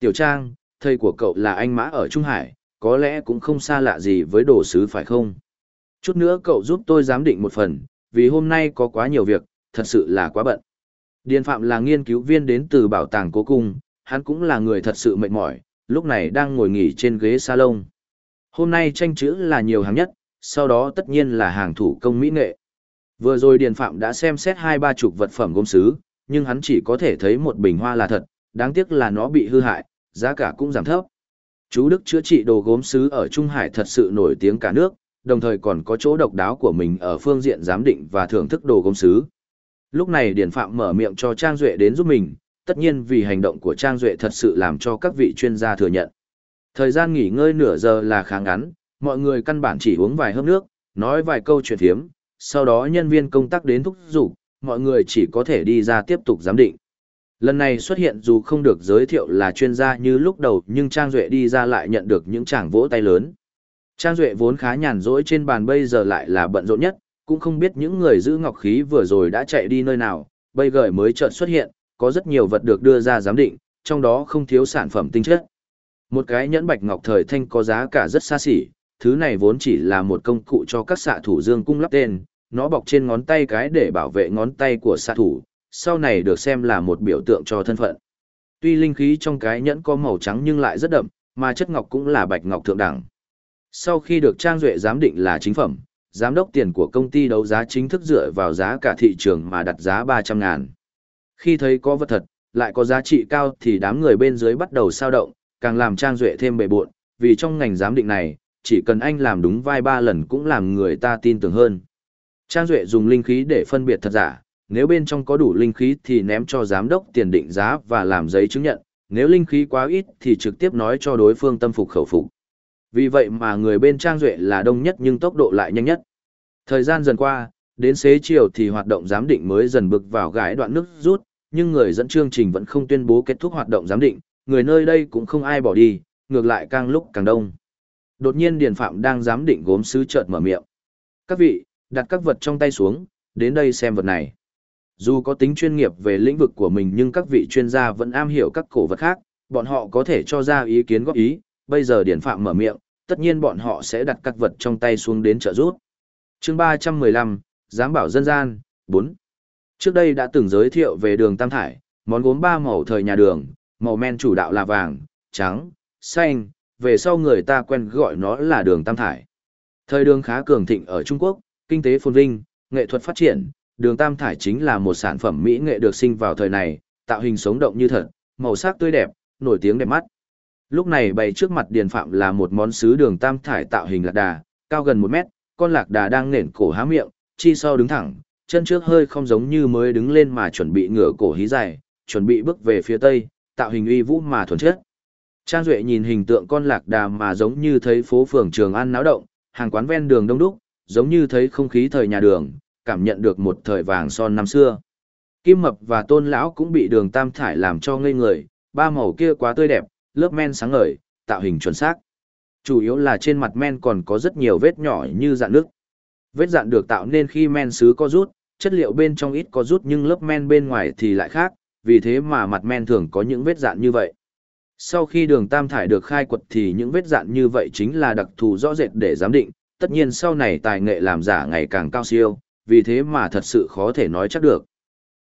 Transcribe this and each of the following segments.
Tiểu Trang, thầy của cậu là anh Mã ở Trung Hải, có lẽ cũng không xa lạ gì với đồ sứ phải không? Chút nữa cậu giúp tôi giám định một phần, vì hôm nay có quá nhiều việc, thật sự là quá bận. Điền Phạm là nghiên cứu viên đến từ bảo tàng cố cung, hắn cũng là người thật sự mệt mỏi, lúc này đang ngồi nghỉ trên ghế salon. Hôm nay tranh chữ là nhiều hàng nhất, sau đó tất nhiên là hàng thủ công mỹ nghệ. Vừa rồi Điền Phạm đã xem xét hai ba chục vật phẩm gốm sứ, nhưng hắn chỉ có thể thấy một bình hoa là thật, đáng tiếc là nó bị hư hại, giá cả cũng giảm thấp. Chú Đức chữa trị đồ gốm sứ ở Trung Hải thật sự nổi tiếng cả nước, đồng thời còn có chỗ độc đáo của mình ở phương diện giám định và thưởng thức đồ gốm sứ. Lúc này Điền Phạm mở miệng cho Trang Duệ đến giúp mình, tất nhiên vì hành động của Trang Duệ thật sự làm cho các vị chuyên gia thừa nhận. Thời gian nghỉ ngơi nửa giờ là khá ngắn, mọi người căn bản chỉ uống vài hớp nước, nói vài câu chuyện thiếm, sau đó nhân viên công tác đến thúc giục, mọi người chỉ có thể đi ra tiếp tục giám định. Lần này xuất hiện dù không được giới thiệu là chuyên gia như lúc đầu nhưng Trang Duệ đi ra lại nhận được những tràng vỗ tay lớn. Trang Duệ vốn khá nhàn rỗi trên bàn bây giờ lại là bận rộn nhất, cũng không biết những người giữ ngọc khí vừa rồi đã chạy đi nơi nào, bây giờ mới chợt xuất hiện, có rất nhiều vật được đưa ra giám định, trong đó không thiếu sản phẩm tinh chất. Một cái nhẫn bạch ngọc thời thanh có giá cả rất xa xỉ, thứ này vốn chỉ là một công cụ cho các xạ thủ dương cung lắp tên, nó bọc trên ngón tay cái để bảo vệ ngón tay của xạ thủ, sau này được xem là một biểu tượng cho thân phận. Tuy linh khí trong cái nhẫn có màu trắng nhưng lại rất đậm, mà chất ngọc cũng là bạch ngọc thượng đẳng. Sau khi được Trang Duệ giám định là chính phẩm, giám đốc tiền của công ty đấu giá chính thức dựa vào giá cả thị trường mà đặt giá 300 ngàn. Khi thấy có vật thật, lại có giá trị cao thì đám người bên dưới bắt đầu sao động, càng làm Trang Duệ thêm bề buộn, vì trong ngành giám định này, chỉ cần anh làm đúng vai ba lần cũng làm người ta tin tưởng hơn. Trang Duệ dùng linh khí để phân biệt thật giả, nếu bên trong có đủ linh khí thì ném cho giám đốc tiền định giá và làm giấy chứng nhận, nếu linh khí quá ít thì trực tiếp nói cho đối phương tâm phục khẩu phục. Vì vậy mà người bên Trang Duệ là đông nhất nhưng tốc độ lại nhanh nhất. Thời gian dần qua, đến xế chiều thì hoạt động giám định mới dần bực vào gái đoạn nước rút, nhưng người dẫn chương trình vẫn không tuyên bố kết thúc hoạt động giám định, người nơi đây cũng không ai bỏ đi, ngược lại càng lúc càng đông. Đột nhiên Điền Phạm đang giám định gốm sứ chợt mở miệng. Các vị, đặt các vật trong tay xuống, đến đây xem vật này. Dù có tính chuyên nghiệp về lĩnh vực của mình nhưng các vị chuyên gia vẫn am hiểu các cổ vật khác, bọn họ có thể cho ra ý kiến góp ý, bây giờ Điền Phạm mở miệng, tất nhiên bọn họ sẽ đặt các vật trong tay xuống đến trợ giúp. chương 315, Giám bảo dân gian, 4. Trước đây đã từng giới thiệu về đường Tam Thải, món gốm ba màu thời nhà đường, màu men chủ đạo là vàng, trắng, xanh, về sau người ta quen gọi nó là đường Tam Thải. Thời đường khá cường thịnh ở Trung Quốc, kinh tế phồn vinh, nghệ thuật phát triển, đường Tam Thải chính là một sản phẩm mỹ nghệ được sinh vào thời này, tạo hình sống động như thật, màu sắc tươi đẹp, nổi tiếng đẹp mắt. Lúc này bày trước mặt Điền Phạm là một món sứ đường Tam Thải tạo hình lạc đà, cao gần một mét, con lạc đà đang nện cổ há miệng, chi sau đứng thẳng, chân trước hơi không giống như mới đứng lên mà chuẩn bị ngửa cổ hí dài, chuẩn bị bước về phía tây, tạo hình uy vũ mà thuần chất. Trang Duệ nhìn hình tượng con lạc đà mà giống như thấy phố phường Trường An náo động, hàng quán ven đường đông đúc, giống như thấy không khí thời nhà đường, cảm nhận được một thời vàng son năm xưa. Kim Mập và Tôn Lão cũng bị đường tam thải làm cho ngây người, ba màu kia quá tươi đẹp, lớp men sáng ngời, tạo hình chuẩn xác. Chủ yếu là trên mặt men còn có rất nhiều vết nhỏ như dạn nước. Vết dạn được tạo nên khi men sứ có rút, chất liệu bên trong ít có rút nhưng lớp men bên ngoài thì lại khác, vì thế mà mặt men thường có những vết dạn như vậy. Sau khi đường tam thải được khai quật thì những vết dạn như vậy chính là đặc thù rõ rệt để giám định, tất nhiên sau này tài nghệ làm giả ngày càng cao siêu, vì thế mà thật sự khó thể nói chắc được.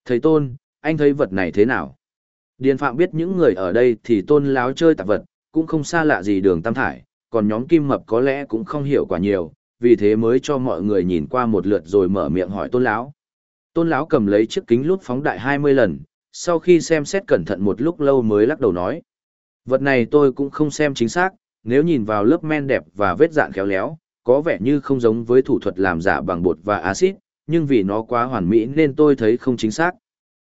Thầy Tôn, anh thấy vật này thế nào? Điền Phạm biết những người ở đây thì Tôn láo chơi tạp vật, cũng không xa lạ gì đường tam thải, còn nhóm Kim Mập có lẽ cũng không hiểu quả nhiều, vì thế mới cho mọi người nhìn qua một lượt rồi mở miệng hỏi Tôn láo. Tôn láo cầm lấy chiếc kính lút phóng đại 20 lần, sau khi xem xét cẩn thận một lúc lâu mới lắc đầu nói. Vật này tôi cũng không xem chính xác, nếu nhìn vào lớp men đẹp và vết dạn khéo léo, có vẻ như không giống với thủ thuật làm giả bằng bột và axit, nhưng vì nó quá hoàn mỹ nên tôi thấy không chính xác.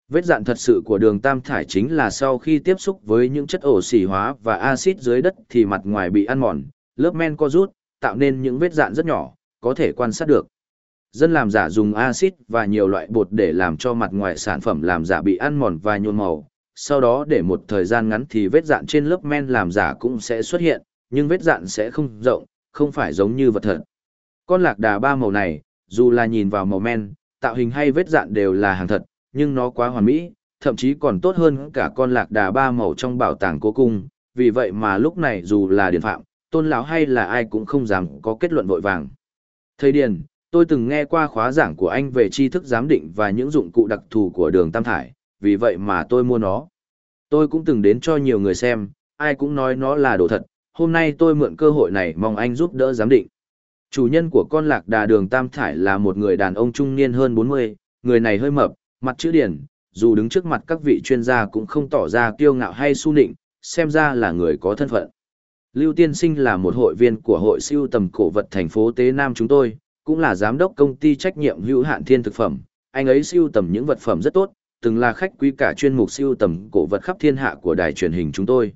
Vết dạn thật sự của đường tam thải chính là sau khi tiếp xúc với những chất ổ xỉ hóa và axit dưới đất thì mặt ngoài bị ăn mòn, lớp men co rút, tạo nên những vết dạn rất nhỏ, có thể quan sát được. Dân làm giả dùng axit và nhiều loại bột để làm cho mặt ngoài sản phẩm làm giả bị ăn mòn và nhuộm màu, sau đó để một thời gian ngắn thì vết dạn trên lớp men làm giả cũng sẽ xuất hiện, nhưng vết dạn sẽ không rộng, không phải giống như vật thật. Con lạc đà ba màu này, dù là nhìn vào màu men, tạo hình hay vết dạn đều là hàng thật, nhưng nó quá hoàn mỹ, thậm chí còn tốt hơn cả con lạc đà ba màu trong bảo tàng cố cung, vì vậy mà lúc này dù là điển phạm, tôn lão hay là ai cũng không dám có kết luận vội vàng. Thầy Điền, tôi từng nghe qua khóa giảng của anh về tri thức giám định và những dụng cụ đặc thù của đường Tam Thải, vì vậy mà tôi mua nó. Tôi cũng từng đến cho nhiều người xem, ai cũng nói nó là đồ thật, hôm nay tôi mượn cơ hội này mong anh giúp đỡ giám định. Chủ nhân của con lạc đà đường Tam Thải là một người đàn ông trung niên hơn 40, người này hơi mập, mặt chữ điển, dù đứng trước mặt các vị chuyên gia cũng không tỏ ra kiêu ngạo hay su nịnh, xem ra là người có thân phận. Lưu Tiên Sinh là một hội viên của hội siêu tầm cổ vật thành phố Tế Nam chúng tôi, cũng là giám đốc công ty trách nhiệm hữu hạn thiên thực phẩm. Anh ấy siêu tầm những vật phẩm rất tốt, từng là khách quý cả chuyên mục siêu tầm cổ vật khắp thiên hạ của đài truyền hình chúng tôi.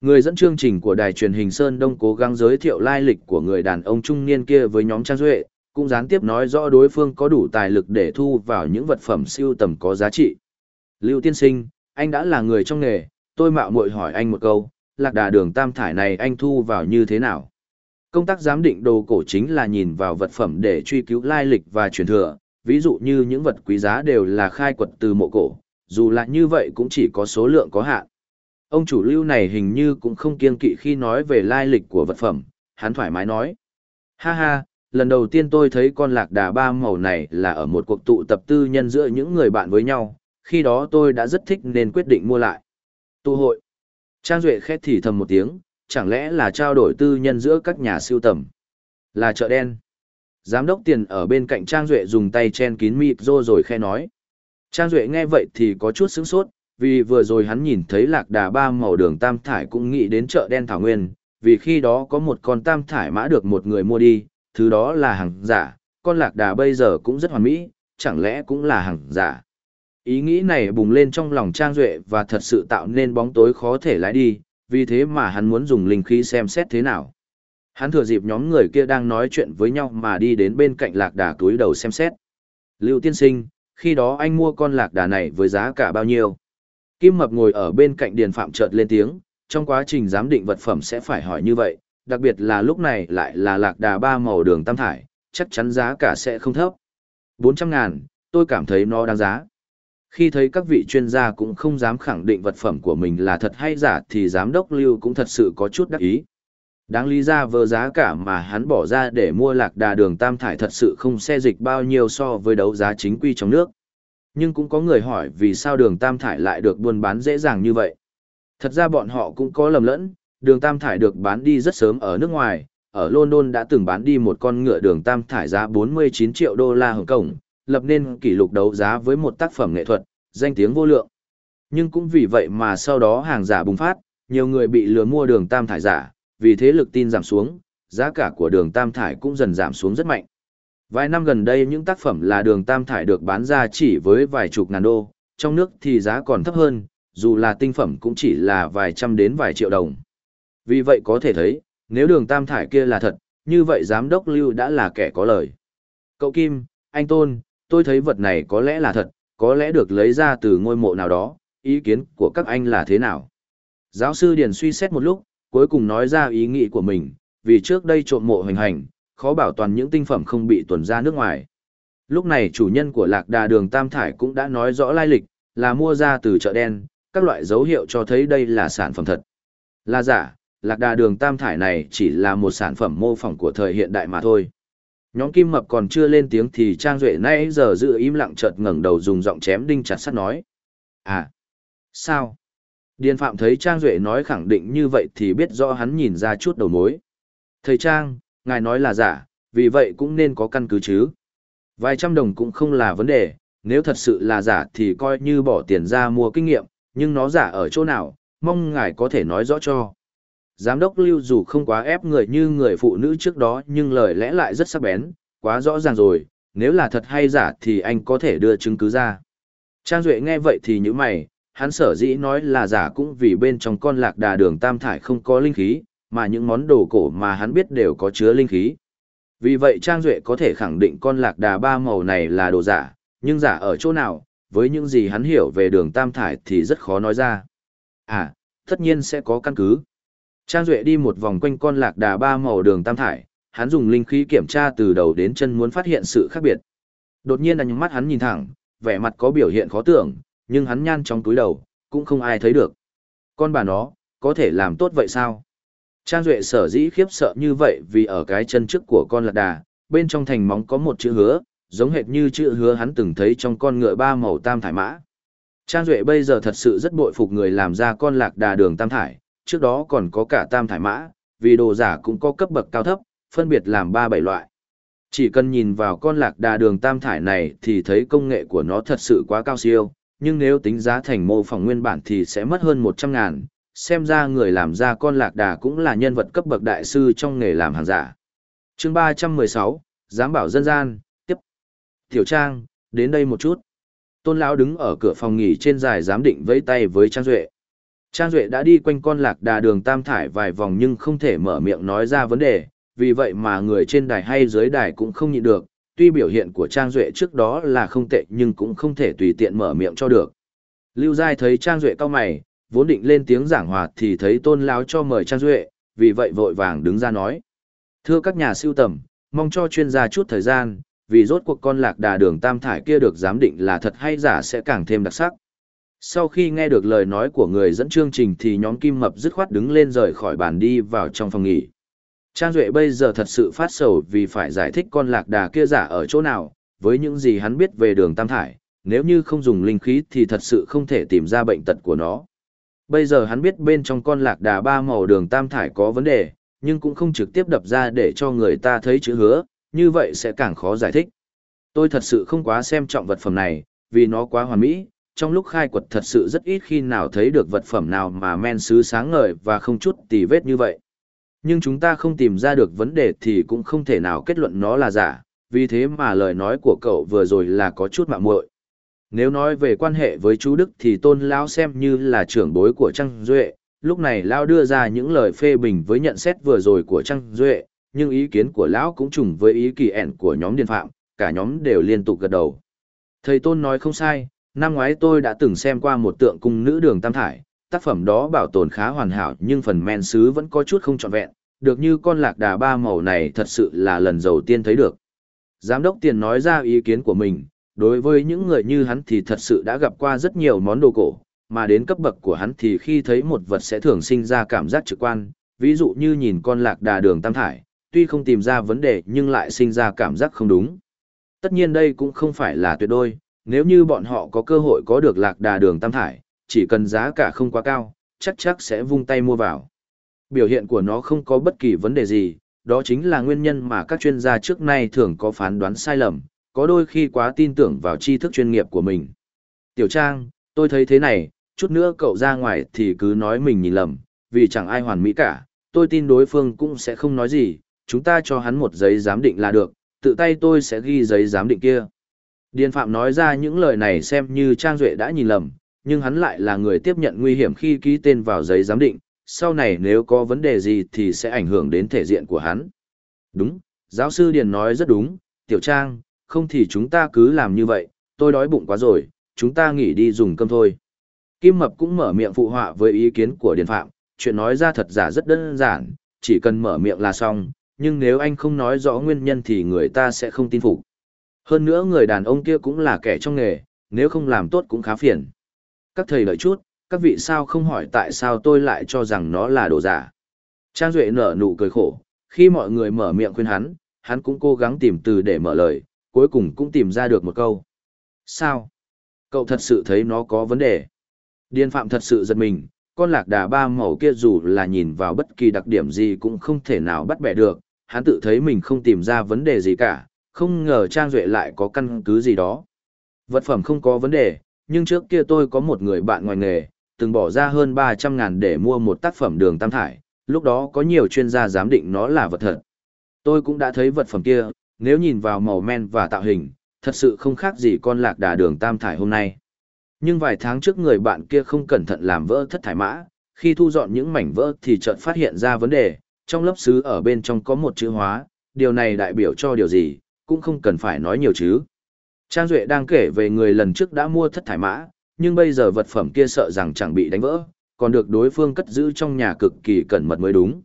Người dẫn chương trình của đài truyền hình Sơn Đông cố gắng giới thiệu lai lịch của người đàn ông trung niên kia với nhóm Trang Duệ, cũng gián tiếp nói rõ đối phương có đủ tài lực để thu vào những vật phẩm siêu tầm có giá trị. Lưu Tiên Sinh, anh đã là người trong nghề, tôi mạo muội hỏi anh một câu, lạc đà đường tam thải này anh thu vào như thế nào? Công tác giám định đồ cổ chính là nhìn vào vật phẩm để truy cứu lai lịch và truyền thừa, ví dụ như những vật quý giá đều là khai quật từ mộ cổ, dù là như vậy cũng chỉ có số lượng có hạn. Ông chủ lưu này hình như cũng không kiên kỵ khi nói về lai lịch của vật phẩm, hắn thoải mái nói. Ha ha, lần đầu tiên tôi thấy con lạc đà ba màu này là ở một cuộc tụ tập tư nhân giữa những người bạn với nhau, khi đó tôi đã rất thích nên quyết định mua lại. Tụ hội. Trang Duệ khét thì thầm một tiếng, chẳng lẽ là trao đổi tư nhân giữa các nhà siêu tầm. Là chợ đen. Giám đốc tiền ở bên cạnh Trang Duệ dùng tay chen kín mịp rô rồi khe nói. Trang Duệ nghe vậy thì có chút sướng sốt, vì vừa rồi hắn nhìn thấy lạc đà ba màu đường tam thải cũng nghĩ đến chợ đen thảo nguyên, vì khi đó có một con tam thải mã được một người mua đi, thứ đó là hàng giả, con lạc đà bây giờ cũng rất hoàn mỹ, chẳng lẽ cũng là hàng giả. Ý nghĩ này bùng lên trong lòng Trang Duệ và thật sự tạo nên bóng tối khó thể lái đi, vì thế mà hắn muốn dùng linh khí xem xét thế nào. Hắn thừa dịp nhóm người kia đang nói chuyện với nhau mà đi đến bên cạnh lạc đà túi đầu xem xét. Lưu tiên sinh, khi đó anh mua con lạc đà này với giá cả bao nhiêu? Kim Mập ngồi ở bên cạnh Điền Phạm chợt lên tiếng, trong quá trình giám định vật phẩm sẽ phải hỏi như vậy, đặc biệt là lúc này lại là lạc đà ba màu đường tam thải, chắc chắn giá cả sẽ không thấp. 400 ngàn, tôi cảm thấy nó đáng giá. Khi thấy các vị chuyên gia cũng không dám khẳng định vật phẩm của mình là thật hay giả thì giám đốc Lưu cũng thật sự có chút đắc ý. Đáng lý ra vờ giá cả mà hắn bỏ ra để mua lạc đà đường tam thải thật sự không xe dịch bao nhiêu so với đấu giá chính quy trong nước. Nhưng cũng có người hỏi vì sao đường tam thải lại được buôn bán dễ dàng như vậy. Thật ra bọn họ cũng có lầm lẫn, đường tam thải được bán đi rất sớm ở nước ngoài, ở London đã từng bán đi một con ngựa đường tam thải giá 49 triệu đô la Hồng Kông, lập nên kỷ lục đấu giá với một tác phẩm nghệ thuật, danh tiếng vô lượng. Nhưng cũng vì vậy mà sau đó hàng giả bùng phát, nhiều người bị lừa mua đường tam thải giả, vì thế lực tin giảm xuống, giá cả của đường tam thải cũng dần giảm xuống rất mạnh. Vài năm gần đây những tác phẩm là đường tam thải được bán ra chỉ với vài chục ngàn đô, trong nước thì giá còn thấp hơn, dù là tinh phẩm cũng chỉ là vài trăm đến vài triệu đồng. Vì vậy có thể thấy, nếu đường tam thải kia là thật, như vậy giám đốc Lưu đã là kẻ có lời. Cậu Kim, anh Tôn, tôi thấy vật này có lẽ là thật, có lẽ được lấy ra từ ngôi mộ nào đó, ý kiến của các anh là thế nào? Giáo sư Điền suy xét một lúc, cuối cùng nói ra ý nghĩ của mình, vì trước đây trộm mộ hành hành, khó bảo toàn những tinh phẩm không bị tuần ra nước ngoài. Lúc này chủ nhân của lạc đà đường Tam Thải cũng đã nói rõ lai lịch, là mua ra từ chợ đen, các loại dấu hiệu cho thấy đây là sản phẩm thật. Là giả, lạc đà đường Tam Thải này chỉ là một sản phẩm mô phỏng của thời hiện đại mà thôi. Nhóm Kim Mập còn chưa lên tiếng thì Trang Duệ nãy giờ giữ im lặng chợt ngẩng đầu dùng giọng chém đinh chặt sắt nói. À, sao? Điền Phạm thấy Trang Duệ nói khẳng định như vậy thì biết rõ hắn nhìn ra chút đầu mối. Thầy Trang, ngài nói là giả, vì vậy cũng nên có căn cứ chứ. Vài trăm đồng cũng không là vấn đề, nếu thật sự là giả thì coi như bỏ tiền ra mua kinh nghiệm, nhưng nó giả ở chỗ nào, mong ngài có thể nói rõ cho. Giám đốc Lưu dù không quá ép người như người phụ nữ trước đó nhưng lời lẽ lại rất sắc bén, quá rõ ràng rồi, nếu là thật hay giả thì anh có thể đưa chứng cứ ra. Trang Duệ nghe vậy thì như mày, hắn sở dĩ nói là giả cũng vì bên trong con lạc đà đường tam thải không có linh khí, mà những món đồ cổ mà hắn biết đều có chứa linh khí. Vì vậy Trang Duệ có thể khẳng định con lạc đà ba màu này là đồ giả, nhưng giả ở chỗ nào, với những gì hắn hiểu về đường tam thải thì rất khó nói ra. À, tất nhiên sẽ có căn cứ. Trang Duệ đi một vòng quanh con lạc đà ba màu đường tam thải, hắn dùng linh khí kiểm tra từ đầu đến chân muốn phát hiện sự khác biệt. Đột nhiên là những mắt hắn nhìn thẳng, vẻ mặt có biểu hiện khó tưởng, nhưng hắn nhan trong túi đầu, cũng không ai thấy được. Con bà nó, có thể làm tốt vậy sao? Trang Duệ sở dĩ khiếp sợ như vậy vì ở cái chân trước của con lạc đà, bên trong thành móng có một chữ hứa, giống hệt như chữ hứa hắn từng thấy trong con ngựa ba màu tam thải mã. Trang Duệ bây giờ thật sự rất bội phục người làm ra con lạc đà đường tam thải, trước đó còn có cả tam thải mã, vì đồ giả cũng có cấp bậc cao thấp, phân biệt làm ba bảy loại. Chỉ cần nhìn vào con lạc đà đường tam thải này thì thấy công nghệ của nó thật sự quá cao siêu, nhưng nếu tính giá thành mô phỏng nguyên bản thì sẽ mất hơn 100 ngàn. Xem ra người làm ra con lạc đà cũng là nhân vật cấp bậc đại sư trong nghề làm hàng giả. chương 316, Giám bảo dân gian, tiếp. Tiểu Trang, đến đây một chút. Tôn lão đứng ở cửa phòng nghỉ trên dài giám định vẫy tay với Trang Duệ. Trang Duệ đã đi quanh con lạc đà đường tam thải vài vòng nhưng không thể mở miệng nói ra vấn đề, vì vậy mà người trên đài hay dưới đài cũng không nhịn được, tuy biểu hiện của Trang Duệ trước đó là không tệ nhưng cũng không thể tùy tiện mở miệng cho được. Lưu Giai thấy Trang Duệ cao mày, vốn định lên tiếng giảng hòa thì thấy tôn lão cho mời Trang Duệ, vì vậy vội vàng đứng ra nói. Thưa các nhà siêu tầm, mong cho chuyên gia chút thời gian, vì rốt cuộc con lạc đà đường tam thải kia được giám định là thật hay giả sẽ càng thêm đặc sắc. Sau khi nghe được lời nói của người dẫn chương trình thì nhóm Kim Mập dứt khoát đứng lên rời khỏi bàn đi vào trong phòng nghỉ. Trang Duệ bây giờ thật sự phát sầu vì phải giải thích con lạc đà kia giả ở chỗ nào, với những gì hắn biết về đường tam thải, nếu như không dùng linh khí thì thật sự không thể tìm ra bệnh tật của nó. Bây giờ hắn biết bên trong con lạc đà ba màu đường tam thải có vấn đề, nhưng cũng không trực tiếp đập ra để cho người ta thấy chữ hứa, như vậy sẽ càng khó giải thích. Tôi thật sự không quá xem trọng vật phẩm này, vì nó quá hoàn mỹ, trong lúc khai quật thật sự rất ít khi nào thấy được vật phẩm nào mà men sứ sáng ngời và không chút tì vết như vậy. Nhưng chúng ta không tìm ra được vấn đề thì cũng không thể nào kết luận nó là giả, vì thế mà lời nói của cậu vừa rồi là có chút mạo muội. Nếu nói về quan hệ với chú Đức thì Tôn Lão xem như là trưởng bối của Trăng Duệ, lúc này Lão đưa ra những lời phê bình với nhận xét vừa rồi của Trăng Duệ, nhưng ý kiến của Lão cũng trùng với ý kỳ ẻn của nhóm Điền Phạm, cả nhóm đều liên tục gật đầu. Thầy Tôn nói không sai, năm ngoái tôi đã từng xem qua một tượng cung nữ đường tam thải, tác phẩm đó bảo tồn khá hoàn hảo nhưng phần men sứ vẫn có chút không trọn vẹn, được như con lạc đà ba màu này thật sự là lần đầu tiên thấy được. Giám đốc tiền nói ra ý kiến của mình, đối với những người như hắn thì thật sự đã gặp qua rất nhiều món đồ cổ, mà đến cấp bậc của hắn thì khi thấy một vật sẽ thường sinh ra cảm giác trực quan, ví dụ như nhìn con lạc đà đường tam thải, tuy không tìm ra vấn đề nhưng lại sinh ra cảm giác không đúng. Tất nhiên đây cũng không phải là tuyệt đôi, nếu như bọn họ có cơ hội có được lạc đà đường tam thải, chỉ cần giá cả không quá cao, chắc chắc sẽ vung tay mua vào. Biểu hiện của nó không có bất kỳ vấn đề gì, đó chính là nguyên nhân mà các chuyên gia trước nay thường có phán đoán sai lầm, có đôi khi quá tin tưởng vào tri thức chuyên nghiệp của mình. Tiểu Trang, tôi thấy thế này, chút nữa cậu ra ngoài thì cứ nói mình nhìn lầm, vì chẳng ai hoàn mỹ cả, tôi tin đối phương cũng sẽ không nói gì, chúng ta cho hắn một giấy giám định là được, tự tay tôi sẽ ghi giấy giám định kia. Điền Phạm nói ra những lời này xem như Trang Duệ đã nhìn lầm, nhưng hắn lại là người tiếp nhận nguy hiểm khi ký tên vào giấy giám định, sau này nếu có vấn đề gì thì sẽ ảnh hưởng đến thể diện của hắn. Đúng, giáo sư Điền nói rất đúng, Tiểu Trang, không thì chúng ta cứ làm như vậy, tôi đói bụng quá rồi, chúng ta nghỉ đi dùng cơm thôi. Kim Mập cũng mở miệng phụ họa với ý kiến của Điền Phạm, chuyện nói ra thật giả rất đơn giản, chỉ cần mở miệng là xong, nhưng nếu anh không nói rõ nguyên nhân thì người ta sẽ không tin phục. Hơn nữa người đàn ông kia cũng là kẻ trong nghề, nếu không làm tốt cũng khá phiền. Các thầy đợi chút, các vị sao không hỏi tại sao tôi lại cho rằng nó là đồ giả. Trang Duệ nở nụ cười khổ, khi mọi người mở miệng khuyên hắn, hắn cũng cố gắng tìm từ để mở lời, cuối cùng cũng tìm ra được một câu. Sao? Cậu thật sự thấy nó có vấn đề. Điên phạm thật sự giật mình, con lạc đà ba màu kia dù là nhìn vào bất kỳ đặc điểm gì cũng không thể nào bắt bẻ được, hắn tự thấy mình không tìm ra vấn đề gì cả, không ngờ Trang Duệ lại có căn cứ gì đó. Vật phẩm không có vấn đề, nhưng trước kia tôi có một người bạn ngoài nghề, từng bỏ ra hơn 300 ngàn để mua một tác phẩm đường tam thải, lúc đó có nhiều chuyên gia giám định nó là vật thật. Tôi cũng đã thấy vật phẩm kia, nếu nhìn vào màu men và tạo hình, thật sự không khác gì con lạc đà đường tam thải hôm nay. Nhưng vài tháng trước người bạn kia không cẩn thận làm vỡ thất thải mã, khi thu dọn những mảnh vỡ thì chợt phát hiện ra vấn đề, trong lớp sứ ở bên trong có một chữ hóa, điều này đại biểu cho điều gì, cũng không cần phải nói nhiều chứ. Trang Duệ đang kể về người lần trước đã mua thất thải mã, nhưng bây giờ vật phẩm kia sợ rằng chẳng bị đánh vỡ, còn được đối phương cất giữ trong nhà cực kỳ cẩn mật mới đúng.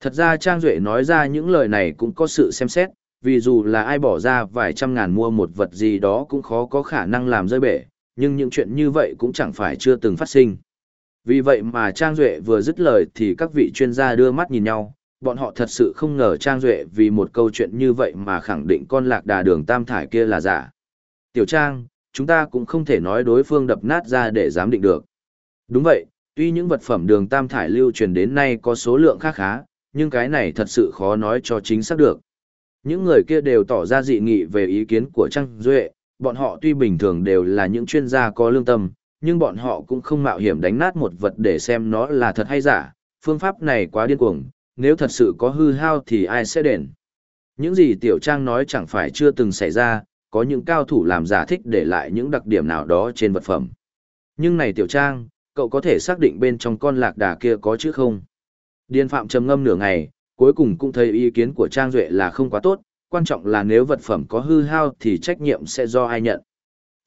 Thật ra Trang Duệ nói ra những lời này cũng có sự xem xét, vì dù là ai bỏ ra vài trăm ngàn mua một vật gì đó cũng khó có khả năng làm rơi bể, nhưng những chuyện như vậy cũng chẳng phải chưa từng phát sinh. Vì vậy mà Trang Duệ vừa dứt lời thì các vị chuyên gia đưa mắt nhìn nhau, bọn họ thật sự không ngờ Trang Duệ vì một câu chuyện như vậy mà khẳng định con lạc đà đường tam thải kia là giả. Tiểu Trang, chúng ta cũng không thể nói đối phương đập nát ra để giám định được. Đúng vậy, tuy những vật phẩm đường tam thải lưu truyền đến nay có số lượng khá khá, nhưng cái này thật sự khó nói cho chính xác được. Những người kia đều tỏ ra dị nghị về ý kiến của Trang Duệ, bọn họ tuy bình thường đều là những chuyên gia có lương tâm, nhưng bọn họ cũng không mạo hiểm đánh nát một vật để xem nó là thật hay giả. Phương pháp này quá điên cuồng, nếu thật sự có hư hao thì ai sẽ đền. Những gì Tiểu Trang nói chẳng phải chưa từng xảy ra, có những cao thủ làm giả thích để lại những đặc điểm nào đó trên vật phẩm. Nhưng này Tiểu Trang, cậu có thể xác định bên trong con lạc đà kia có chứ không? Điên Phạm trầm ngâm nửa ngày, cuối cùng cũng thấy ý kiến của Trang Duệ là không quá tốt, quan trọng là nếu vật phẩm có hư hao thì trách nhiệm sẽ do ai nhận.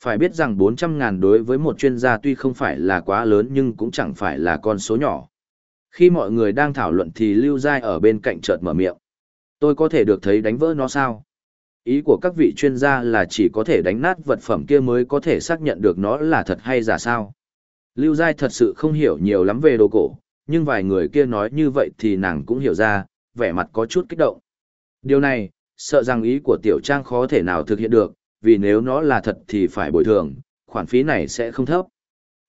Phải biết rằng 400.000 đối với một chuyên gia tuy không phải là quá lớn nhưng cũng chẳng phải là con số nhỏ. Khi mọi người đang thảo luận thì Lưu Giai ở bên cạnh chợt mở miệng. Tôi có thể được thấy đánh vỡ nó sao? Ý của các vị chuyên gia là chỉ có thể đánh nát vật phẩm kia mới có thể xác nhận được nó là thật hay giả sao. Lưu Giai thật sự không hiểu nhiều lắm về đồ cổ, nhưng vài người kia nói như vậy thì nàng cũng hiểu ra, vẻ mặt có chút kích động. Điều này, sợ rằng ý của Tiểu Trang khó thể nào thực hiện được, vì nếu nó là thật thì phải bồi thường, khoản phí này sẽ không thấp.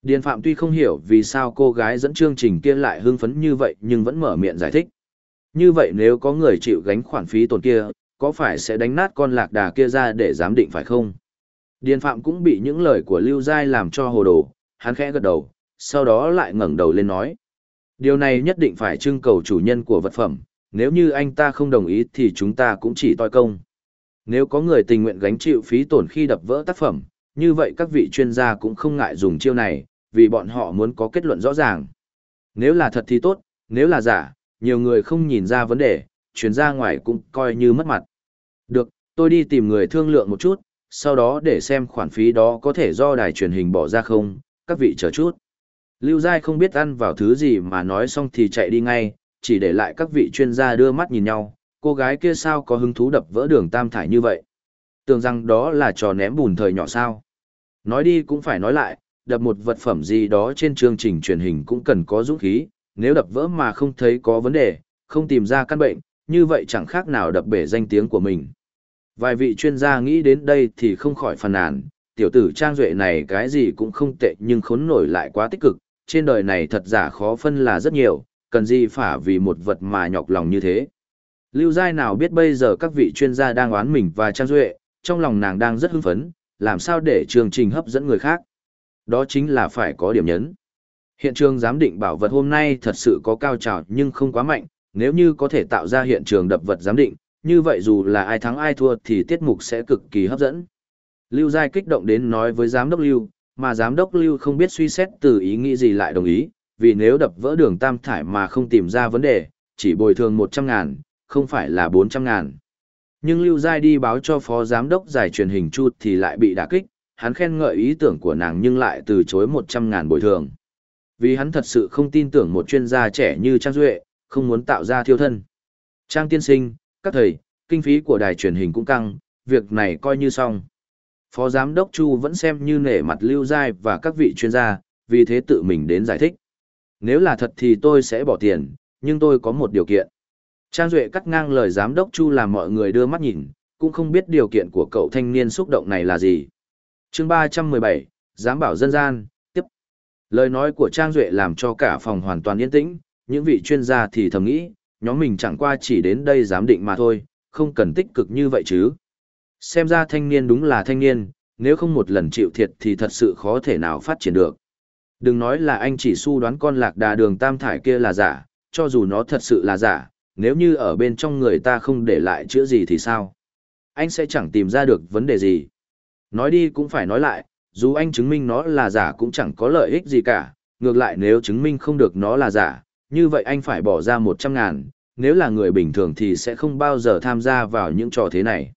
Điền Phạm tuy không hiểu vì sao cô gái dẫn chương trình kia lại hưng phấn như vậy nhưng vẫn mở miệng giải thích. Như vậy nếu có người chịu gánh khoản phí tổn kia, có phải sẽ đánh nát con lạc đà kia ra để giám định phải không? Điền Phạm cũng bị những lời của Lưu Giai làm cho hồ đồ, hắn khẽ gật đầu, sau đó lại ngẩng đầu lên nói. Điều này nhất định phải trưng cầu chủ nhân của vật phẩm, nếu như anh ta không đồng ý thì chúng ta cũng chỉ toi công. Nếu có người tình nguyện gánh chịu phí tổn khi đập vỡ tác phẩm, như vậy các vị chuyên gia cũng không ngại dùng chiêu này, vì bọn họ muốn có kết luận rõ ràng. Nếu là thật thì tốt, nếu là giả, nhiều người không nhìn ra vấn đề, chuyến ra ngoài cũng coi như mất mặt. Được, tôi đi tìm người thương lượng một chút, sau đó để xem khoản phí đó có thể do đài truyền hình bỏ ra không, các vị chờ chút. Lưu Giai không biết ăn vào thứ gì mà nói xong thì chạy đi ngay, chỉ để lại các vị chuyên gia đưa mắt nhìn nhau, cô gái kia sao có hứng thú đập vỡ đường tam thải như vậy. Tưởng rằng đó là trò ném bùn thời nhỏ sao. Nói đi cũng phải nói lại, đập một vật phẩm gì đó trên chương trình truyền hình cũng cần có dũng khí, nếu đập vỡ mà không thấy có vấn đề, không tìm ra căn bệnh, như vậy chẳng khác nào đập bể danh tiếng của mình. Vài vị chuyên gia nghĩ đến đây thì không khỏi phàn nàn, tiểu tử Trang Duệ này cái gì cũng không tệ nhưng khốn nổi lại quá tích cực, trên đời này thật giả khó phân là rất nhiều, cần gì phải vì một vật mà nhọc lòng như thế. Lưu Giai nào biết bây giờ các vị chuyên gia đang oán mình và Trang Duệ, trong lòng nàng đang rất hưng phấn, làm sao để chương trình hấp dẫn người khác. Đó chính là phải có điểm nhấn. Hiện trường giám định bảo vật hôm nay thật sự có cao trào nhưng không quá mạnh, nếu như có thể tạo ra hiện trường đập vật giám định, như vậy dù là ai thắng ai thua thì tiết mục sẽ cực kỳ hấp dẫn. Lưu Giai kích động đến nói với giám đốc Lưu, mà giám đốc Lưu không biết suy xét từ ý nghĩ gì lại đồng ý, vì nếu đập vỡ đường tam thải mà không tìm ra vấn đề, chỉ bồi thường 100 ngàn, không phải là 400 ngàn. Nhưng Lưu Giai đi báo cho phó giám đốc giải truyền hình Chu thì lại bị đả kích, hắn khen ngợi ý tưởng của nàng nhưng lại từ chối 100 ngàn bồi thường. Vì hắn thật sự không tin tưởng một chuyên gia trẻ như Trang Duệ, không muốn tạo ra thiêu thân. Trang tiên sinh, các thầy, kinh phí của đài truyền hình cũng căng, việc này coi như xong. Phó giám đốc Chu vẫn xem như nể mặt Lưu Giai và các vị chuyên gia, vì thế tự mình đến giải thích. Nếu là thật thì tôi sẽ bỏ tiền, nhưng tôi có một điều kiện. Trang Duệ cắt ngang lời giám đốc Chu làm mọi người đưa mắt nhìn, cũng không biết điều kiện của cậu thanh niên xúc động này là gì. chương 317, giám bảo dân gian, tiếp. Lời nói của Trang Duệ làm cho cả phòng hoàn toàn yên tĩnh, những vị chuyên gia thì thầm nghĩ, nhóm mình chẳng qua chỉ đến đây giám định mà thôi, không cần tích cực như vậy chứ. Xem ra thanh niên đúng là thanh niên, nếu không một lần chịu thiệt thì thật sự khó thể nào phát triển được. Đừng nói là anh chỉ su đoán con lạc đà đường tam thải kia là giả, cho dù nó thật sự là giả, nếu như ở bên trong người ta không để lại chữa gì thì sao? Anh sẽ chẳng tìm ra được vấn đề gì. Nói đi cũng phải nói lại, dù anh chứng minh nó là giả cũng chẳng có lợi ích gì cả, ngược lại nếu chứng minh không được nó là giả, như vậy anh phải bỏ ra một trăm ngàn, nếu là người bình thường thì sẽ không bao giờ tham gia vào những trò thế này.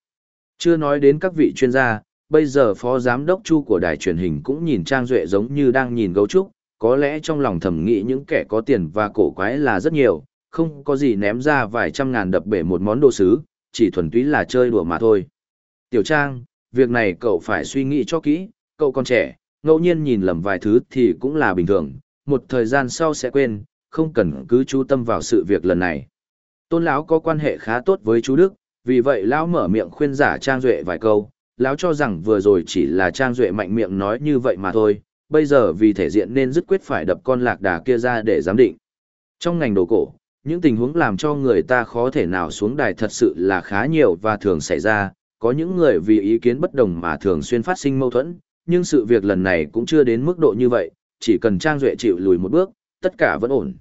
Chưa nói đến các vị chuyên gia, bây giờ phó giám đốc chu của đài truyền hình cũng nhìn Trang Duệ giống như đang nhìn gấu trúc, có lẽ trong lòng thầm nghĩ những kẻ có tiền và cổ quái là rất nhiều, không có gì ném ra vài trăm ngàn đập bể một món đồ sứ, chỉ thuần túy là chơi đùa mà thôi. Tiểu Trang, việc này cậu phải suy nghĩ cho kỹ, cậu còn trẻ, ngẫu nhiên nhìn lầm vài thứ thì cũng là bình thường, một thời gian sau sẽ quên, không cần cứ chú tâm vào sự việc lần này. Tôn lão có quan hệ khá tốt với chú Đức, vì vậy lão mở miệng khuyên giả Trang Duệ vài câu, lão cho rằng vừa rồi chỉ là Trang Duệ mạnh miệng nói như vậy mà thôi, bây giờ vì thể diện nên dứt quyết phải đập con lạc đà kia ra để giám định. Trong ngành đồ cổ, những tình huống làm cho người ta khó thể nào xuống đài thật sự là khá nhiều và thường xảy ra, có những người vì ý kiến bất đồng mà thường xuyên phát sinh mâu thuẫn, nhưng sự việc lần này cũng chưa đến mức độ như vậy, chỉ cần Trang Duệ chịu lùi một bước, tất cả vẫn ổn.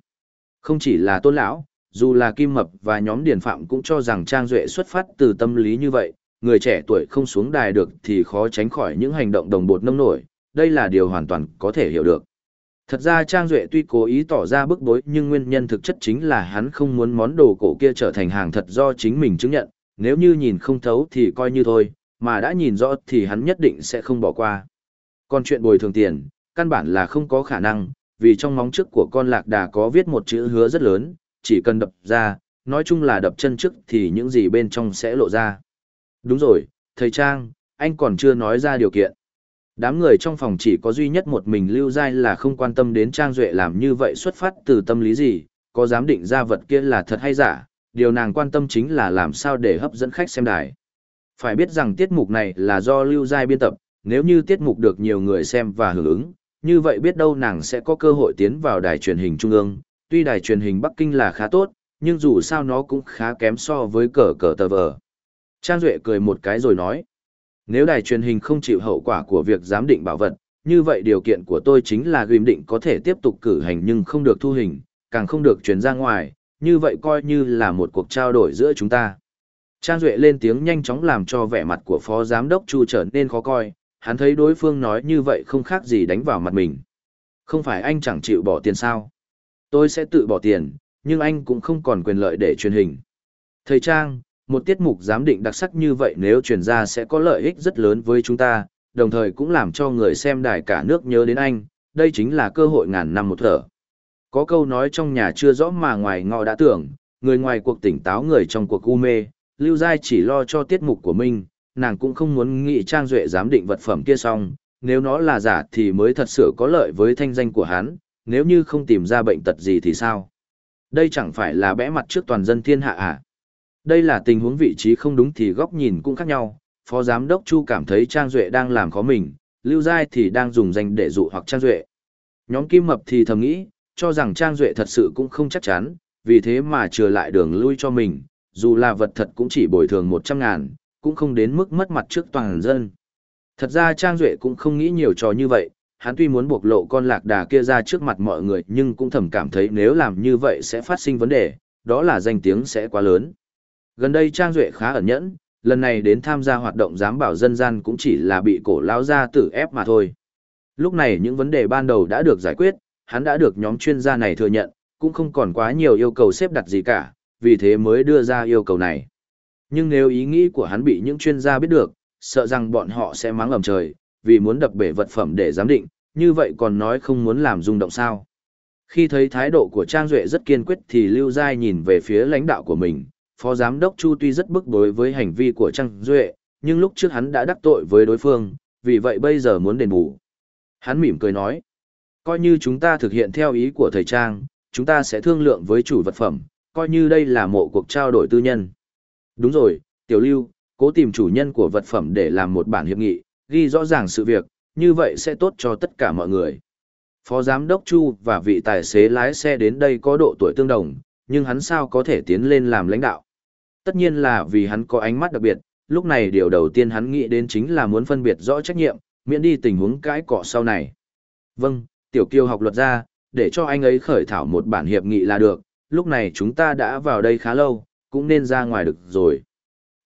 Không chỉ là tôn lão, dù là Kim Mập và nhóm Điền Phạm cũng cho rằng Trang Duệ xuất phát từ tâm lý như vậy, người trẻ tuổi không xuống đài được thì khó tránh khỏi những hành động đồng bột nông nổi, đây là điều hoàn toàn có thể hiểu được. Thật ra Trang Duệ tuy cố ý tỏ ra bức bối nhưng nguyên nhân thực chất chính là hắn không muốn món đồ cổ kia trở thành hàng thật do chính mình chứng nhận, nếu như nhìn không thấu thì coi như thôi, mà đã nhìn rõ thì hắn nhất định sẽ không bỏ qua. Còn chuyện bồi thường tiền, căn bản là không có khả năng, vì trong móng trước của con lạc đà có viết một chữ hứa rất lớn, chỉ cần đập ra, nói chung là đập chân trước thì những gì bên trong sẽ lộ ra. Đúng rồi, thầy Trang, anh còn chưa nói ra điều kiện. Đám người trong phòng chỉ có duy nhất một mình Lưu Giai là không quan tâm đến Trang Duệ làm như vậy xuất phát từ tâm lý gì, có dám định ra vật kia là thật hay giả, điều nàng quan tâm chính là làm sao để hấp dẫn khách xem đài. Phải biết rằng tiết mục này là do Lưu Giai biên tập, nếu như tiết mục được nhiều người xem và hưởng ứng, như vậy biết đâu nàng sẽ có cơ hội tiến vào đài truyền hình trung ương. Tuy đài truyền hình Bắc Kinh là khá tốt, nhưng dù sao nó cũng khá kém so với cờ cờ tờ vờ. Trang Duệ cười một cái rồi nói, nếu đài truyền hình không chịu hậu quả của việc giám định bảo vật, như vậy điều kiện của tôi chính là ghim định có thể tiếp tục cử hành nhưng không được thu hình, càng không được truyền ra ngoài, như vậy coi như là một cuộc trao đổi giữa chúng ta. Trang Duệ lên tiếng nhanh chóng làm cho vẻ mặt của Phó Giám đốc Chu trở nên khó coi, hắn thấy đối phương nói như vậy không khác gì đánh vào mặt mình. Không phải anh chẳng chịu bỏ tiền sao? Tôi sẽ tự bỏ tiền, nhưng anh cũng không còn quyền lợi để truyền hình. Thầy Trang, một tiết mục giám định đặc sắc như vậy nếu truyền ra sẽ có lợi ích rất lớn với chúng ta, đồng thời cũng làm cho người xem đài cả nước nhớ đến anh, đây chính là cơ hội ngàn năm một thở. Có câu nói trong nhà chưa rõ mà ngoài ngọ đã tưởng, người ngoài cuộc tỉnh táo người trong cuộc u mê, Lưu Giai chỉ lo cho tiết mục của mình, nàng cũng không muốn nghĩ Trang Duệ giám định vật phẩm kia xong, nếu nó là giả thì mới thật sự có lợi với thanh danh của hắn, nếu như không tìm ra bệnh tật gì thì sao? Đây chẳng phải là bẽ mặt trước toàn dân thiên hạ à? Đây là tình huống vị trí không đúng thì góc nhìn cũng khác nhau, Phó Giám đốc Chu cảm thấy Trang Duệ đang làm khó mình, Lưu Giai thì đang dùng danh để dụ hoặc Trang Duệ. Nhóm Kim Mập thì thầm nghĩ, cho rằng Trang Duệ thật sự cũng không chắc chắn, vì thế mà trừ lại đường lui cho mình, dù là vật thật cũng chỉ bồi thường 100 ngàn, cũng không đến mức mất mặt trước toàn dân. Thật ra Trang Duệ cũng không nghĩ nhiều trò như vậy, hắn tuy muốn buộc lộ con lạc đà kia ra trước mặt mọi người nhưng cũng thầm cảm thấy nếu làm như vậy sẽ phát sinh vấn đề, đó là danh tiếng sẽ quá lớn. Gần đây Trang Duệ khá ẩn nhẫn, lần này đến tham gia hoạt động giám bảo dân gian cũng chỉ là bị cổ lao ra tử ép mà thôi. Lúc này những vấn đề ban đầu đã được giải quyết, hắn đã được nhóm chuyên gia này thừa nhận, cũng không còn quá nhiều yêu cầu xếp đặt gì cả, vì thế mới đưa ra yêu cầu này. Nhưng nếu ý nghĩ của hắn bị những chuyên gia biết được, sợ rằng bọn họ sẽ mắng ầm trời, vì muốn đập bể vật phẩm để giám định, như vậy còn nói không muốn làm rung động sao. Khi thấy thái độ của Trang Duệ rất kiên quyết thì Lưu Giai nhìn về phía lãnh đạo của mình, Phó Giám đốc Chu tuy rất bức bối với hành vi của Trang Duệ, nhưng lúc trước hắn đã đắc tội với đối phương, vì vậy bây giờ muốn đền bù. Hắn mỉm cười nói, coi như chúng ta thực hiện theo ý của thầy Trang, chúng ta sẽ thương lượng với chủ vật phẩm, coi như đây là một cuộc trao đổi tư nhân. Đúng rồi, Tiểu Lưu, cố tìm chủ nhân của vật phẩm để làm một bản hiệp nghị, ghi rõ ràng sự việc, như vậy sẽ tốt cho tất cả mọi người. Phó Giám đốc Chu và vị tài xế lái xe đến đây có độ tuổi tương đồng, nhưng hắn sao có thể tiến lên làm lãnh đạo. Tất nhiên là vì hắn có ánh mắt đặc biệt, lúc này điều đầu tiên hắn nghĩ đến chính là muốn phân biệt rõ trách nhiệm, miễn đi tình huống cãi cọ sau này. Vâng, Tiểu Kiêu học luật ra, để cho anh ấy khởi thảo một bản hiệp nghị là được, lúc này chúng ta đã vào đây khá lâu, cũng nên ra ngoài được rồi.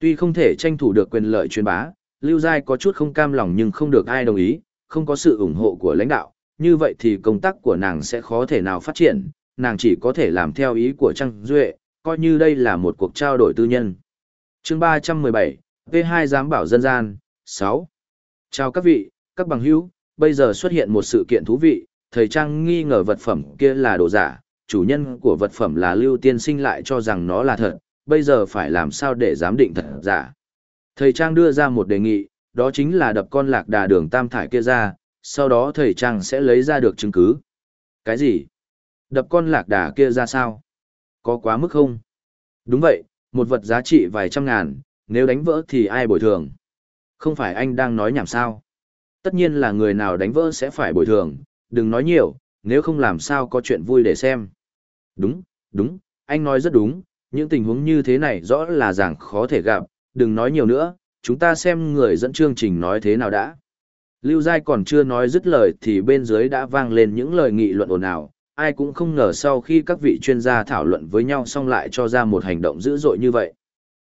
Tuy không thể tranh thủ được quyền lợi truyền bá, Lưu Giai có chút không cam lòng nhưng không được ai đồng ý, không có sự ủng hộ của lãnh đạo, như vậy thì công tác của nàng sẽ khó thể nào phát triển, nàng chỉ có thể làm theo ý của Trang Duệ, coi như đây là một cuộc trao đổi tư nhân. chương 317, V2 giám bảo dân gian, 6. Chào các vị, các bằng hữu, bây giờ xuất hiện một sự kiện thú vị, thầy Trang nghi ngờ vật phẩm kia là đồ giả, chủ nhân của vật phẩm là Lưu Tiên Sinh lại cho rằng nó là thật, bây giờ phải làm sao để giám định thật giả. Thầy Trang đưa ra một đề nghị, đó chính là đập con lạc đà đường tam thải kia ra, sau đó thầy Trang sẽ lấy ra được chứng cứ. Cái gì? Đập con lạc đà kia ra sao? Có quá mức không? Đúng vậy, một vật giá trị vài trăm ngàn, nếu đánh vỡ thì ai bồi thường? Không phải anh đang nói nhảm sao? Tất nhiên là người nào đánh vỡ sẽ phải bồi thường, đừng nói nhiều, nếu không làm sao có chuyện vui để xem. Đúng, đúng, anh nói rất đúng, những tình huống như thế này rõ là rằng khó thể gặp, đừng nói nhiều nữa, chúng ta xem người dẫn chương trình nói thế nào đã. Lưu Giai còn chưa nói dứt lời thì bên dưới đã vang lên những lời nghị luận ồn ào, ai cũng không ngờ sau khi các vị chuyên gia thảo luận với nhau xong lại cho ra một hành động dữ dội như vậy.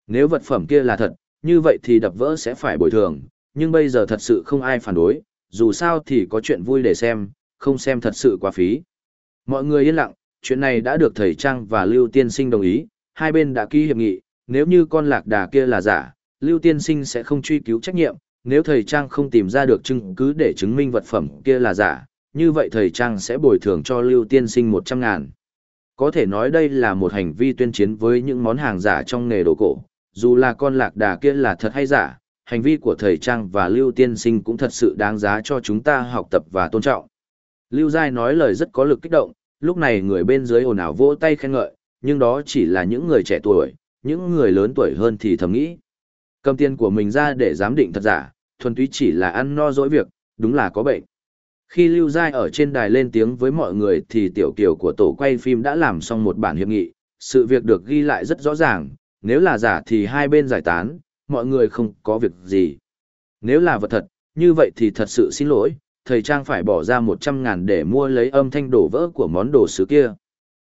Nếu vật phẩm kia là thật, như vậy thì đập vỡ sẽ phải bồi thường, nhưng bây giờ thật sự không ai phản đối, dù sao thì có chuyện vui để xem, không xem thật sự quá phí. Mọi người yên lặng, chuyện này đã được thầy Trang và Lưu Tiên Sinh đồng ý, hai bên đã ký hiệp nghị, nếu như con lạc đà kia là giả, Lưu Tiên Sinh sẽ không truy cứu trách nhiệm, nếu thầy Trang không tìm ra được chứng cứ để chứng minh vật phẩm kia là giả, như vậy thầy Trang sẽ bồi thường cho Lưu Tiên Sinh 100 ngàn. Có thể nói đây là một hành vi tuyên chiến với những món hàng giả trong nghề đồ cổ, dù là con lạc đà kia là thật hay giả, hành vi của thầy Trang và Lưu Tiên Sinh cũng thật sự đáng giá cho chúng ta học tập và tôn trọng. Lưu Giai nói lời rất có lực kích động, lúc này người bên dưới ồn ào vỗ tay khen ngợi, nhưng đó chỉ là những người trẻ tuổi, những người lớn tuổi hơn thì thầm nghĩ. Cầm tiền của mình ra để giám định thật giả, thuần túy chỉ là ăn no dỗi việc, đúng là có bệnh. Khi Lưu Giai ở trên đài lên tiếng với mọi người thì tiểu kiều của tổ quay phim đã làm xong một bản hiệp nghị, sự việc được ghi lại rất rõ ràng, nếu là giả thì hai bên giải tán, mọi người không có việc gì. Nếu là vật thật, như vậy thì thật sự xin lỗi, thầy Trang phải bỏ ra 100 ngàn để mua lấy âm thanh đổ vỡ của món đồ sứ kia.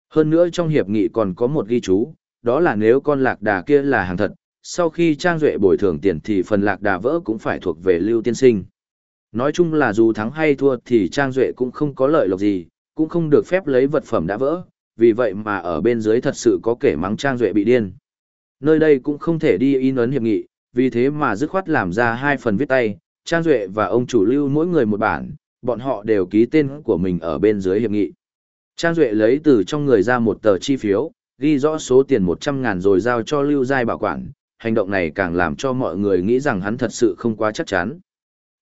Hơn nữa trong hiệp nghị còn có một ghi chú, đó là nếu con lạc đà kia là hàng thật, sau khi Trang Duệ bồi thường tiền thì phần lạc đà vỡ cũng phải thuộc về Lưu Tiên Sinh. Nói chung là dù thắng hay thua thì Trang Duệ cũng không có lợi lộc gì, cũng không được phép lấy vật phẩm đã vỡ, vì vậy mà ở bên dưới thật sự có kẻ mắng Trang Duệ bị điên. Nơi đây cũng không thể đi in ấn hiệp nghị, vì thế mà dứt khoát làm ra hai phần viết tay, Trang Duệ và ông chủ lưu mỗi người một bản, bọn họ đều ký tên của mình ở bên dưới hiệp nghị. Trang Duệ lấy từ trong người ra một tờ chi phiếu, ghi rõ số tiền 100 ngàn rồi giao cho Lưu Giai bảo quản, hành động này càng làm cho mọi người nghĩ rằng hắn thật sự không quá chắc chắn.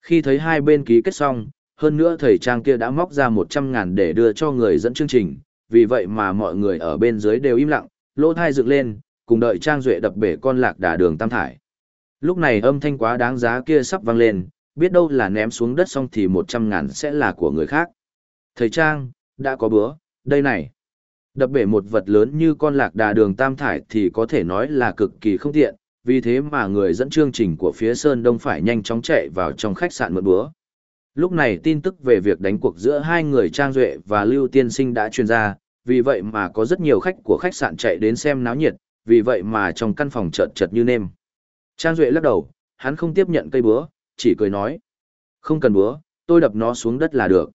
Khi thấy hai bên ký kết xong, hơn nữa thầy Trang kia đã móc ra 100 ngàn để đưa cho người dẫn chương trình, vì vậy mà mọi người ở bên dưới đều im lặng, lỗ thai dựng lên, cùng đợi Trang Duệ đập bể con lạc đà đường tam thải. Lúc này âm thanh quá đáng giá kia sắp vang lên, biết đâu là ném xuống đất xong thì 100 ngàn sẽ là của người khác. Thầy Trang, đã có bữa, đây này. Đập bể một vật lớn như con lạc đà đường tam thải thì có thể nói là cực kỳ không tiện, vì thế mà người dẫn chương trình của phía Sơn Đông phải nhanh chóng chạy vào trong khách sạn mượn bữa. Lúc này tin tức về việc đánh cuộc giữa hai người Trang Duệ và Lưu Tiên Sinh đã truyền ra, vì vậy mà có rất nhiều khách của khách sạn chạy đến xem náo nhiệt, vì vậy mà trong căn phòng chợt chật như nêm. Trang Duệ lắc đầu, hắn không tiếp nhận cây búa, chỉ cười nói. Không cần búa, tôi đập nó xuống đất là được.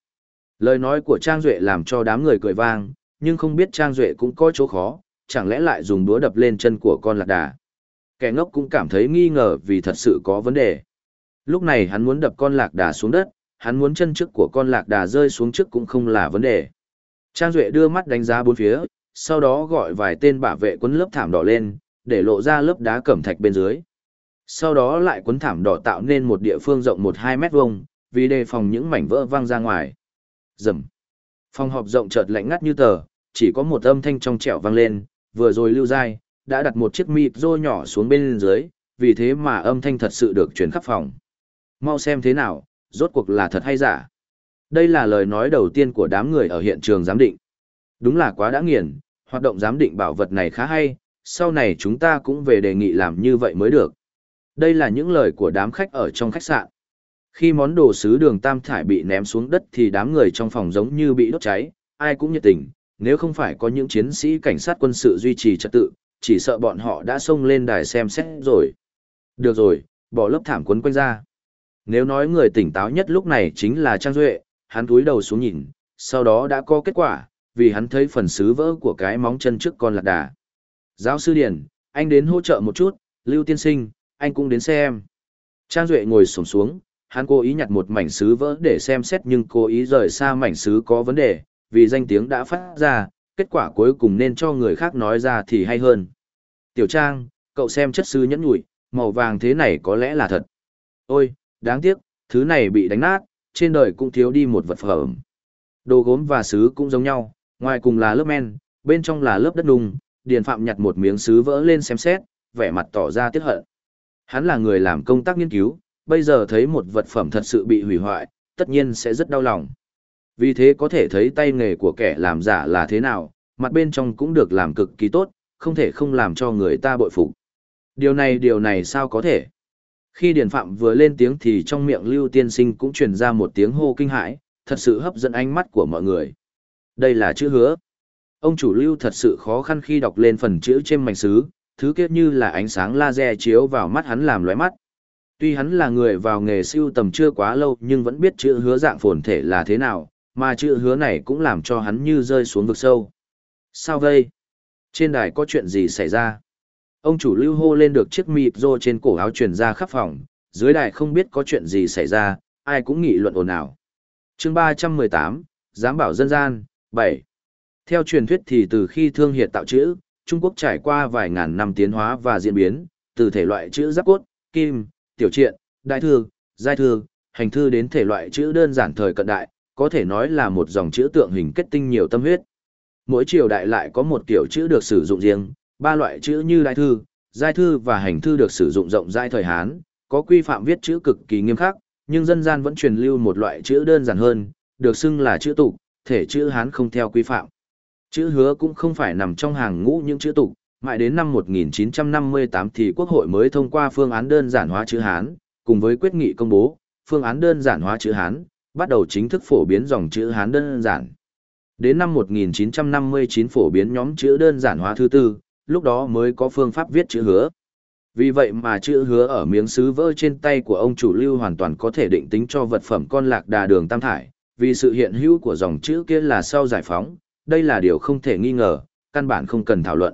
Lời nói của Trang Duệ làm cho đám người cười vang, nhưng không biết Trang Duệ cũng có chỗ khó, chẳng lẽ lại dùng búa đập lên chân của con lạc đà. Kẻ ngốc cũng cảm thấy nghi ngờ vì thật sự có vấn đề. Lúc này hắn muốn đập con lạc đà xuống đất, hắn muốn chân trước của con lạc đà rơi xuống trước cũng không là vấn đề. Trang Duệ đưa mắt đánh giá bốn phía, sau đó gọi vài tên bảo vệ quấn lớp thảm đỏ lên, để lộ ra lớp đá cẩm thạch bên dưới. Sau đó lại quấn thảm đỏ tạo nên một địa phương rộng 1-2 mét vuông, vì đề phòng những mảnh vỡ văng ra ngoài. Rầm. Phòng họp rộng chợt lạnh ngắt như tờ, chỉ có một âm thanh trong trẻo vang lên, vừa rồi lưu dai, đã đặt một chiếc mịp rô nhỏ xuống bên dưới, vì thế mà âm thanh thật sự được truyền khắp phòng. Mau xem thế nào, rốt cuộc là thật hay giả. Đây là lời nói đầu tiên của đám người ở hiện trường giám định. Đúng là quá đã nghiền, hoạt động giám định bảo vật này khá hay, sau này chúng ta cũng về đề nghị làm như vậy mới được. Đây là những lời của đám khách ở trong khách sạn. Khi món đồ sứ đường tam thải bị ném xuống đất thì đám người trong phòng giống như bị đốt cháy, ai cũng nhiệt tình, nếu không phải có những chiến sĩ cảnh sát quân sự duy trì trật tự, chỉ sợ bọn họ đã xông lên đài xem xét rồi. Được rồi, bỏ lớp thảm quấn quanh ra. Nếu nói người tỉnh táo nhất lúc này chính là Trang Duệ, hắn túi đầu xuống nhìn, sau đó đã có kết quả, vì hắn thấy phần sứ vỡ của cái móng chân trước con lạc đà. Giáo sư Điền, anh đến hỗ trợ một chút, Lưu Tiên Sinh, anh cũng đến xem. Trang Duệ ngồi sổng xuống, hắn cố ý nhặt một mảnh sứ vỡ để xem xét nhưng cố ý rời xa mảnh sứ có vấn đề, vì danh tiếng đã phát ra, kết quả cuối cùng nên cho người khác nói ra thì hay hơn. Tiểu Trang, cậu xem chất sứ nhẫn nhủi, màu vàng thế này có lẽ là thật. Ôi, đáng tiếc, thứ này bị đánh nát, trên đời cũng thiếu đi một vật phẩm. Đồ gốm và sứ cũng giống nhau, ngoài cùng là lớp men, bên trong là lớp đất nung, Điền Phạm nhặt một miếng sứ vỡ lên xem xét, vẻ mặt tỏ ra tiếc hận. Hắn là người làm công tác nghiên cứu, bây giờ thấy một vật phẩm thật sự bị hủy hoại, tất nhiên sẽ rất đau lòng. Vì thế có thể thấy tay nghề của kẻ làm giả là thế nào, mặt bên trong cũng được làm cực kỳ tốt, không thể không làm cho người ta bội phục. Điều này điều này sao có thể? Khi Điền Phạm vừa lên tiếng thì trong miệng Lưu Tiên Sinh cũng truyền ra một tiếng hô kinh hãi, thật sự hấp dẫn ánh mắt của mọi người. Đây là chữ hứa. Ông chủ Lưu thật sự khó khăn khi đọc lên phần chữ trên mảnh sứ, thứ kết như là ánh sáng laser chiếu vào mắt hắn làm lóe mắt. Tuy hắn là người vào nghề siêu tầm chưa quá lâu nhưng vẫn biết chữ hứa dạng phồn thể là thế nào, mà chữ hứa này cũng làm cho hắn như rơi xuống vực sâu. Sao vậy? Trên đài có chuyện gì xảy ra? Ông chủ lưu hô lên được chiếc mịp rô trên cổ áo truyền ra khắp phòng, dưới đài không biết có chuyện gì xảy ra, ai cũng nghị luận ồn ào. chương 318, Giám bảo dân gian, 7. Theo truyền thuyết thì từ khi thương hiệt tạo chữ, Trung Quốc trải qua vài ngàn năm tiến hóa và diễn biến, từ thể loại chữ giáp cốt, kim, tiểu truyện, đại thư, giai thư, hành thư đến thể loại chữ đơn giản thời cận đại, có thể nói là một dòng chữ tượng hình kết tinh nhiều tâm huyết. Mỗi triều đại lại có một kiểu chữ được sử dụng riêng, ba loại chữ như đại thư, giai thư và hành thư được sử dụng rộng rãi thời Hán, có quy phạm viết chữ cực kỳ nghiêm khắc, nhưng dân gian vẫn truyền lưu một loại chữ đơn giản hơn, được xưng là chữ tục, thể chữ Hán không theo quy phạm. Chữ hứa cũng không phải nằm trong hàng ngũ những chữ tục, mãi đến năm 1958 thì Quốc hội mới thông qua phương án đơn giản hóa chữ Hán, cùng với quyết nghị công bố, phương án đơn giản hóa chữ Hán, bắt đầu chính thức phổ biến dòng chữ Hán đơn giản. Đến năm 1959 phổ biến nhóm chữ đơn giản hóa thứ tư, lúc đó mới có phương pháp viết chữ hứa. Vì vậy mà chữ hứa ở miếng sứ vỡ trên tay của ông chủ lưu hoàn toàn có thể định tính cho vật phẩm con lạc đà đường tam thải, vì sự hiện hữu của dòng chữ kia là sau giải phóng, đây là điều không thể nghi ngờ, căn bản không cần thảo luận.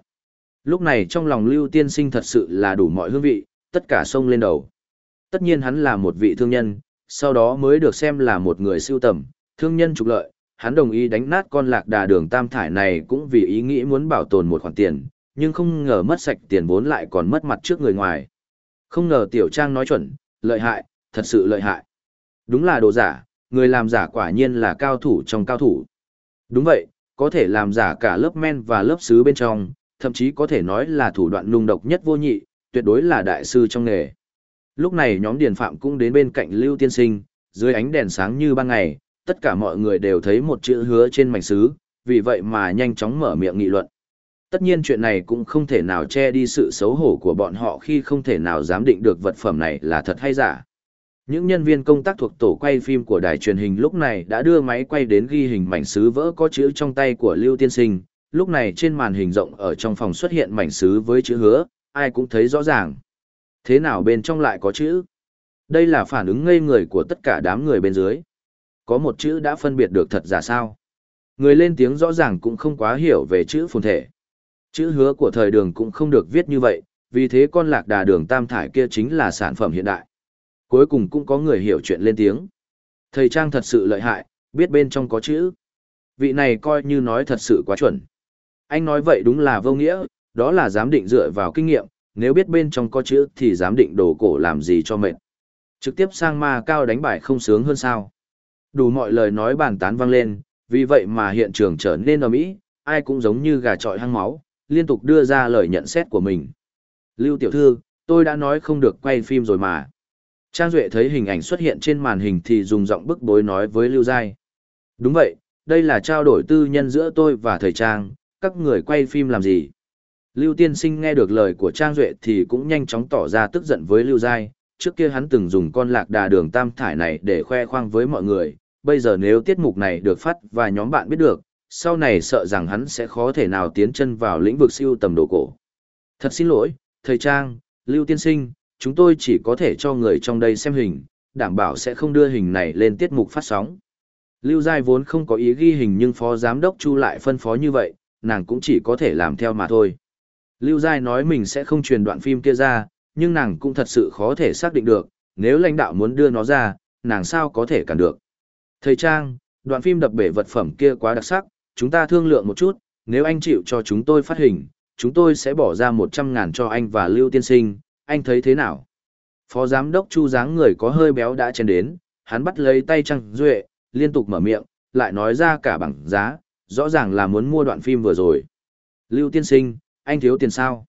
Lúc này trong lòng lưu tiên sinh thật sự là đủ mọi hương vị, tất cả sông lên đầu. Tất nhiên hắn là một vị thương nhân, sau đó mới được xem là một người siêu tầm, thương nhân trục lợi, hắn đồng ý đánh nát con lạc đà đường tam thải này cũng vì ý nghĩ muốn bảo tồn một khoản tiền, nhưng không ngờ mất sạch tiền vốn lại còn mất mặt trước người ngoài. Không ngờ tiểu trang nói chuẩn, lợi hại, thật sự lợi hại. Đúng là đồ giả, người làm giả quả nhiên là cao thủ trong cao thủ. Đúng vậy, có thể làm giả cả lớp men và lớp sứ bên trong, thậm chí có thể nói là thủ đoạn lung độc nhất vô nhị, tuyệt đối là đại sư trong nghề. Lúc này nhóm điền phạm cũng đến bên cạnh Lưu Tiên Sinh, dưới ánh đèn sáng như ban ngày, tất cả mọi người đều thấy một chữ hứa trên mảnh sứ, vì vậy mà nhanh chóng mở miệng nghị luận. Tất nhiên chuyện này cũng không thể nào che đi sự xấu hổ của bọn họ khi không thể nào giám định được vật phẩm này là thật hay giả. Những nhân viên công tác thuộc tổ quay phim của đài truyền hình lúc này đã đưa máy quay đến ghi hình mảnh sứ vỡ có chữ trong tay của Lưu Tiên Sinh. Lúc này trên màn hình rộng ở trong phòng xuất hiện mảnh sứ với chữ hứa, ai cũng thấy rõ ràng. Thế nào bên trong lại có chữ? Đây là phản ứng ngây người của tất cả đám người bên dưới. Có một chữ đã phân biệt được thật giả sao? Người lên tiếng rõ ràng cũng không quá hiểu về chữ phồn thể. Chữ hứa của thời đường cũng không được viết như vậy, vì thế con lạc đà đường tam thải kia chính là sản phẩm hiện đại. Cuối cùng cũng có người hiểu chuyện lên tiếng. Thầy Trang thật sự lợi hại, biết bên trong có chữ. Vị này coi như nói thật sự quá chuẩn. Anh nói vậy đúng là vô nghĩa, đó là giám định dựa vào kinh nghiệm, nếu biết bên trong có chữ thì dám định đồ cổ làm gì cho mệt. Trực tiếp sang ma cao đánh bài không sướng hơn sao. Đủ mọi lời nói bàn tán vang lên, vì vậy mà hiện trường trở nên ầm ĩ, ai cũng giống như gà trọi hăng máu, liên tục đưa ra lời nhận xét của mình. Lưu tiểu thư, tôi đã nói không được quay phim rồi mà. Trang Duệ thấy hình ảnh xuất hiện trên màn hình thì dùng giọng bức bối nói với Lưu Giai. Đúng vậy, đây là trao đổi tư nhân giữa tôi và thời Trang, các người quay phim làm gì? Lưu Tiên Sinh nghe được lời của Trang Duệ thì cũng nhanh chóng tỏ ra tức giận với Lưu Giai. Trước kia hắn từng dùng con lạc đà đường tam thải này để khoe khoang với mọi người, bây giờ nếu tiết mục này được phát và nhóm bạn biết được, sau này sợ rằng hắn sẽ khó thể nào tiến chân vào lĩnh vực siêu tầm đồ cổ. Thật xin lỗi, thầy Trang, Lưu Tiên Sinh, chúng tôi chỉ có thể cho người trong đây xem hình, đảm bảo sẽ không đưa hình này lên tiết mục phát sóng. Lưu Giai vốn không có ý ghi hình nhưng phó giám đốc Chu lại phân phó như vậy, nàng cũng chỉ có thể làm theo mà thôi. Lưu Giai nói mình sẽ không truyền đoạn phim kia ra, nhưng nàng cũng thật sự khó thể xác định được, nếu lãnh đạo muốn đưa nó ra, nàng sao có thể cản được. Thầy Trang, đoạn phim đập bể vật phẩm kia quá đặc sắc, chúng ta thương lượng một chút, nếu anh chịu cho chúng tôi phát hình, chúng tôi sẽ bỏ ra 100 ngàn cho anh và Lưu Tiên Sinh, anh thấy thế nào? Phó giám đốc Chu dáng người có hơi béo đã chen đến, hắn bắt lấy tay Trang Duệ, liên tục mở miệng, lại nói ra cả bằng giá, rõ ràng là muốn mua đoạn phim vừa rồi. Lưu tiên sinh, anh thiếu tiền sao?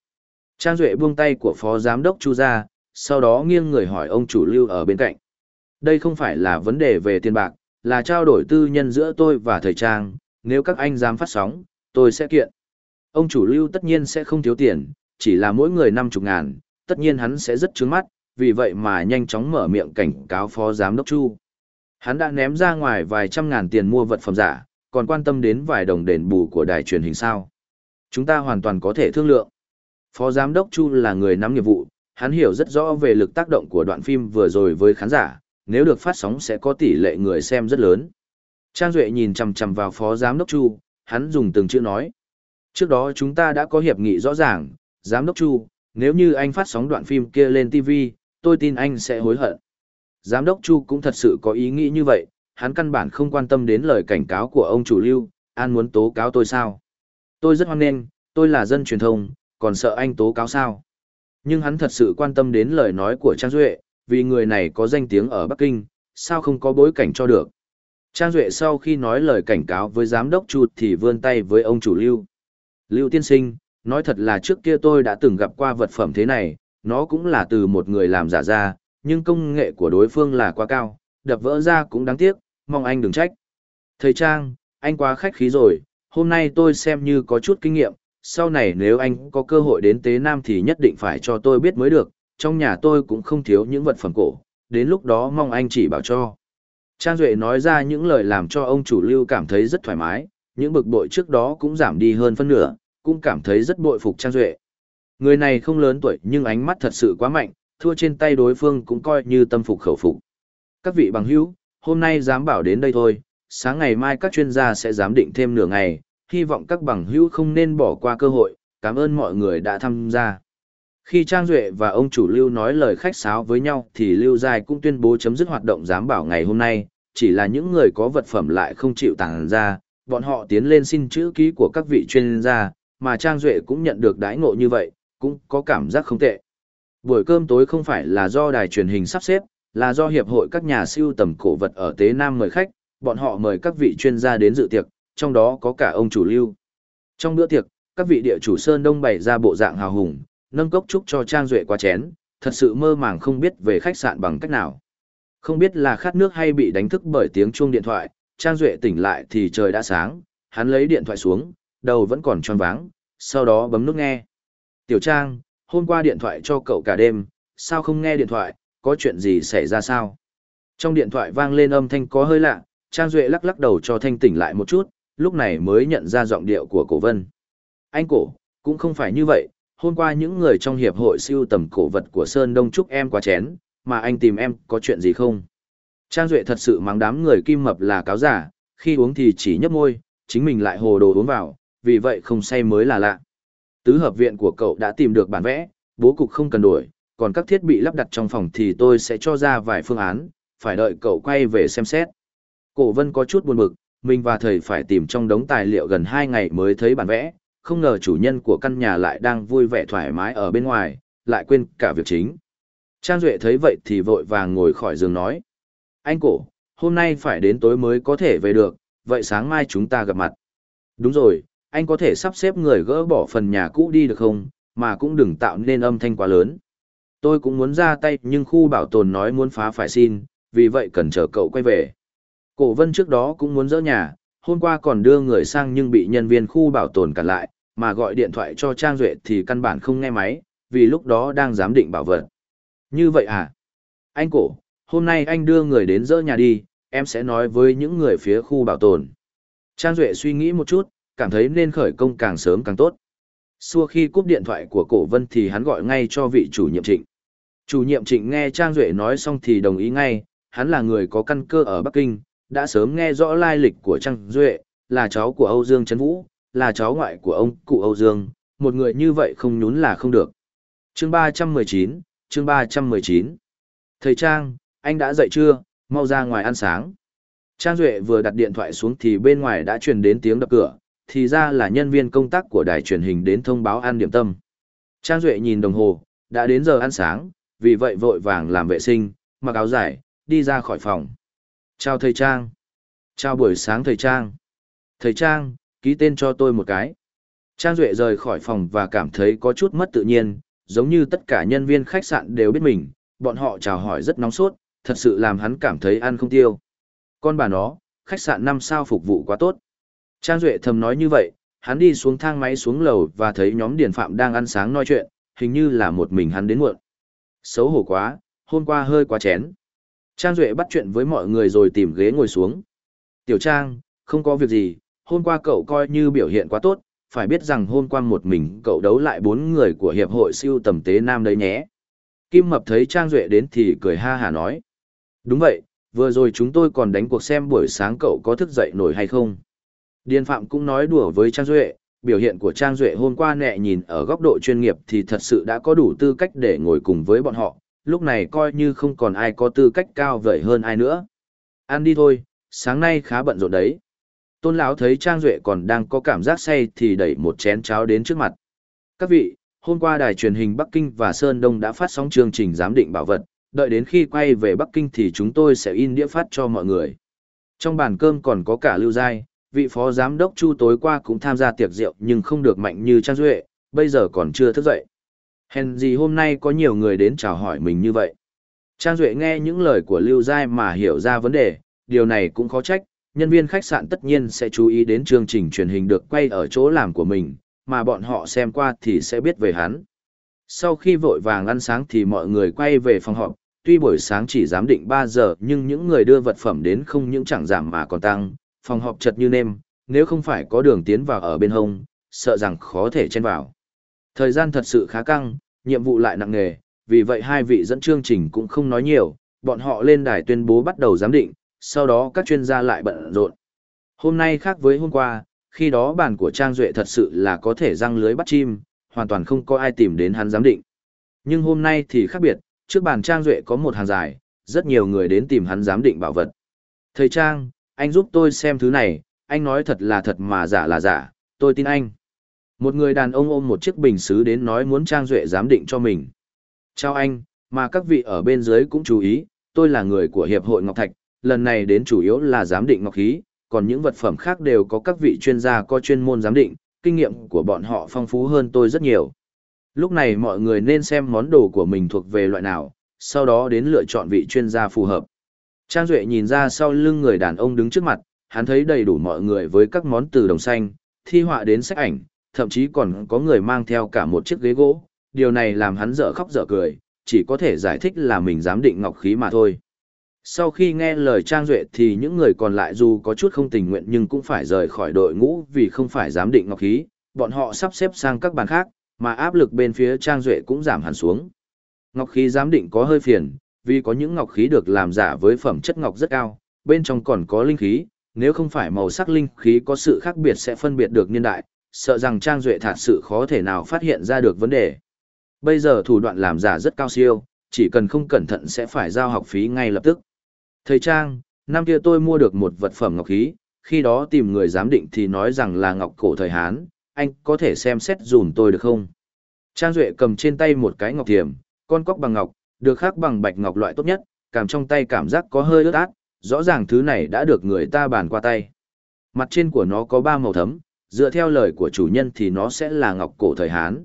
Trang Duệ buông tay của phó giám đốc Chu ra, sau đó nghiêng người hỏi ông chủ Lưu ở bên cạnh. Đây không phải là vấn đề về tiền bạc, là trao đổi tư nhân giữa tôi và thời trang, nếu các anh dám phát sóng, tôi sẽ kiện. Ông chủ Lưu tất nhiên sẽ không thiếu tiền, chỉ là mỗi người năm chục ngàn, tất nhiên hắn sẽ rất trướng mắt, vì vậy mà nhanh chóng mở miệng cảnh cáo phó giám đốc Chu. Hắn đã ném ra ngoài vài trăm ngàn tiền mua vật phẩm giả, còn quan tâm đến vài đồng đền bù của đài truyền hình sao. Chúng ta hoàn toàn có thể thương lượng. Phó giám đốc Chu là người nắm nghiệp vụ, hắn hiểu rất rõ về lực tác động của đoạn phim vừa rồi với khán giả, nếu được phát sóng sẽ có tỷ lệ người xem rất lớn. Trang Duệ nhìn chằm chằm vào phó giám đốc Chu, hắn dùng từng chữ nói. Trước đó chúng ta đã có hiệp nghị rõ ràng, giám đốc Chu, nếu như anh phát sóng đoạn phim kia lên TV, tôi tin anh sẽ hối hận. Giám đốc Chu cũng thật sự có ý nghĩ như vậy, hắn căn bản không quan tâm đến lời cảnh cáo của ông chủ lưu, an muốn tố cáo tôi sao. Tôi rất hoan nghênh, tôi là dân truyền thông, còn sợ anh tố cáo sao. Nhưng hắn thật sự quan tâm đến lời nói của Trang Duệ, vì người này có danh tiếng ở Bắc Kinh, sao không có bối cảnh cho được. Trang Duệ sau khi nói lời cảnh cáo với giám đốc Chu thì vươn tay với ông chủ lưu. Lưu tiên sinh, nói thật là trước kia tôi đã từng gặp qua vật phẩm thế này, nó cũng là từ một người làm giả ra, nhưng công nghệ của đối phương là quá cao, đập vỡ ra cũng đáng tiếc, mong anh đừng trách. Thầy Trang, anh quá khách khí rồi, hôm nay tôi xem như có chút kinh nghiệm, sau này nếu anh có cơ hội đến Tế Nam thì nhất định phải cho tôi biết mới được, trong nhà tôi cũng không thiếu những vật phẩm cổ, đến lúc đó mong anh chỉ bảo cho. Trang Duệ nói ra những lời làm cho ông chủ lưu cảm thấy rất thoải mái, những bực bội trước đó cũng giảm đi hơn phân nửa, cũng cảm thấy rất bội phục Trang Duệ. Người này không lớn tuổi nhưng ánh mắt thật sự quá mạnh, thua trên tay đối phương cũng coi như tâm phục khẩu phục. Các vị bằng hữu, hôm nay dám bảo đến đây thôi, sáng ngày mai các chuyên gia sẽ giám định thêm nửa ngày, hy vọng các bằng hữu không nên bỏ qua cơ hội, cảm ơn mọi người đã tham gia. Khi Trang Duệ và ông chủ Lưu nói lời khách sáo với nhau thì Lưu Giai cũng tuyên bố chấm dứt hoạt động giám bảo ngày hôm nay, chỉ là những người có vật phẩm lại không chịu tàng ra, bọn họ tiến lên xin chữ ký của các vị chuyên gia, mà Trang Duệ cũng nhận được đãi ngộ như vậy, cũng có cảm giác không tệ. Buổi cơm tối không phải là do đài truyền hình sắp xếp, là do hiệp hội các nhà siêu tầm cổ vật ở Tế Nam mời khách, bọn họ mời các vị chuyên gia đến dự tiệc, trong đó có cả ông chủ lưu. Trong bữa tiệc, các vị địa chủ Sơn Đông bày ra bộ dạng hào hùng, nâng cốc chúc cho Trang Duệ qua chén, thật sự mơ màng không biết về khách sạn bằng cách nào. Không biết là khát nước hay bị đánh thức bởi tiếng chuông điện thoại, Trang Duệ tỉnh lại thì trời đã sáng, hắn lấy điện thoại xuống, đầu vẫn còn tròn váng, sau đó bấm nút nghe. Tiểu Trang, hôm qua điện thoại cho cậu cả đêm, sao không nghe điện thoại, có chuyện gì xảy ra sao? Trong điện thoại vang lên âm thanh có hơi lạ, Trang Duệ lắc lắc đầu cho thanh tỉnh lại một chút, lúc này mới nhận ra giọng điệu của cổ vân. Anh cổ, cũng không phải như vậy, hôm qua những người trong hiệp hội siêu tầm cổ vật của Sơn Đông chúc em quá chén, mà anh tìm em có chuyện gì không? Trang Duệ thật sự mắng đám người kim mập là cáo giả, khi uống thì chỉ nhấp môi, chính mình lại hồ đồ uống vào, vì vậy không say mới là lạ. Tứ hợp viện của cậu đã tìm được bản vẽ, bố cục không cần đổi, còn các thiết bị lắp đặt trong phòng thì tôi sẽ cho ra vài phương án, phải đợi cậu quay về xem xét. Cổ vân có chút buồn bực, mình và thầy phải tìm trong đống tài liệu gần 2 ngày mới thấy bản vẽ, không ngờ chủ nhân của căn nhà lại đang vui vẻ thoải mái ở bên ngoài, lại quên cả việc chính. Trang Duệ thấy vậy thì vội vàng ngồi khỏi giường nói. Anh cổ, hôm nay phải đến tối mới có thể về được, vậy sáng mai chúng ta gặp mặt. Đúng rồi, anh có thể sắp xếp người gỡ bỏ phần nhà cũ đi được không, mà cũng đừng tạo nên âm thanh quá lớn. Tôi cũng muốn ra tay nhưng khu bảo tồn nói muốn phá phải xin, vì vậy cần chờ cậu quay về. Cổ vân trước đó cũng muốn dỡ nhà, hôm qua còn đưa người sang nhưng bị nhân viên khu bảo tồn cản lại, mà gọi điện thoại cho Trang Duệ thì căn bản không nghe máy, vì lúc đó đang giám định bảo vật. Như vậy à? Anh cổ, hôm nay anh đưa người đến dỡ nhà đi, em sẽ nói với những người phía khu bảo tồn. Trang Duệ suy nghĩ một chút, cảm thấy nên khởi công càng sớm càng tốt. Xua khi cúp điện thoại của cổ vân thì hắn gọi ngay cho vị chủ nhiệm trịnh. Chủ nhiệm trịnh nghe Trang Duệ nói xong thì đồng ý ngay, hắn là người có căn cơ ở Bắc Kinh, đã sớm nghe rõ lai lịch của Trang Duệ, là cháu của Âu Dương Trấn Vũ, là cháu ngoại của ông cụ Âu Dương, một người như vậy không nhún là không được. chương 319, chương 319. Thầy Trang, anh đã dậy chưa, mau ra ngoài ăn sáng. Trang Duệ vừa đặt điện thoại xuống thì bên ngoài đã truyền đến tiếng đập cửa, thì ra là nhân viên công tác của đài truyền hình đến thông báo ăn điểm tâm. Trang Duệ nhìn đồng hồ, đã đến giờ ăn sáng, vì vậy vội vàng làm vệ sinh, mặc áo dài, đi ra khỏi phòng. Chào thầy Trang. Chào buổi sáng thầy Trang. Thầy Trang, ký tên cho tôi một cái. Trang Duệ rời khỏi phòng và cảm thấy có chút mất tự nhiên, giống như tất cả nhân viên khách sạn đều biết mình, bọn họ chào hỏi rất nóng sốt, thật sự làm hắn cảm thấy ăn không tiêu. Con bà nó, khách sạn 5 sao phục vụ quá tốt. Trang Duệ thầm nói như vậy, hắn đi xuống thang máy xuống lầu và thấy nhóm điển phạm đang ăn sáng nói chuyện, hình như là một mình hắn đến muộn. Xấu hổ quá, hôm qua hơi quá chén. Trang Duệ bắt chuyện với mọi người rồi tìm ghế ngồi xuống. Tiểu Trang, không có việc gì, hôm qua cậu coi như biểu hiện quá tốt, phải biết rằng hôm qua một mình cậu đấu lại bốn người của Hiệp hội siêu tầm tế nam đấy nhé. Kim Mập thấy Trang Duệ đến thì cười ha hà nói. Đúng vậy, vừa rồi chúng tôi còn đánh cuộc xem buổi sáng cậu có thức dậy nổi hay không. Điền Phạm cũng nói đùa với Trang Duệ, biểu hiện của Trang Duệ hôm qua nẹ nhìn ở góc độ chuyên nghiệp thì thật sự đã có đủ tư cách để ngồi cùng với bọn họ, lúc này coi như không còn ai có tư cách cao vậy hơn ai nữa. Ăn đi thôi, sáng nay khá bận rộn đấy. Tôn lão thấy Trang Duệ còn đang có cảm giác say thì đẩy một chén cháo đến trước mặt. Các vị, hôm qua đài truyền hình Bắc Kinh và Sơn Đông đã phát sóng chương trình giám định bảo vật, đợi đến khi quay về Bắc Kinh thì chúng tôi sẽ in đĩa phát cho mọi người. Trong bàn cơm còn có cả Lưu Giai, vị phó giám đốc Chu tối qua cũng tham gia tiệc rượu nhưng không được mạnh như Trang Duệ, bây giờ còn chưa thức dậy. Hèn gì hôm nay có nhiều người đến chào hỏi mình như vậy. Trang Duệ nghe những lời của Lưu Giai mà hiểu ra vấn đề, điều này cũng khó trách, nhân viên khách sạn tất nhiên sẽ chú ý đến chương trình truyền hình được quay ở chỗ làm của mình, mà bọn họ xem qua thì sẽ biết về hắn. Sau khi vội vàng ăn sáng thì mọi người quay về phòng họp, tuy buổi sáng chỉ giám định 3 giờ nhưng những người đưa vật phẩm đến không những chẳng giảm mà còn tăng, phòng họp chật như nêm, nếu không phải có đường tiến vào ở bên hông, sợ rằng khó thể chen vào. Thời gian thật sự khá căng, nhiệm vụ lại nặng nề, vì vậy hai vị dẫn chương trình cũng không nói nhiều, bọn họ lên đài tuyên bố bắt đầu giám định, sau đó các chuyên gia lại bận rộn. Hôm nay khác với hôm qua, khi đó bàn của Trang Duệ thật sự là có thể răng lưới bắt chim, hoàn toàn không có ai tìm đến hắn giám định. Nhưng hôm nay thì khác biệt, trước bàn Trang Duệ có một hàng dài, rất nhiều người đến tìm hắn giám định bảo vật. Thầy Trang, anh giúp tôi xem thứ này, anh nói thật là thật mà giả là giả, tôi tin anh. Một người đàn ông ôm một chiếc bình xứ đến nói muốn Trang Duệ giám định cho mình. Chào anh, mà các vị ở bên dưới cũng chú ý, tôi là người của Hiệp hội Ngọc Thạch, lần này đến chủ yếu là giám định ngọc khí, còn những vật phẩm khác đều có các vị chuyên gia có chuyên môn giám định, kinh nghiệm của bọn họ phong phú hơn tôi rất nhiều. Lúc này mọi người nên xem món đồ của mình thuộc về loại nào, sau đó đến lựa chọn vị chuyên gia phù hợp. Trang Duệ nhìn ra sau lưng người đàn ông đứng trước mặt, hắn thấy đầy đủ mọi người với các món từ đồng xanh, thi họa đến sách ảnh, thậm chí còn có người mang theo cả một chiếc ghế gỗ, điều này làm hắn dở khóc dở cười, chỉ có thể giải thích là mình giám định ngọc khí mà thôi. Sau khi nghe lời Trang Duệ thì những người còn lại dù có chút không tình nguyện nhưng cũng phải rời khỏi đội ngũ vì không phải giám định ngọc khí, bọn họ sắp xếp sang các bàn khác, mà áp lực bên phía Trang Duệ cũng giảm hẳn xuống. Ngọc khí giám định có hơi phiền, vì có những ngọc khí được làm giả với phẩm chất ngọc rất cao, bên trong còn có linh khí, nếu không phải màu sắc linh khí có sự khác biệt sẽ phân biệt được niên đại, sợ rằng Trang Duệ thật sự khó thể nào phát hiện ra được vấn đề. Bây giờ thủ đoạn làm giả rất cao siêu, chỉ cần không cẩn thận sẽ phải giao học phí ngay lập tức. Thầy Trang, năm kia tôi mua được một vật phẩm ngọc khí, khi đó tìm người giám định thì nói rằng là ngọc cổ thời Hán, anh có thể xem xét dùm tôi được không? Trang Duệ cầm trên tay một cái ngọc thiểm, con cóc bằng ngọc, được khắc bằng bạch ngọc loại tốt nhất, cảm trong tay cảm giác có hơi ướt át, rõ ràng thứ này đã được người ta bàn qua tay. Mặt trên của nó có ba màu thấm, dựa theo lời của chủ nhân thì nó sẽ là ngọc cổ thời Hán.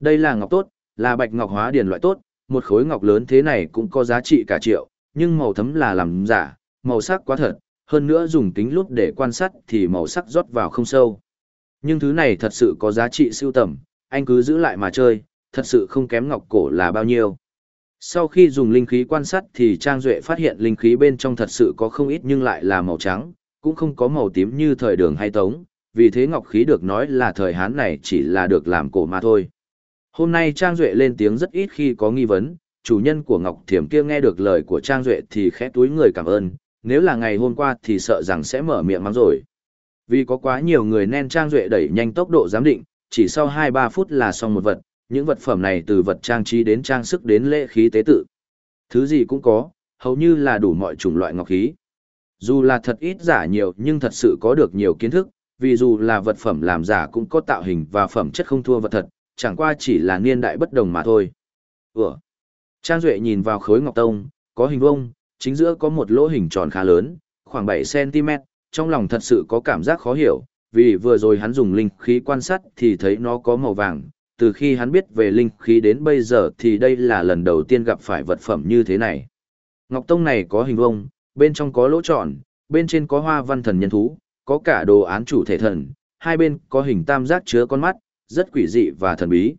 Đây là ngọc tốt, là bạch ngọc hóa điển loại tốt, một khối ngọc lớn thế này cũng có giá trị cả triệu, nhưng màu thấm là làm giả, màu sắc quá thật, hơn nữa dùng kính lúp để quan sát thì màu sắc rót vào không sâu. Nhưng thứ này thật sự có giá trị siêu tầm, anh cứ giữ lại mà chơi, thật sự không kém ngọc cổ là bao nhiêu. Sau khi dùng linh khí quan sát thì Trang Duệ phát hiện linh khí bên trong thật sự có không ít nhưng lại là màu trắng, cũng không có màu tím như thời đường hay tống, vì thế ngọc khí được nói là thời Hán này chỉ là được làm cổ mà thôi. Hôm nay Trang Duệ lên tiếng rất ít khi có nghi vấn, chủ nhân của Ngọc Thiểm kia nghe được lời của Trang Duệ thì khẽ túi người cảm ơn, nếu là ngày hôm qua thì sợ rằng sẽ mở miệng mắng rồi. Vì có quá nhiều người nên Trang Duệ đẩy nhanh tốc độ giám định, chỉ sau 2-3 phút là xong một vật, những vật phẩm này từ vật trang trí đến trang sức đến lễ khí tế tự. Thứ gì cũng có, hầu như là đủ mọi chủng loại ngọc khí. Dù là thật ít giả nhiều nhưng thật sự có được nhiều kiến thức, vì dù là vật phẩm làm giả cũng có tạo hình và phẩm chất không thua vật thật, chẳng qua chỉ là niên đại bất đồng mà thôi. Ủa? Trang Duệ nhìn vào khối ngọc tông, có hình vuông, chính giữa có một lỗ hình tròn khá lớn, khoảng 7cm, trong lòng thật sự có cảm giác khó hiểu, vì vừa rồi hắn dùng linh khí quan sát thì thấy nó có màu vàng, từ khi hắn biết về linh khí đến bây giờ thì đây là lần đầu tiên gặp phải vật phẩm như thế này. Ngọc Tông này có hình vuông, bên trong có lỗ tròn, bên trên có hoa văn thần nhân thú, có cả đồ án chủ thể thần, hai bên có hình tam giác chứa con mắt, rất quỷ dị và thần bí.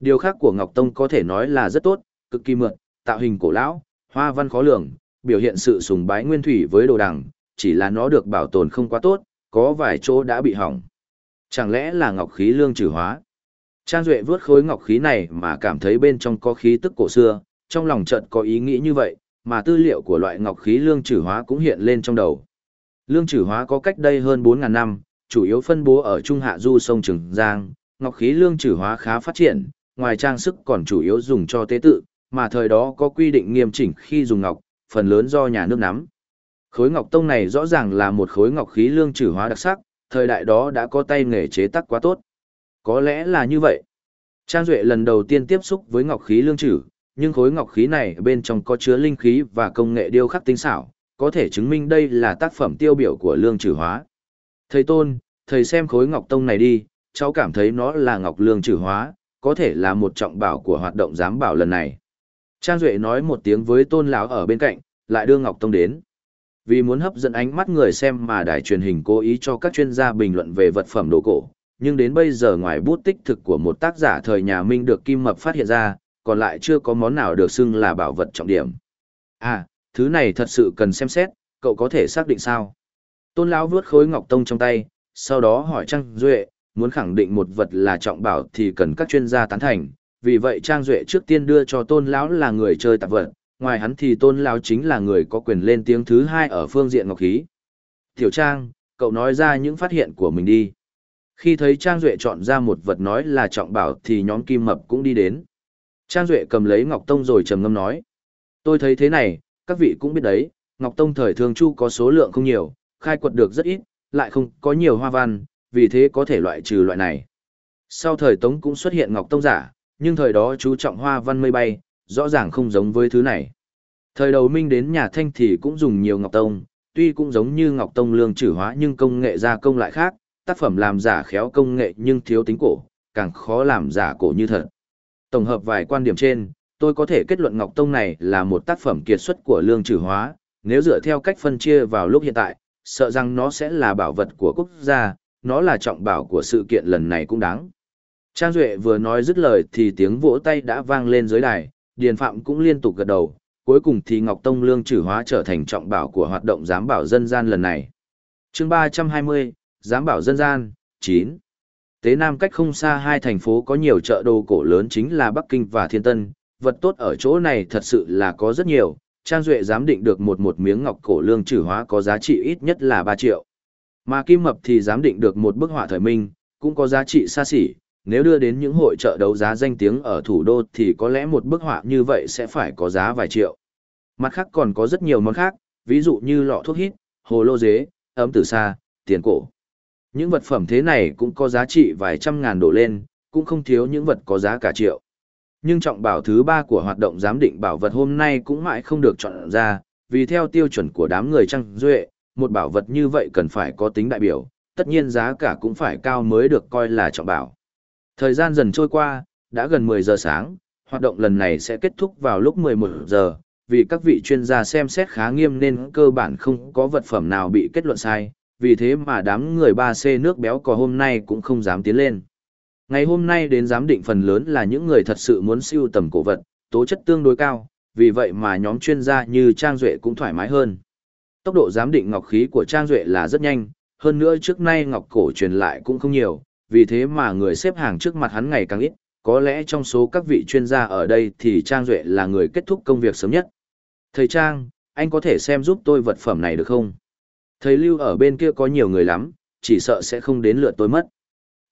Điều khác của Ngọc Tông có thể nói là rất tốt, cực kỳ mượt, tạo hình cổ lão, hoa văn khó lường, biểu hiện sự sùng bái nguyên thủy với đồ đằng, chỉ là nó được bảo tồn không quá tốt, có vài chỗ đã bị hỏng. Chẳng lẽ là ngọc khí lương trừ hóa? Trang Duệ vướt khối ngọc khí này mà cảm thấy bên trong có khí tức cổ xưa, trong lòng chợt có ý nghĩ như vậy, mà tư liệu của loại ngọc khí lương trừ hóa cũng hiện lên trong đầu. Lương trừ hóa có cách đây hơn 4.000 năm, chủ yếu phân bố ở Trung Hạ Du sông Trường Giang, ngọc khí lương trừ hóa khá phát triển, ngoài trang sức còn chủ yếu dùng cho tế tự, mà thời đó có quy định nghiêm chỉnh khi dùng ngọc, phần lớn do nhà nước nắm. Khối ngọc tông này rõ ràng là một khối ngọc khí lương trừ hóa đặc sắc, thời đại đó đã có tay nghề chế tác quá tốt. Có lẽ là như vậy. Trang Duệ lần đầu tiên tiếp xúc với ngọc khí lương trừ, nhưng khối ngọc khí này bên trong có chứa linh khí và công nghệ điêu khắc tinh xảo, có thể chứng minh đây là tác phẩm tiêu biểu của lương trừ hóa. Thầy Tôn, thầy xem khối ngọc tông này đi, cháu cảm thấy nó là ngọc lương trừ hóa, có thể là một trọng bảo của hoạt động giám bảo lần này. Trang Duệ nói một tiếng với Tôn lão ở bên cạnh, lại đưa Ngọc Tông đến. Vì muốn hấp dẫn ánh mắt người xem mà đài truyền hình cố ý cho các chuyên gia bình luận về vật phẩm đồ cổ, nhưng đến bây giờ ngoài bút tích thực của một tác giả thời nhà Minh được Kim Mập phát hiện ra, còn lại chưa có món nào được xưng là bảo vật trọng điểm. À, thứ này thật sự cần xem xét, cậu có thể xác định sao? Tôn lão vướt khối ngọc tông trong tay, sau đó hỏi Trang Duệ, muốn khẳng định một vật là trọng bảo thì cần các chuyên gia tán thành, vì vậy Trang Duệ trước tiên đưa cho Tôn lão là người chơi tạp vật, ngoài hắn thì tôn lão chính là người có quyền lên tiếng thứ hai ở phương diện ngọc khí. Tiểu Trang, cậu nói ra những phát hiện của mình đi. Khi thấy Trang Duệ chọn ra một vật nói là trọng bảo thì nhóm Kim Mập cũng đi đến. Trang Duệ cầm lấy Ngọc Tông rồi trầm ngâm nói. Tôi thấy thế này, các vị cũng biết đấy, Ngọc Tông thời thường chu có số lượng không nhiều, khai quật được rất ít, lại không có nhiều hoa văn, vì thế có thể loại trừ loại này. Sau thời Tống cũng xuất hiện Ngọc Tông giả, nhưng thời đó chú trọng hoa văn mây bay, rõ ràng không giống với thứ này. Thời đầu Minh đến nhà Thanh thì cũng dùng nhiều Ngọc Tông, tuy cũng giống như Ngọc Tông lương trừ hóa nhưng công nghệ gia công lại khác, tác phẩm làm giả khéo công nghệ nhưng thiếu tính cổ, càng khó làm giả cổ như thật. Tổng hợp vài quan điểm trên, tôi có thể kết luận Ngọc Tông này là một tác phẩm kiệt xuất của lương trừ hóa, nếu dựa theo cách phân chia vào lúc hiện tại, sợ rằng nó sẽ là bảo vật của quốc gia, nó là trọng bảo của sự kiện lần này cũng đáng. Trang Duệ vừa nói dứt lời thì tiếng vỗ tay đã vang lên dưới đài, Điền Phạm cũng liên tục gật đầu, cuối cùng thì Ngọc Tông Lương trừ hóa trở thành trọng bảo của hoạt động giám bảo dân gian lần này. chương 320, Giám bảo dân gian, 9. Tế Nam cách không xa hai thành phố có nhiều chợ đồ cổ lớn chính là Bắc Kinh và Thiên Tân, vật tốt ở chỗ này thật sự là có rất nhiều, Trang Duệ giám định được một một miếng ngọc cổ lương trừ hóa có giá trị ít nhất là 3 triệu. Mà Kim Mập thì giám định được một bức họa thời minh, cũng có giá trị xa xỉ, nếu đưa đến những hội trợ đấu giá danh tiếng ở thủ đô thì có lẽ một bức họa như vậy sẽ phải có giá vài triệu. Mặt khác còn có rất nhiều món khác, ví dụ như lọ thuốc hít, hồ lô dế, ấm tử sa, tiền cổ. Những vật phẩm thế này cũng có giá trị vài trăm ngàn đổ lên, cũng không thiếu những vật có giá cả triệu. Nhưng trọng bảo thứ ba của hoạt động giám định bảo vật hôm nay cũng mãi không được chọn ra, vì theo tiêu chuẩn của đám người trăng duệ, một bảo vật như vậy cần phải có tính đại biểu, tất nhiên giá cả cũng phải cao mới được coi là trọng bảo. Thời gian dần trôi qua, đã gần 10 giờ sáng, hoạt động lần này sẽ kết thúc vào lúc 11 giờ, vì các vị chuyên gia xem xét khá nghiêm nên cơ bản không có vật phẩm nào bị kết luận sai, vì thế mà đám người 3C nước béo cò hôm nay cũng không dám tiến lên. Ngày hôm nay đến giám định phần lớn là những người thật sự muốn siêu tầm cổ vật, tố chất tương đối cao, vì vậy mà nhóm chuyên gia như Trang Duệ cũng thoải mái hơn. Tốc độ giám định ngọc khí của Trang Duệ là rất nhanh, hơn nữa trước nay ngọc cổ truyền lại cũng không nhiều, vì thế mà người xếp hàng trước mặt hắn ngày càng ít, có lẽ trong số các vị chuyên gia ở đây thì Trang Duệ là người kết thúc công việc sớm nhất. Thầy Trang, anh có thể xem giúp tôi vật phẩm này được không? Thầy Lưu ở bên kia có nhiều người lắm, chỉ sợ sẽ không đến lượt tôi mất.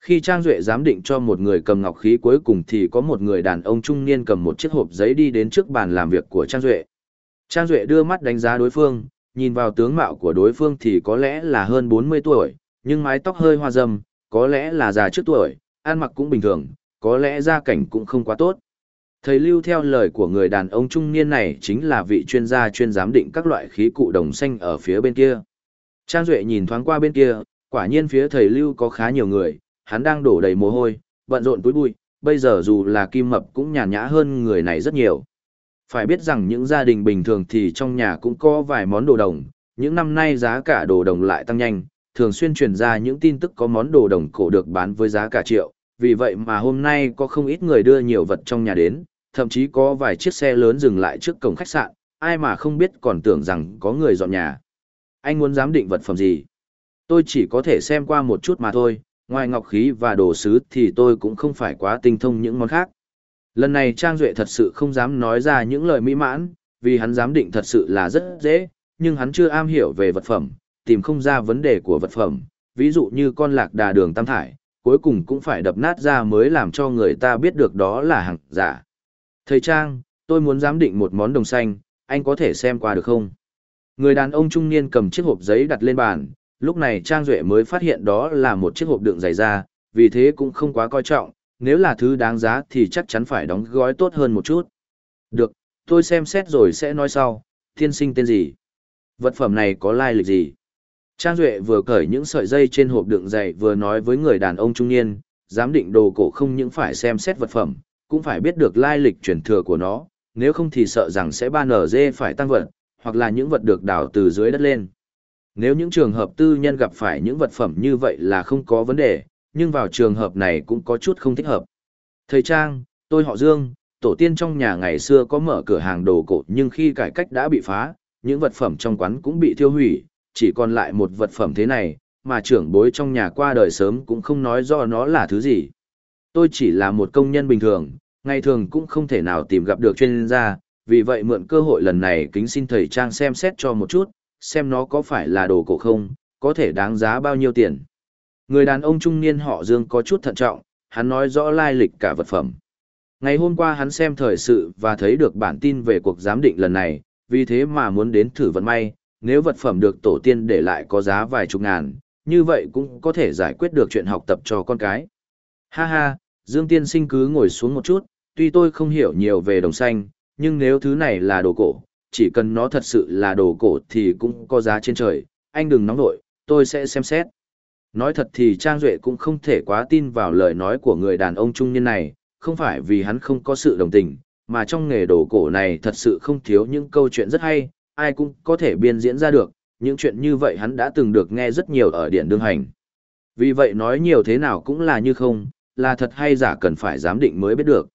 Khi Trang Duệ giám định cho một người cầm ngọc khí cuối cùng thì có một người đàn ông trung niên cầm một chiếc hộp giấy đi đến trước bàn làm việc của Trang Duệ. Trang Duệ đưa mắt đánh giá đối phương, nhìn vào tướng mạo của đối phương thì có lẽ là hơn 40 tuổi, nhưng mái tóc hơi hoa râm, có lẽ là già trước tuổi, ăn mặc cũng bình thường, có lẽ gia cảnh cũng không quá tốt. Thầy Lưu theo lời của người đàn ông trung niên này chính là vị chuyên gia chuyên giám định các loại khí cụ đồng xanh ở phía bên kia. Trang Duệ nhìn thoáng qua bên kia, quả nhiên phía thầy Lưu có khá nhiều người, hắn đang đổ đầy mồ hôi, bận rộn túi bụi, bây giờ dù là kim mập cũng nhàn nhã hơn người này rất nhiều. Phải biết rằng những gia đình bình thường thì trong nhà cũng có vài món đồ đồng, những năm nay giá cả đồ đồng lại tăng nhanh, thường xuyên truyền ra những tin tức có món đồ đồng cổ được bán với giá cả triệu, vì vậy mà hôm nay có không ít người đưa nhiều vật trong nhà đến, thậm chí có vài chiếc xe lớn dừng lại trước cổng khách sạn, ai mà không biết còn tưởng rằng có người dọn nhà. Anh muốn giám định vật phẩm gì? Tôi chỉ có thể xem qua một chút mà thôi, ngoài ngọc khí và đồ sứ thì tôi cũng không phải quá tinh thông những món khác. Lần này Trang Duệ thật sự không dám nói ra những lời mỹ mãn, vì hắn giám định thật sự là rất dễ, nhưng hắn chưa am hiểu về vật phẩm, tìm không ra vấn đề của vật phẩm, ví dụ như con lạc đà đường tam thải, cuối cùng cũng phải đập nát ra mới làm cho người ta biết được đó là hàng giả. Thầy Trang, tôi muốn giám định một món đồng xanh, anh có thể xem qua được không? Người đàn ông trung niên cầm chiếc hộp giấy đặt lên bàn, lúc này Trang Duệ mới phát hiện đó là một chiếc hộp đựng giày da, vì thế cũng không quá coi trọng, nếu là thứ đáng giá thì chắc chắn phải đóng gói tốt hơn một chút. Được, tôi xem xét rồi sẽ nói sau, thiên sinh tên gì? Vật phẩm này có lai lịch gì? Trang Duệ vừa cởi những sợi dây trên hộp đựng giày vừa nói với người đàn ông trung niên, giám định đồ cổ không những phải xem xét vật phẩm, cũng phải biết được lai lịch truyền thừa của nó, nếu không thì sợ rằng sẽ ban ở dê phải tăng vật, hoặc là những vật được đào từ dưới đất lên. Nếu những trường hợp tư nhân gặp phải những vật phẩm như vậy là không có vấn đề, nhưng vào trường hợp này cũng có chút không thích hợp. Thầy Trang, tôi họ Dương, tổ tiên trong nhà ngày xưa có mở cửa hàng đồ cổ nhưng khi cải cách đã bị phá, những vật phẩm trong quán cũng bị thiêu hủy, chỉ còn lại một vật phẩm thế này, mà trưởng bối trong nhà qua đời sớm cũng không nói rõ nó là thứ gì. Tôi chỉ là một công nhân bình thường, ngày thường cũng không thể nào tìm gặp được chuyên gia, vì vậy mượn cơ hội lần này kính xin thầy Trang xem xét cho một chút, xem nó có phải là đồ cổ không, có thể đáng giá bao nhiêu tiền. Người đàn ông trung niên họ Dương có chút thận trọng, hắn nói rõ lai lịch cả vật phẩm. Ngày hôm qua hắn xem thời sự và thấy được bản tin về cuộc giám định lần này, vì thế mà muốn đến thử vận may, nếu vật phẩm được tổ tiên để lại có giá vài chục ngàn, như vậy cũng có thể giải quyết được chuyện học tập cho con cái. Ha ha, Dương Tiên Sinh cứ ngồi xuống một chút, tuy tôi không hiểu nhiều về đồng xanh, nhưng nếu thứ này là đồ cổ, chỉ cần nó thật sự là đồ cổ thì cũng có giá trên trời, anh đừng nóng nội, tôi sẽ xem xét. Nói thật thì Trang Duệ cũng không thể quá tin vào lời nói của người đàn ông trung niên này, không phải vì hắn không có sự đồng tình, mà trong nghề đồ cổ này thật sự không thiếu những câu chuyện rất hay, ai cũng có thể biên diễn ra được, những chuyện như vậy hắn đã từng được nghe rất nhiều ở điện đương hành. Vì vậy nói nhiều thế nào cũng là như không, là thật hay giả cần phải giám định mới biết được.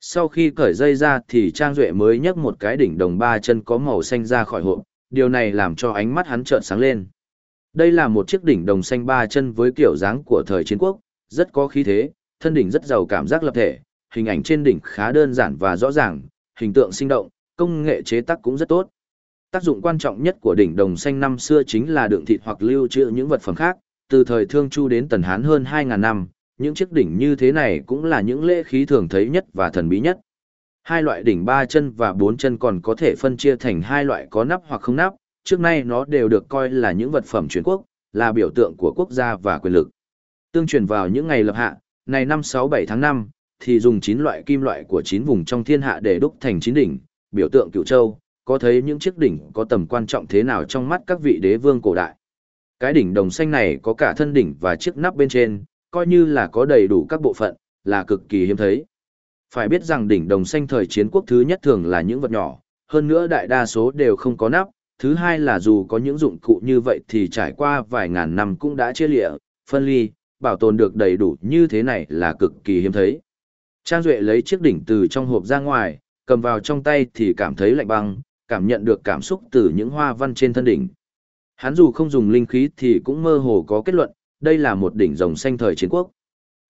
Sau khi cởi dây ra thì Trang Duệ mới nhấc một cái đỉnh đồng ba chân có màu xanh ra khỏi hộp, điều này làm cho ánh mắt hắn trợn sáng lên. Đây là một chiếc đỉnh đồng xanh ba chân với kiểu dáng của thời chiến quốc, rất có khí thế, thân đỉnh rất giàu cảm giác lập thể, hình ảnh trên đỉnh khá đơn giản và rõ ràng, hình tượng sinh động, công nghệ chế tác cũng rất tốt. Tác dụng quan trọng nhất của đỉnh đồng xanh năm xưa chính là đựng thịt hoặc lưu trữ những vật phẩm khác, từ thời Thương Chu đến Tần Hán hơn 2.000 năm, những chiếc đỉnh như thế này cũng là những lễ khí thường thấy nhất và thần bí nhất. Hai loại đỉnh ba chân và bốn chân còn có thể phân chia thành hai loại có nắp hoặc không nắp, trước nay nó đều được coi là những vật phẩm truyền quốc, là biểu tượng của quốc gia và quyền lực. Tương truyền vào những ngày lập hạ, này năm 6-7 tháng 5, thì dùng 9 loại kim loại của 9 vùng trong thiên hạ để đúc thành 9 đỉnh, biểu tượng cựu châu, có thấy những chiếc đỉnh có tầm quan trọng thế nào trong mắt các vị đế vương cổ đại. Cái đỉnh đồng xanh này có cả thân đỉnh và chiếc nắp bên trên, coi như là có đầy đủ các bộ phận, là cực kỳ hiếm thấy. Phải biết rằng đỉnh đồng xanh thời chiến quốc thứ nhất thường là những vật nhỏ, hơn nữa đại đa số đều không có nắp, thứ hai là dù có những dụng cụ như vậy thì trải qua vài ngàn năm cũng đã chia lịa, phân ly, bảo tồn được đầy đủ như thế này là cực kỳ hiếm thấy. Trang Duệ lấy chiếc đỉnh từ trong hộp ra ngoài, cầm vào trong tay thì cảm thấy lạnh băng, cảm nhận được cảm xúc từ những hoa văn trên thân đỉnh. Hắn dù không dùng linh khí thì cũng mơ hồ có kết luận, đây là một đỉnh rồng xanh thời chiến quốc.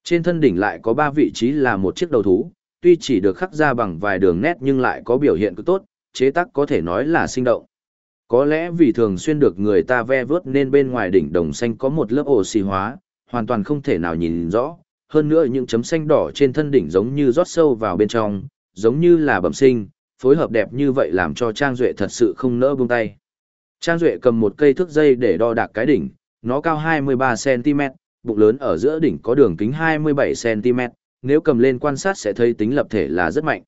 Trên thân đỉnh lại có ba vị trí là một chiếc đầu thú, tuy chỉ được khắc ra bằng vài đường nét nhưng lại có biểu hiện cực tốt, chế tác có thể nói là sinh động. Có lẽ vì thường xuyên được người ta ve vớt nên bên ngoài đỉnh đồng xanh có một lớp oxy hóa, hoàn toàn không thể nào nhìn rõ. Hơn nữa những chấm xanh đỏ trên thân đỉnh giống như rót sâu vào bên trong, giống như là bẩm sinh, phối hợp đẹp như vậy làm cho Trang Duệ thật sự không nỡ buông tay. Trang Duệ cầm một cây thước dây để đo đạc cái đỉnh, nó cao 23cm, bụng lớn ở giữa đỉnh có đường kính 27cm, nếu cầm lên quan sát sẽ thấy tính lập thể là rất mạnh.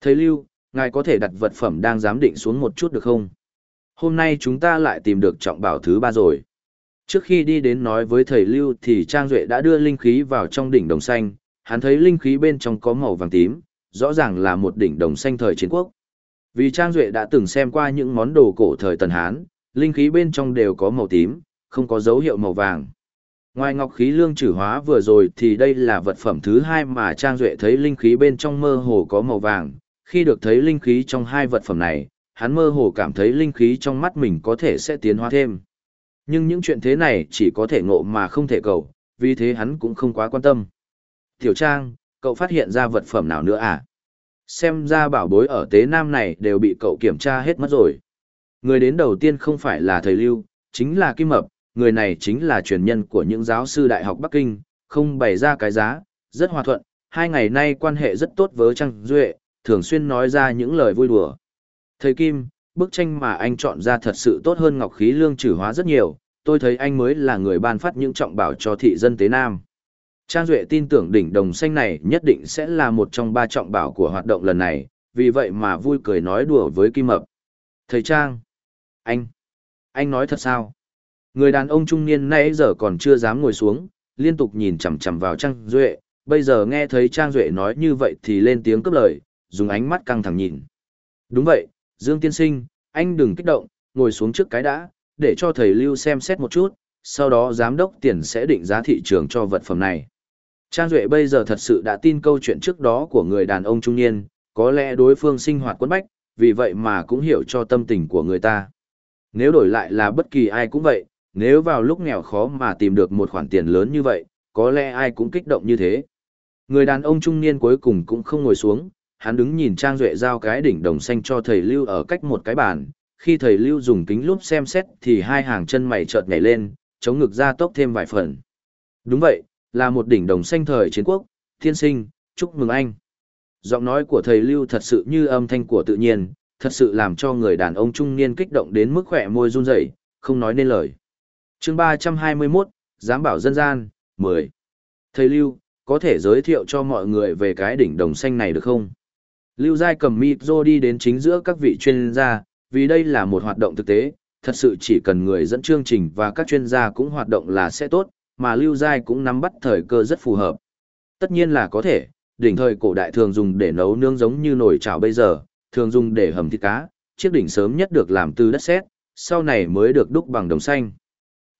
Thầy Lưu, ngài có thể đặt vật phẩm đang giám định xuống một chút được không? Hôm nay chúng ta lại tìm được trọng bảo thứ ba rồi. Trước khi đi đến nói với thầy Lưu thì Trang Duệ đã đưa linh khí vào trong đỉnh đồng xanh, hắn thấy linh khí bên trong có màu vàng tím, rõ ràng là một đỉnh đồng xanh thời chiến quốc. Vì Trang Duệ đã từng xem qua những món đồ cổ thời Tần Hán, linh khí bên trong đều có màu tím, không có dấu hiệu màu vàng. Ngoài ngọc khí lương trừ hóa vừa rồi thì đây là vật phẩm thứ hai mà Trang Duệ thấy linh khí bên trong mơ hồ có màu vàng. Khi được thấy linh khí trong hai vật phẩm này, hắn mơ hồ cảm thấy linh khí trong mắt mình có thể sẽ tiến hóa thêm. Nhưng những chuyện thế này chỉ có thể ngộ mà không thể cầu, vì thế hắn cũng không quá quan tâm. Tiểu Trang, cậu phát hiện ra vật phẩm nào nữa à? Xem ra bảo bối ở tế nam này đều bị cậu kiểm tra hết mất rồi. Người đến đầu tiên không phải là thầy Lưu, chính là Kim Mập, người này chính là truyền nhân của những giáo sư Đại học Bắc Kinh, không bày ra cái giá, rất hòa thuận, hai ngày nay quan hệ rất tốt với Trang Duệ, thường xuyên nói ra những lời vui đùa. Thầy Kim, bức tranh mà anh chọn ra thật sự tốt hơn ngọc khí lương trừ hóa rất nhiều, tôi thấy anh mới là người ban phát những trọng bảo cho thị dân Tế Nam. Trang Duệ tin tưởng đỉnh đồng xanh này nhất định sẽ là một trong ba trọng bảo của hoạt động lần này, vì vậy mà vui cười nói đùa với Kim Mập. Thầy Trang, anh, anh nói thật sao? Người đàn ông trung niên nãy giờ còn chưa dám ngồi xuống, liên tục nhìn chằm chằm vào Trang Duệ, bây giờ nghe thấy Trang Duệ nói như vậy thì lên tiếng cướp lời, dùng ánh mắt căng thẳng nhìn. Đúng vậy, Dương Tiên Sinh, anh đừng kích động, ngồi xuống trước cái đã, để cho thầy Lưu xem xét một chút, sau đó giám đốc tiền sẽ định giá thị trường cho vật phẩm này. Trang Duệ bây giờ thật sự đã tin câu chuyện trước đó của người đàn ông trung niên, có lẽ đối phương sinh hoạt quấn bách, vì vậy mà cũng hiểu cho tâm tình của người ta. Nếu đổi lại là bất kỳ ai cũng vậy, nếu vào lúc nghèo khó mà tìm được một khoản tiền lớn như vậy, có lẽ ai cũng kích động như thế. Người đàn ông trung niên cuối cùng cũng không ngồi xuống, hắn đứng nhìn Trang Duệ giao cái đỉnh đồng xanh cho thầy Lưu ở cách một cái bàn. Khi thầy Lưu dùng kính lúp xem xét thì hai hàng chân mày chợt nhảy lên, chống ngực ra tốc thêm vài phần. Đúng vậy, là một đỉnh đồng xanh thời chiến quốc, thiên sinh, chúc mừng anh. Giọng nói của thầy Lưu thật sự như âm thanh của tự nhiên, thật sự làm cho người đàn ông trung niên kích động đến mức khỏe môi run rẩy, không nói nên lời chương 321, Giám bảo dân gian, 10. Thầy Lưu, có thể giới thiệu cho mọi người về cái đỉnh đồng xanh này được không? Lưu Giai cầm micro đi đến chính giữa các vị chuyên gia, vì đây là một hoạt động thực tế, thật sự chỉ cần người dẫn chương trình và các chuyên gia cũng hoạt động là sẽ tốt, mà Lưu Giai cũng nắm bắt thời cơ rất phù hợp. Tất nhiên là có thể, đỉnh thời cổ đại thường dùng để nấu nướng giống như nồi chảo bây giờ, thường dùng để hầm thịt cá, chiếc đỉnh sớm nhất được làm từ đất sét, sau này mới được đúc bằng đồng xanh.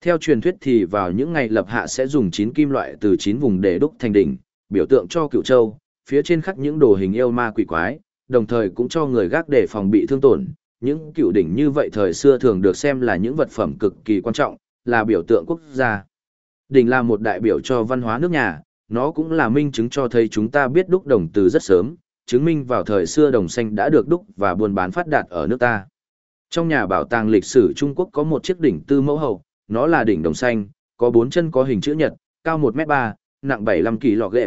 Theo truyền thuyết thì vào những ngày lập hạ sẽ dùng 9 kim loại từ 9 vùng để đúc thành đỉnh, biểu tượng cho cựu châu, phía trên khắc những đồ hình yêu ma quỷ quái, đồng thời cũng cho người gác để phòng bị thương tổn. Những cựu đỉnh như vậy thời xưa thường được xem là những vật phẩm cực kỳ quan trọng, là biểu tượng quốc gia. Đỉnh là một đại biểu cho văn hóa nước nhà, nó cũng là minh chứng cho thấy chúng ta biết đúc đồng từ rất sớm, chứng minh vào thời xưa đồng xanh đã được đúc và buôn bán phát đạt ở nước ta. Trong nhà bảo tàng lịch sử Trung Quốc có một chiếc đỉnh tư mẫu hậu, nó là đỉnh đồng xanh, có bốn chân có hình chữ nhật, cao 1m3, nặng 75 kg,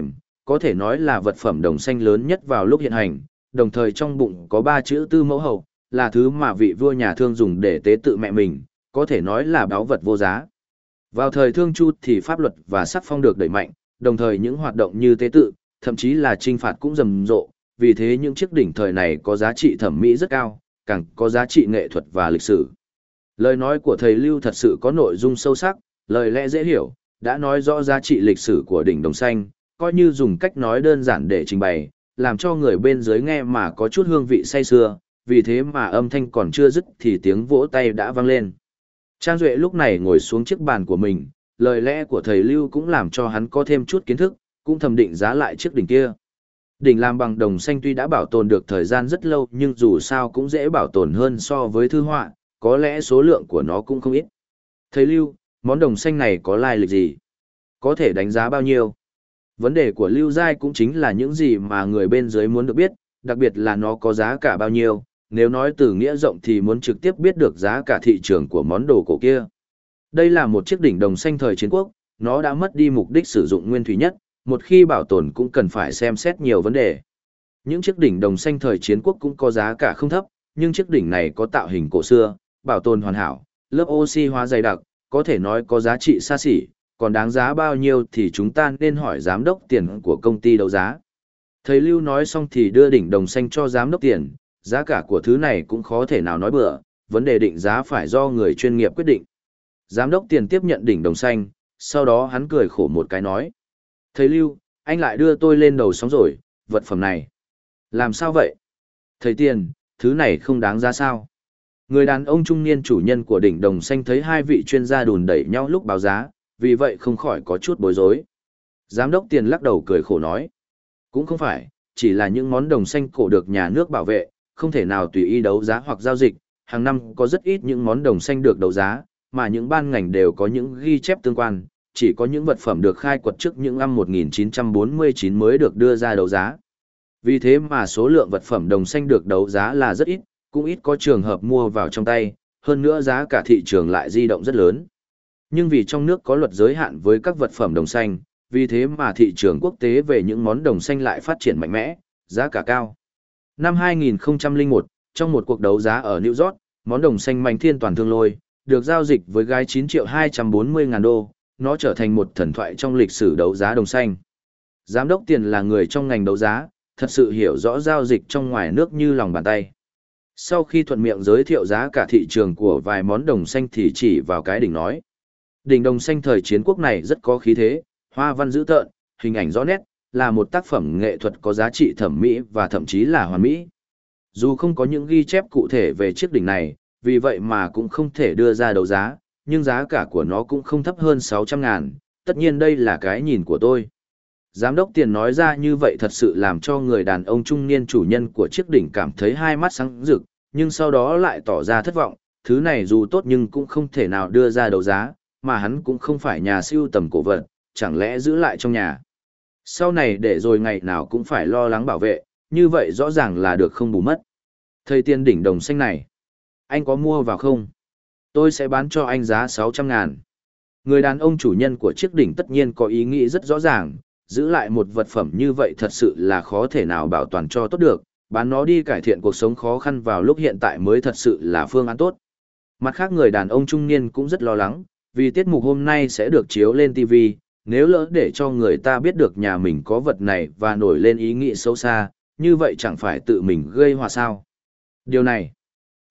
có thể nói là vật phẩm đồng xanh lớn nhất vào lúc hiện hành, đồng thời trong bụng có ba chữ tư mẫu hậu, là thứ mà vị vua nhà thương dùng để tế tự mẹ mình, có thể nói là báu vật vô giá. Vào thời thương chu thì pháp luật và sắc phong được đẩy mạnh, đồng thời những hoạt động như tế tự, thậm chí là trinh phạt cũng rầm rộ, vì thế những chiếc đỉnh thời này có giá trị thẩm mỹ rất cao, càng có giá trị nghệ thuật và lịch sử. Lời nói của thầy Lưu thật sự có nội dung sâu sắc, lời lẽ dễ hiểu, đã nói rõ giá trị lịch sử của đỉnh Đồng Xanh, coi như dùng cách nói đơn giản để trình bày, làm cho người bên dưới nghe mà có chút hương vị say sưa, vì thế mà âm thanh còn chưa dứt thì tiếng vỗ tay đã vang lên. Trang Duệ lúc này ngồi xuống chiếc bàn của mình, lời lẽ của thầy Lưu cũng làm cho hắn có thêm chút kiến thức, cũng thẩm định giá lại chiếc đỉnh kia. Đỉnh làm bằng đồng xanh tuy đã bảo tồn được thời gian rất lâu nhưng dù sao cũng dễ bảo tồn hơn so với thư họa, có lẽ số lượng của nó cũng không ít. Thầy Lưu, món đồng xanh này có lai lịch gì? Có thể đánh giá bao nhiêu? Vấn đề của Lưu Giai cũng chính là những gì mà người bên dưới muốn được biết, đặc biệt là nó có giá cả bao nhiêu, nếu nói từ nghĩa rộng thì muốn trực tiếp biết được giá cả thị trường của món đồ cổ kia. Đây là một chiếc đỉnh đồng xanh thời chiến quốc, nó đã mất đi mục đích sử dụng nguyên thủy nhất, một khi bảo tồn cũng cần phải xem xét nhiều vấn đề. Những chiếc đỉnh đồng xanh thời chiến quốc cũng có giá cả không thấp, nhưng chiếc đỉnh này có tạo hình cổ xưa, bảo tồn hoàn hảo, lớp oxy hóa dày đặc, có thể nói có giá trị xa xỉ, còn đáng giá bao nhiêu thì chúng ta nên hỏi giám đốc tiền của công ty đấu giá. Thầy Lưu nói xong thì đưa đỉnh đồng xanh cho giám đốc tiền, giá cả của thứ này cũng khó thể nào nói bừa, vấn đề định giá phải do người chuyên nghiệp quyết định. Giám đốc tiền tiếp nhận đỉnh đồng xanh, sau đó hắn cười khổ một cái nói. Thầy Lưu, anh lại đưa tôi lên đầu sóng rồi, vật phẩm này. Làm sao vậy? Thầy tiền, thứ này không đáng giá sao? Người đàn ông trung niên chủ nhân của đỉnh đồng xanh thấy hai vị chuyên gia đùn đẩy nhau lúc báo giá, vì vậy không khỏi có chút bối rối. Giám đốc tiền lắc đầu cười khổ nói. Cũng không phải, chỉ là những món đồng xanh cổ được nhà nước bảo vệ, không thể nào tùy ý đấu giá hoặc giao dịch, hàng năm có rất ít những món đồng xanh được đấu giá, mà những ban ngành đều có những ghi chép tương quan, chỉ có những vật phẩm được khai quật trước những năm 1949 mới được đưa ra đấu giá. Vì thế mà số lượng vật phẩm đồng xanh được đấu giá là rất ít, cũng ít có trường hợp mua vào trong tay, hơn nữa giá cả thị trường lại di động rất lớn. Nhưng vì trong nước có luật giới hạn với các vật phẩm đồng xanh, vì thế mà thị trường quốc tế về những món đồng xanh lại phát triển mạnh mẽ, giá cả cao. Năm 2001, trong một cuộc đấu giá ở New York, món đồng xanh mạnh thiên toàn thương lôi, được giao dịch với gái 9 triệu 240 ngàn đô, nó trở thành một thần thoại trong lịch sử đấu giá đồng xanh. Giám đốc tiền là người trong ngành đấu giá, thật sự hiểu rõ giao dịch trong ngoài nước như lòng bàn tay. Sau khi thuận miệng giới thiệu giá cả thị trường của vài món đồng xanh thì chỉ vào cái đỉnh nói. Đỉnh đồng xanh thời chiến quốc này rất có khí thế, hoa văn dữ tợn, hình ảnh rõ nét, là một tác phẩm nghệ thuật có giá trị thẩm mỹ và thậm chí là hoàn mỹ. Dù không có những ghi chép cụ thể về chiếc đỉnh này, vì vậy mà cũng không thể đưa ra đấu giá, nhưng giá cả của nó cũng không thấp hơn 600 ngàn, tất nhiên đây là cái nhìn của tôi. Giám đốc tiền nói ra như vậy thật sự làm cho người đàn ông trung niên chủ nhân của chiếc đỉnh cảm thấy hai mắt sáng rực, nhưng sau đó lại tỏ ra thất vọng, thứ này dù tốt nhưng cũng không thể nào đưa ra đấu giá, mà hắn cũng không phải nhà siêu tầm cổ vật, chẳng lẽ giữ lại trong nhà. Sau này để rồi ngày nào cũng phải lo lắng bảo vệ, như vậy rõ ràng là được không bù mất. Thầy tiên đỉnh đồng xanh này, anh có mua vào không? Tôi sẽ bán cho anh giá 600 ngàn. Người đàn ông chủ nhân của chiếc đỉnh tất nhiên có ý nghĩ rất rõ ràng, giữ lại một vật phẩm như vậy thật sự là khó thể nào bảo toàn cho tốt được, bán nó đi cải thiện cuộc sống khó khăn vào lúc hiện tại mới thật sự là phương án tốt. Mặt khác người đàn ông trung niên cũng rất lo lắng, vì tiết mục hôm nay sẽ được chiếu lên TV, nếu lỡ để cho người ta biết được nhà mình có vật này và nổi lên ý nghĩ xấu xa, như vậy chẳng phải tự mình gây hòa sao. Điều này,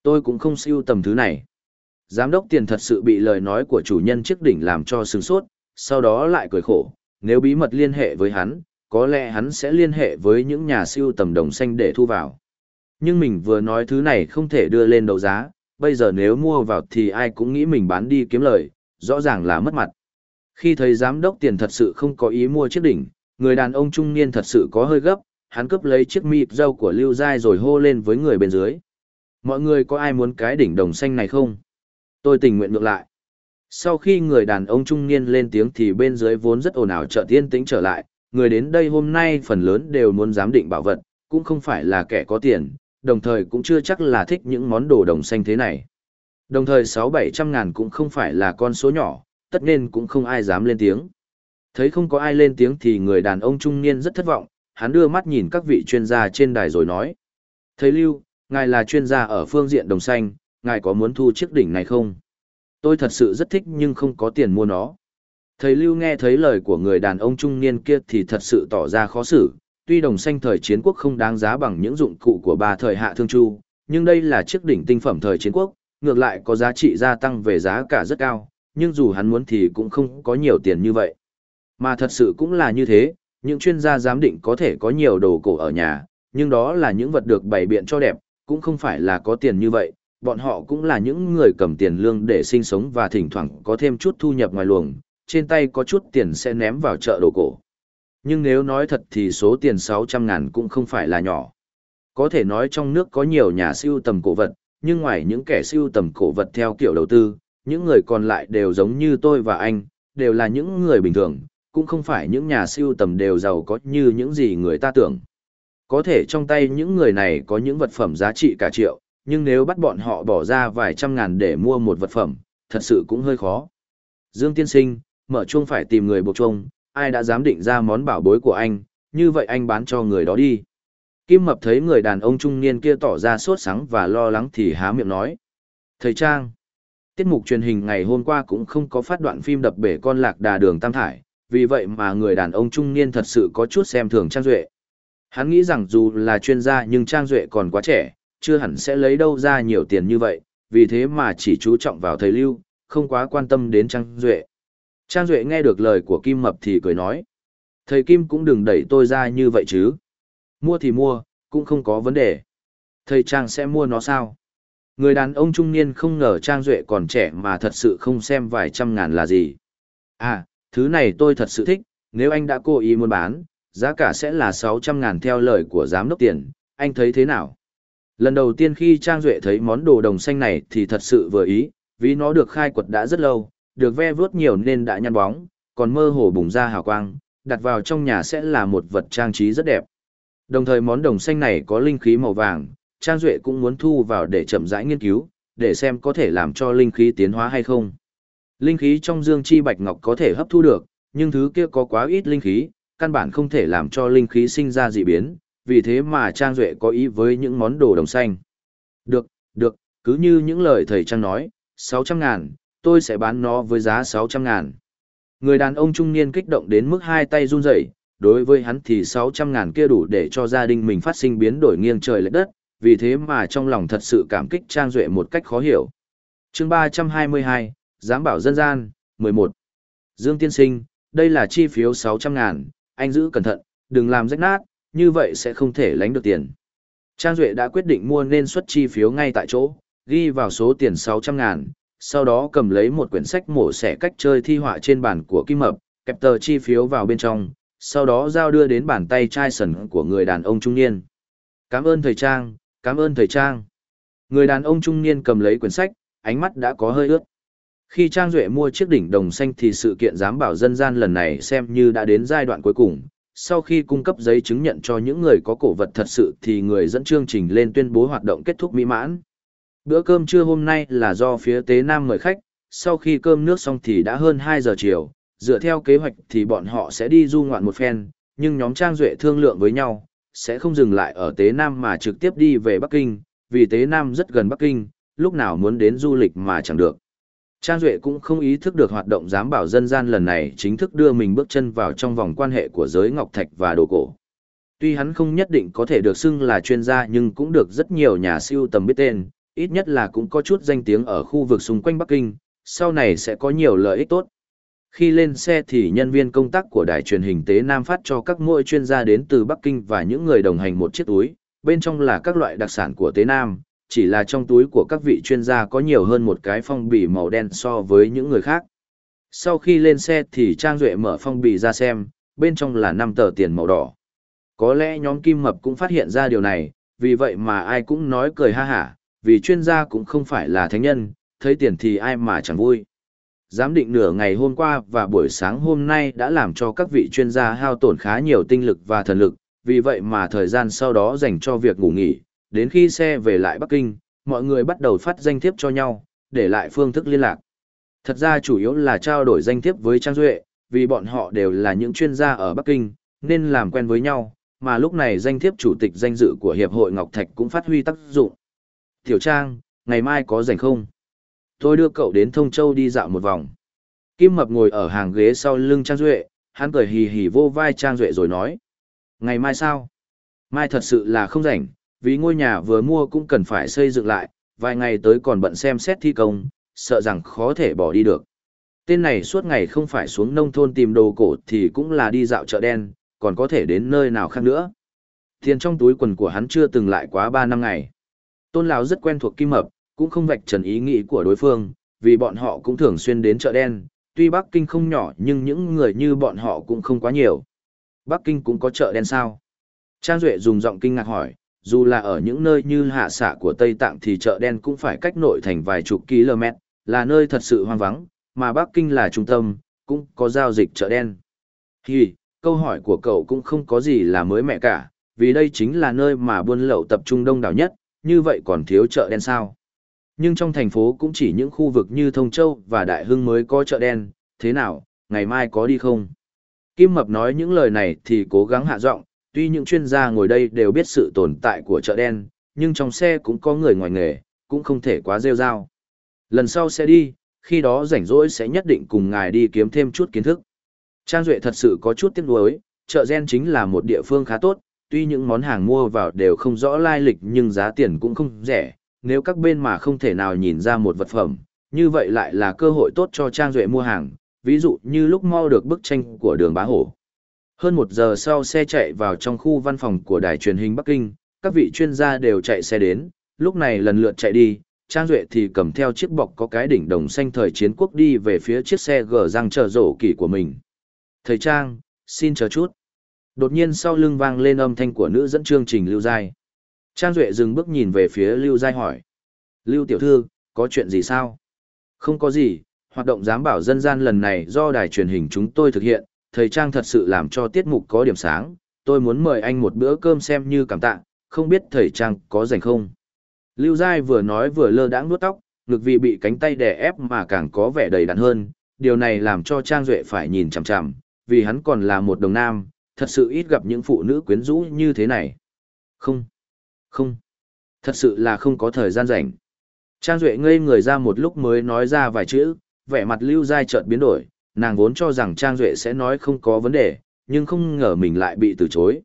tôi cũng không siêu tầm thứ này. Giám đốc tiền thật sự bị lời nói của chủ nhân chiếc đỉnh làm cho sừng sốt, sau đó lại cười khổ, nếu bí mật liên hệ với hắn, có lẽ hắn sẽ liên hệ với những nhà siêu tầm đồng xanh để thu vào. Nhưng mình vừa nói thứ này không thể đưa lên đấu giá, bây giờ nếu mua vào thì ai cũng nghĩ mình bán đi kiếm lời, rõ ràng là mất mặt. Khi thấy giám đốc tiền thật sự không có ý mua chiếc đỉnh, người đàn ông trung niên thật sự có hơi gấp, hắn cướp lấy chiếc mịp dâu của Lưu Giai rồi hô lên với người bên dưới. Mọi người có ai muốn cái đỉnh đồng xanh này không? Tôi tình nguyện ngược lại. Sau khi người đàn ông trung niên lên tiếng thì bên dưới vốn rất ồn ào chợt tiên tĩnh trở lại, người đến đây hôm nay phần lớn đều muốn giám định bảo vật, cũng không phải là kẻ có tiền, đồng thời cũng chưa chắc là thích những món đồ đồng xanh thế này. Đồng thời sáu bảy trăm ngàn cũng không phải là con số nhỏ, tất nên cũng không ai dám lên tiếng. Thấy không có ai lên tiếng thì người đàn ông trung niên rất thất vọng, hắn đưa mắt nhìn các vị chuyên gia trên đài rồi nói. Thấy Lưu, ngài là chuyên gia ở phương diện đồng xanh, ngài có muốn thu chiếc đỉnh này không? Tôi thật sự rất thích nhưng không có tiền mua nó. Thầy Lưu nghe thấy lời của người đàn ông trung niên kia thì thật sự tỏ ra khó xử, tuy đồng xanh thời chiến quốc không đáng giá bằng những dụng cụ của bà thời hạ thương chu, nhưng đây là chiếc đỉnh tinh phẩm thời chiến quốc, ngược lại có giá trị gia tăng về giá cả rất cao, nhưng dù hắn muốn thì cũng không có nhiều tiền như vậy. Mà thật sự cũng là như thế, những chuyên gia giám định có thể có nhiều đồ cổ ở nhà, nhưng đó là những vật được bày biện cho đẹp, cũng không phải là có tiền như vậy, bọn họ cũng là những người cầm tiền lương để sinh sống và thỉnh thoảng có thêm chút thu nhập ngoài luồng, trên tay có chút tiền sẽ ném vào chợ đồ cổ. Nhưng nếu nói thật thì số tiền 600 ngàn cũng không phải là nhỏ. Có thể nói trong nước có nhiều nhà siêu tầm cổ vật, nhưng ngoài những kẻ siêu tầm cổ vật theo kiểu đầu tư, những người còn lại đều giống như tôi và anh, đều là những người bình thường, cũng không phải những nhà siêu tầm đều giàu có như những gì người ta tưởng. Có thể trong tay những người này có những vật phẩm giá trị cả triệu, nhưng nếu bắt bọn họ bỏ ra vài trăm ngàn để mua một vật phẩm, thật sự cũng hơi khó. Dương Tiên Sinh, mở chuông phải tìm người buộc chuông, ai đã dám định ra món bảo bối của anh, như vậy anh bán cho người đó đi. Kim Mập thấy người đàn ông trung niên kia tỏ ra sốt sắng và lo lắng thì há miệng nói. Thầy Trang, tiết mục truyền hình ngày hôm qua cũng không có phát đoạn phim đập bể con lạc đà đường Tam Thải, vì vậy mà người đàn ông trung niên thật sự có chút xem thường Trang Duệ. Hắn nghĩ rằng dù là chuyên gia nhưng Trang Duệ còn quá trẻ, chưa hẳn sẽ lấy đâu ra nhiều tiền như vậy, vì thế mà chỉ chú trọng vào thầy lưu, không quá quan tâm đến Trang Duệ. Trang Duệ nghe được lời của Kim Mập thì cười nói. Thầy Kim cũng đừng đẩy tôi ra như vậy chứ. Mua thì mua, cũng không có vấn đề. Thầy Trang sẽ mua nó sao? Người đàn ông trung niên không ngờ Trang Duệ còn trẻ mà thật sự không xem vài trăm ngàn là gì. À, thứ này tôi thật sự thích, nếu anh đã cố ý muốn bán, giá cả sẽ là 600 ngàn theo lời của giám đốc tiền, anh thấy thế nào? Lần đầu tiên khi Trang Duệ thấy món đồ đồng xanh này thì thật sự vừa ý, vì nó được khai quật đã rất lâu, được ve vuốt nhiều nên đã nhăn bóng, còn mơ hồ bùng ra hào quang, đặt vào trong nhà sẽ là một vật trang trí rất đẹp. Đồng thời món đồng xanh này có linh khí màu vàng, Trang Duệ cũng muốn thu vào để chậm rãi nghiên cứu, để xem có thể làm cho linh khí tiến hóa hay không. Linh khí trong dương chi bạch ngọc có thể hấp thu được, nhưng thứ kia có quá ít linh khí, căn bản không thể làm cho linh khí sinh ra dị biến, vì thế mà Trang Duệ có ý với những món đồ đồng xanh. Được, được, cứ như những lời thầy Trang nói, 600 ngàn, tôi sẽ bán nó với giá 600 ngàn. Người đàn ông trung niên kích động đến mức hai tay run rẩy đối với hắn thì 600 ngàn kia đủ để cho gia đình mình phát sinh biến đổi nghiêng trời lệch đất, vì thế mà trong lòng thật sự cảm kích Trang Duệ một cách khó hiểu. chương 322, Giám bảo dân gian, 11. Dương Tiên Sinh, đây là chi phiếu 600 ngàn, anh giữ cẩn thận, đừng làm rách nát, như vậy sẽ không thể lánh được tiền. Trang Duệ đã quyết định mua nên xuất chi phiếu ngay tại chỗ, ghi vào số tiền 600 ngàn, sau đó cầm lấy một quyển sách mổ xẻ cách chơi thi họa trên bàn của Kim Mập, kẹp tờ chi phiếu vào bên trong, sau đó giao đưa đến bàn tay trai sần của người đàn ông trung niên. Cảm ơn thầy Trang, cảm ơn thầy Trang. Người đàn ông trung niên cầm lấy quyển sách, ánh mắt đã có hơi ướt. Khi Trang Duệ mua chiếc đỉnh đồng xanh thì sự kiện giám bảo dân gian lần này xem như đã đến giai đoạn cuối cùng. Sau khi cung cấp giấy chứng nhận cho những người có cổ vật thật sự thì người dẫn chương trình lên tuyên bố hoạt động kết thúc mỹ mãn. Bữa cơm trưa hôm nay là do phía Tế Nam mời khách, sau khi cơm nước xong thì đã hơn 2 giờ chiều, dựa theo kế hoạch thì bọn họ sẽ đi du ngoạn một phen, nhưng nhóm Trang Duệ thương lượng với nhau, sẽ không dừng lại ở Tế Nam mà trực tiếp đi về Bắc Kinh, vì Tế Nam rất gần Bắc Kinh, lúc nào muốn đến du lịch mà chẳng được. Trang Duệ cũng không ý thức được hoạt động giám bảo dân gian lần này chính thức đưa mình bước chân vào trong vòng quan hệ của giới ngọc thạch và đồ cổ. Tuy hắn không nhất định có thể được xưng là chuyên gia nhưng cũng được rất nhiều nhà siêu tầm biết tên, ít nhất là cũng có chút danh tiếng ở khu vực xung quanh Bắc Kinh, sau này sẽ có nhiều lợi ích tốt. Khi lên xe thì nhân viên công tác của đài truyền hình Tế Nam phát cho các mỗi chuyên gia đến từ Bắc Kinh và những người đồng hành một chiếc túi, bên trong là các loại đặc sản của Tế Nam, chỉ là trong túi của các vị chuyên gia có nhiều hơn một cái phong bì màu đen so với những người khác. Sau khi lên xe thì Trang Duệ mở phong bì ra xem, bên trong là 5 tờ tiền màu đỏ. Có lẽ nhóm Kim Mập cũng phát hiện ra điều này, vì vậy mà ai cũng nói cười ha hả, vì chuyên gia cũng không phải là thánh nhân, thấy tiền thì ai mà chẳng vui. Giám định nửa ngày hôm qua và buổi sáng hôm nay đã làm cho các vị chuyên gia hao tổn khá nhiều tinh lực và thần lực, vì vậy mà thời gian sau đó dành cho việc ngủ nghỉ, đến khi xe về lại Bắc Kinh, mọi người bắt đầu phát danh thiếp cho nhau, để lại phương thức liên lạc. Thật ra chủ yếu là trao đổi danh thiếp với Trang Duệ, vì bọn họ đều là những chuyên gia ở Bắc Kinh, nên làm quen với nhau, mà lúc này danh thiếp chủ tịch danh dự của Hiệp hội Ngọc Thạch cũng phát huy tác dụng. Tiểu Trang, ngày mai có rảnh không? Tôi đưa cậu đến Thông Châu đi dạo một vòng. Kim Mập ngồi ở hàng ghế sau lưng Trang Duệ, hắn cười hì hì vô vai Trang Duệ rồi nói. Ngày mai sao? Mai thật sự là không rảnh, vì ngôi nhà vừa mua cũng cần phải xây dựng lại, vài ngày tới còn bận xem xét thi công, sợ rằng khó thể bỏ đi được. Tên này suốt ngày không phải xuống nông thôn tìm đồ cổ thì cũng là đi dạo chợ đen, còn có thể đến nơi nào khác nữa. Tiền trong túi quần của hắn chưa từng lại quá 3 năm ngày. Tôn Lão rất quen thuộc Kim Mập, cũng không vạch trần ý nghĩ của đối phương, vì bọn họ cũng thường xuyên đến chợ đen, tuy Bắc Kinh không nhỏ nhưng những người như bọn họ cũng không quá nhiều. Bắc Kinh cũng có chợ đen sao? Trang Duệ dùng giọng kinh ngạc hỏi, dù là ở những nơi như hạ xạ của Tây Tạng thì chợ đen cũng phải cách nội thành vài chục km, là nơi thật sự hoang vắng, mà Bắc Kinh là trung tâm, cũng có giao dịch chợ đen. Thì, câu hỏi của cậu cũng không có gì là mới mẹ cả, vì đây chính là nơi mà buôn lậu tập trung đông đảo nhất, như vậy còn thiếu chợ đen sao? Nhưng trong thành phố cũng chỉ những khu vực như Thông Châu và Đại Hưng mới có chợ đen, thế nào, ngày mai có đi không? Kim Mập nói những lời này thì cố gắng hạ giọng, tuy những chuyên gia ngồi đây đều biết sự tồn tại của chợ đen, nhưng trong xe cũng có người ngoài nghề, cũng không thể quá rêu rao. Lần sau sẽ đi, khi đó rảnh rỗi sẽ nhất định cùng ngài đi kiếm thêm chút kiến thức. Trang Duệ thật sự có chút tiếc nuối, chợ gen chính là một địa phương khá tốt, tuy những món hàng mua vào đều không rõ lai lịch nhưng giá tiền cũng không rẻ, nếu các bên mà không thể nào nhìn ra một vật phẩm, Như vậy lại là cơ hội tốt cho Trang Duệ mua hàng, ví dụ như lúc mau được bức tranh của đường bá hổ. Hơn một giờ sau xe chạy vào trong khu văn phòng của đài truyền hình Bắc Kinh, các vị chuyên gia đều chạy xe đến, lúc này lần lượt chạy đi, Trang Duệ thì cầm theo chiếc bọc có cái đỉnh đồng xanh thời chiến quốc đi về phía chiếc xe gờ răng chờ rổ kỷ của mình. Thầy Trang, xin chờ chút. Đột nhiên sau lưng vang lên âm thanh của nữ dẫn chương trình Lưu Giai. Trang Duệ dừng bước nhìn về phía Lưu Giai hỏi. Lưu Tiểu Thư, có chuyện gì sao? Không có gì, hoạt động giám bảo dân gian lần này do đài truyền hình chúng tôi thực hiện, thầy Trang thật sự làm cho tiết mục có điểm sáng, tôi muốn mời anh một bữa cơm xem như cảm tạ, không biết thầy Trang có rảnh không? Lưu Giai vừa nói vừa lơ đãng nuốt tóc, ngực vì bị cánh tay đè ép mà càng có vẻ đầy đặn hơn, điều này làm cho Trang Duệ phải nhìn chằm chằm, vì hắn còn là một đồng nam, thật sự ít gặp những phụ nữ quyến rũ như thế này. Không, không, thật sự là không có thời gian rảnh. Trang Duệ ngây người ra một lúc mới nói ra vài chữ, vẻ mặt Lưu Giai chợt biến đổi, nàng vốn cho rằng Trang Duệ sẽ nói không có vấn đề, nhưng không ngờ mình lại bị từ chối.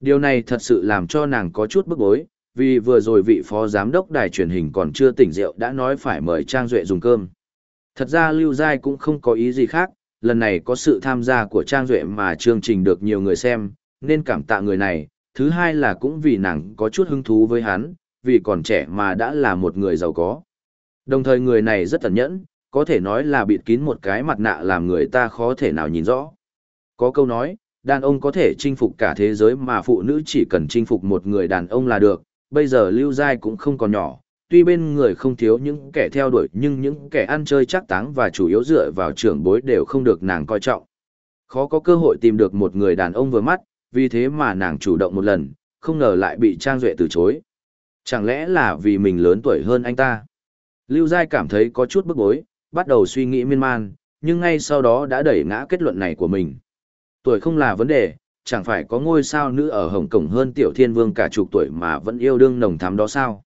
Điều này thật sự làm cho nàng có chút bức bối, vì vừa rồi vị phó giám đốc đài truyền hình còn chưa tỉnh rượu đã nói phải mời Trang Duệ dùng cơm. Thật ra Lưu Giai cũng không có ý gì khác, lần này có sự tham gia của Trang Duệ mà chương trình được nhiều người xem, nên cảm tạ người này. Thứ hai là cũng vì nàng có chút hứng thú với hắn, vì còn trẻ mà đã là một người giàu có. Đồng thời người này rất tẩn nhẫn, có thể nói là bịt kín một cái mặt nạ làm người ta khó thể nào nhìn rõ. Có câu nói, đàn ông có thể chinh phục cả thế giới mà phụ nữ chỉ cần chinh phục một người đàn ông là được, bây giờ Lưu Giai cũng không còn nhỏ, tuy bên người không thiếu những kẻ theo đuổi nhưng những kẻ ăn chơi chắc táng và chủ yếu dựa vào trưởng bối đều không được nàng coi trọng. Khó có cơ hội tìm được một người đàn ông vừa mắt, vì thế mà nàng chủ động một lần, không ngờ lại bị Trang Duệ từ chối. Chẳng lẽ là vì mình lớn tuổi hơn anh ta? Lưu Giai cảm thấy có chút bức bối, bắt đầu suy nghĩ miên man, nhưng ngay sau đó đã đẩy ngã kết luận này của mình. Tuổi không là vấn đề, chẳng phải có ngôi sao nữ ở Hồng Kông hơn Tiểu Thiên Vương cả chục tuổi mà vẫn yêu đương nồng thắm đó sao?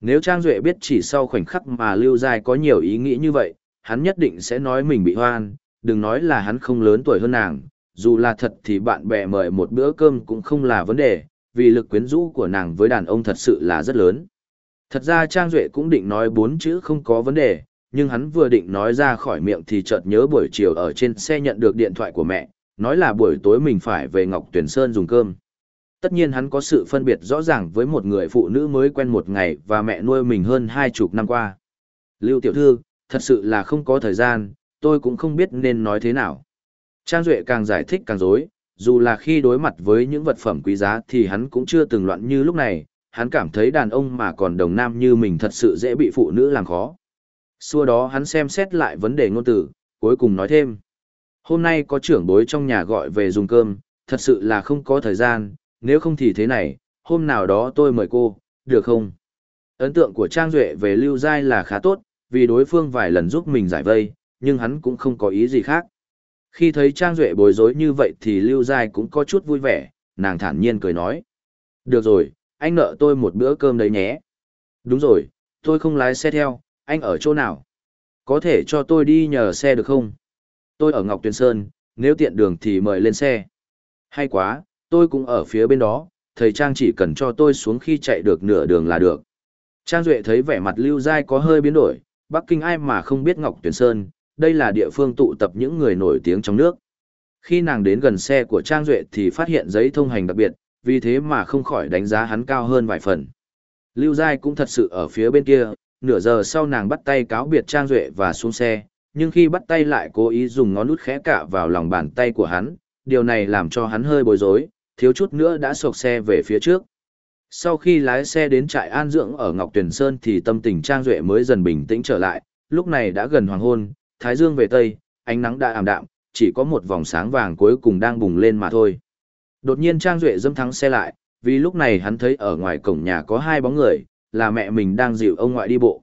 Nếu Trang Duệ biết chỉ sau khoảnh khắc mà Lưu Giai có nhiều ý nghĩ như vậy, hắn nhất định sẽ nói mình bị hoan, đừng nói là hắn không lớn tuổi hơn nàng, dù là thật thì bạn bè mời một bữa cơm cũng không là vấn đề, vì lực quyến rũ của nàng với đàn ông thật sự là rất lớn. Thật ra Trang Duệ cũng định nói bốn chữ không có vấn đề, nhưng hắn vừa định nói ra khỏi miệng thì chợt nhớ buổi chiều ở trên xe nhận được điện thoại của mẹ, nói là buổi tối mình phải về Ngọc Tuyển Sơn dùng cơm. Tất nhiên hắn có sự phân biệt rõ ràng với một người phụ nữ mới quen một ngày và mẹ nuôi mình hơn hai chục năm qua. Lưu tiểu thư, thật sự là không có thời gian, tôi cũng không biết nên nói thế nào. Trang Duệ càng giải thích càng dối, dù là khi đối mặt với những vật phẩm quý giá thì hắn cũng chưa từng loạn như lúc này, hắn cảm thấy đàn ông mà còn đồng nam như mình thật sự dễ bị phụ nữ làm khó. Xua đó hắn xem xét lại vấn đề ngôn từ, cuối cùng nói thêm. Hôm nay có trưởng bối trong nhà gọi về dùng cơm, thật sự là không có thời gian, nếu không thì thế này, hôm nào đó tôi mời cô, được không? Ấn tượng của Trang Duệ về Lưu Giai là khá tốt, vì đối phương vài lần giúp mình giải vây, nhưng hắn cũng không có ý gì khác. Khi thấy Trang Duệ bối rối như vậy thì Lưu Giai cũng có chút vui vẻ, nàng thản nhiên cười nói. Được rồi, anh nợ tôi một bữa cơm đấy nhé. Đúng rồi, tôi không lái xe theo, anh ở chỗ nào? Có thể cho tôi đi nhờ xe được không? Tôi ở Ngọc Tuyền Sơn, nếu tiện đường thì mời lên xe. Hay quá, tôi cũng ở phía bên đó, thầy Trang chỉ cần cho tôi xuống khi chạy được nửa đường là được. Trang Duệ thấy vẻ mặt Lưu Giai có hơi biến đổi, Bắc Kinh ai mà không biết Ngọc Tuyền Sơn, đây là địa phương tụ tập những người nổi tiếng trong nước. Khi nàng đến gần xe của Trang Duệ thì phát hiện giấy thông hành đặc biệt, vì thế mà không khỏi đánh giá hắn cao hơn vài phần. Lưu Giai cũng thật sự ở phía bên kia, nửa giờ sau nàng bắt tay cáo biệt Trang Duệ và xuống xe, nhưng khi bắt tay lại cố ý dùng ngón út khẽ cả vào lòng bàn tay của hắn, điều này làm cho hắn hơi bối rối, thiếu chút nữa đã sộc xe về phía trước. Sau khi lái xe đến trại an dưỡng ở Ngọc Tuyền Sơn thì tâm tình Trang Duệ mới dần bình tĩnh trở lại, lúc này đã gần hoàng hôn, thái dương về tây, ánh nắng đã ảm đạm, chỉ có một vòng sáng vàng cuối cùng đang bùng lên mà thôi. Đột nhiên Trang Duệ dâm thắng xe lại, vì lúc này hắn thấy ở ngoài cổng nhà có hai bóng người, là mẹ mình đang dịu ông ngoại đi bộ.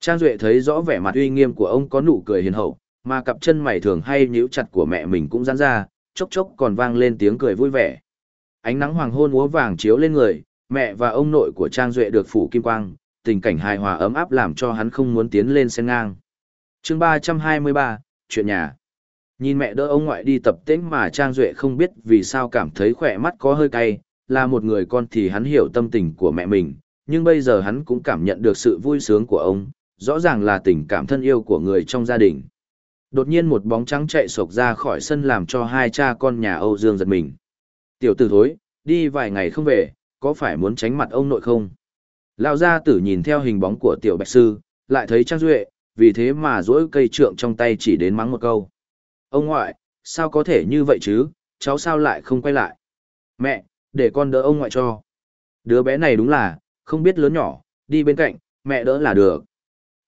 Trang Duệ thấy rõ vẻ mặt uy nghiêm của ông có nụ cười hiền hậu, mà cặp chân mày thường hay nhíu chặt của mẹ mình cũng giãn ra, chốc chốc còn vang lên tiếng cười vui vẻ. Ánh nắng hoàng hôn úa vàng chiếu lên người, mẹ và ông nội của Trang Duệ được phủ kim quang, tình cảnh hài hòa ấm áp làm cho hắn không muốn tiến lên sen ngang. chương 323, chuyện nhà. Nhìn mẹ đỡ ông ngoại đi tập tĩnh mà Trang Duệ không biết vì sao cảm thấy khỏe mắt có hơi cay, là một người con thì hắn hiểu tâm tình của mẹ mình, nhưng bây giờ hắn cũng cảm nhận được sự vui sướng của ông, rõ ràng là tình cảm thân yêu của người trong gia đình. Đột nhiên một bóng trắng chạy sộc ra khỏi sân làm cho hai cha con nhà Âu Dương giật mình. Tiểu tử thối, đi vài ngày không về, có phải muốn tránh mặt ông nội không? Lão gia tử nhìn theo hình bóng của tiểu bạch sư, lại thấy Trang Duệ, vì thế mà dỗi cây trượng trong tay chỉ đến mắng một câu. Ông ngoại, sao có thể như vậy chứ, cháu sao lại không quay lại? Mẹ, để con đỡ ông ngoại cho. Đứa bé này đúng là, không biết lớn nhỏ, đi bên cạnh, mẹ đỡ là được.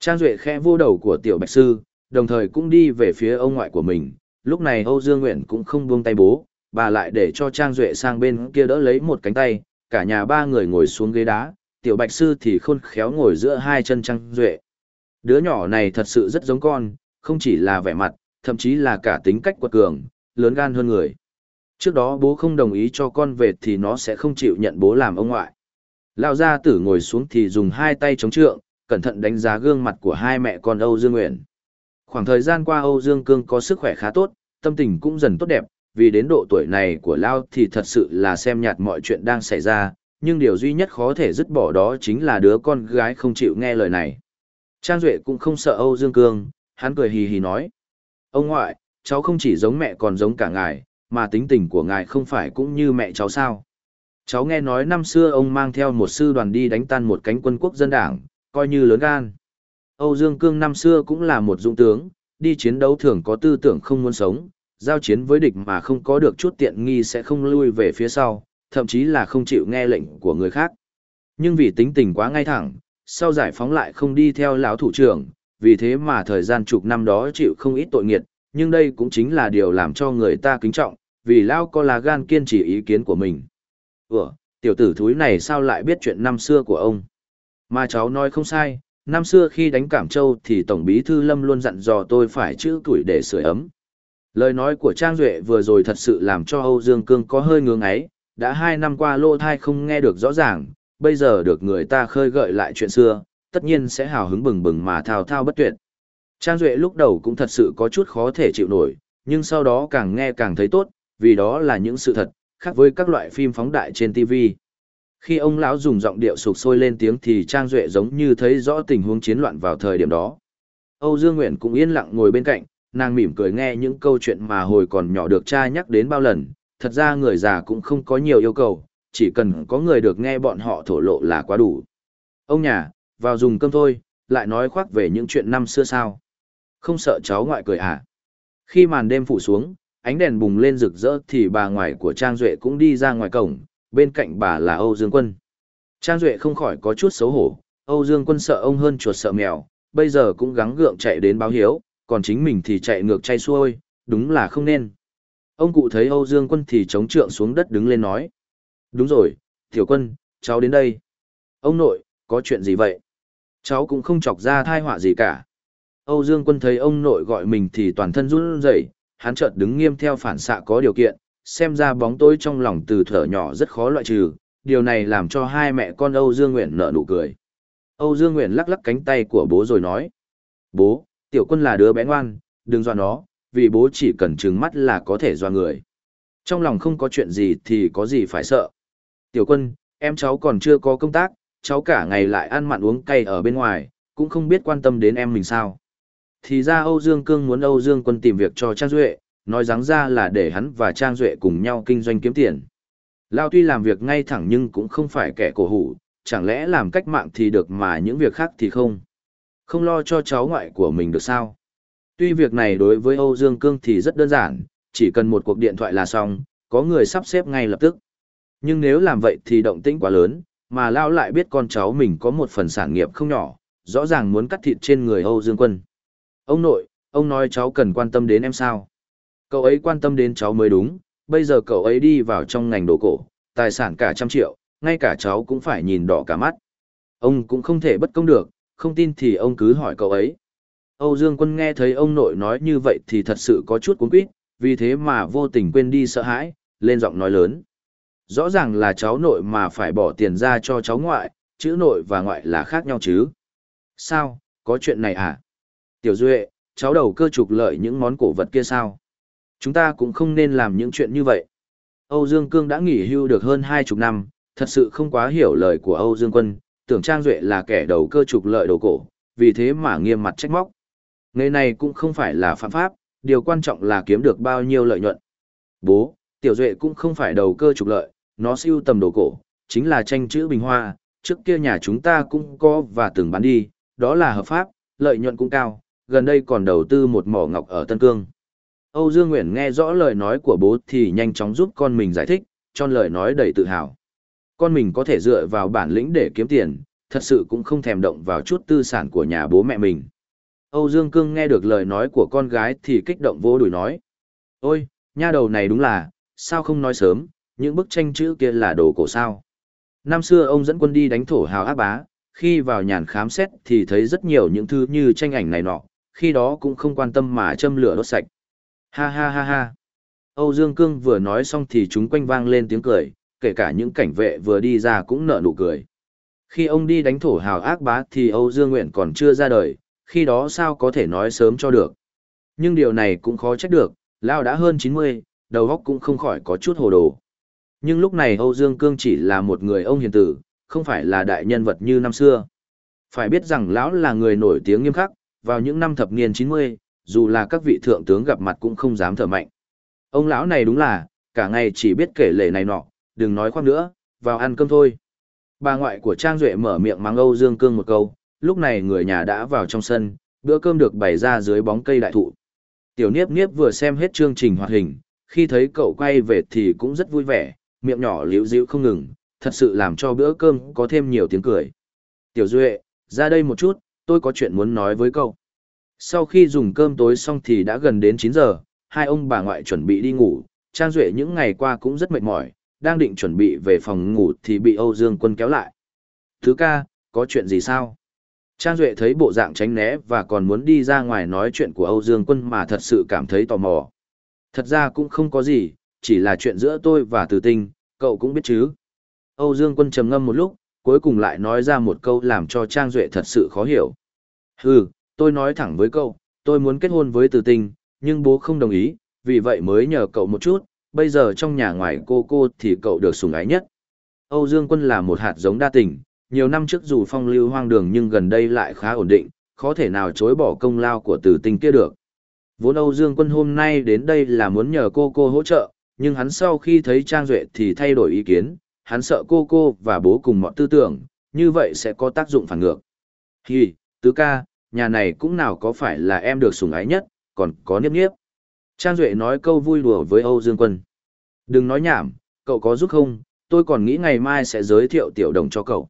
Trang Duệ khẽ vô đầu của tiểu bạch sư, đồng thời cũng đi về phía ông ngoại của mình. Lúc này Âu Dương Nguyện cũng không buông tay bố, bà lại để cho Trang Duệ sang bên kia đỡ lấy một cánh tay, cả nhà ba người ngồi xuống ghế đá, tiểu bạch sư thì khôn khéo ngồi giữa hai chân Trang Duệ. Đứa nhỏ này thật sự rất giống con, không chỉ là vẻ mặt, thậm chí là cả tính cách quật cường, lớn gan hơn người. Trước đó bố không đồng ý cho con về thì nó sẽ không chịu nhận bố làm ông ngoại. Lão gia tử ngồi xuống thì dùng hai tay chống trượng, cẩn thận đánh giá gương mặt của hai mẹ con Âu Dương Nguyện. Khoảng thời gian qua Âu Dương Cương có sức khỏe khá tốt, tâm tình cũng dần tốt đẹp, vì đến độ tuổi này của Lao thì thật sự là xem nhạt mọi chuyện đang xảy ra, nhưng điều duy nhất khó thể dứt bỏ đó chính là đứa con gái không chịu nghe lời này. Trang Duệ cũng không sợ Âu Dương Cương, hắn cười hì hì nói. Ông ngoại, cháu không chỉ giống mẹ còn giống cả ngài, mà tính tình của ngài không phải cũng như mẹ cháu sao. Cháu nghe nói năm xưa ông mang theo một sư đoàn đi đánh tan một cánh quân quốc dân đảng, coi như lớn gan. Âu Dương Cương năm xưa cũng là một dũng tướng, đi chiến đấu thường có tư tưởng không muốn sống, giao chiến với địch mà không có được chút tiện nghi sẽ không lui về phía sau, thậm chí là không chịu nghe lệnh của người khác. Nhưng vì tính tình quá ngay thẳng, sau giải phóng lại không đi theo lão thủ trưởng, vì thế mà thời gian chục năm đó chịu không ít tội nghiệt, nhưng đây cũng chính là điều làm cho người ta kính trọng, vì lão có là gan kiên trì ý kiến của mình. Ủa, tiểu tử thúi này sao lại biết chuyện năm xưa của ông? Mà cháu nói không sai, năm xưa khi đánh Cảm Châu thì Tổng bí thư Lâm luôn dặn dò tôi phải chữ tuổi để sửa ấm. Lời nói của Trang Duệ vừa rồi thật sự làm cho Âu Dương Cương có hơi ngưỡng ấy, đã hai năm qua lô thai không nghe được rõ ràng, bây giờ được người ta khơi gợi lại chuyện xưa, tất nhiên sẽ hào hứng bừng bừng mà thao thao bất tuyệt. Trang Duệ lúc đầu cũng thật sự có chút khó thể chịu nổi, nhưng sau đó càng nghe càng thấy tốt, vì đó là những sự thật, khác với các loại phim phóng đại trên TV. Khi ông lão dùng giọng điệu sục sôi lên tiếng thì Trang Duệ giống như thấy rõ tình huống chiến loạn vào thời điểm đó. Âu Dương Nguyện cũng yên lặng ngồi bên cạnh, nàng mỉm cười nghe những câu chuyện mà hồi còn nhỏ được cha nhắc đến bao lần, thật ra người già cũng không có nhiều yêu cầu, chỉ cần có người được nghe bọn họ thổ lộ là quá đủ. Ông nhà, vào dùng cơm thôi, lại nói khoác về những chuyện năm xưa sao. Không sợ cháu ngoại cười à. Khi màn đêm phủ xuống, ánh đèn bùng lên rực rỡ thì bà ngoại của Trang Duệ cũng đi ra ngoài cổng, bên cạnh bà là Âu Dương Quân. Trang Duệ không khỏi có chút xấu hổ, Âu Dương Quân sợ ông hơn chuột sợ mèo, bây giờ cũng gắng gượng chạy đến báo hiếu, còn chính mình thì chạy ngược chay xuôi, đúng là không nên. Ông cụ thấy Âu Dương Quân thì chống trượng xuống đất đứng lên nói. Đúng rồi, Tiểu Quân, cháu đến đây. Ông nội, có chuyện gì vậy? Cháu cũng không chọc ra thai họa gì cả. Âu Dương Quân thấy ông nội gọi mình thì toàn thân run rẩy, hắn chợt đứng nghiêm theo phản xạ có điều kiện, xem ra bóng tối trong lòng từ thở nhỏ rất khó loại trừ, điều này làm cho hai mẹ con Âu Dương Nguyện nở nụ cười. Âu Dương Nguyện lắc lắc cánh tay của bố rồi nói, Bố, tiểu quân là đứa bé ngoan, đừng dọa nó, vì bố chỉ cần trừng mắt là có thể dọa người. Trong lòng không có chuyện gì thì có gì phải sợ. Tiểu quân, em cháu còn chưa có công tác, cháu cả ngày lại ăn mặn uống cay ở bên ngoài, cũng không biết quan tâm đến em mình sao. Thì ra Âu Dương Cương muốn Âu Dương quân tìm việc cho Trang Duệ, nói rắn ra là để hắn và Trang Duệ cùng nhau kinh doanh kiếm tiền. Lao tuy làm việc ngay thẳng nhưng cũng không phải kẻ cổ hủ, chẳng lẽ làm cách mạng thì được mà những việc khác thì không. Không lo cho cháu ngoại của mình được sao. Tuy việc này đối với Âu Dương Cương thì rất đơn giản, chỉ cần một cuộc điện thoại là xong, có người sắp xếp ngay lập tức. Nhưng nếu làm vậy thì động tĩnh quá lớn, mà Lao lại biết con cháu mình có một phần sản nghiệp không nhỏ, rõ ràng muốn cắt thịt trên người Âu Dương Quân. Ông nội, ông nói cháu cần quan tâm đến em sao? Cậu ấy quan tâm đến cháu mới đúng, bây giờ cậu ấy đi vào trong ngành đồ cổ, tài sản cả trăm triệu, ngay cả cháu cũng phải nhìn đỏ cả mắt. Ông cũng không thể bất công được, không tin thì ông cứ hỏi cậu ấy. Âu Dương Quân nghe thấy ông nội nói như vậy thì thật sự có chút cuốn quýt, vì thế mà vô tình quên đi sợ hãi, lên giọng nói lớn. Rõ ràng là cháu nội mà phải bỏ tiền ra cho cháu ngoại, chữ nội và ngoại là khác nhau chứ. Sao, có chuyện này à? Tiểu Duệ, cháu đầu cơ trục lợi những món cổ vật kia sao? Chúng ta cũng không nên làm những chuyện như vậy. Âu Dương Cương đã nghỉ hưu được hơn hai chục năm, thật sự không quá hiểu lời của Âu Dương Quân, tưởng Trang Duệ là kẻ đầu cơ trục lợi đồ cổ, vì thế mà nghiêm mặt trách móc. Nghề này cũng không phải là phạm pháp, điều quan trọng là kiếm được bao nhiêu lợi nhuận. Bố, tiểu duệ cũng không phải đầu cơ trục lợi, nó siêu tầm đồ cổ, chính là tranh chữ bình hoa, trước kia nhà chúng ta cũng có và từng bán đi, đó là hợp pháp, lợi nhuận cũng cao, gần đây còn đầu tư một mỏ ngọc ở Tân Cương. Âu Dương Nguyễn nghe rõ lời nói của bố thì nhanh chóng giúp con mình giải thích, cho lời nói đầy tự hào. Con mình có thể dựa vào bản lĩnh để kiếm tiền, thật sự cũng không thèm động vào chút tư sản của nhà bố mẹ mình. Âu Dương Cương nghe được lời nói của con gái thì kích động vô đuổi nói. Ôi, nha đầu này đúng là, sao không nói sớm, những bức tranh chữ kia là đồ cổ sao. Năm xưa ông dẫn quân đi đánh thổ hào ác bá, khi vào nhàn khám xét thì thấy rất nhiều những thứ như tranh ảnh này nọ, khi đó cũng không quan tâm mà châm lửa đốt sạch. Ha ha ha ha. Âu Dương Cương vừa nói xong thì chúng quanh vang lên tiếng cười, kể cả những cảnh vệ vừa đi ra cũng nở nụ cười. Khi ông đi đánh thổ hào ác bá thì Âu Dương Nguyện còn chưa ra đời, khi đó sao có thể nói sớm cho được. Nhưng điều này cũng khó trách được, Lao đã hơn 90, đầu óc cũng không khỏi có chút hồ đồ. Nhưng lúc này Âu Dương Cương chỉ là một người ông hiền tử, không phải là đại nhân vật như năm xưa. Phải biết rằng lão là người nổi tiếng nghiêm khắc, vào những năm thập niên 90, dù là các vị thượng tướng gặp mặt cũng không dám thở mạnh. Ông lão này đúng là, cả ngày chỉ biết kể lệ này nọ, đừng nói khoác nữa, vào ăn cơm thôi. Bà ngoại của Trang Duệ mở miệng mắng Âu Dương Cương một câu, lúc này người nhà đã vào trong sân, bữa cơm được bày ra dưới bóng cây đại thụ. Tiểu Niếp Niếp vừa xem hết chương trình hoạt hình, khi thấy cậu quay về thì cũng rất vui vẻ, miệng nhỏ liễu dịu không ngừng, thật sự làm cho bữa cơm có thêm nhiều tiếng cười. Tiểu Duệ, ra đây một chút, tôi có chuyện muốn nói với cậu. Sau khi dùng cơm tối xong thì đã gần đến 9 giờ, hai ông bà ngoại chuẩn bị đi ngủ, Trang Duệ những ngày qua cũng rất mệt mỏi, đang định chuẩn bị về phòng ngủ thì bị Âu Dương Quân kéo lại. Thứ ca, có chuyện gì sao? Trang Duệ thấy bộ dạng tránh né và còn muốn đi ra ngoài nói chuyện của Âu Dương Quân mà thật sự cảm thấy tò mò. Thật ra cũng không có gì, chỉ là chuyện giữa tôi và Từ Tinh, cậu cũng biết chứ. Âu Dương Quân trầm ngâm một lúc, cuối cùng lại nói ra một câu làm cho Trang Duệ thật sự khó hiểu. Hừ, tôi nói thẳng với cậu, tôi muốn kết hôn với Từ Tinh, nhưng bố không đồng ý, vì vậy mới nhờ cậu một chút, bây giờ trong nhà ngoài cô cô thì cậu được sủng ái nhất. Âu Dương Quân là một hạt giống đa tình, nhiều năm trước dù phong lưu hoang đường nhưng gần đây lại khá ổn định, khó thể nào chối bỏ công lao của Từ Tinh kia được. Vốn Âu Dương Quân hôm nay đến đây là muốn nhờ cô cô hỗ trợ, nhưng hắn sau khi thấy Trang Duệ thì thay đổi ý kiến, hắn sợ cô cô và bố cùng mọi tư tưởng, như vậy sẽ có tác dụng phản ngược. Hì, tứ ca, nhà này cũng nào có phải là em được sủng ái nhất, còn có niếp niếp. Trang Duệ nói câu vui đùa với Âu Dương Quân. Đừng nói nhảm, cậu có giúp không, tôi còn nghĩ ngày mai sẽ giới thiệu tiểu đồng cho cậu.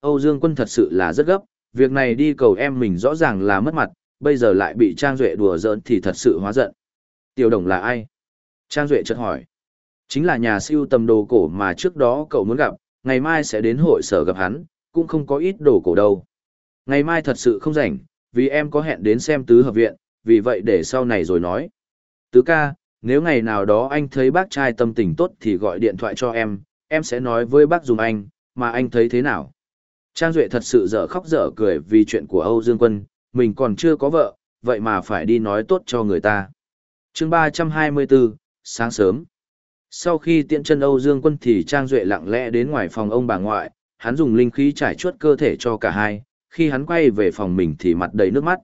Âu Dương Quân thật sự là rất gấp, việc này đi cầu em mình rõ ràng là mất mặt, bây giờ lại bị Trang Duệ đùa giỡn thì thật sự hóa giận. Tiểu đồng là ai? Trang Duệ chợt hỏi. Chính là nhà siêu tầm đồ cổ mà trước đó cậu muốn gặp, ngày mai sẽ đến hội sở gặp hắn, cũng không có ít đồ cổ đâu. Ngày mai thật sự không rảnh, vì em có hẹn đến xem tứ hợp viện, vì vậy để sau này rồi nói. Tứ ca, nếu ngày nào đó anh thấy bác trai tâm tình tốt thì gọi điện thoại cho em, em sẽ nói với bác dùng anh, mà anh thấy thế nào? Trang Duệ thật sự dở khóc dở cười vì chuyện của Âu Dương Quân, mình còn chưa có vợ, vậy mà phải đi nói tốt cho người ta. chương 324, sáng sớm. Sau khi tiện chân Âu Dương Quân thì Trang Duệ lặng lẽ đến ngoài phòng ông bà ngoại, hắn dùng linh khí trải chuốt cơ thể cho cả hai, khi hắn quay về phòng mình thì mặt đầy nước mắt.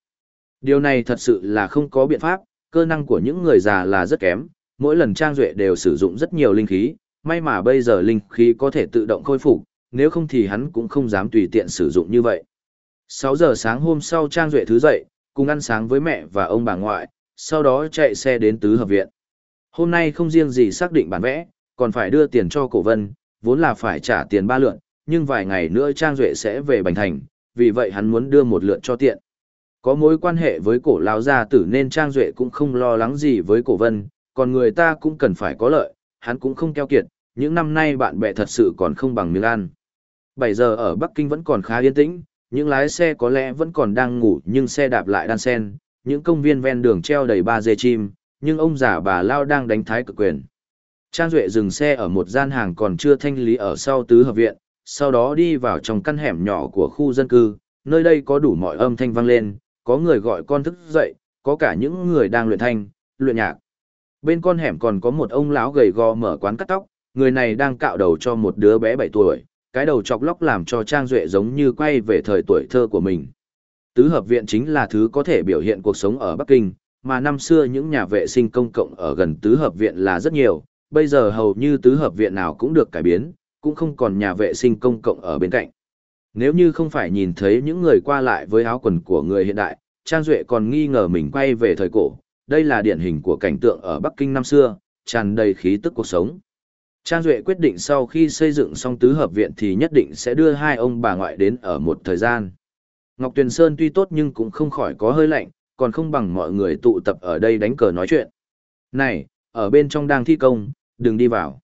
Điều này thật sự là không có biện pháp, cơ năng của những người già là rất kém, mỗi lần Trang Duệ đều sử dụng rất nhiều linh khí, may mà bây giờ linh khí có thể tự động khôi phục, nếu không thì hắn cũng không dám tùy tiện sử dụng như vậy. 6 giờ sáng hôm sau Trang Duệ thứ dậy, cùng ăn sáng với mẹ và ông bà ngoại, sau đó chạy xe đến tứ hợp viện. Hôm nay không riêng gì xác định bản vẽ, còn phải đưa tiền cho cổ vân, vốn là phải trả tiền ba lượn, nhưng vài ngày nữa Trang Duệ sẽ về Bành Thành, vì vậy hắn muốn đưa một lượn cho tiện. Có mối quan hệ với cổ lao gia tử nên Trang Duệ cũng không lo lắng gì với cổ vân, còn người ta cũng cần phải có lợi, hắn cũng không keo kiệt, những năm nay bạn bè thật sự còn không bằng miếng ăn. 7 giờ ở Bắc Kinh vẫn còn khá yên tĩnh, những lái xe có lẽ vẫn còn đang ngủ nhưng xe đạp lại đan sen, những công viên ven đường treo đầy ba dê chim, nhưng ông già bà Lao đang đánh thái cực quyền. Trang Duệ dừng xe ở một gian hàng còn chưa thanh lý ở sau tứ hợp viện, sau đó đi vào trong căn hẻm nhỏ của khu dân cư, nơi đây có đủ mọi âm thanh vang lên, có người gọi con thức dậy, có cả những người đang luyện thanh, luyện nhạc. Bên con hẻm còn có một ông lão gầy gò mở quán cắt tóc, người này đang cạo đầu cho một đứa bé 7 tuổi, cái đầu chọc lóc làm cho Trang Duệ giống như quay về thời tuổi thơ của mình. Tứ hợp viện chính là thứ có thể biểu hiện cuộc sống ở Bắc Kinh, mà năm xưa những nhà vệ sinh công cộng ở gần tứ hợp viện là rất nhiều, bây giờ hầu như tứ hợp viện nào cũng được cải biến, cũng không còn nhà vệ sinh công cộng ở bên cạnh. Nếu như không phải nhìn thấy những người qua lại với áo quần của người hiện đại, Trang Duệ còn nghi ngờ mình quay về thời cổ, đây là điển hình của cảnh tượng ở Bắc Kinh năm xưa, tràn đầy khí tức cuộc sống. Trang Duệ quyết định sau khi xây dựng xong tứ hợp viện thì nhất định sẽ đưa hai ông bà ngoại đến ở một thời gian. Ngọc Tuyền Sơn tuy tốt nhưng cũng không khỏi có hơi lạnh, còn không bằng mọi người tụ tập ở đây đánh cờ nói chuyện. Này, ở bên trong đang thi công, đừng đi vào.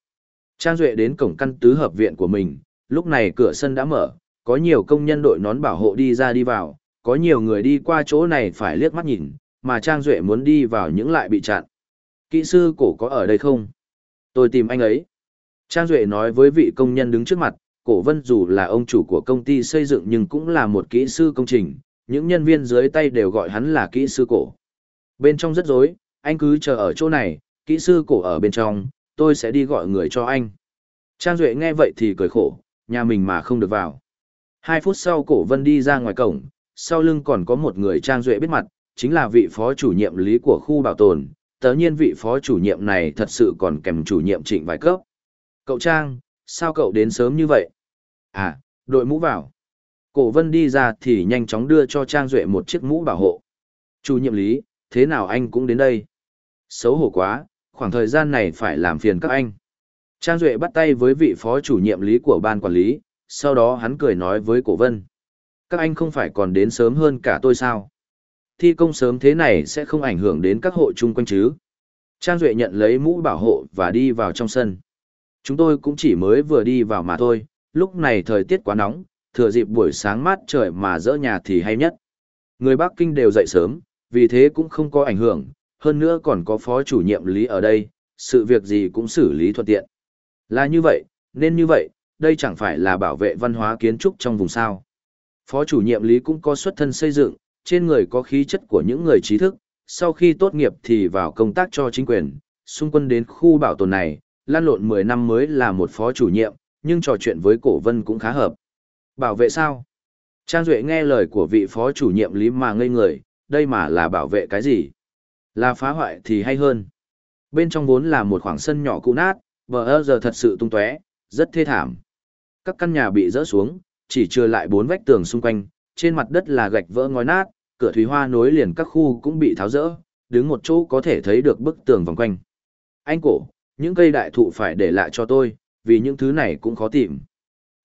Trang Duệ đến cổng căn tứ hợp viện của mình, lúc này cửa sân đã mở, có nhiều công nhân đội nón bảo hộ đi ra đi vào, có nhiều người đi qua chỗ này phải liếc mắt nhìn, mà Trang Duệ muốn đi vào những lại bị chặn. Kỹ sư cổ có ở đây không? Tôi tìm anh ấy. Trang Duệ nói với vị công nhân đứng trước mặt, cổ vân dù là ông chủ của công ty xây dựng nhưng cũng là một kỹ sư công trình, những nhân viên dưới tay đều gọi hắn là kỹ sư cổ. Bên trong rất rối, anh cứ chờ ở chỗ này, kỹ sư cổ ở bên trong, tôi sẽ đi gọi người cho anh. Trang Duệ nghe vậy thì cười khổ, nhà mình mà không được vào. Hai phút sau cổ vân đi ra ngoài cổng, sau lưng còn có một người Trang Duệ biết mặt, chính là vị phó chủ nhiệm lý của khu bảo tồn, tớ nhiên vị phó chủ nhiệm này thật sự còn kèm chủ nhiệm trịnh vài cấp. Cậu Trang, sao cậu đến sớm như vậy? À, đội mũ vào. Cổ vân đi ra thì nhanh chóng đưa cho Trang Duệ một chiếc mũ bảo hộ. Chủ nhiệm lý, thế nào anh cũng đến đây? Xấu hổ quá, khoảng thời gian này phải làm phiền các anh. Trang Duệ bắt tay với vị phó chủ nhiệm lý của ban quản lý, sau đó hắn cười nói với cổ vân. Các anh không phải còn đến sớm hơn cả tôi sao? Thi công sớm thế này sẽ không ảnh hưởng đến các hộ chung quanh chứ? Trang Duệ nhận lấy mũ bảo hộ và đi vào trong sân. Chúng tôi cũng chỉ mới vừa đi vào mà thôi, lúc này thời tiết quá nóng, thừa dịp buổi sáng mát trời mà dỡ nhà thì hay nhất. Người Bắc Kinh đều dậy sớm, vì thế cũng không có ảnh hưởng, hơn nữa còn có phó chủ nhiệm lý ở đây, sự việc gì cũng xử lý thuận tiện. Là như vậy, nên như vậy, đây chẳng phải là bảo vệ văn hóa kiến trúc trong vùng sao. Phó chủ nhiệm lý cũng có xuất thân xây dựng, trên người có khí chất của những người trí thức, sau khi tốt nghiệp thì vào công tác cho chính quyền, xung quân đến khu bảo tồn này, lan lộn 10 năm mới là một phó chủ nhiệm, nhưng trò chuyện với cổ vân cũng khá hợp. Bảo vệ sao? Trang Duệ nghe lời của vị phó chủ nhiệm lý mà ngây người, đây mà là bảo vệ cái gì? Là phá hoại thì hay hơn. Bên trong vốn là một khoảng sân nhỏ cũ nát, bờ ơ giờ thật sự tung tóe, rất thê thảm. Các căn nhà bị rỡ xuống, chỉ trừ lại bốn vách tường xung quanh, trên mặt đất là gạch vỡ ngói nát, cửa thủy hoa nối liền các khu cũng bị tháo rỡ, đứng một chỗ có thể thấy được bức tường vòng quanh. Anh cổ, những cây đại thụ phải để lại cho tôi, vì những thứ này cũng khó tìm.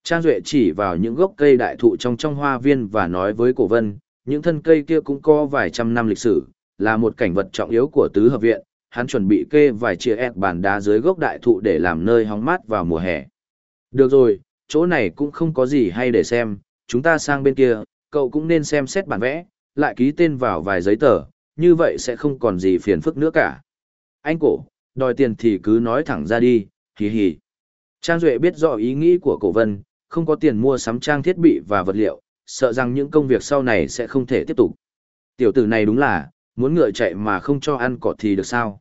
Trang Duệ chỉ vào những gốc cây đại thụ trong trong hoa viên và nói với cổ vân, những thân cây kia cũng có vài trăm năm lịch sử, là một cảnh vật trọng yếu của tứ hợp viện, hắn chuẩn bị kê vài chia ẹt bàn đá dưới gốc đại thụ để làm nơi hóng mát vào mùa hè. Được rồi, chỗ này cũng không có gì hay để xem, chúng ta sang bên kia, cậu cũng nên xem xét bản vẽ, lại ký tên vào vài giấy tờ, như vậy sẽ không còn gì phiền phức nữa cả. Anh cổ, đòi tiền thì cứ nói thẳng ra đi, hì hì. Trang Duệ biết rõ ý nghĩ của cổ vân, không có tiền mua sắm trang thiết bị và vật liệu, sợ rằng những công việc sau này sẽ không thể tiếp tục. Tiểu tử này đúng là, muốn ngựa chạy mà không cho ăn cỏ thì được sao.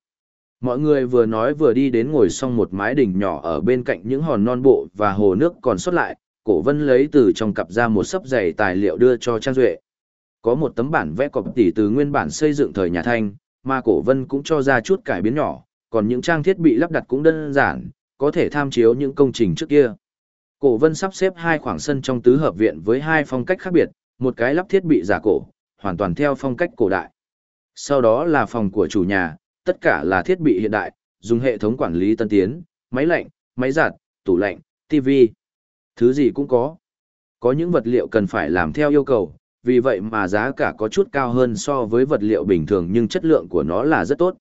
Mọi người vừa nói vừa đi đến ngồi xong một mái đỉnh nhỏ ở bên cạnh những hòn non bộ và hồ nước còn sót lại, cổ vân lấy từ trong cặp ra một sấp giày tài liệu đưa cho Trang Duệ. Có một tấm bản vẽ cọp tỷ từ nguyên bản xây dựng thời nhà Thanh, mà cổ vân cũng cho ra chút cải biến nhỏ, còn những trang thiết bị lắp đặt cũng đơn giản, có thể tham chiếu những công trình trước kia. Cổ vân sắp xếp hai khoảng sân trong tứ hợp viện với hai phong cách khác biệt, một cái lắp thiết bị giả cổ, hoàn toàn theo phong cách cổ đại. Sau đó là phòng của chủ nhà, tất cả là thiết bị hiện đại, dùng hệ thống quản lý tân tiến, máy lạnh, máy giặt, tủ lạnh, TV. Thứ gì cũng có. Có những vật liệu cần phải làm theo yêu cầu, vì vậy mà giá cả có chút cao hơn so với vật liệu bình thường nhưng chất lượng của nó là rất tốt.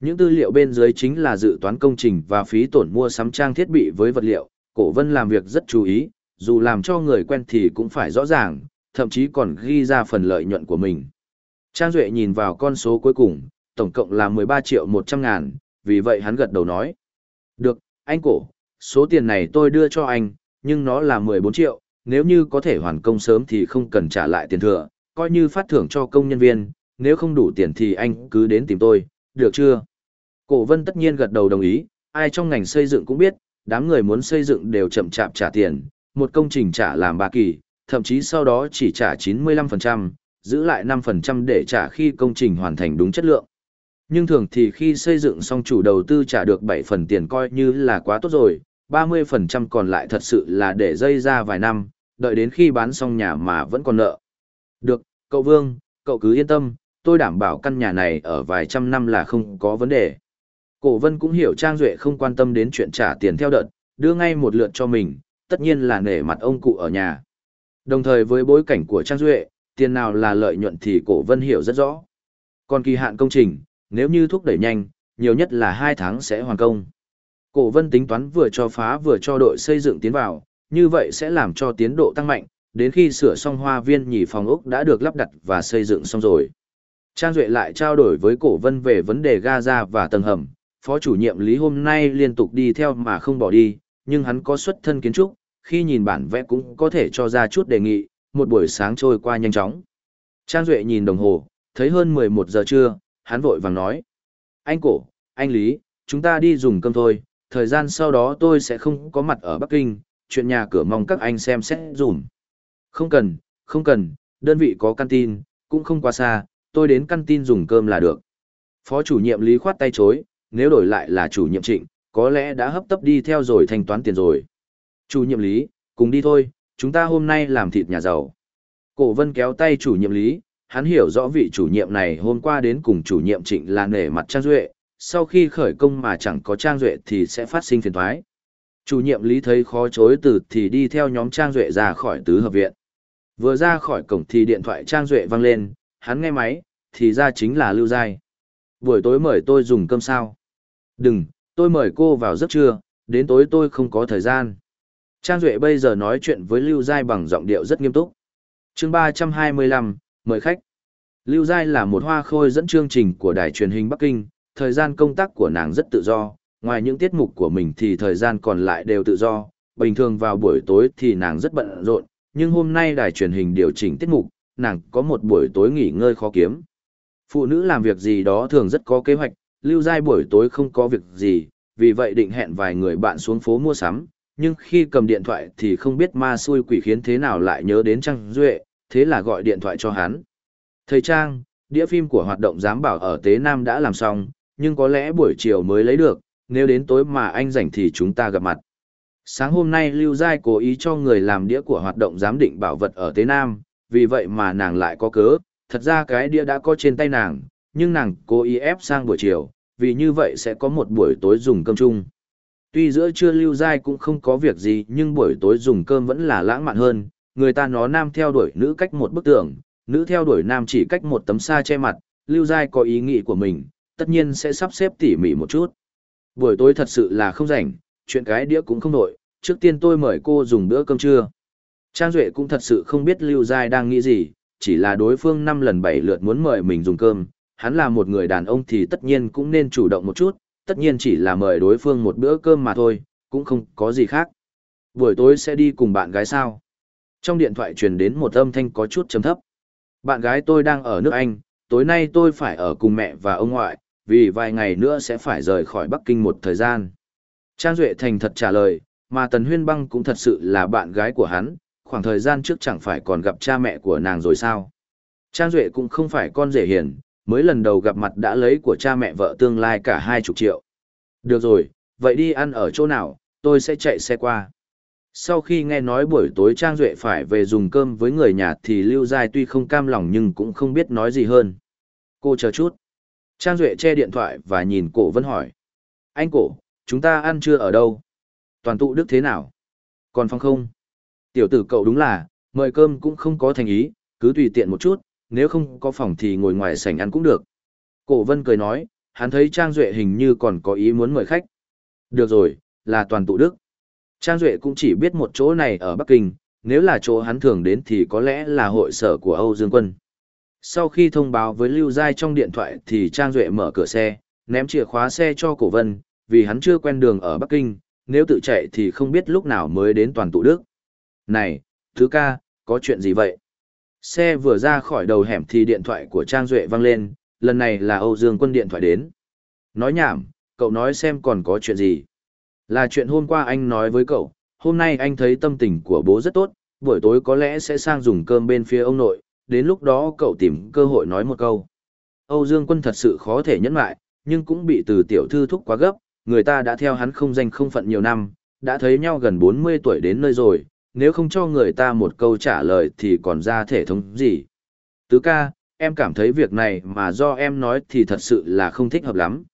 Những tư liệu bên dưới chính là dự toán công trình và phí tổn mua sắm trang thiết bị với vật liệu, cổ vân làm việc rất chú ý, dù làm cho người quen thì cũng phải rõ ràng, thậm chí còn ghi ra phần lợi nhuận của mình. Trang Duệ nhìn vào con số cuối cùng, tổng cộng là 13 triệu 100 ngàn, vì vậy hắn gật đầu nói. Được, anh cổ, số tiền này tôi đưa cho anh, nhưng nó là 14 triệu, nếu như có thể hoàn công sớm thì không cần trả lại tiền thừa, coi như phát thưởng cho công nhân viên, nếu không đủ tiền thì anh cứ đến tìm tôi, được chưa? Cổ vân tất nhiên gật đầu đồng ý, ai trong ngành xây dựng cũng biết, đám người muốn xây dựng đều chậm chạp trả tiền, một công trình trả làm ba kỳ, thậm chí sau đó chỉ trả 95%, giữ lại 5% để trả khi công trình hoàn thành đúng chất lượng. Nhưng thường thì khi xây dựng xong chủ đầu tư trả được 7 phần tiền coi như là quá tốt rồi, 30% còn lại thật sự là để dây ra vài năm, đợi đến khi bán xong nhà mà vẫn còn nợ. Được, cậu Vương, cậu cứ yên tâm, tôi đảm bảo căn nhà này ở vài trăm năm là không có vấn đề. Cổ vân cũng hiểu Trang Duệ không quan tâm đến chuyện trả tiền theo đợt, đưa ngay một lượt cho mình, tất nhiên là nể mặt ông cụ ở nhà. Đồng thời với bối cảnh của Trang Duệ, tiền nào là lợi nhuận thì cổ vân hiểu rất rõ. Còn kỳ hạn công trình, nếu như thúc đẩy nhanh, nhiều nhất là 2 tháng sẽ hoàn công. Cổ vân tính toán vừa cho phá vừa cho đội xây dựng tiến vào, như vậy sẽ làm cho tiến độ tăng mạnh, đến khi sửa xong hoa viên nhì phòng ốc đã được lắp đặt và xây dựng xong rồi. Trang Duệ lại trao đổi với cổ vân về vấn đề Gaza và tầng hầm, phó chủ nhiệm Lý hôm nay liên tục đi theo mà không bỏ đi, nhưng hắn có xuất thân kiến trúc, khi nhìn bản vẽ cũng có thể cho ra chút đề nghị, một buổi sáng trôi qua nhanh chóng. Trang Duệ nhìn đồng hồ, thấy hơn 11 giờ trưa, hắn vội vàng nói. Anh cổ, anh Lý, chúng ta đi dùng cơm thôi, thời gian sau đó tôi sẽ không có mặt ở Bắc Kinh, chuyện nhà cửa mong các anh xem xét dùm. Không cần, không cần, đơn vị có căn tin, cũng không quá xa, tôi đến căn tin dùng cơm là được. Phó chủ nhiệm Lý khoát tay chối, nếu đổi lại là chủ nhiệm trịnh, có lẽ đã hấp tấp đi theo rồi thanh toán tiền rồi. Chủ nhiệm Lý, cùng đi thôi, chúng ta hôm nay làm thịt nhà giàu. Cổ vân kéo tay chủ nhiệm Lý, hắn hiểu rõ vị chủ nhiệm này hôm qua đến cùng chủ nhiệm trịnh là nể mặt Trang Duệ, sau khi khởi công mà chẳng có Trang Duệ thì sẽ phát sinh phiền thoái. Chủ nhiệm Lý thấy khó chối từ thì đi theo nhóm Trang Duệ ra khỏi tứ hợp viện. Vừa ra khỏi cổng thì điện thoại Trang Duệ vang lên, hắn nghe máy, thì ra chính là Lưu Giai. Buổi tối mời tôi dùng cơm sao? Đừng, tôi mời cô vào giấc trưa, đến tối tôi không có thời gian. Trang Duệ bây giờ nói chuyện với Lưu Giai bằng giọng điệu rất nghiêm túc. chương 325, mời khách. Lưu Giai là một hoa khôi dẫn chương trình của đài truyền hình Bắc Kinh, thời gian công tác của nàng rất tự do, ngoài những tiết mục của mình thì thời gian còn lại đều tự do, bình thường vào buổi tối thì nàng rất bận rộn, nhưng hôm nay đài truyền hình điều chỉnh tiết mục, nàng có một buổi tối nghỉ ngơi khó kiếm. Phụ nữ làm việc gì đó thường rất có kế hoạch, lưu giai buổi tối không có việc gì, vì vậy định hẹn vài người bạn xuống phố mua sắm, nhưng khi cầm điện thoại thì không biết ma xui quỷ khiến thế nào lại nhớ đến Trang Duệ, thế là gọi điện thoại cho hắn. Thầy Trang, đĩa phim của hoạt động giám bảo ở Tế Nam đã làm xong, nhưng có lẽ buổi chiều mới lấy được, nếu đến tối mà anh rảnh thì chúng ta gặp mặt. Sáng hôm nay Lưu Giai cố ý cho người làm đĩa của hoạt động giám định bảo vật ở Tế Nam, vì vậy mà nàng lại có cớ, thật ra cái đĩa đã có trên tay nàng, nhưng nàng cố ý ép sang buổi chiều, vì như vậy sẽ có một buổi tối dùng cơm chung. Tuy giữa trưa Lưu Giai cũng không có việc gì nhưng buổi tối dùng cơm vẫn là lãng mạn hơn, người ta nói nam theo đuổi nữ cách một bức tường, nữ theo đuổi nam chỉ cách một tấm sa che mặt, Lưu Giai có ý nghĩ của mình, tất nhiên sẽ sắp xếp tỉ mỉ một chút. Buổi tối thật sự là không rảnh, chuyện cái đĩa cũng không nổi, trước tiên tôi mời cô dùng bữa cơm trưa. Trang Duệ cũng thật sự không biết Lưu Giai đang nghĩ gì, chỉ là đối phương năm lần bảy lượt muốn mời mình dùng cơm, hắn là một người đàn ông thì tất nhiên cũng nên chủ động một chút, tất nhiên chỉ là mời đối phương một bữa cơm mà thôi, cũng không có gì khác. Buổi tối sẽ đi cùng bạn gái sao? Trong điện thoại truyền đến một âm thanh có chút trầm thấp. Bạn gái tôi đang ở nước Anh, tối nay tôi phải ở cùng mẹ và ông ngoại, vì vài ngày nữa sẽ phải rời khỏi Bắc Kinh một thời gian. Trang Duệ thành thật trả lời, mà Tần Huyên Băng cũng thật sự là bạn gái của hắn, khoảng thời gian trước chẳng phải còn gặp cha mẹ của nàng rồi sao. Trang Duệ cũng không phải con rể hiền, mới lần đầu gặp mặt đã lấy của cha mẹ vợ tương lai cả hai chục triệu. Được rồi, vậy đi ăn ở chỗ nào, tôi sẽ chạy xe qua. Sau khi nghe nói buổi tối Trang Duệ phải về dùng cơm với người nhà thì Lưu Giai tuy không cam lòng nhưng cũng không biết nói gì hơn. Cô chờ chút. Trang Duệ che điện thoại và nhìn cổ vẫn hỏi. Anh cổ, chúng ta ăn chưa ở đâu? Toàn tụ đức thế nào? Còn phong không? Tiểu tử cậu đúng là, mời cơm cũng không có thành ý, cứ tùy tiện một chút, nếu không có phòng thì ngồi ngoài sảnh ăn cũng được. Cổ vân cười nói, hắn thấy Trang Duệ hình như còn có ý muốn mời khách. Được rồi, là toàn tụ đức. Trang Duệ cũng chỉ biết một chỗ này ở Bắc Kinh, nếu là chỗ hắn thường đến thì có lẽ là hội sở của Âu Dương Quân. Sau khi thông báo với Lưu Giai trong điện thoại thì Trang Duệ mở cửa xe, ném chìa khóa xe cho Cổ Vân, vì hắn chưa quen đường ở Bắc Kinh, nếu tự chạy thì không biết lúc nào mới đến toàn tụ đức. Này, thứ ca, có chuyện gì vậy? Xe vừa ra khỏi đầu hẻm thì điện thoại của Trang Duệ vang lên, lần này là Âu Dương Quân điện thoại đến. Nói nhảm, cậu nói xem còn có chuyện gì. Là chuyện hôm qua anh nói với cậu, hôm nay anh thấy tâm tình của bố rất tốt, buổi tối có lẽ sẽ sang dùng cơm bên phía ông nội, đến lúc đó cậu tìm cơ hội nói một câu. Âu Dương Quân thật sự khó thể nhẫn lại, nhưng cũng bị từ tiểu thư thúc quá gấp, người ta đã theo hắn không danh không phận nhiều năm, đã thấy nhau gần 40 tuổi đến nơi rồi, nếu không cho người ta một câu trả lời thì còn ra thể thống gì. Tứ ca, em cảm thấy việc này mà do em nói thì thật sự là không thích hợp lắm.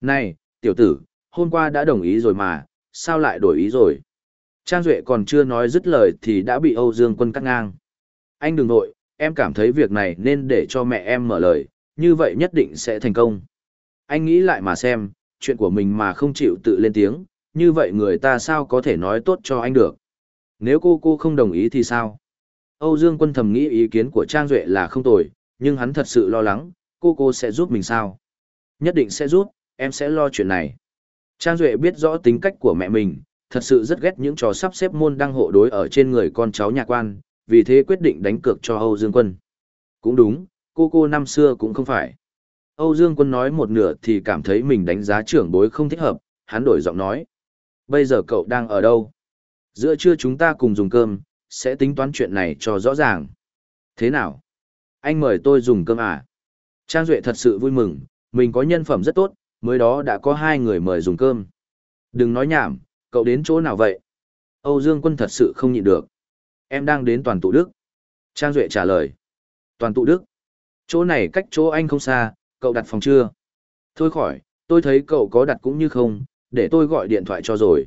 Này, tiểu tử, hôm qua đã đồng ý rồi mà, sao lại đổi ý rồi? Trang Duệ còn chưa nói dứt lời thì đã bị Âu Dương Quân cắt ngang. Anh đừng nội, em cảm thấy việc này nên để cho mẹ em mở lời, như vậy nhất định sẽ thành công. Anh nghĩ lại mà xem, chuyện của mình mà không chịu tự lên tiếng, như vậy người ta sao có thể nói tốt cho anh được. Nếu cô cô không đồng ý thì sao? Âu Dương Quân thầm nghĩ ý kiến của Trang Duệ là không tồi, nhưng hắn thật sự lo lắng, cô cô sẽ giúp mình sao? Nhất định sẽ giúp, em sẽ lo chuyện này. Trang Duệ biết rõ tính cách của mẹ mình, thật sự rất ghét những trò sắp xếp môn đăng hộ đối ở trên người con cháu nhà quan, vì thế quyết định đánh cược cho Âu Dương Quân. Cũng đúng, cô cô năm xưa cũng không phải. Âu Dương Quân nói một nửa thì cảm thấy mình đánh giá trưởng bối không thích hợp, hắn đổi giọng nói. Bây giờ cậu đang ở đâu? Giữa trưa chúng ta cùng dùng cơm, sẽ tính toán chuyện này cho rõ ràng. Thế nào? Anh mời tôi dùng cơm à? Trang Duệ thật sự vui mừng, mình có nhân phẩm rất tốt, mới đó đã có hai người mời dùng cơm. Đừng nói nhảm, cậu đến chỗ nào vậy? Âu Dương Quân thật sự không nhịn được. Em đang đến toàn tụ Đức. Trang Duệ trả lời. Toàn tụ Đức. Chỗ này cách chỗ anh không xa, cậu đặt phòng chưa? Thôi khỏi, tôi thấy cậu có đặt cũng như không, để tôi gọi điện thoại cho rồi.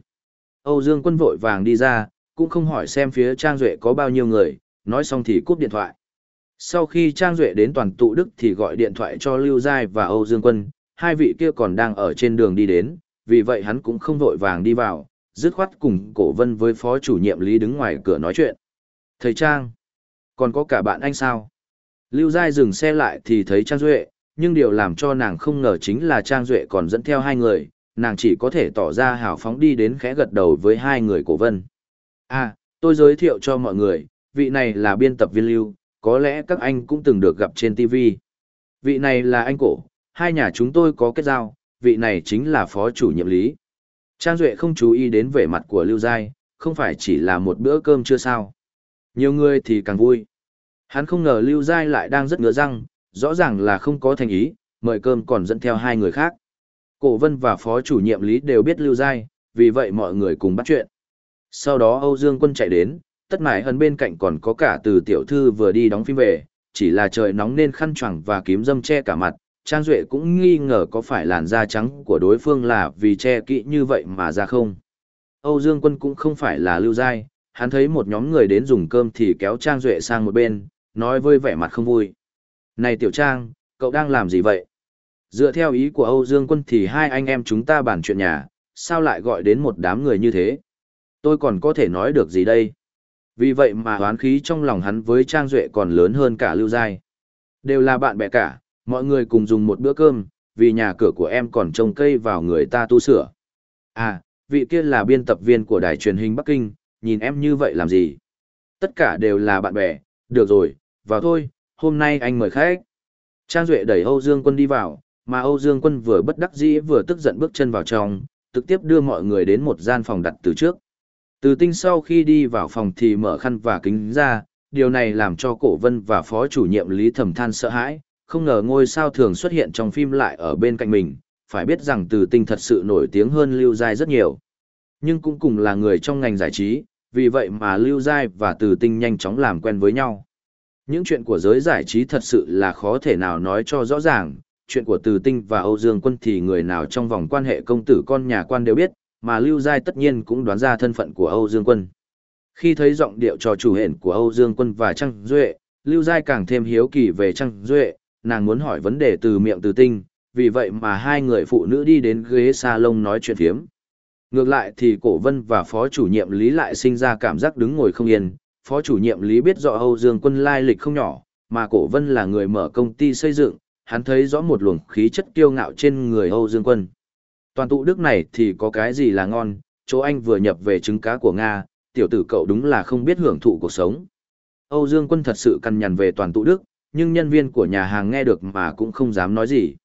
Âu Dương Quân vội vàng đi ra, cũng không hỏi xem phía Trang Duệ có bao nhiêu người, nói xong thì cúp điện thoại. Sau khi Trang Duệ đến toàn tụ Đức thì gọi điện thoại cho Lưu Giai và Âu Dương Quân, hai vị kia còn đang ở trên đường đi đến, vì vậy hắn cũng không vội vàng đi vào, dứt khoát cùng cổ vân với phó chủ nhiệm Lý đứng ngoài cửa nói chuyện. Thầy Trang, còn có cả bạn anh sao? Lưu Giai dừng xe lại thì thấy Trang Duệ, nhưng điều làm cho nàng không ngờ chính là Trang Duệ còn dẫn theo hai người, nàng chỉ có thể tỏ ra hào phóng đi đến khẽ gật đầu với hai người cổ vân. À, tôi giới thiệu cho mọi người, vị này là biên tập viên Lưu, có lẽ các anh cũng từng được gặp trên TV. Vị này là anh cổ, hai nhà chúng tôi có kết giao, vị này chính là phó chủ nhiệm lý. Trang Duệ không chú ý đến vẻ mặt của Lưu Giai, không phải chỉ là một bữa cơm chưa sao. Nhiều người thì càng vui. Hắn không ngờ Lưu Giai lại đang rất ngứa răng, rõ ràng là không có thành ý, mời cơm còn dẫn theo hai người khác. Cổ Vân và phó chủ nhiệm Lý đều biết Lưu Giai, vì vậy mọi người cùng bắt chuyện. Sau đó Âu Dương Quân chạy đến, tất mải hơn bên cạnh còn có cả từ tiểu thư vừa đi đóng phim về, chỉ là trời nóng nên khăn choàng và kiếm dâm che cả mặt. Trang Duệ cũng nghi ngờ có phải làn da trắng của đối phương là vì che kỹ như vậy mà ra không. Âu Dương Quân cũng không phải là lưu giai, hắn thấy một nhóm người đến dùng cơm thì kéo Trang Duệ sang một bên, nói với vẻ mặt không vui. Này Tiểu Trang, cậu đang làm gì vậy? Dựa theo ý của Âu Dương Quân thì hai anh em chúng ta bàn chuyện nhà, sao lại gọi đến một đám người như thế? Tôi còn có thể nói được gì đây? Vì vậy mà hoán khí trong lòng hắn với Trang Duệ còn lớn hơn cả Lưu Giai. Đều là bạn bè cả, mọi người cùng dùng một bữa cơm, vì nhà cửa của em còn trồng cây vào người ta tu sửa. À, vị kia là biên tập viên của đài truyền hình Bắc Kinh, nhìn em như vậy làm gì? Tất cả đều là bạn bè, được rồi, vào thôi, hôm nay anh mời khách. Trang Duệ đẩy Âu Dương Quân đi vào, mà Âu Dương Quân vừa bất đắc dĩ vừa tức giận bước chân vào trong, trực tiếp đưa mọi người đến một gian phòng đặt từ trước. Từ tinh sau khi đi vào phòng thì mở khăn và kính ra, điều này làm cho cổ vân và phó chủ nhiệm Lý Thẩm Than sợ hãi, không ngờ ngôi sao thường xuất hiện trong phim lại ở bên cạnh mình, phải biết rằng từ tinh thật sự nổi tiếng hơn Lưu Giai rất nhiều. Nhưng cũng cùng là người trong ngành giải trí, vì vậy mà Lưu Giai và từ tinh nhanh chóng làm quen với nhau. Những chuyện của giới giải trí thật sự là khó thể nào nói cho rõ ràng, chuyện của Từ Tinh và Âu Dương Quân thì người nào trong vòng quan hệ công tử con nhà quan đều biết, mà Lưu Giai tất nhiên cũng đoán ra thân phận của Âu Dương Quân. Khi thấy giọng điệu trò chủ hển của Âu Dương Quân và Trăng Duệ, Lưu Giai càng thêm hiếu kỳ về Trăng Duệ, nàng muốn hỏi vấn đề từ miệng Từ Tinh, vì vậy mà hai người phụ nữ đi đến ghế salon nói chuyện phiếm. Ngược lại thì Cổ Vân và Phó chủ nhiệm Lý lại sinh ra cảm giác đứng ngồi không yên, Phó chủ nhiệm Lý biết rõ Âu Dương Quân lai lịch không nhỏ, mà Cổ Vân là người mở công ty xây dựng, hắn thấy rõ một luồng khí chất kiêu ngạo trên người Âu Dương Quân. Toàn tụ đức này thì có cái gì là ngon, chỗ anh vừa nhập về trứng cá của Nga, tiểu tử cậu đúng là không biết hưởng thụ cuộc sống. Âu Dương Quân thật sự căn nhằn về toàn tụ đức, nhưng nhân viên của nhà hàng nghe được mà cũng không dám nói gì.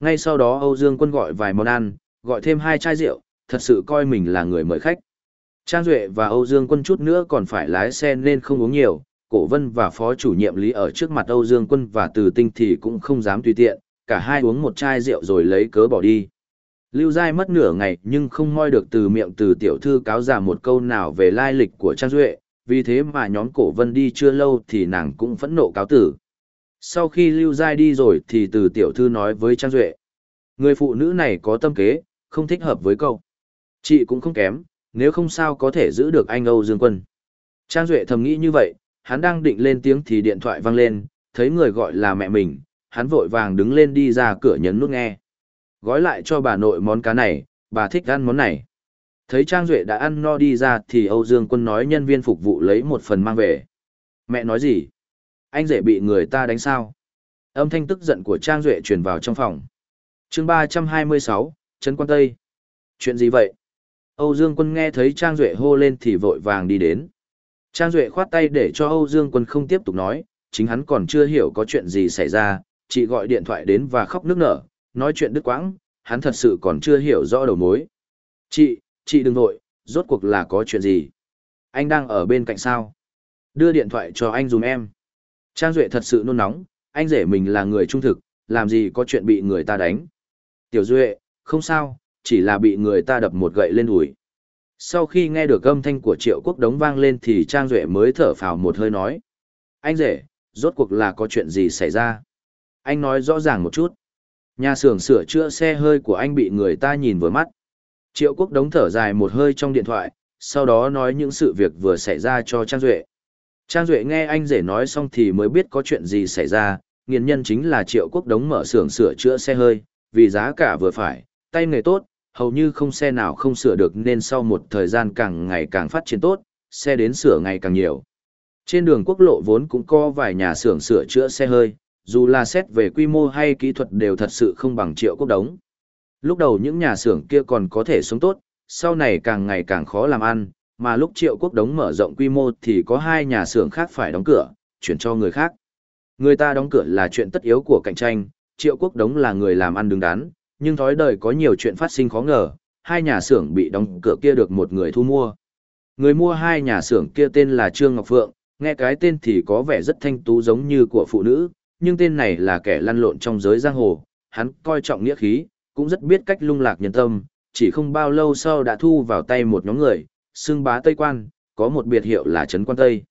Ngay sau đó Âu Dương Quân gọi vài món ăn, gọi thêm hai chai rượu, thật sự coi mình là người mời khách. Trang Duệ và Âu Dương Quân chút nữa còn phải lái xe nên không uống nhiều, Cổ Vân và phó chủ nhiệm Lý ở trước mặt Âu Dương Quân và Từ Tinh thì cũng không dám tùy tiện, cả hai uống một chai rượu rồi lấy cớ bỏ đi. Lưu Giai mất nửa ngày nhưng không moi được từ miệng từ tiểu thư cáo giả một câu nào về lai lịch của Trang Duệ, vì thế mà nhóm cổ vân đi chưa lâu thì nàng cũng phẫn nộ cáo tử. Sau khi Lưu Giai đi rồi thì từ tiểu thư nói với Trang Duệ. Người phụ nữ này có tâm kế, không thích hợp với cậu. Chị cũng không kém, nếu không sao có thể giữ được anh Âu Dương Quân. Trang Duệ thầm nghĩ như vậy, hắn đang định lên tiếng thì điện thoại vang lên, thấy người gọi là mẹ mình, hắn vội vàng đứng lên đi ra cửa nhấn nút nghe. Gói lại cho bà nội món cá này, bà thích ăn món này. Thấy Trang Duệ đã ăn no đi ra thì Âu Dương Quân nói nhân viên phục vụ lấy một phần mang về. Mẹ nói gì? Anh rể bị người ta đánh sao? Âm thanh tức giận của Trang Duệ truyền vào trong phòng. chương 326, Trấn Quan Tây. Chuyện gì vậy? Âu Dương Quân nghe thấy Trang Duệ hô lên thì vội vàng đi đến. Trang Duệ khoát tay để cho Âu Dương Quân không tiếp tục nói, chính hắn còn chưa hiểu có chuyện gì xảy ra, chị gọi điện thoại đến và khóc nước nở, nói chuyện đứt quãng, hắn thật sự còn chưa hiểu rõ đầu mối. Chị, chị đừng vội, rốt cuộc là có chuyện gì? Anh đang ở bên cạnh sao? Đưa điện thoại cho anh dùm em. Trang Duệ thật sự nôn nóng, anh rể mình là người trung thực, làm gì có chuyện bị người ta đánh. Tiểu Duệ, không sao, chỉ là bị người ta đập một gậy lên đùi. Sau khi nghe được âm thanh của triệu quốc đống vang lên thì Trang Duệ mới thở phào một hơi nói. Anh rể, rốt cuộc là có chuyện gì xảy ra? Anh nói rõ ràng một chút. Nhà xưởng sửa chữa xe hơi của anh bị người ta nhìn vừa mắt. Triệu quốc đống thở dài một hơi trong điện thoại, sau đó nói những sự việc vừa xảy ra cho Trang Duệ. Trang Duệ nghe anh rể nói xong thì mới biết có chuyện gì xảy ra, nghiền nhân chính là triệu quốc đống mở xưởng sửa chữa xe hơi, vì giá cả vừa phải, tay nghề tốt, hầu như không xe nào không sửa được nên sau một thời gian càng ngày càng phát triển tốt, xe đến sửa ngày càng nhiều. Trên đường quốc lộ vốn cũng có vài nhà xưởng sửa chữa xe hơi, dù là xét về quy mô hay kỹ thuật đều thật sự không bằng triệu quốc đống. Lúc đầu những nhà xưởng kia còn có thể sống tốt, sau này càng ngày càng khó làm ăn, mà lúc triệu quốc đống mở rộng quy mô thì có hai nhà xưởng khác phải đóng cửa, chuyển cho người khác. Người ta đóng cửa là chuyện tất yếu của cạnh tranh, triệu quốc đống là người làm ăn đứng đắn, nhưng thói đời có nhiều chuyện phát sinh khó ngờ, hai nhà xưởng bị đóng cửa kia được một người thu mua. Người mua hai nhà xưởng kia tên là Trương Ngọc Phượng, nghe cái tên thì có vẻ rất thanh tú giống như của phụ nữ, nhưng tên này là kẻ lăn lộn trong giới giang hồ, hắn coi trọng nghĩa khí, cũng rất biết cách lung lạc nhân tâm, chỉ không bao lâu sau đã thu vào tay một nhóm người, xương bá Tây Quan, có một biệt hiệu là Trấn Quan Tây.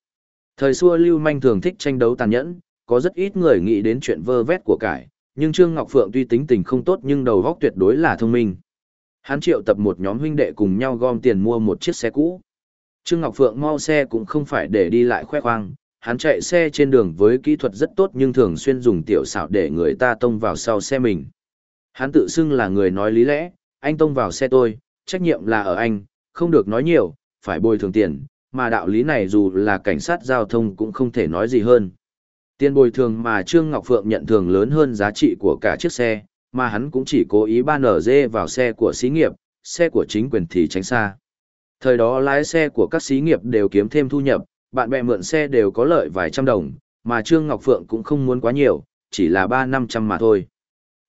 Thời xưa Lưu Manh thường thích tranh đấu tàn nhẫn, có rất ít người nghĩ đến chuyện vơ vét của cải, nhưng Trương Ngọc Phượng tuy tính tình không tốt nhưng đầu óc tuyệt đối là thông minh. Hắn triệu tập một nhóm huynh đệ cùng nhau gom tiền mua một chiếc xe cũ. Trương Ngọc Phượng mau xe cũng không phải để đi lại khoe khoang, hắn chạy xe trên đường với kỹ thuật rất tốt nhưng thường xuyên dùng tiểu xảo để người ta tông vào sau xe mình. Hắn tự xưng là người nói lý lẽ, anh tông vào xe tôi, trách nhiệm là ở anh, không được nói nhiều, phải bồi thường tiền, mà đạo lý này dù là cảnh sát giao thông cũng không thể nói gì hơn. Tiền bồi thường mà Trương Ngọc Phượng nhận thường lớn hơn giá trị của cả chiếc xe, mà hắn cũng chỉ cố ý ban ở dê vào xe của xí nghiệp, xe của chính quyền thì tránh xa. Thời đó lái xe của các xí nghiệp đều kiếm thêm thu nhập, bạn bè mượn xe đều có lợi vài trăm đồng, mà Trương Ngọc Phượng cũng không muốn quá nhiều, chỉ là ba năm trăm mà thôi.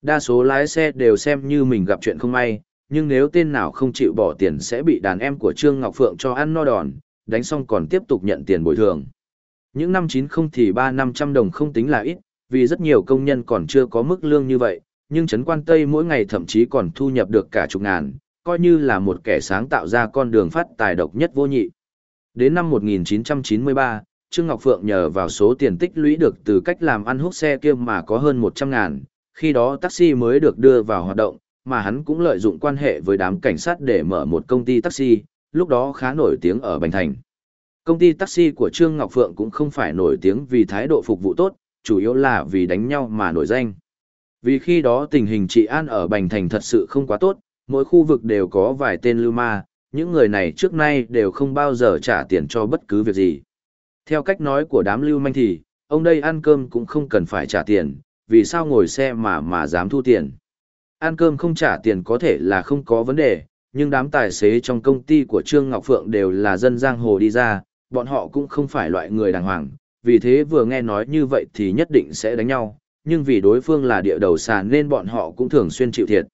Đa số lái xe đều xem như mình gặp chuyện không may, nhưng nếu tên nào không chịu bỏ tiền sẽ bị đàn em của Trương Ngọc Phượng cho ăn no đòn, đánh xong còn tiếp tục nhận tiền bồi thường. Những năm 90 thì 3-500 đồng không tính là ít, vì rất nhiều công nhân còn chưa có mức lương như vậy, nhưng Trấn Quan Tây mỗi ngày thậm chí còn thu nhập được cả chục ngàn, coi như là một kẻ sáng tạo ra con đường phát tài độc nhất vô nhị. Đến năm 1993, Trương Ngọc Phượng nhờ vào số tiền tích lũy được từ cách làm ăn hút xe kia mà có hơn 100 ngàn, khi đó taxi mới được đưa vào hoạt động, mà hắn cũng lợi dụng quan hệ với đám cảnh sát để mở một công ty taxi, lúc đó khá nổi tiếng ở Bành Thành. Công ty taxi của Trương Ngọc Phượng cũng không phải nổi tiếng vì thái độ phục vụ tốt, chủ yếu là vì đánh nhau mà nổi danh. Vì khi đó tình hình trị an ở Bành Thành thật sự không quá tốt, mỗi khu vực đều có vài tên lưu ma, những người này trước nay đều không bao giờ trả tiền cho bất cứ việc gì. Theo cách nói của đám lưu manh thì, ông đây ăn cơm cũng không cần phải trả tiền, vì sao ngồi xe mà mà dám thu tiền. Ăn cơm không trả tiền có thể là không có vấn đề, nhưng đám tài xế trong công ty của Trương Ngọc Phượng đều là dân giang hồ đi ra, bọn họ cũng không phải loại người đàng hoàng, vì thế vừa nghe nói như vậy thì nhất định sẽ đánh nhau, nhưng vì đối phương là địa đầu sàn nên bọn họ cũng thường xuyên chịu thiệt.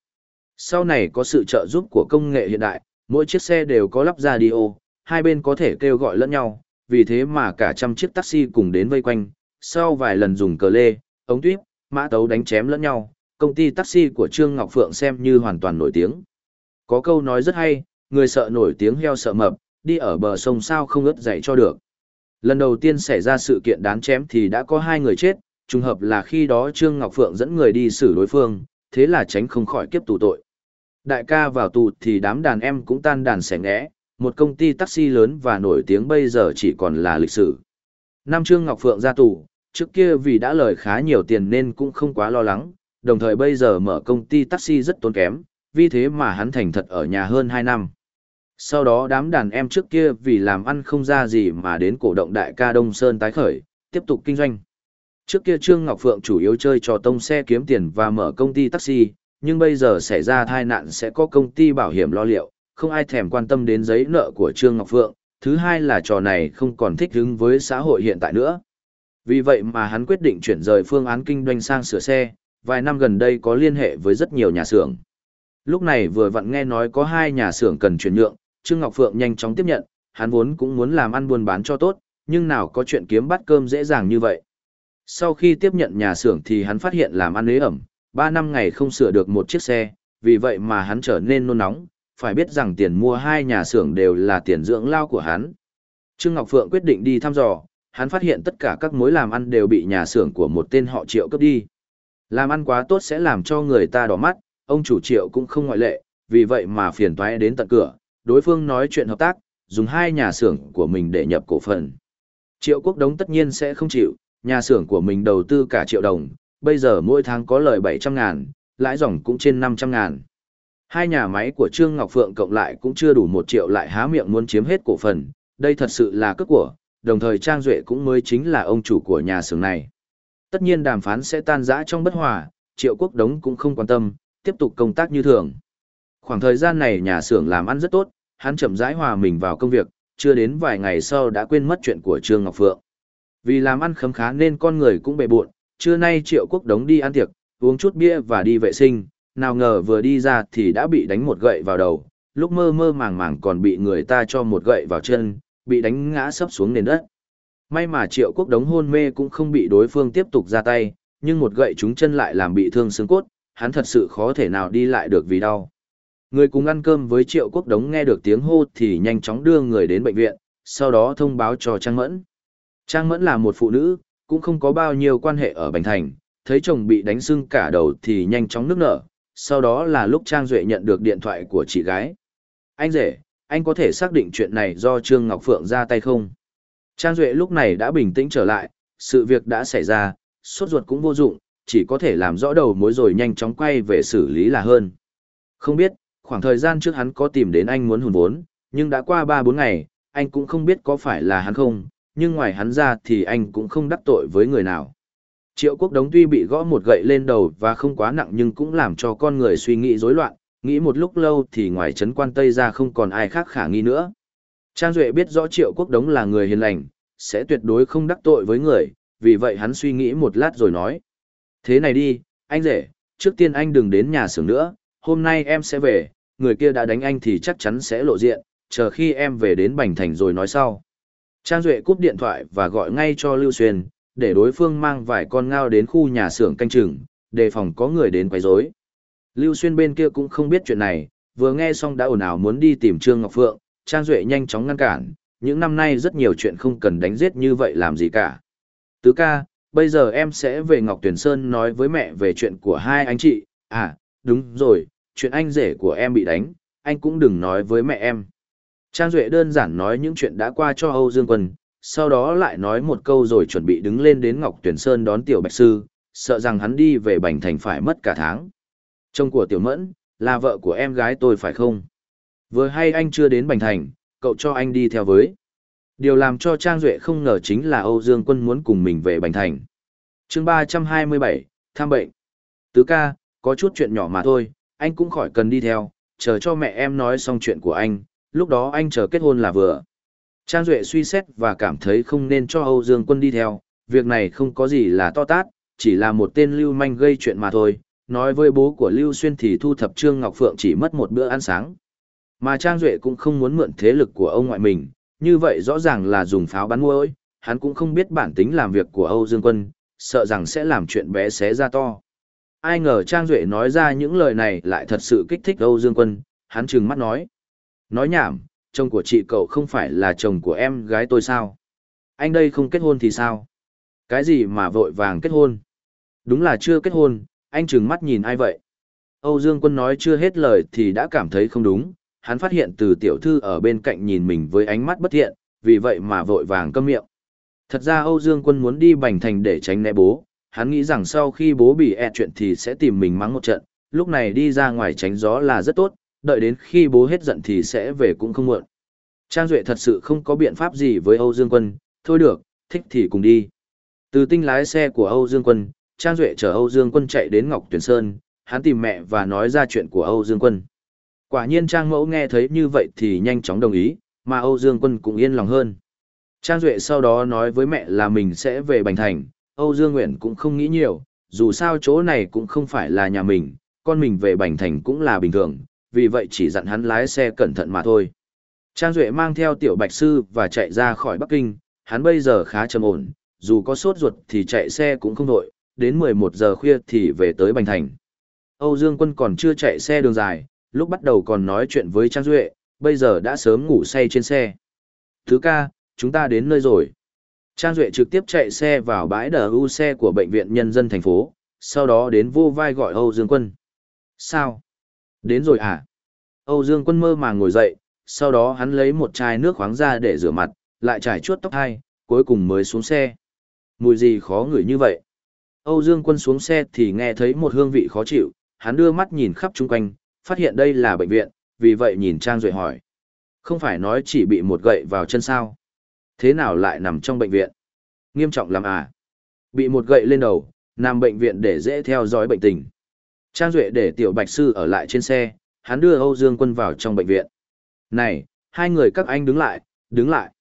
Sau này có sự trợ giúp của công nghệ hiện đại, mỗi chiếc xe đều có lắp radio, hai bên có thể kêu gọi lẫn nhau, vì thế mà cả trăm chiếc taxi cùng đến vây quanh, sau vài lần dùng cờ lê, ống tuyếp, mã tấu đánh chém lẫn nhau, công ty taxi của Trương Ngọc Phượng xem như hoàn toàn nổi tiếng. Có câu nói rất hay, người sợ nổi tiếng heo sợ mập, đi ở bờ sông sao không ướt dậy cho được. Lần đầu tiên xảy ra sự kiện đáng chém thì đã có hai người chết, trùng hợp là khi đó Trương Ngọc Phượng dẫn người đi xử đối phương, thế là tránh không khỏi kiếp tù tội. Đại ca vào tù thì đám đàn em cũng tan đàn xẻ ngẽ, một công ty taxi lớn và nổi tiếng bây giờ chỉ còn là lịch sử. Năm Trương Ngọc Phượng ra tù, trước kia vì đã lời khá nhiều tiền nên cũng không quá lo lắng, đồng thời bây giờ mở công ty taxi rất tốn kém, vì thế mà hắn thành thật ở nhà hơn 2 năm. Sau đó đám đàn em trước kia vì làm ăn không ra gì mà đến cổ động đại ca Đông Sơn tái khởi, tiếp tục kinh doanh. Trước kia Trương Ngọc Phượng chủ yếu chơi trò tông xe kiếm tiền và mở công ty taxi, nhưng bây giờ xảy ra tai nạn sẽ có công ty bảo hiểm lo liệu, không ai thèm quan tâm đến giấy nợ của Trương Ngọc Phượng. Thứ hai là trò này không còn thích ứng với xã hội hiện tại nữa. Vì vậy mà hắn quyết định chuyển rời phương án kinh doanh sang sửa xe, vài năm gần đây có liên hệ với rất nhiều nhà xưởng. Lúc này vừa vặn nghe nói có hai nhà xưởng cần chuyển nhượng, Trương Ngọc Phượng nhanh chóng tiếp nhận, hắn vốn cũng muốn làm ăn buôn bán cho tốt, nhưng nào có chuyện kiếm bát cơm dễ dàng như vậy. Sau khi tiếp nhận nhà xưởng thì hắn phát hiện làm ăn ế ẩm, 3 năm ngày không sửa được một chiếc xe, vì vậy mà hắn trở nên nôn nóng, phải biết rằng tiền mua hai nhà xưởng đều là tiền dưỡng lao của hắn. Trương Ngọc Phượng quyết định đi thăm dò, hắn phát hiện tất cả các mối làm ăn đều bị nhà xưởng của một tên họ triệu cướp đi. Làm ăn quá tốt sẽ làm cho người ta đỏ mắt, ông chủ triệu cũng không ngoại lệ, vì vậy mà phiền toái đến tận cửa, đối phương nói chuyện hợp tác, dùng hai nhà xưởng của mình để nhập cổ phần. Triệu quốc đống tất nhiên sẽ không chịu, nhà xưởng của mình đầu tư cả triệu đồng, bây giờ mỗi tháng có lời 700 ngàn, lãi dòng cũng trên 500 ngàn. Hai nhà máy của Trương Ngọc Phượng cộng lại cũng chưa đủ một triệu lại há miệng muốn chiếm hết cổ phần, đây thật sự là cướp của, đồng thời Trang Duệ cũng mới chính là ông chủ của nhà xưởng này. Tất nhiên đàm phán sẽ tan rã trong bất hòa, triệu quốc đống cũng không quan tâm, tiếp tục công tác như thường. Khoảng thời gian này nhà xưởng làm ăn rất tốt, hắn chậm rãi hòa mình vào công việc, chưa đến vài ngày sau đã quên mất chuyện của Trương Ngọc Phượng. Vì làm ăn khấm khá nên con người cũng bề buộn, trưa nay triệu quốc đống đi ăn tiệc, uống chút bia và đi vệ sinh, nào ngờ vừa đi ra thì đã bị đánh một gậy vào đầu, lúc mơ mơ màng màng còn bị người ta cho một gậy vào chân, bị đánh ngã sấp xuống nền đất. May mà triệu quốc đống hôn mê cũng không bị đối phương tiếp tục ra tay, nhưng một gậy trúng chân lại làm bị thương xương cốt, hắn thật sự khó thể nào đi lại được vì đau. Người cùng ăn cơm với triệu quốc đống nghe được tiếng hô thì nhanh chóng đưa người đến bệnh viện, sau đó thông báo cho Trang Mẫn. Trang Mẫn là một phụ nữ, cũng không có bao nhiêu quan hệ ở Bành Thành, thấy chồng bị đánh sưng cả đầu thì nhanh chóng nước nở, sau đó là lúc Trang Duệ nhận được điện thoại của chị gái. Anh rể, anh có thể xác định chuyện này do Trương Ngọc Phượng ra tay không? Trang Duệ lúc này đã bình tĩnh trở lại, sự việc đã xảy ra, sốt ruột cũng vô dụng, chỉ có thể làm rõ đầu mối rồi nhanh chóng quay về xử lý là hơn. Không biết, khoảng thời gian trước hắn có tìm đến anh muốn hùn vốn, nhưng đã qua 3-4 ngày, anh cũng không biết có phải là hắn không, nhưng ngoài hắn ra thì anh cũng không đắc tội với người nào. Triệu quốc đống tuy bị gõ một gậy lên đầu và không quá nặng nhưng cũng làm cho con người suy nghĩ rối loạn, nghĩ một lúc lâu thì ngoài trấn quan Tây ra không còn ai khác khả nghi nữa. Trang Duệ biết rõ triệu quốc đống là người hiền lành, sẽ tuyệt đối không đắc tội với người, vì vậy hắn suy nghĩ một lát rồi nói. Thế này đi, anh rể, trước tiên anh đừng đến nhà xưởng nữa, hôm nay em sẽ về, người kia đã đánh anh thì chắc chắn sẽ lộ diện, chờ khi em về đến Bành Thành rồi nói sau. Trang Duệ cúp điện thoại và gọi ngay cho Lưu Xuyên, để đối phương mang vài con ngao đến khu nhà xưởng canh chừng, đề phòng có người đến quấy rối. Lưu Xuyên bên kia cũng không biết chuyện này, vừa nghe xong đã ồn ào muốn đi tìm Trương Ngọc Phượng, Trang Duệ nhanh chóng ngăn cản, những năm nay rất nhiều chuyện không cần đánh giết như vậy làm gì cả. Tứ ca, bây giờ em sẽ về Ngọc Tuyền Sơn nói với mẹ về chuyện của hai anh chị, à, đúng rồi, chuyện anh rể của em bị đánh, anh cũng đừng nói với mẹ em. Trang Duệ đơn giản nói những chuyện đã qua cho Âu Dương Quân, sau đó lại nói một câu rồi chuẩn bị đứng lên đến Ngọc Tuyển Sơn đón Tiểu Bạch Sư, sợ rằng hắn đi về Bành Thành phải mất cả tháng. Chồng của Tiểu Mẫn, là vợ của em gái tôi phải không? Vừa hay anh chưa đến Bành Thành, cậu cho anh đi theo với. Điều làm cho Trang Duệ không ngờ chính là Âu Dương Quân muốn cùng mình về Bành Thành. chương 327, tham bệnh. Tứ ca, có chút chuyện nhỏ mà thôi, anh cũng khỏi cần đi theo, chờ cho mẹ em nói xong chuyện của anh, lúc đó anh chờ kết hôn là vừa. Trang Duệ suy xét và cảm thấy không nên cho Âu Dương Quân đi theo, việc này không có gì là to tát, chỉ là một tên lưu manh gây chuyện mà thôi. Nói với bố của Lưu Xuyên thì thu thập Trương Ngọc Phượng chỉ mất một bữa ăn sáng. Mà Trang Duệ cũng không muốn mượn thế lực của ông ngoại mình, như vậy rõ ràng là dùng pháo bắn môi, hắn cũng không biết bản tính làm việc của Âu Dương Quân, sợ rằng sẽ làm chuyện bé xé ra to. Ai ngờ Trang Duệ nói ra những lời này lại thật sự kích thích Âu Dương Quân, hắn trừng mắt nói. Nói nhảm, chồng của chị cậu không phải là chồng của em gái tôi sao? Anh đây không kết hôn thì sao? Cái gì mà vội vàng kết hôn? Đúng là chưa kết hôn, anh trừng mắt nhìn ai vậy? Âu Dương Quân nói chưa hết lời thì đã cảm thấy không đúng, hắn phát hiện từ tiểu thư ở bên cạnh nhìn mình với ánh mắt bất thiện, vì vậy mà vội vàng câm miệng. Thật ra Âu Dương Quân muốn đi Bành Thành để tránh né bố, hắn nghĩ rằng sau khi bố bị e chuyện thì sẽ tìm mình mắng một trận, lúc này đi ra ngoài tránh gió là rất tốt, đợi đến khi bố hết giận thì sẽ về cũng không muộn. Trang Duệ thật sự không có biện pháp gì với Âu Dương Quân, thôi được, thích thì cùng đi. Từ tinh lái xe của Âu Dương Quân, Trang Duệ chở Âu Dương Quân chạy đến Ngọc Tuyển Sơn, hắn tìm mẹ và nói ra chuyện của Âu Dương Quân. Quả nhiên Trang Mẫu nghe thấy như vậy thì nhanh chóng đồng ý, mà Âu Dương Quân cũng yên lòng hơn. Trang Duệ sau đó nói với mẹ là mình sẽ về Bành Thành, Âu Dương Nguyện cũng không nghĩ nhiều, dù sao chỗ này cũng không phải là nhà mình, con mình về Bành Thành cũng là bình thường, vì vậy chỉ dặn hắn lái xe cẩn thận mà thôi. Trang Duệ mang theo tiểu bạch sư và chạy ra khỏi Bắc Kinh, hắn bây giờ khá trầm ổn, dù có sốt ruột thì chạy xe cũng không đội, đến 11 giờ khuya thì về tới Bành Thành. Âu Dương Quân còn chưa chạy xe đường dài, lúc bắt đầu còn nói chuyện với Trang Duệ, bây giờ đã sớm ngủ say trên xe. Thứ ca, chúng ta đến nơi rồi. Trang Duệ trực tiếp chạy xe vào bãi đờ u xe của Bệnh viện Nhân dân thành phố, sau đó đến vô vai gọi Âu Dương Quân. Sao? Đến rồi à? Âu Dương Quân mơ màng ngồi dậy, sau đó hắn lấy một chai nước khoáng ra để rửa mặt, lại trải chuốt tóc hai, cuối cùng mới xuống xe. Mùi gì khó ngửi như vậy? Âu Dương Quân xuống xe thì nghe thấy một hương vị khó chịu, hắn đưa mắt nhìn khắp chung quanh, phát hiện đây là bệnh viện, vì vậy nhìn Trang Duệ hỏi. Không phải nói chỉ bị một gậy vào chân sao? Thế nào lại nằm trong bệnh viện? Nghiêm trọng lắm à? Bị một gậy lên đầu, nằm bệnh viện để dễ theo dõi bệnh tình. Trang Duệ để Tiểu Bạch Sư ở lại trên xe, hắn đưa Âu Dương Quân vào trong bệnh viện. Này, hai người các anh đứng lại, đứng lại.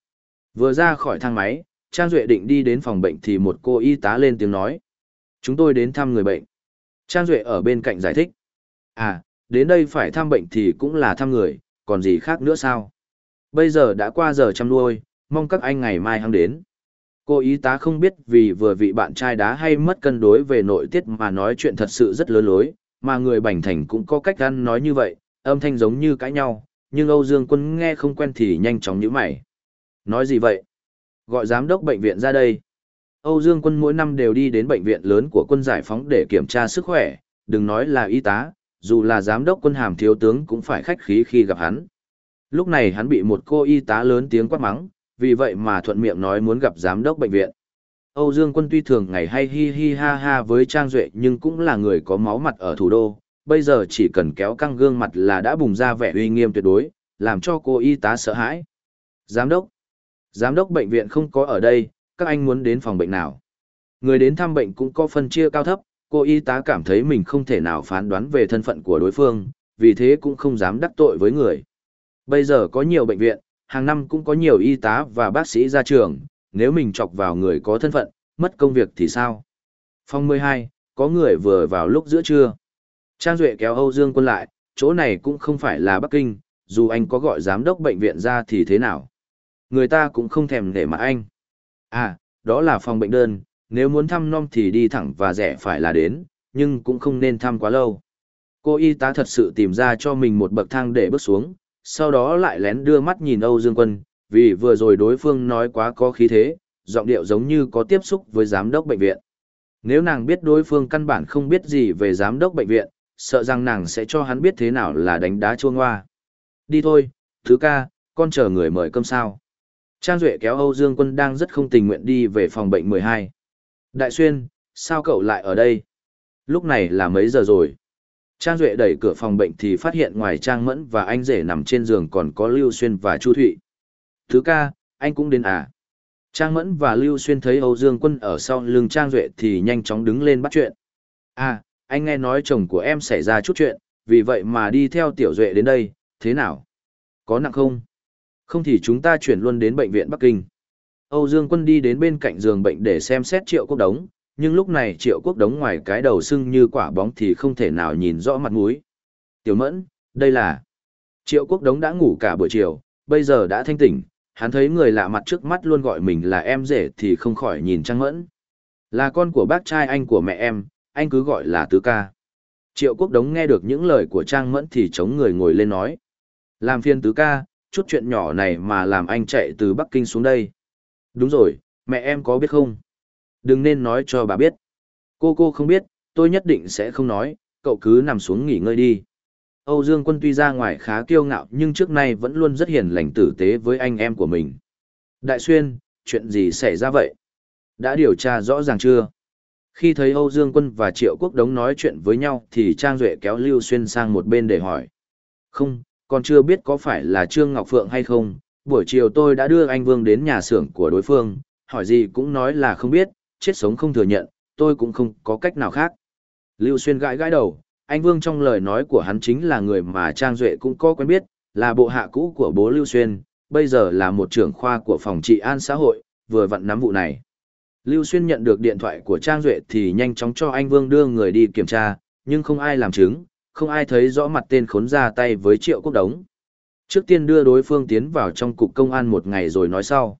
Vừa ra khỏi thang máy, Trang Duệ định đi đến phòng bệnh thì một cô y tá lên tiếng nói. Chúng tôi đến thăm người bệnh. Trang Duệ ở bên cạnh giải thích. À, đến đây phải thăm bệnh thì cũng là thăm người, còn gì khác nữa sao? Bây giờ đã qua giờ chăm nuôi, mong các anh ngày mai hăng đến. Cô y tá không biết vì vừa vị bạn trai đá hay mất cân đối về nội tiết mà nói chuyện thật sự rất lớn lối, mà người bành thành cũng có cách ăn nói như vậy, âm thanh giống như cãi nhau, nhưng Âu Dương Quân nghe không quen thì nhanh chóng nhíu mày. Nói gì vậy? Gọi giám đốc bệnh viện ra đây. Âu Dương Quân mỗi năm đều đi đến bệnh viện lớn của quân giải phóng để kiểm tra sức khỏe, đừng nói là y tá, dù là giám đốc quân hàm thiếu tướng cũng phải khách khí khi gặp hắn. Lúc này hắn bị một cô y tá lớn tiếng quát mắng, vì vậy mà thuận miệng nói muốn gặp giám đốc bệnh viện. Âu Dương Quân tuy thường ngày hay hi hi ha ha với Trang Duệ nhưng cũng là người có máu mặt ở thủ đô, bây giờ chỉ cần kéo căng gương mặt là đã bùng ra vẻ uy nghiêm tuyệt đối, làm cho cô y tá sợ hãi. Giám đốc, giám đốc bệnh viện không có ở đây, các anh muốn đến phòng bệnh nào? Người đến thăm bệnh cũng có phân chia cao thấp, cô y tá cảm thấy mình không thể nào phán đoán về thân phận của đối phương, vì thế cũng không dám đắc tội với người. Bây giờ có nhiều bệnh viện, hàng năm cũng có nhiều y tá và bác sĩ ra trường, nếu mình chọc vào người có thân phận, mất công việc thì sao? Phòng 12, có người vừa vào lúc giữa trưa. Trang Duệ kéo Âu Dương Quân lại, chỗ này cũng không phải là Bắc Kinh, dù anh có gọi giám đốc bệnh viện ra thì thế nào. Người ta cũng không thèm để mà anh. À, đó là phòng bệnh đơn, nếu muốn thăm non thì đi thẳng và rẻ phải là đến, nhưng cũng không nên thăm quá lâu. Cô y tá thật sự tìm ra cho mình một bậc thang để bước xuống, sau đó lại lén đưa mắt nhìn Âu Dương Quân, vì vừa rồi đối phương nói quá có khí thế, giọng điệu giống như có tiếp xúc với giám đốc bệnh viện. Nếu nàng biết đối phương căn bản không biết gì về giám đốc bệnh viện, sợ rằng nàng sẽ cho hắn biết thế nào là đánh đá chuông hoa. Đi thôi, thứ ca, con chờ người mời cơm sao. Trang Duệ kéo Âu Dương Quân đang rất không tình nguyện đi về phòng bệnh 12. Đại Xuyên, sao cậu lại ở đây? Lúc này là mấy giờ rồi? Trang Duệ đẩy cửa phòng bệnh thì phát hiện ngoài Trang Mẫn và anh rể nằm trên giường còn có Lưu Xuyên và Chu Thụy. Thứ ca, anh cũng đến à? Trang Mẫn và Lưu Xuyên thấy Âu Dương Quân ở sau lưng Trang Duệ thì nhanh chóng đứng lên bắt chuyện. À, anh nghe nói chồng của em xảy ra chút chuyện, vì vậy mà đi theo Tiểu Duệ đến đây, thế nào? Có nặng không? Không thì chúng ta chuyển luôn đến bệnh viện Bắc Kinh. Âu Dương Quân đi đến bên cạnh giường bệnh để xem xét Triệu Quốc Đống, nhưng lúc này Triệu Quốc Đống ngoài cái đầu sưng như quả bóng thì không thể nào nhìn rõ mặt mũi. Tiểu Mẫn, đây là... Triệu Quốc Đống đã ngủ cả buổi chiều, bây giờ đã thanh tỉnh, hắn thấy người lạ mặt trước mắt luôn gọi mình là em rể thì không khỏi nhìn Trang Mẫn. Là con của bác trai anh của mẹ em, anh cứ gọi là tứ ca. Triệu quốc đống nghe được những lời của Trang Mẫn thì chống người ngồi lên nói. Làm phiên tứ ca, chút chuyện nhỏ này mà làm anh chạy từ Bắc Kinh xuống đây. Đúng rồi, mẹ em có biết không? Đừng nên nói cho bà biết. Cô cô không biết, tôi nhất định sẽ không nói, cậu cứ nằm xuống nghỉ ngơi đi. Âu Dương Quân tuy ra ngoài khá kiêu ngạo nhưng trước nay vẫn luôn rất hiền lành tử tế với anh em của mình. Đại Xuyên, chuyện gì xảy ra vậy? Đã điều tra rõ ràng chưa? Khi thấy Âu Dương Quân và Triệu Quốc Đống nói chuyện với nhau thì Trang Duệ kéo Lưu Xuyên sang một bên để hỏi. Không, còn chưa biết có phải là Trương Ngọc Phượng hay không, buổi chiều tôi đã đưa anh Vương đến nhà xưởng của đối phương, hỏi gì cũng nói là không biết, chết sống không thừa nhận, tôi cũng không có cách nào khác. Lưu Xuyên gãi gãi đầu, anh Vương trong lời nói của hắn chính là người mà Trang Duệ cũng có quen biết, là bộ hạ cũ của bố Lưu Xuyên, bây giờ là một trưởng khoa của phòng trị an xã hội, vừa vặn nắm vụ này. Lưu Xuyên nhận được điện thoại của Trang Duệ thì nhanh chóng cho anh Vương đưa người đi kiểm tra, nhưng không ai làm chứng, không ai thấy rõ mặt tên khốn ra tay với Triệu Quốc Đống. Trước tiên đưa đối phương tiến vào trong cục công an một ngày rồi nói sau.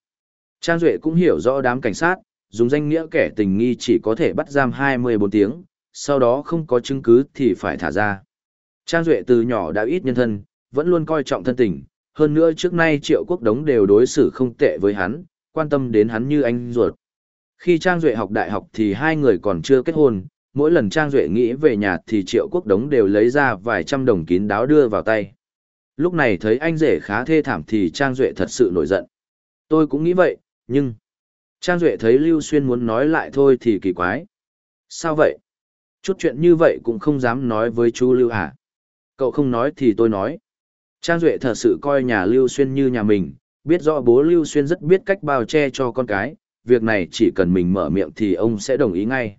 Trang Duệ cũng hiểu rõ đám cảnh sát, dùng danh nghĩa kẻ tình nghi chỉ có thể bắt giam 24 tiếng, sau đó không có chứng cứ thì phải thả ra. Trang Duệ từ nhỏ đã ít nhân thân, vẫn luôn coi trọng thân tình, hơn nữa trước nay Triệu Quốc Đống đều đối xử không tệ với hắn, quan tâm đến hắn như anh ruột. Khi Trang Duệ học đại học thì hai người còn chưa kết hôn, mỗi lần Trang Duệ nghĩ về nhà thì Triệu Quốc Đống đều lấy ra vài trăm đồng kín đáo đưa vào tay. Lúc này thấy anh rể khá thê thảm thì Trang Duệ thật sự nổi giận. Tôi cũng nghĩ vậy, nhưng... Trang Duệ thấy Lưu Xuyên muốn nói lại thôi thì kỳ quái. Sao vậy? Chút chuyện như vậy cũng không dám nói với chú Lưu hả? Cậu không nói thì tôi nói. Trang Duệ thật sự coi nhà Lưu Xuyên như nhà mình, biết rõ bố Lưu Xuyên rất biết cách bao che cho con cái, việc này chỉ cần mình mở miệng thì ông sẽ đồng ý ngay.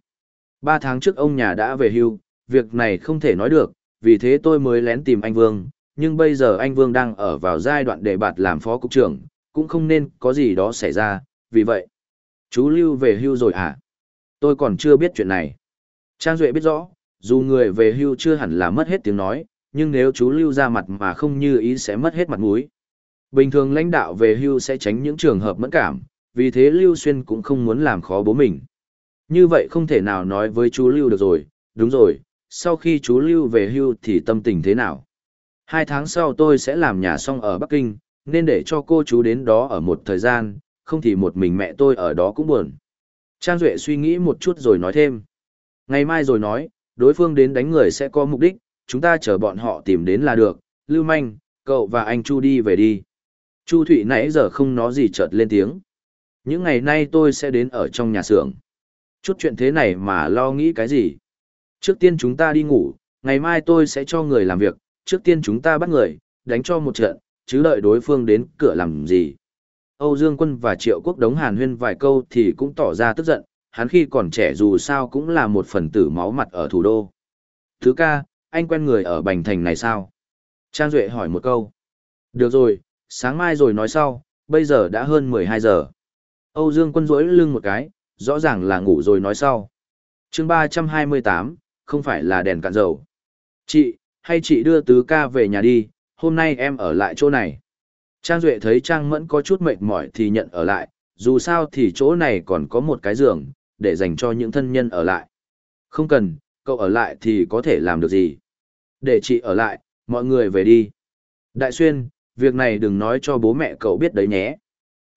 Ba tháng trước ông nhà đã về hưu, việc này không thể nói được, vì thế tôi mới lén tìm anh Vương, nhưng bây giờ anh Vương đang ở vào giai đoạn đề bạt làm phó cục trưởng, cũng không nên có gì đó xảy ra, vì vậy. Chú Lưu về hưu rồi à? Tôi còn chưa biết chuyện này. Trang Duệ biết rõ, dù người về hưu chưa hẳn là mất hết tiếng nói, nhưng nếu chú Lưu ra mặt mà không như ý sẽ mất hết mặt mũi. Bình thường lãnh đạo về hưu sẽ tránh những trường hợp mẫn cảm, vì thế Lưu Xuyên cũng không muốn làm khó bố mình. Như vậy không thể nào nói với chú Lưu được rồi, đúng rồi, sau khi chú Lưu về hưu thì tâm tình thế nào? Hai tháng sau tôi sẽ làm nhà xong ở Bắc Kinh, nên để cho cô chú đến đó ở một thời gian, không thì một mình mẹ tôi ở đó cũng buồn. Trang Duệ suy nghĩ một chút rồi nói thêm. Ngày mai rồi nói, đối phương đến đánh người sẽ có mục đích, chúng ta chờ bọn họ tìm đến là được. Lưu Manh, cậu và anh Chu đi về đi. Chu Thụy nãy giờ không nói gì chợt lên tiếng. Những ngày nay tôi sẽ đến ở trong nhà xưởng. Chút chuyện thế này mà lo nghĩ cái gì? Trước tiên chúng ta đi ngủ, ngày mai tôi sẽ cho người làm việc, trước tiên chúng ta bắt người, đánh cho một trận, chứ đợi đối phương đến cửa làm gì. Âu Dương Quân và Triệu Quốc đống hàn huyên vài câu thì cũng tỏ ra tức giận, hắn khi còn trẻ dù sao cũng là một phần tử máu mặt ở thủ đô. Thứ ca, anh quen người ở Bành Thành này sao? Trang Duệ hỏi một câu. Được rồi, sáng mai rồi nói sau, bây giờ đã hơn 12 giờ. Âu Dương Quân rỗi lưng một cái, rõ ràng là ngủ rồi nói sau. chương 328, không phải là đèn cạn dầu. Chị, hay chị đưa tứ ca về nhà đi, hôm nay em ở lại chỗ này. Trang Duệ thấy Trang Mẫn có chút mệt mỏi thì nhận ở lại, dù sao thì chỗ này còn có một cái giường, để dành cho những thân nhân ở lại. Không cần, cậu ở lại thì có thể làm được gì. Để chị ở lại, mọi người về đi. Đại Xuyên, việc này đừng nói cho bố mẹ cậu biết đấy nhé.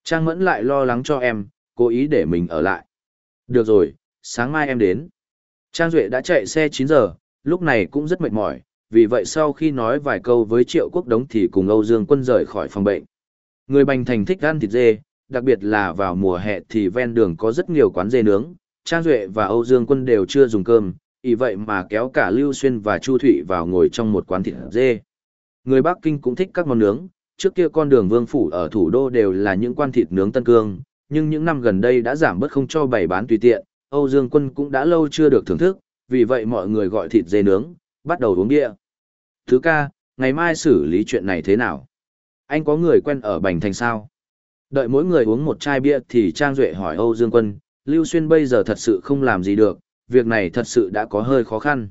Trang Mẫn lại lo lắng cho em, cố ý để mình ở lại. Được rồi, sáng mai em đến. Trang Duệ đã chạy xe 9 giờ, lúc này cũng rất mệt mỏi, vì vậy sau khi nói vài câu với Triệu Quốc Đống thì cùng Âu Dương Quân rời khỏi phòng bệnh. Người Bành Thành thích ăn thịt dê, đặc biệt là vào mùa hè thì ven đường có rất nhiều quán dê nướng, Trang Duệ và Âu Dương Quân đều chưa dùng cơm, vì vậy mà kéo cả Lưu Xuyên và Chu Thụy vào ngồi trong một quán thịt dê. Người Bắc Kinh cũng thích các món nướng, trước kia con đường vương phủ ở thủ đô đều là những quan thịt nướng tân cương, nhưng những năm gần đây đã giảm bớt không cho bày bán tùy tiện, Âu Dương Quân cũng đã lâu chưa được thưởng thức, vì vậy mọi người gọi thịt dê nướng, bắt đầu uống bia. Thứ ca, ngày mai xử lý chuyện này thế nào? Anh có người quen ở Bành Thành sao? Đợi mỗi người uống một chai bia thì Trang Duệ hỏi Âu Dương Quân, Lưu Xuyên bây giờ thật sự không làm gì được, việc này thật sự đã có hơi khó khăn.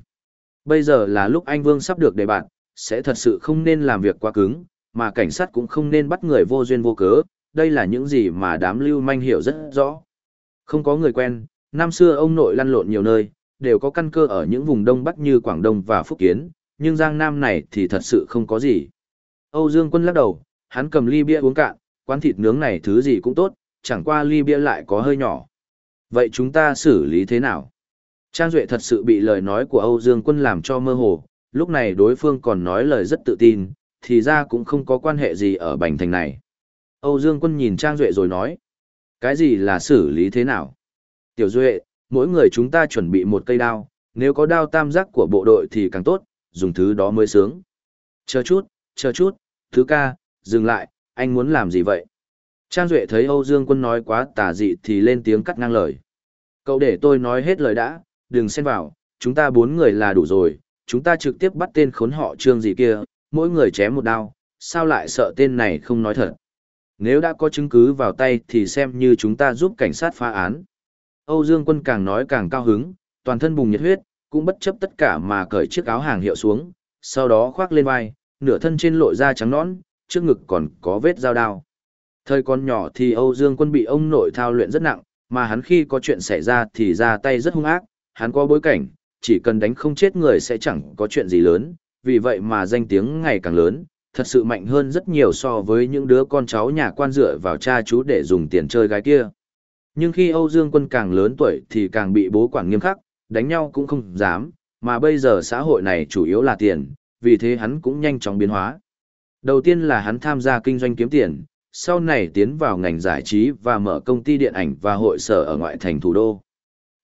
Bây giờ là lúc anh Vương sắp được đề bạt, sẽ thật sự không nên làm việc quá cứng, mà cảnh sát cũng không nên bắt người vô duyên vô cớ, đây là những gì mà đám lưu manh hiểu rất rõ. Không có người quen, năm xưa ông nội lăn lộn nhiều nơi, đều có căn cơ ở những vùng Đông Bắc như Quảng Đông và Phúc Kiến, nhưng Giang Nam này thì thật sự không có gì. Âu Dương Quân lắc đầu, hắn cầm ly bia uống cạn, quán thịt nướng này thứ gì cũng tốt, chẳng qua ly bia lại có hơi nhỏ. Vậy chúng ta xử lý thế nào? Trang Duệ thật sự bị lời nói của Âu Dương Quân làm cho mơ hồ, lúc này đối phương còn nói lời rất tự tin, thì ra cũng không có quan hệ gì ở Bành Thành này. Âu Dương Quân nhìn Trang Duệ rồi nói, cái gì là xử lý thế nào? Tiểu Duệ, mỗi người chúng ta chuẩn bị một cây đao, nếu có đao tam giác của bộ đội thì càng tốt, dùng thứ đó mới sướng. Chờ chút, chờ chút, thứ ca, dừng lại, anh muốn làm gì vậy? Trang Duệ thấy Âu Dương Quân nói quá tà dị thì lên tiếng cắt ngang lời. Cậu để tôi nói hết lời đã, đừng xen vào, chúng ta bốn người là đủ rồi, chúng ta trực tiếp bắt tên khốn họ trương gì kia, mỗi người chém một đao, sao lại sợ tên này không nói thật. Nếu đã có chứng cứ vào tay thì xem như chúng ta giúp cảnh sát phá án. Âu Dương Quân càng nói càng cao hứng, toàn thân bùng nhiệt huyết, cũng bất chấp tất cả mà cởi chiếc áo hàng hiệu xuống, sau đó khoác lên vai, nửa thân trên lộ ra trắng nõn, trước ngực còn có vết dao đao. Thời còn nhỏ thì Âu Dương Quân bị ông nội thao luyện rất nặng, mà hắn khi có chuyện xảy ra thì ra tay rất hung ác, hắn có bối cảnh, chỉ cần đánh không chết người sẽ chẳng có chuyện gì lớn, vì vậy mà danh tiếng ngày càng lớn, thật sự mạnh hơn rất nhiều so với những đứa con cháu nhà quan dựa vào cha chú để dùng tiền chơi gái kia. Nhưng khi Âu Dương Quân càng lớn tuổi thì càng bị bố quản nghiêm khắc, đánh nhau cũng không dám, mà bây giờ xã hội này chủ yếu là tiền, vì thế hắn cũng nhanh chóng biến hóa. Đầu tiên là hắn tham gia kinh doanh kiếm tiền, sau này tiến vào ngành giải trí và mở công ty điện ảnh và hội sở ở ngoại thành thủ đô.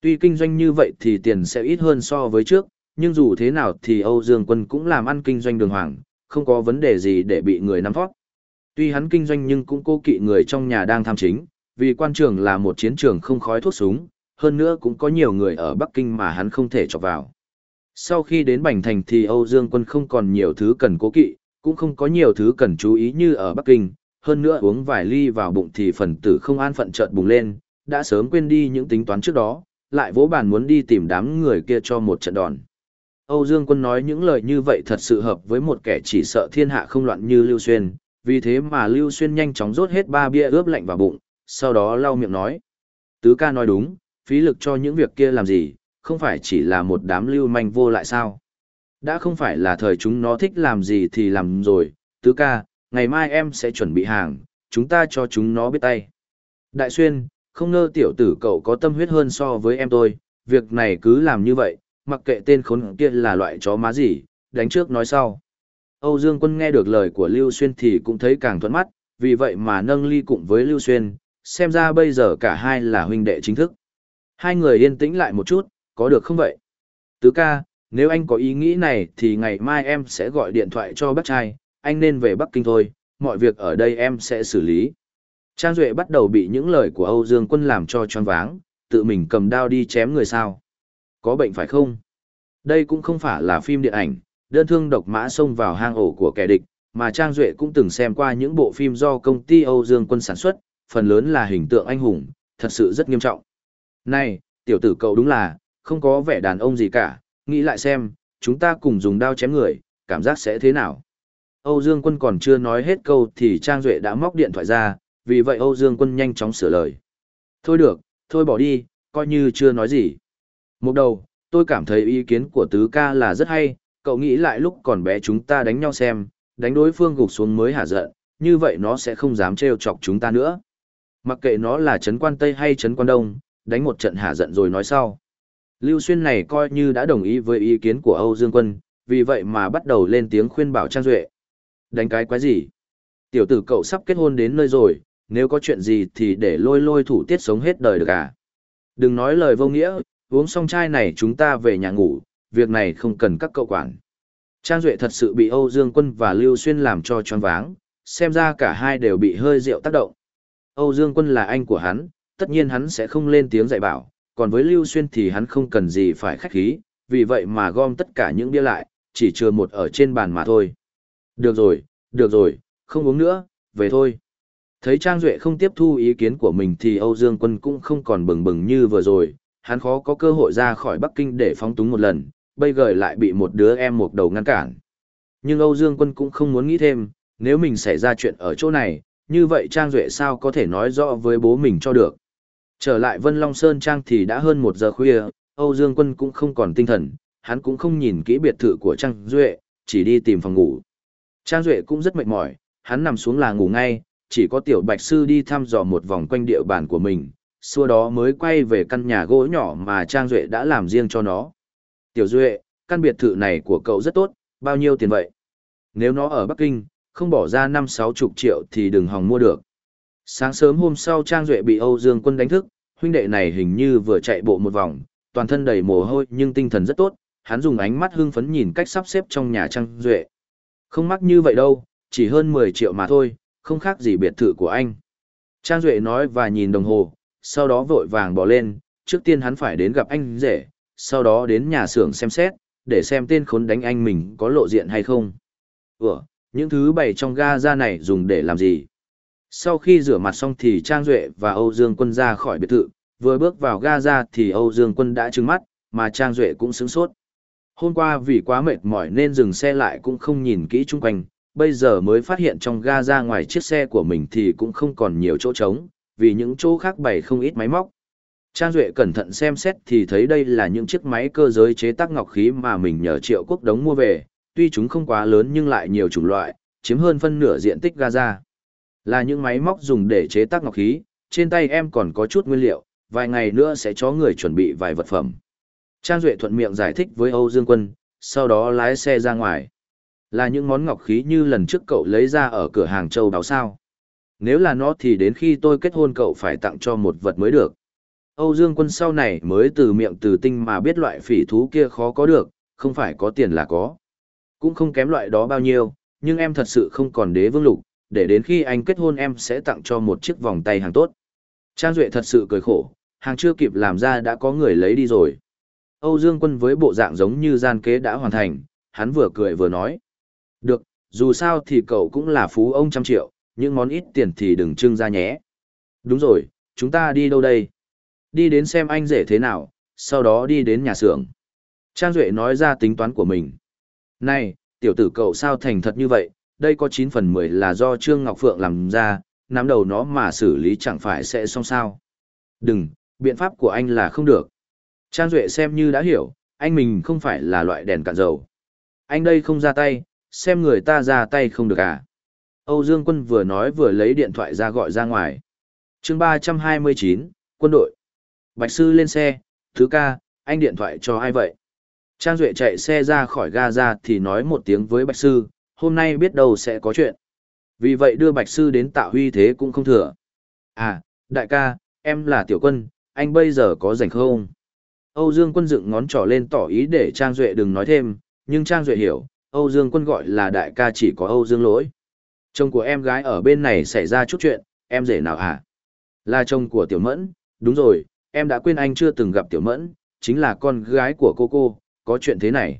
Tuy kinh doanh như vậy thì tiền sẽ ít hơn so với trước, nhưng dù thế nào thì Âu Dương Quân cũng làm ăn kinh doanh đường hoàng, không có vấn đề gì để bị người nắm thoát. Tuy hắn kinh doanh nhưng cũng cố kỵ người trong nhà đang tham chính, vì quan trường là một chiến trường không khói thuốc súng, hơn nữa cũng có nhiều người ở Bắc Kinh mà hắn không thể chọc vào. Sau khi đến Bành Thành thì Âu Dương Quân không còn nhiều thứ cần cố kỵ, cũng không có nhiều thứ cần chú ý như ở Bắc Kinh, hơn nữa uống vài ly vào bụng thì phần tử không an phận chợt bùng lên, đã sớm quên đi những tính toán trước đó, lại vỗ bàn muốn đi tìm đám người kia cho một trận đòn. Âu Dương Quân nói những lời như vậy thật sự hợp với một kẻ chỉ sợ thiên hạ không loạn như Lưu Xuyên, vì thế mà Lưu Xuyên nhanh chóng rốt hết ba bia ướp lạnh vào bụng, sau đó lau miệng nói. Tứ ca nói đúng, phí lực cho những việc kia làm gì, không phải chỉ là một đám lưu manh vô lại sao. Đã không phải là thời chúng nó thích làm gì thì làm rồi, tứ ca, ngày mai em sẽ chuẩn bị hàng, chúng ta cho chúng nó biết tay. Đại Xuyên, không ngờ tiểu tử cậu có tâm huyết hơn so với em tôi, việc này cứ làm như vậy, mặc kệ tên khốn kia là loại chó má gì, đánh trước nói sau. Âu Dương Quân nghe được lời của Lưu Xuyên thì cũng thấy càng thuận mắt, vì vậy mà nâng ly cùng với Lưu Xuyên, xem ra bây giờ cả hai là huynh đệ chính thức. Hai người yên tĩnh lại một chút, có được không vậy? Tứ ca, nếu anh có ý nghĩ này thì ngày mai em sẽ gọi điện thoại cho bác trai, anh nên về Bắc Kinh thôi, mọi việc ở đây em sẽ xử lý. Trang Duệ bắt đầu bị những lời của Âu Dương Quân làm cho choáng váng, tự mình cầm đao đi chém người sao. Có bệnh phải không? Đây cũng không phải là phim điện ảnh, đơn thương độc mã xông vào hang ổ của kẻ địch, mà Trang Duệ cũng từng xem qua những bộ phim do công ty Âu Dương Quân sản xuất, phần lớn là hình tượng anh hùng, thật sự rất nghiêm trọng. Này, tiểu tử cậu đúng là, không có vẻ đàn ông gì cả, nghĩ lại xem, chúng ta cùng dùng đao chém người, cảm giác sẽ thế nào? Âu Dương Quân còn chưa nói hết câu thì Trang Duệ đã móc điện thoại ra, vì vậy Âu Dương Quân nhanh chóng sửa lời. Thôi được, thôi bỏ đi, coi như chưa nói gì. Một đầu, tôi cảm thấy ý kiến của tứ ca là rất hay, cậu nghĩ lại lúc còn bé chúng ta đánh nhau xem, đánh đối phương gục xuống mới hả giận, như vậy nó sẽ không dám trêu chọc chúng ta nữa. Mặc kệ nó là trấn quan Tây hay trấn quan Đông, đánh một trận hạ giận rồi nói sau. Lưu Xuyên này coi như đã đồng ý với ý kiến của Âu Dương Quân, vì vậy mà bắt đầu lên tiếng khuyên bảo Trang Duệ. Đánh cái quái gì? Tiểu tử cậu sắp kết hôn đến nơi rồi, nếu có chuyện gì thì để lôi lôi thủ tiết sống hết đời được à? Đừng nói lời vô nghĩa, uống xong chai này chúng ta về nhà ngủ, việc này không cần các cậu quản. Trang Duệ thật sự bị Âu Dương Quân và Lưu Xuyên làm cho choáng váng, xem ra cả hai đều bị hơi rượu tác động. Âu Dương Quân là anh của hắn, tất nhiên hắn sẽ không lên tiếng dạy bảo, còn với Lưu Xuyên thì hắn không cần gì phải khách khí, vì vậy mà gom tất cả những bia lại, chỉ chừa một ở trên bàn mà thôi. Được rồi, được rồi, không uống nữa, về thôi. Thấy Trang Duệ không tiếp thu ý kiến của mình thì Âu Dương Quân cũng không còn bừng bừng như vừa rồi, hắn khó có cơ hội ra khỏi Bắc Kinh để phóng túng một lần, bây giờ lại bị một đứa em một đầu ngăn cản. Nhưng Âu Dương Quân cũng không muốn nghĩ thêm, nếu mình xảy ra chuyện ở chỗ này, như vậy Trang Duệ sao có thể nói rõ với bố mình cho được. Trở lại Vân Long Sơn Trang thì đã hơn một giờ khuya, Âu Dương Quân cũng không còn tinh thần, hắn cũng không nhìn kỹ biệt thự của Trang Duệ, chỉ đi tìm phòng ngủ. Trang Duệ cũng rất mệt mỏi, hắn nằm xuống là ngủ ngay, chỉ có tiểu bạch sư đi thăm dò một vòng quanh địa bàn của mình, sau đó mới quay về căn nhà gỗ nhỏ mà Trang Duệ đã làm riêng cho nó. Tiểu Duệ, căn biệt thự này của cậu rất tốt, bao nhiêu tiền vậy? Nếu nó ở Bắc Kinh, không bỏ ra năm sáu chục triệu thì đừng hòng mua được. Sáng sớm hôm sau Trang Duệ bị Âu Dương Quân đánh thức, huynh đệ này hình như vừa chạy bộ một vòng, toàn thân đầy mồ hôi nhưng tinh thần rất tốt, hắn dùng ánh mắt hưng phấn nhìn cách sắp xếp trong nhà Trang Duệ. Không mắc như vậy đâu, chỉ hơn 10 triệu mà thôi, không khác gì biệt thự của anh. Trang Duệ nói và nhìn đồng hồ, sau đó vội vàng bỏ lên, trước tiên hắn phải đến gặp anh rể, sau đó đến nhà xưởng xem xét, để xem tên khốn đánh anh mình có lộ diện hay không. Ủa, những thứ bày trong ga ra này dùng để làm gì? Sau khi rửa mặt xong thì Trang Duệ và Âu Dương Quân ra khỏi biệt thự, vừa bước vào ga ra thì Âu Dương Quân đã trừng mắt, mà Trang Duệ cũng sướng sốt. Hôm qua vì quá mệt mỏi nên dừng xe lại cũng không nhìn kỹ chung quanh, bây giờ mới phát hiện trong ga ra ngoài chiếc xe của mình thì cũng không còn nhiều chỗ trống, vì những chỗ khác bày không ít máy móc. Trang Duệ cẩn thận xem xét thì thấy đây là những chiếc máy cơ giới chế tác ngọc khí mà mình nhờ triệu quốc đống mua về, tuy chúng không quá lớn nhưng lại nhiều chủng loại, chiếm hơn phân nửa diện tích Gaza. Là những máy móc dùng để chế tác ngọc khí, trên tay em còn có chút nguyên liệu, vài ngày nữa sẽ cho người chuẩn bị vài vật phẩm. Trang Duệ thuận miệng giải thích với Âu Dương Quân, sau đó lái xe ra ngoài. Là những món ngọc khí như lần trước cậu lấy ra ở cửa hàng châu báo sao. Nếu là nó thì đến khi tôi kết hôn cậu phải tặng cho một vật mới được. Âu Dương Quân sau này mới từ miệng từ tinh mà biết loại phỉ thú kia khó có được, không phải có tiền là có. Cũng không kém loại đó bao nhiêu, nhưng em thật sự không còn đế vương lục, để đến khi anh kết hôn em sẽ tặng cho một chiếc vòng tay hàng tốt. Trang Duệ thật sự cười khổ, hàng chưa kịp làm ra đã có người lấy đi rồi. Âu Dương Quân với bộ dạng giống như gian kế đã hoàn thành, hắn vừa cười vừa nói. Được, dù sao thì cậu cũng là phú ông trăm triệu, những món ít tiền thì đừng trưng ra nhé. Đúng rồi, chúng ta đi đâu đây? Đi đến xem anh rể thế nào, sau đó đi đến nhà xưởng. Trang Duệ nói ra tính toán của mình. Này, tiểu tử cậu sao thành thật như vậy, đây có 9 phần 10 là do Trương Ngọc Phượng làm ra, nắm đầu nó mà xử lý chẳng phải sẽ xong sao. Đừng, biện pháp của anh là không được. Trang Duệ xem như đã hiểu, anh mình không phải là loại đèn cạn dầu. Anh đây không ra tay, xem người ta ra tay không được à. Âu Dương Quân vừa nói vừa lấy điện thoại ra gọi ra ngoài. chương 329, quân đội. Bạch Sư lên xe, thứ ca, anh điện thoại cho ai vậy? Trang Duệ chạy xe ra khỏi ga ra thì nói một tiếng với Bạch Sư, hôm nay biết đâu sẽ có chuyện. Vì vậy đưa Bạch Sư đến tạo huy thế cũng không thừa. À, đại ca, em là tiểu quân, anh bây giờ có rảnh không? Âu Dương Quân dựng ngón trỏ lên tỏ ý để Trang Duệ đừng nói thêm, nhưng Trang Duệ hiểu, Âu Dương Quân gọi là đại ca chỉ có Âu Dương lỗi. Chồng của em gái ở bên này xảy ra chút chuyện, em rể nào hả? Là chồng của Tiểu Mẫn, đúng rồi, em đã quên anh chưa từng gặp Tiểu Mẫn, chính là con gái của cô cô, có chuyện thế này.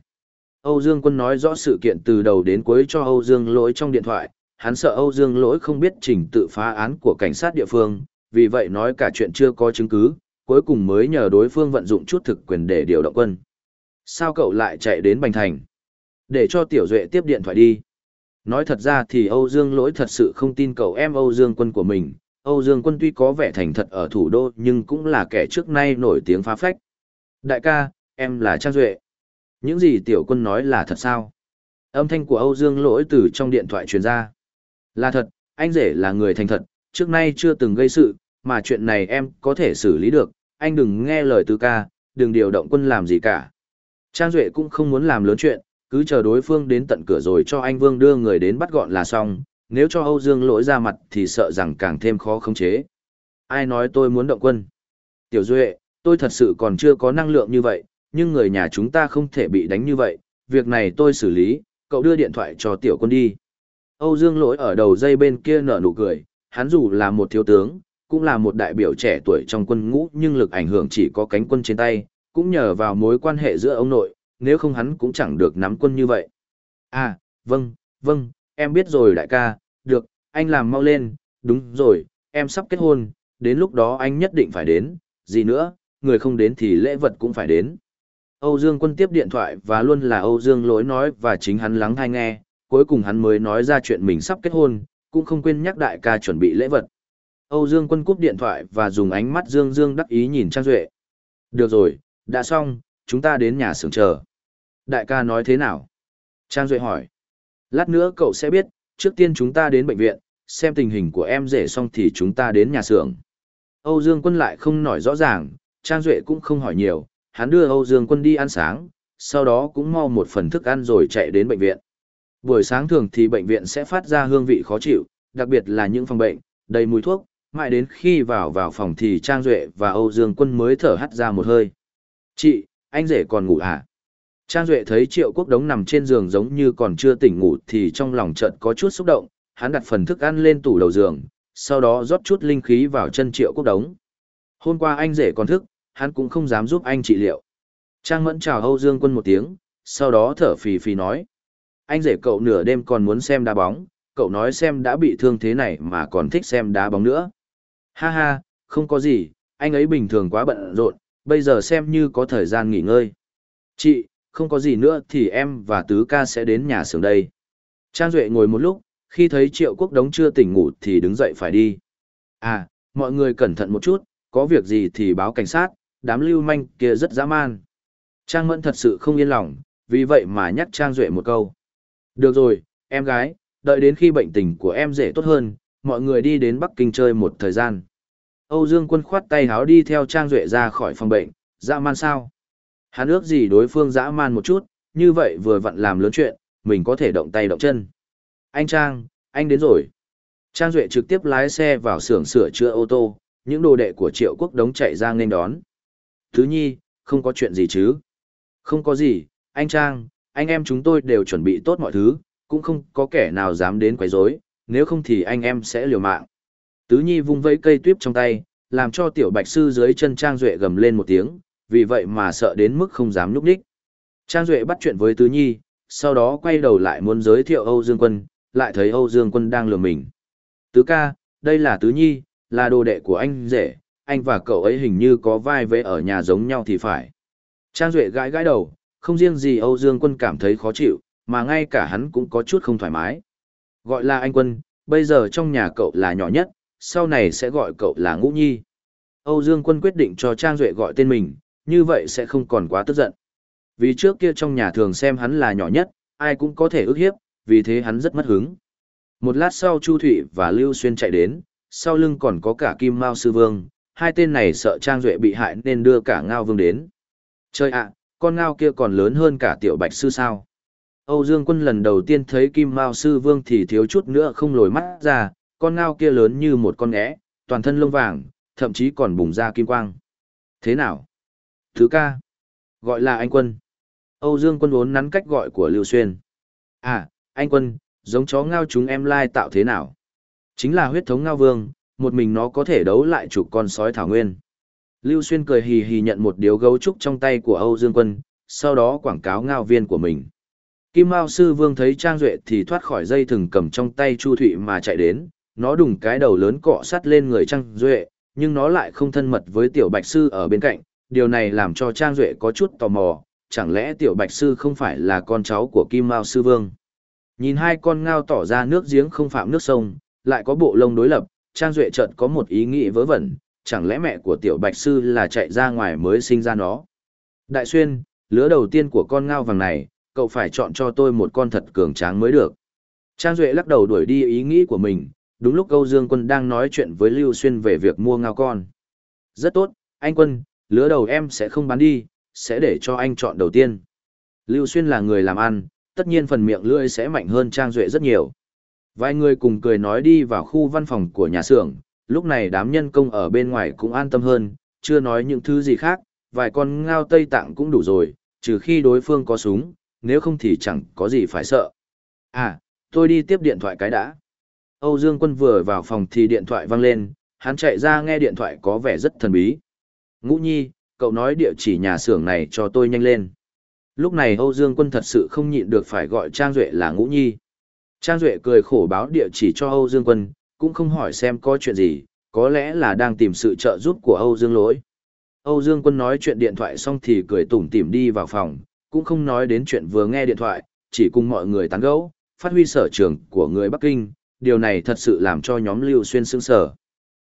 Âu Dương Quân nói rõ sự kiện từ đầu đến cuối cho Âu Dương lỗi trong điện thoại, hắn sợ Âu Dương lỗi không biết trình tự phá án của cảnh sát địa phương, vì vậy nói cả chuyện chưa có chứng cứ, cuối cùng mới nhờ đối phương vận dụng chút thực quyền để điều động quân. Sao cậu lại chạy đến Bành Thành? Để cho Tiểu Duệ tiếp điện thoại đi. Nói thật ra thì Âu Dương lỗi thật sự không tin cậu em Âu Dương quân của mình. Âu Dương quân tuy có vẻ thành thật ở thủ đô nhưng cũng là kẻ trước nay nổi tiếng phá phách. Đại ca, em là Trang Duệ. Những gì tiểu quân nói là thật sao? Âm thanh của Âu Dương lỗi từ trong điện thoại truyền ra. Là thật, anh rể là người thành thật, trước nay chưa từng gây sự, mà chuyện này em có thể xử lý được, anh đừng nghe lời tư ca, đừng điều động quân làm gì cả. Trang Duệ cũng không muốn làm lớn chuyện, cứ chờ đối phương đến tận cửa rồi cho anh Vương đưa người đến bắt gọn là xong, nếu cho Âu Dương lỗi ra mặt thì sợ rằng càng thêm khó khống chế. Ai nói tôi muốn động quân? Tiểu Duệ, tôi thật sự còn chưa có năng lượng như vậy, nhưng người nhà chúng ta không thể bị đánh như vậy, việc này tôi xử lý, cậu đưa điện thoại cho tiểu quân đi. Âu Dương lỗi ở đầu dây bên kia nở nụ cười, hắn dù là một thiếu tướng, cũng là một đại biểu trẻ tuổi trong quân ngũ nhưng lực ảnh hưởng chỉ có cánh quân trên tay, cũng nhờ vào mối quan hệ giữa ông nội, nếu không hắn cũng chẳng được nắm quân như vậy. À, vâng, vâng, em biết rồi đại ca, được, anh làm mau lên, đúng rồi, em sắp kết hôn, đến lúc đó anh nhất định phải đến, gì nữa, người không đến thì lễ vật cũng phải đến. Âu Dương quân tiếp điện thoại và luôn là Âu Dương lỗi nói và chính hắn lắng hay nghe, cuối cùng hắn mới nói ra chuyện mình sắp kết hôn, cũng không quên nhắc đại ca chuẩn bị lễ vật. Âu Dương Quân cúp điện thoại và dùng ánh mắt dương dương đắc ý nhìn Trang Duệ. Được rồi, đã xong, chúng ta đến nhà xưởng chờ. Đại ca nói thế nào? Trang Duệ hỏi. Lát nữa cậu sẽ biết, trước tiên chúng ta đến bệnh viện, xem tình hình của em rể xong thì chúng ta đến nhà xưởng. Âu Dương Quân lại không nói rõ ràng, Trang Duệ cũng không hỏi nhiều, hắn đưa Âu Dương Quân đi ăn sáng, sau đó cũng mau một phần thức ăn rồi chạy đến bệnh viện. Buổi sáng thường thì bệnh viện sẽ phát ra hương vị khó chịu, đặc biệt là những phòng bệnh, đầy mùi thuốc, mãi đến khi vào vào phòng thì Trang Duệ và Âu Dương Quân mới thở hắt ra một hơi. Chị, anh rể còn ngủ à? Trang Duệ thấy Triệu Quốc Đống nằm trên giường giống như còn chưa tỉnh ngủ thì trong lòng chợt có chút xúc động, hắn đặt phần thức ăn lên tủ đầu giường, sau đó rót chút linh khí vào chân Triệu Quốc Đống. Hôm qua anh rể còn thức, hắn cũng không dám giúp anh trị liệu. Trang Mẫn chào Âu Dương Quân một tiếng, sau đó thở phì phì nói. Anh rể cậu nửa đêm còn muốn xem đá bóng, cậu nói xem đã bị thương thế này mà còn thích xem đá bóng nữa. Ha ha, không có gì, anh ấy bình thường quá bận rộn, bây giờ xem như có thời gian nghỉ ngơi. Chị, không có gì nữa thì em và Tứ ca sẽ đến nhà xưởng đây. Trang Duệ ngồi một lúc, khi thấy Triệu Quốc Đống chưa tỉnh ngủ thì đứng dậy phải đi. À, mọi người cẩn thận một chút, có việc gì thì báo cảnh sát, đám lưu manh kia rất dã man. Trang Mẫn thật sự không yên lòng, vì vậy mà nhắc Trang Duệ một câu. Được rồi, em gái, đợi đến khi bệnh tình của em dễ tốt hơn, mọi người đi đến Bắc Kinh chơi một thời gian. Âu Dương quân khoát tay háo đi theo Trang Duệ ra khỏi phòng bệnh, dã man sao? Hắn ước gì đối phương dã man một chút, như vậy vừa vặn làm lớn chuyện, mình có thể động tay động chân. Anh Trang, anh đến rồi. Trang Duệ trực tiếp lái xe vào xưởng sửa chữa ô tô, những đồ đệ của Triệu Quốc đống chạy ra nghênh đón. Thứ nhi, không có chuyện gì chứ? Không có gì, anh Trang, anh em chúng tôi đều chuẩn bị tốt mọi thứ, cũng không có kẻ nào dám đến quấy rối, nếu không thì anh em sẽ liều mạng. Tứ Nhi vung vẫy cây tuyếp trong tay, làm cho tiểu bạch sư dưới chân Trang Duệ gầm lên một tiếng, vì vậy mà sợ đến mức không dám núp đích. Trang Duệ bắt chuyện với Tứ Nhi, sau đó quay đầu lại muốn giới thiệu Âu Dương Quân, lại thấy Âu Dương Quân đang lừa mình. Tứ ca, đây là Tứ Nhi, là đồ đệ của anh rể, anh và cậu ấy hình như có vai vế ở nhà giống nhau thì phải. Trang Duệ gãi gãi đầu, không riêng gì Âu Dương Quân cảm thấy khó chịu, mà ngay cả hắn cũng có chút không thoải mái. Gọi là anh Quân, bây giờ trong nhà cậu là nhỏ nhất, sau này sẽ gọi cậu là Ngũ Nhi. Âu Dương Quân quyết định cho Trang Duệ gọi tên mình, như vậy sẽ không còn quá tức giận. Vì trước kia trong nhà thường xem hắn là nhỏ nhất, ai cũng có thể ức hiếp, vì thế hắn rất mất hứng. Một lát sau Chu Thụy và Lưu Xuyên chạy đến, sau lưng còn có cả Kim Mao Sư Vương, hai tên này sợ Trang Duệ bị hại nên đưa cả Ngao Vương đến. Chơi ạ, con ngao kia còn lớn hơn cả tiểu bạch sư sao. Âu Dương quân lần đầu tiên thấy Kim Mao Sư Vương thì thiếu chút nữa không lồi mắt ra, con ngao kia lớn như một con ngẽ, toàn thân lông vàng, thậm chí còn bùng ra kim quang. Thế nào? Thứ ca. Gọi là anh quân. Âu Dương quân uốn nắn cách gọi của Lưu Xuyên. À, anh quân, giống chó ngao chúng em lai tạo thế nào? Chính là huyết thống ngao vương, một mình nó có thể đấu lại chục con sói thảo nguyên. Lưu Xuyên cười hì hì nhận một điếu gấu trúc trong tay của Âu Dương Quân, sau đó quảng cáo ngao viên của mình. Kim Mao Sư Vương thấy Trang Duệ thì thoát khỏi dây thừng cầm trong tay Chu Thụy mà chạy đến, nó đùng cái đầu lớn cọ sắt lên người Trang Duệ, nhưng nó lại không thân mật với Tiểu Bạch Sư ở bên cạnh, điều này làm cho Trang Duệ có chút tò mò, chẳng lẽ Tiểu Bạch Sư không phải là con cháu của Kim Mao Sư Vương. Nhìn hai con ngao tỏ ra nước giếng không phạm nước sông, lại có bộ lông đối lập, Trang Duệ chợt có một ý nghĩ vớ vẩn, chẳng lẽ mẹ của tiểu bạch sư là chạy ra ngoài mới sinh ra nó. Đại xuyên, lứa đầu tiên của con ngao vàng này, cậu phải chọn cho tôi một con thật cường tráng mới được. Trang Duệ lắc đầu đuổi đi ý nghĩ của mình, đúng lúc Âu Dương Quân đang nói chuyện với Lưu Xuyên về việc mua ngao con. Rất tốt, anh Quân, lứa đầu em sẽ không bán đi, sẽ để cho anh chọn đầu tiên. Lưu Xuyên là người làm ăn, tất nhiên phần miệng lưỡi sẽ mạnh hơn Trang Duệ rất nhiều. Vài người cùng cười nói đi vào khu văn phòng của nhà xưởng, lúc này đám nhân công ở bên ngoài cũng an tâm hơn, chưa nói những thứ gì khác, vài con ngao Tây Tạng cũng đủ rồi, trừ khi đối phương có súng, nếu không thì chẳng có gì phải sợ. À, tôi đi tiếp điện thoại cái đã. Âu Dương Quân vừa vào phòng thì điện thoại vang lên, hắn chạy ra nghe điện thoại có vẻ rất thần bí. Ngũ Nhi, cậu nói địa chỉ nhà xưởng này cho tôi nhanh lên. Lúc này Âu Dương Quân thật sự không nhịn được phải gọi Trang Duệ là Ngũ Nhi. Trang Duệ cười khổ báo địa chỉ cho Âu Dương Quân, cũng không hỏi xem có chuyện gì, có lẽ là đang tìm sự trợ giúp của Âu Dương lỗi. Âu Dương Quân nói chuyện điện thoại xong thì cười tủm tỉm đi vào phòng, cũng không nói đến chuyện vừa nghe điện thoại, chỉ cùng mọi người tán gẫu, phát huy sở trường của người Bắc Kinh, điều này thật sự làm cho nhóm Lưu Xuyên sững sờ.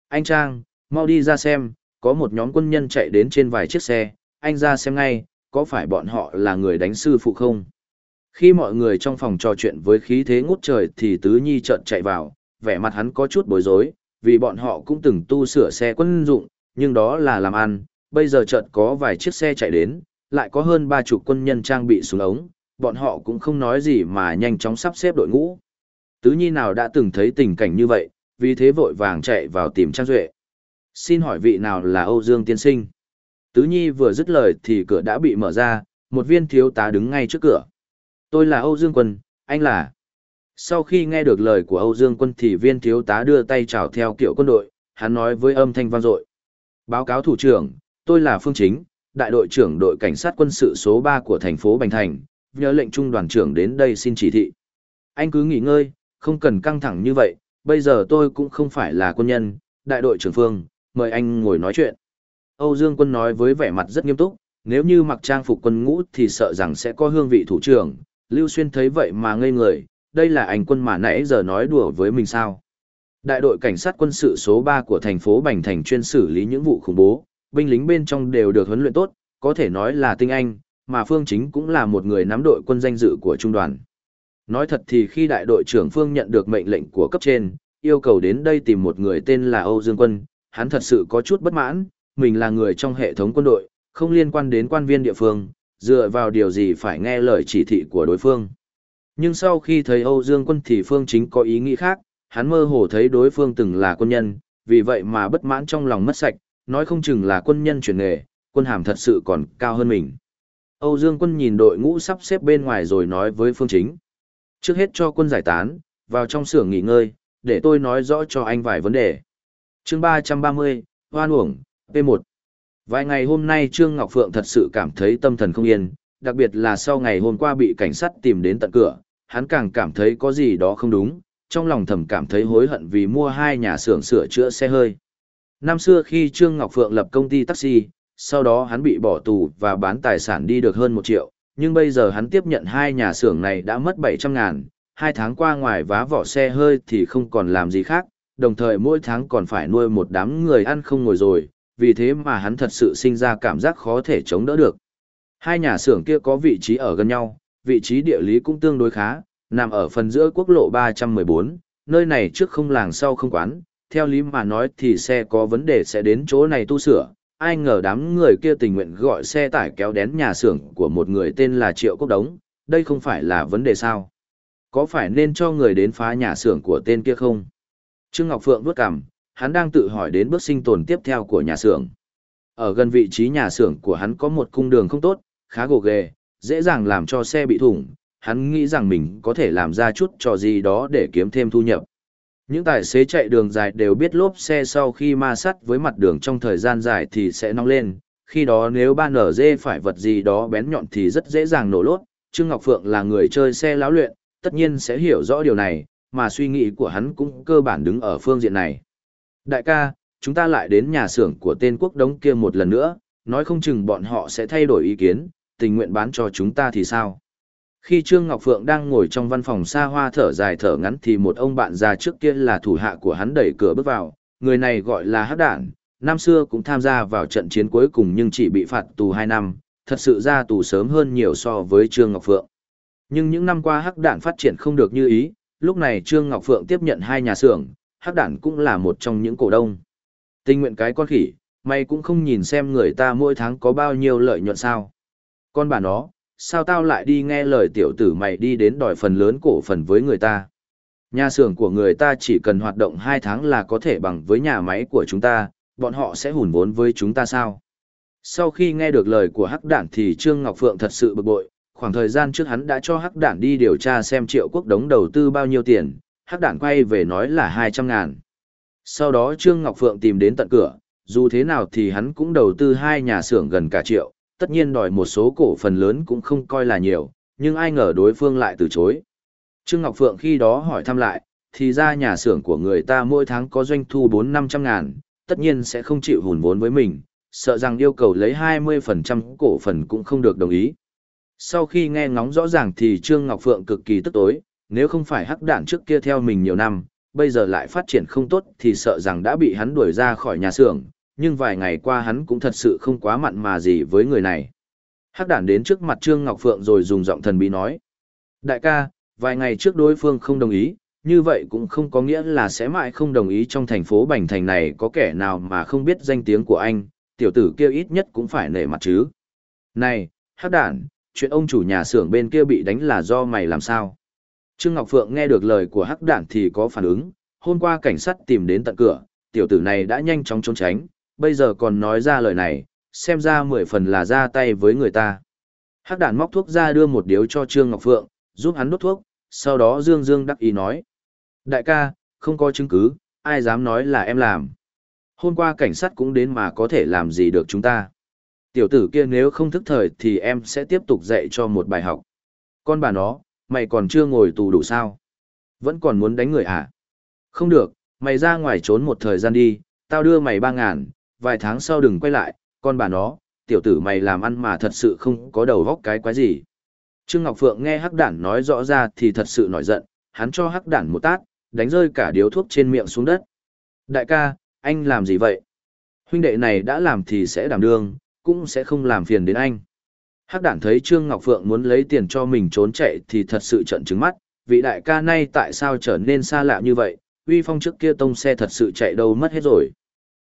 Anh Trang, mau đi ra xem, có một nhóm quân nhân chạy đến trên vài chiếc xe, anh ra xem ngay, có phải bọn họ là người đánh sư phụ không? Khi mọi người trong phòng trò chuyện với khí thế ngút trời thì Tứ Nhi chợt chạy vào, vẻ mặt hắn có chút bối rối, vì bọn họ cũng từng tu sửa xe quân dụng, nhưng đó là làm ăn, bây giờ chợt có vài chiếc xe chạy đến, lại có hơn ba chục quân nhân trang bị súng ống, bọn họ cũng không nói gì mà nhanh chóng sắp xếp đội ngũ. Tứ Nhi nào đã từng thấy tình cảnh như vậy, vì thế vội vàng chạy vào tìm Trang Duệ. Xin hỏi vị nào là Âu Dương Tiên Sinh? Tứ Nhi vừa dứt lời thì cửa đã bị mở ra, một viên thiếu tá đứng ngay trước cửa. Tôi là Âu Dương Quân, anh là... Sau khi nghe được lời của Âu Dương Quân thì viên thiếu tá đưa tay chào theo kiểu quân đội, hắn nói với âm thanh vang dội. Báo cáo thủ trưởng, tôi là Phương Chính, đại đội trưởng đội cảnh sát quân sự số 3 của thành phố Bành Thành, nhớ lệnh trung đoàn trưởng đến đây xin chỉ thị. Anh cứ nghỉ ngơi, không cần căng thẳng như vậy, bây giờ tôi cũng không phải là quân nhân, đại đội trưởng Phương, mời anh ngồi nói chuyện. Âu Dương Quân nói với vẻ mặt rất nghiêm túc, nếu như mặc trang phục quân ngũ thì sợ rằng sẽ có hương vị thủ trưởng. Lưu Xuyên thấy vậy mà ngây người, đây là anh quân mà nãy giờ nói đùa với mình sao. Đại đội cảnh sát quân sự số 3 của thành phố Bành Thành chuyên xử lý những vụ khủng bố, binh lính bên trong đều được huấn luyện tốt, có thể nói là tinh anh, mà Phương Chính cũng là một người nắm đội quân danh dự của trung đoàn. Nói thật thì khi đại đội trưởng Phương nhận được mệnh lệnh của cấp trên, yêu cầu đến đây tìm một người tên là Âu Dương Quân, hắn thật sự có chút bất mãn, mình là người trong hệ thống quân đội, không liên quan đến quan viên địa phương, dựa vào điều gì phải nghe lời chỉ thị của đối phương. Nhưng sau khi thấy Âu Dương Quân thì Phương chính có ý nghĩ khác, hắn mơ hồ thấy đối phương từng là quân nhân, vì vậy mà bất mãn trong lòng mất sạch, nói không chừng là quân nhân chuyển nghề, quân hàm thật sự còn cao hơn mình. Âu Dương Quân nhìn đội ngũ sắp xếp bên ngoài rồi nói với Phương Chính. Trước hết cho quân giải tán, vào trong xưởng nghỉ ngơi, để tôi nói rõ cho anh vài vấn đề. chương 330, Hoan uổng, P1. Vài ngày hôm nay Trương Ngọc Phượng thật sự cảm thấy tâm thần không yên, đặc biệt là sau ngày hôm qua bị cảnh sát tìm đến tận cửa, hắn càng cảm thấy có gì đó không đúng, trong lòng thầm cảm thấy hối hận vì mua hai nhà xưởng sửa chữa xe hơi. Năm xưa khi Trương Ngọc Phượng lập công ty taxi, sau đó hắn bị bỏ tù và bán tài sản đi được hơn một triệu, nhưng bây giờ hắn tiếp nhận hai nhà xưởng này đã mất 700 ngàn, hai tháng qua ngoài vá vỏ xe hơi thì không còn làm gì khác, đồng thời mỗi tháng còn phải nuôi một đám người ăn không ngồi rồi, vì thế mà hắn thật sự sinh ra cảm giác khó thể chống đỡ được. Hai nhà xưởng kia có vị trí ở gần nhau, vị trí địa lý cũng tương đối khá, nằm ở phần giữa quốc lộ 314, nơi này trước không làng sau không quán, theo lý mà nói thì xe có vấn đề sẽ đến chỗ này tu sửa, ai ngờ đám người kia tình nguyện gọi xe tải kéo đến nhà xưởng của một người tên là Triệu quốc Đống, đây không phải là vấn đề sao? Có phải nên cho người đến phá nhà xưởng của tên kia không? Trương Ngọc Phượng vuốt cằm, hắn đang tự hỏi đến bước sinh tồn tiếp theo của nhà xưởng. Ở gần vị trí nhà xưởng của hắn có một cung đường không tốt, khá gồ ghề, dễ dàng làm cho xe bị thủng, hắn nghĩ rằng mình có thể làm ra chút trò gì đó để kiếm thêm thu nhập. Những tài xế chạy đường dài đều biết lốp xe sau khi ma sát với mặt đường trong thời gian dài thì sẽ nóng lên, khi đó nếu ba nở dê phải vật gì đó bén nhọn thì rất dễ dàng nổ lốt. Trương Ngọc Phượng là người chơi xe láo luyện, tất nhiên sẽ hiểu rõ điều này, mà suy nghĩ của hắn cũng cơ bản đứng ở phương diện này. Đại ca, chúng ta lại đến nhà xưởng của tên quốc đống kia một lần nữa, nói không chừng bọn họ sẽ thay đổi ý kiến, tình nguyện bán cho chúng ta thì sao? Khi Trương Ngọc Phượng đang ngồi trong văn phòng xa hoa thở dài thở ngắn thì một ông bạn già trước kia là thủ hạ của hắn đẩy cửa bước vào, người này gọi là Hắc Đản, năm xưa cũng tham gia vào trận chiến cuối cùng nhưng chỉ bị phạt tù 2 năm, thật sự ra tù sớm hơn nhiều so với Trương Ngọc Phượng. Nhưng những năm qua Hắc Đản phát triển không được như ý, lúc này Trương Ngọc Phượng tiếp nhận hai nhà xưởng, Hắc Đản cũng là một trong những cổ đông. Tình nguyện cái con khỉ, mày cũng không nhìn xem người ta mỗi tháng có bao nhiêu lợi nhuận sao. Con bà nó, sao tao lại đi nghe lời tiểu tử mày đi đến đòi phần lớn cổ phần với người ta. Nhà xưởng của người ta chỉ cần hoạt động 2 tháng là có thể bằng với nhà máy của chúng ta, bọn họ sẽ hùn vốn với chúng ta sao? Sau khi nghe được lời của Hắc Đản thì Trương Ngọc Phượng thật sự bực bội, khoảng thời gian trước hắn đã cho Hắc Đản đi điều tra xem triệu quốc đống đầu tư bao nhiêu tiền, Hắc Đản quay về nói là 200 ngàn. Sau đó Trương Ngọc Phượng tìm đến tận cửa, dù thế nào thì hắn cũng đầu tư hai nhà xưởng gần cả triệu, tất nhiên đòi một số cổ phần lớn cũng không coi là nhiều, nhưng ai ngờ đối phương lại từ chối. Trương Ngọc Phượng khi đó hỏi thăm lại, thì ra nhà xưởng của người ta mỗi tháng có doanh thu 4-500 ngàn, tất nhiên sẽ không chịu hùn vốn với mình, sợ rằng yêu cầu lấy 20% cổ phần cũng không được đồng ý. Sau khi nghe ngóng rõ ràng thì Trương Ngọc Phượng cực kỳ tức tối, nếu không phải hắc đạn trước kia theo mình nhiều năm, bây giờ lại phát triển không tốt thì sợ rằng đã bị hắn đuổi ra khỏi nhà xưởng, nhưng vài ngày qua hắn cũng thật sự không quá mặn mà gì với người này. Hắc đản đến trước mặt Trương Ngọc Phượng rồi dùng giọng thần bí nói. Đại ca, vài ngày trước đối phương không đồng ý, như vậy cũng không có nghĩa là sẽ mãi không đồng ý trong thành phố Bành Thành này có kẻ nào mà không biết danh tiếng của anh, tiểu tử kia ít nhất cũng phải nể mặt chứ. Này, Hắc đản, chuyện ông chủ nhà xưởng bên kia bị đánh là do mày làm sao? Trương Ngọc Phượng nghe được lời của Hắc đản thì có phản ứng, hôm qua cảnh sát tìm đến tận cửa, tiểu tử này đã nhanh chóng trốn tránh, bây giờ còn nói ra lời này, xem ra mười phần là ra tay với người ta. Hắc đản móc thuốc ra đưa một điếu cho Trương Ngọc Phượng, giúp hắn đốt thuốc, sau đó Dương Dương đắc ý nói. Đại ca, không có chứng cứ, ai dám nói là em làm. Hôm qua cảnh sát cũng đến mà có thể làm gì được chúng ta. Tiểu tử kia nếu không thức thời thì em sẽ tiếp tục dạy cho một bài học. Con bà nó, mày còn chưa ngồi tù đủ sao? Vẫn còn muốn đánh người à? Không được, mày ra ngoài trốn một thời gian đi, tao đưa mày ba ngàn, vài tháng sau đừng quay lại, con bà nó, tiểu tử mày làm ăn mà thật sự không có đầu góc cái quái gì. Trương Ngọc Phượng nghe hắc đản nói rõ ra thì thật sự nổi giận, hắn cho hắc đản một tát, đánh rơi cả điếu thuốc trên miệng xuống đất. Đại ca, anh làm gì vậy? Huynh đệ này đã làm thì sẽ đảm đương, cũng sẽ không làm phiền đến anh. Hắc đản thấy Trương Ngọc Phượng muốn lấy tiền cho mình trốn chạy thì thật sự trận trứng mắt, vị đại ca này tại sao trở nên xa lạ như vậy, uy phong trước kia tông xe thật sự chạy đâu mất hết rồi.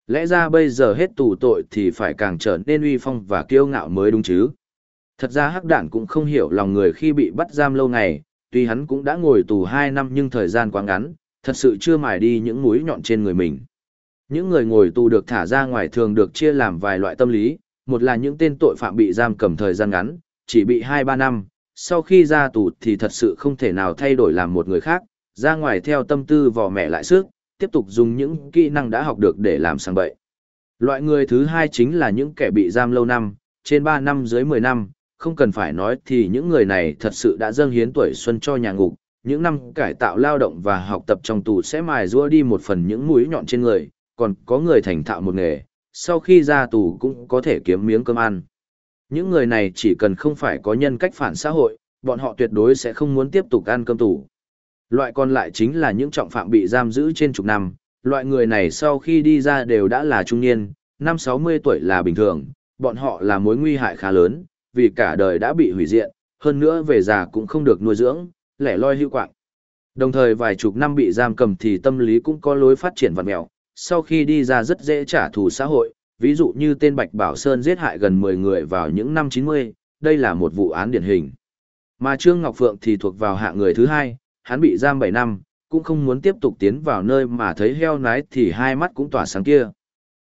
Lẽ ra bây giờ hết tù tội thì phải càng trở nên uy phong và kiêu ngạo mới đúng chứ. Thật ra hắc đản cũng không hiểu lòng người khi bị bắt giam lâu ngày, tuy hắn cũng đã ngồi tù 2 năm nhưng thời gian quá ngắn, thật sự chưa mài đi những mũi nhọn trên người mình. Những người ngồi tù được thả ra ngoài thường được chia làm vài loại tâm lý, một là những tên tội phạm bị giam cầm thời gian ngắn, chỉ bị 2-3 năm, sau khi ra tù thì thật sự không thể nào thay đổi làm một người khác, ra ngoài theo tâm tư vò mẹ lại sức, tiếp tục dùng những kỹ năng đã học được để làm sang bậy. Loại người thứ hai chính là những kẻ bị giam lâu năm, trên 3 năm dưới 10 năm, không cần phải nói thì những người này thật sự đã dâng hiến tuổi xuân cho nhà ngục, những năm cải tạo lao động và học tập trong tù sẽ mài rũa đi một phần những mũi nhọn trên người, còn có người thành thạo một nghề, sau khi ra tù cũng có thể kiếm miếng cơm ăn. Những người này chỉ cần không phải có nhân cách phản xã hội, bọn họ tuyệt đối sẽ không muốn tiếp tục ăn cơm tù. Loại còn lại chính là những trọng phạm bị giam giữ trên chục năm, loại người này sau khi đi ra đều đã là trung niên, năm 60 tuổi là bình thường, bọn họ là mối nguy hại khá lớn, vì cả đời đã bị hủy diệt, hơn nữa về già cũng không được nuôi dưỡng, lẻ loi hưu quạng. Đồng thời vài chục năm bị giam cầm thì tâm lý cũng có lối phát triển vật mẹo, sau khi đi ra rất dễ trả thù xã hội, ví dụ như tên Bạch Bảo Sơn giết hại gần 10 người vào những năm 90, đây là một vụ án điển hình. Mà Trương Ngọc Phượng thì thuộc vào hạng người thứ hai, hắn bị giam 7 năm, cũng không muốn tiếp tục tiến vào nơi mà thấy heo nái thì hai mắt cũng tỏa sáng kia.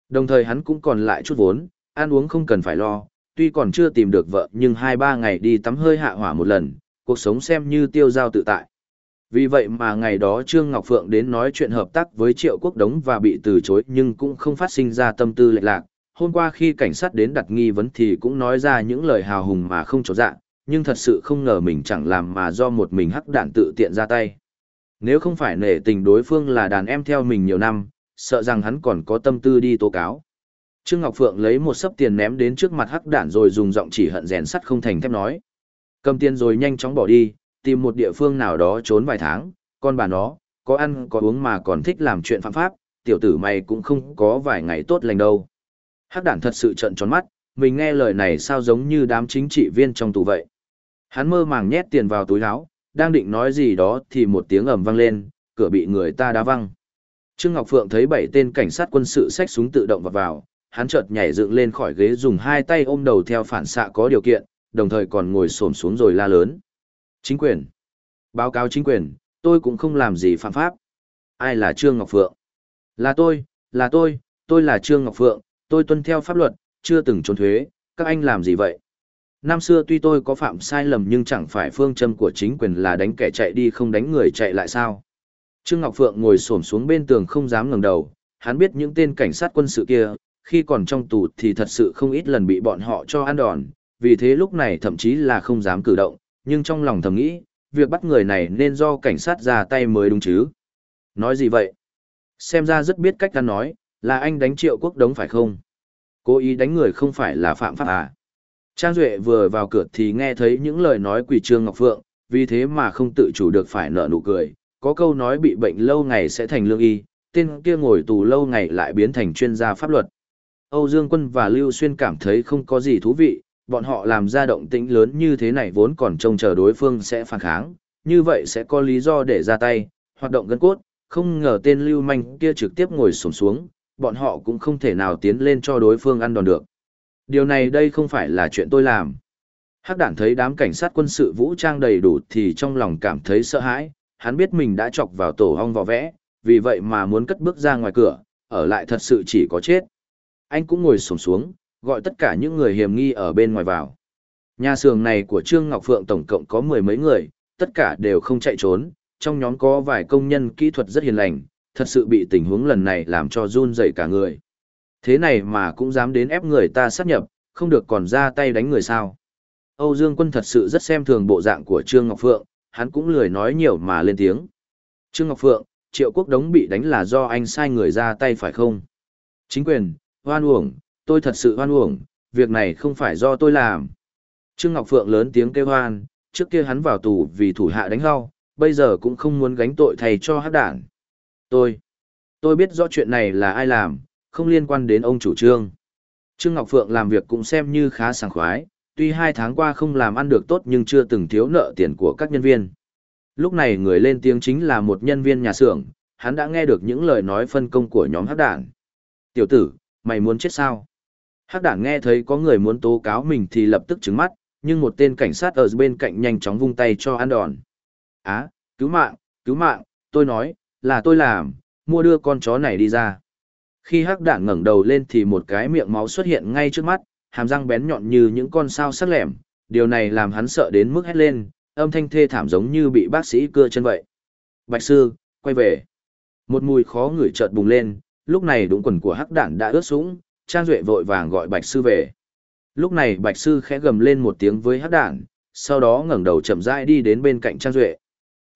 Đồng thời hắn cũng còn lại chút vốn, ăn uống không cần phải lo, tuy còn chưa tìm được vợ nhưng hai ba ngày đi tắm hơi hạ hỏa một lần, cuộc sống xem như tiêu giao tự tại. Vì vậy mà ngày đó Trương Ngọc Phượng đến nói chuyện hợp tác với Triệu Quốc Đống và bị từ chối nhưng cũng không phát sinh ra tâm tư lệch lạc. Hôm qua khi cảnh sát đến đặt nghi vấn thì cũng nói ra những lời hào hùng mà không trọt dạ, nhưng thật sự không ngờ mình chẳng làm mà do một mình hắc đạn tự tiện ra tay. Nếu không phải nể tình đối phương là đàn em theo mình nhiều năm, sợ rằng hắn còn có tâm tư đi tố cáo. Trương Ngọc Phượng lấy một sấp tiền ném đến trước mặt hắc đạn rồi dùng giọng chỉ hận rèn sắt không thành thép nói. Cầm tiền rồi nhanh chóng bỏ đi, tìm một địa phương nào đó trốn vài tháng, con bà nó, có ăn có uống mà còn thích làm chuyện phạm pháp, tiểu tử mày cũng không có vài ngày tốt lành đâu. Hắc đản thật sự trợn tròn mắt, mình nghe lời này sao giống như đám chính trị viên trong tù vậy. Hắn mơ màng nhét tiền vào túi áo, đang định nói gì đó thì một tiếng ầm vang lên, cửa bị người ta đá văng. Trương Ngọc Phượng thấy bảy tên cảnh sát quân sự xách súng tự động vào vào, hắn chợt nhảy dựng lên khỏi ghế dùng hai tay ôm đầu theo phản xạ có điều kiện, đồng thời còn ngồi xổm xuống rồi la lớn. Chính quyền. Báo cáo chính quyền, tôi cũng không làm gì phạm pháp. Ai là Trương Ngọc Phượng? Là tôi, là tôi, tôi là Trương Ngọc Phượng, tôi tuân theo pháp luật, chưa từng trốn thuế, các anh làm gì vậy? Năm xưa tuy tôi có phạm sai lầm nhưng chẳng phải phương châm của chính quyền là đánh kẻ chạy đi không đánh người chạy lại sao. Trương Ngọc Phượng ngồi xổm xuống bên tường không dám ngẩng đầu, hắn biết những tên cảnh sát quân sự kia, khi còn trong tù thì thật sự không ít lần bị bọn họ cho ăn đòn, vì thế lúc này thậm chí là không dám cử động, nhưng trong lòng thầm nghĩ, việc bắt người này nên do cảnh sát ra tay mới đúng chứ. Nói gì vậy? Xem ra rất biết cách ta nói, là anh đánh triệu quốc đống phải không? Cố ý đánh người không phải là phạm pháp à? Trang Duệ vừa vào cửa thì nghe thấy những lời nói quỷ trương Ngọc Phượng, vì thế mà không tự chủ được phải nở nụ cười, có câu nói bị bệnh lâu ngày sẽ thành lương y, tên kia ngồi tù lâu ngày lại biến thành chuyên gia pháp luật. Âu Dương Quân và Lưu Xuyên cảm thấy không có gì thú vị, bọn họ làm ra động tĩnh lớn như thế này vốn còn trông chờ đối phương sẽ phản kháng, như vậy sẽ có lý do để ra tay, hoạt động gân cốt, không ngờ tên Lưu Manh kia trực tiếp ngồi sổm xuống, bọn họ cũng không thể nào tiến lên cho đối phương ăn đòn được. Điều này đây không phải là chuyện tôi làm. Hắc đản thấy đám cảnh sát quân sự vũ trang đầy đủ thì trong lòng cảm thấy sợ hãi, hắn biết mình đã chọc vào tổ hong vò vẽ, vì vậy mà muốn cất bước ra ngoài cửa, ở lại thật sự chỉ có chết. Anh cũng ngồi sổng xuống, gọi tất cả những người hiểm nghi ở bên ngoài vào. Nhà xưởng này của Trương Ngọc Phượng tổng cộng có mười mấy người, tất cả đều không chạy trốn, trong nhóm có vài công nhân kỹ thuật rất hiền lành, thật sự bị tình huống lần này làm cho run rẩy cả người. Thế này mà cũng dám đến ép người ta sát nhập, không được còn ra tay đánh người sao. Âu Dương Quân thật sự rất xem thường bộ dạng của Trương Ngọc Phượng, hắn cũng lười nói nhiều mà lên tiếng. Trương Ngọc Phượng, Triệu Quốc Đống bị đánh là do anh sai người ra tay phải không? Chính quyền, hoan uổng, tôi thật sự hoan uổng, việc này không phải do tôi làm. Trương Ngọc Phượng lớn tiếng kêu hoan, trước kia hắn vào tù vì thủ hạ đánh lao, bây giờ cũng không muốn gánh tội thầy cho hát đảng. Tôi, tôi biết rõ chuyện này là ai làm, không liên quan đến ông chủ trương. Trương Ngọc Phượng làm việc cũng xem như khá sảng khoái, tuy hai tháng qua không làm ăn được tốt nhưng chưa từng thiếu nợ tiền của các nhân viên. Lúc này người lên tiếng chính là một nhân viên nhà xưởng, hắn đã nghe được những lời nói phân công của nhóm hắc đảng. Tiểu tử, mày muốn chết sao? Hắc đảng nghe thấy có người muốn tố cáo mình thì lập tức trứng mắt, nhưng một tên cảnh sát ở bên cạnh nhanh chóng vung tay cho ăn đòn. Á, cứu mạng, cứu mạng, tôi nói, là tôi làm, mua đưa con chó này đi ra. Khi hắc đảng ngẩng đầu lên thì một cái miệng máu xuất hiện ngay trước mắt, hàm răng bén nhọn như những con sao sắc lẻm, điều này làm hắn sợ đến mức hét lên, âm thanh thê thảm giống như bị bác sĩ cưa chân vậy. Bạch sư, quay về. Một mùi khó ngửi chợt bùng lên, lúc này đúng quần của hắc đản đã ướt sũng, Trang Duệ vội vàng gọi Bạch sư về. Lúc này Bạch sư khẽ gầm lên một tiếng với hắc đản, sau đó ngẩng đầu chậm rãi đi đến bên cạnh Trang Duệ.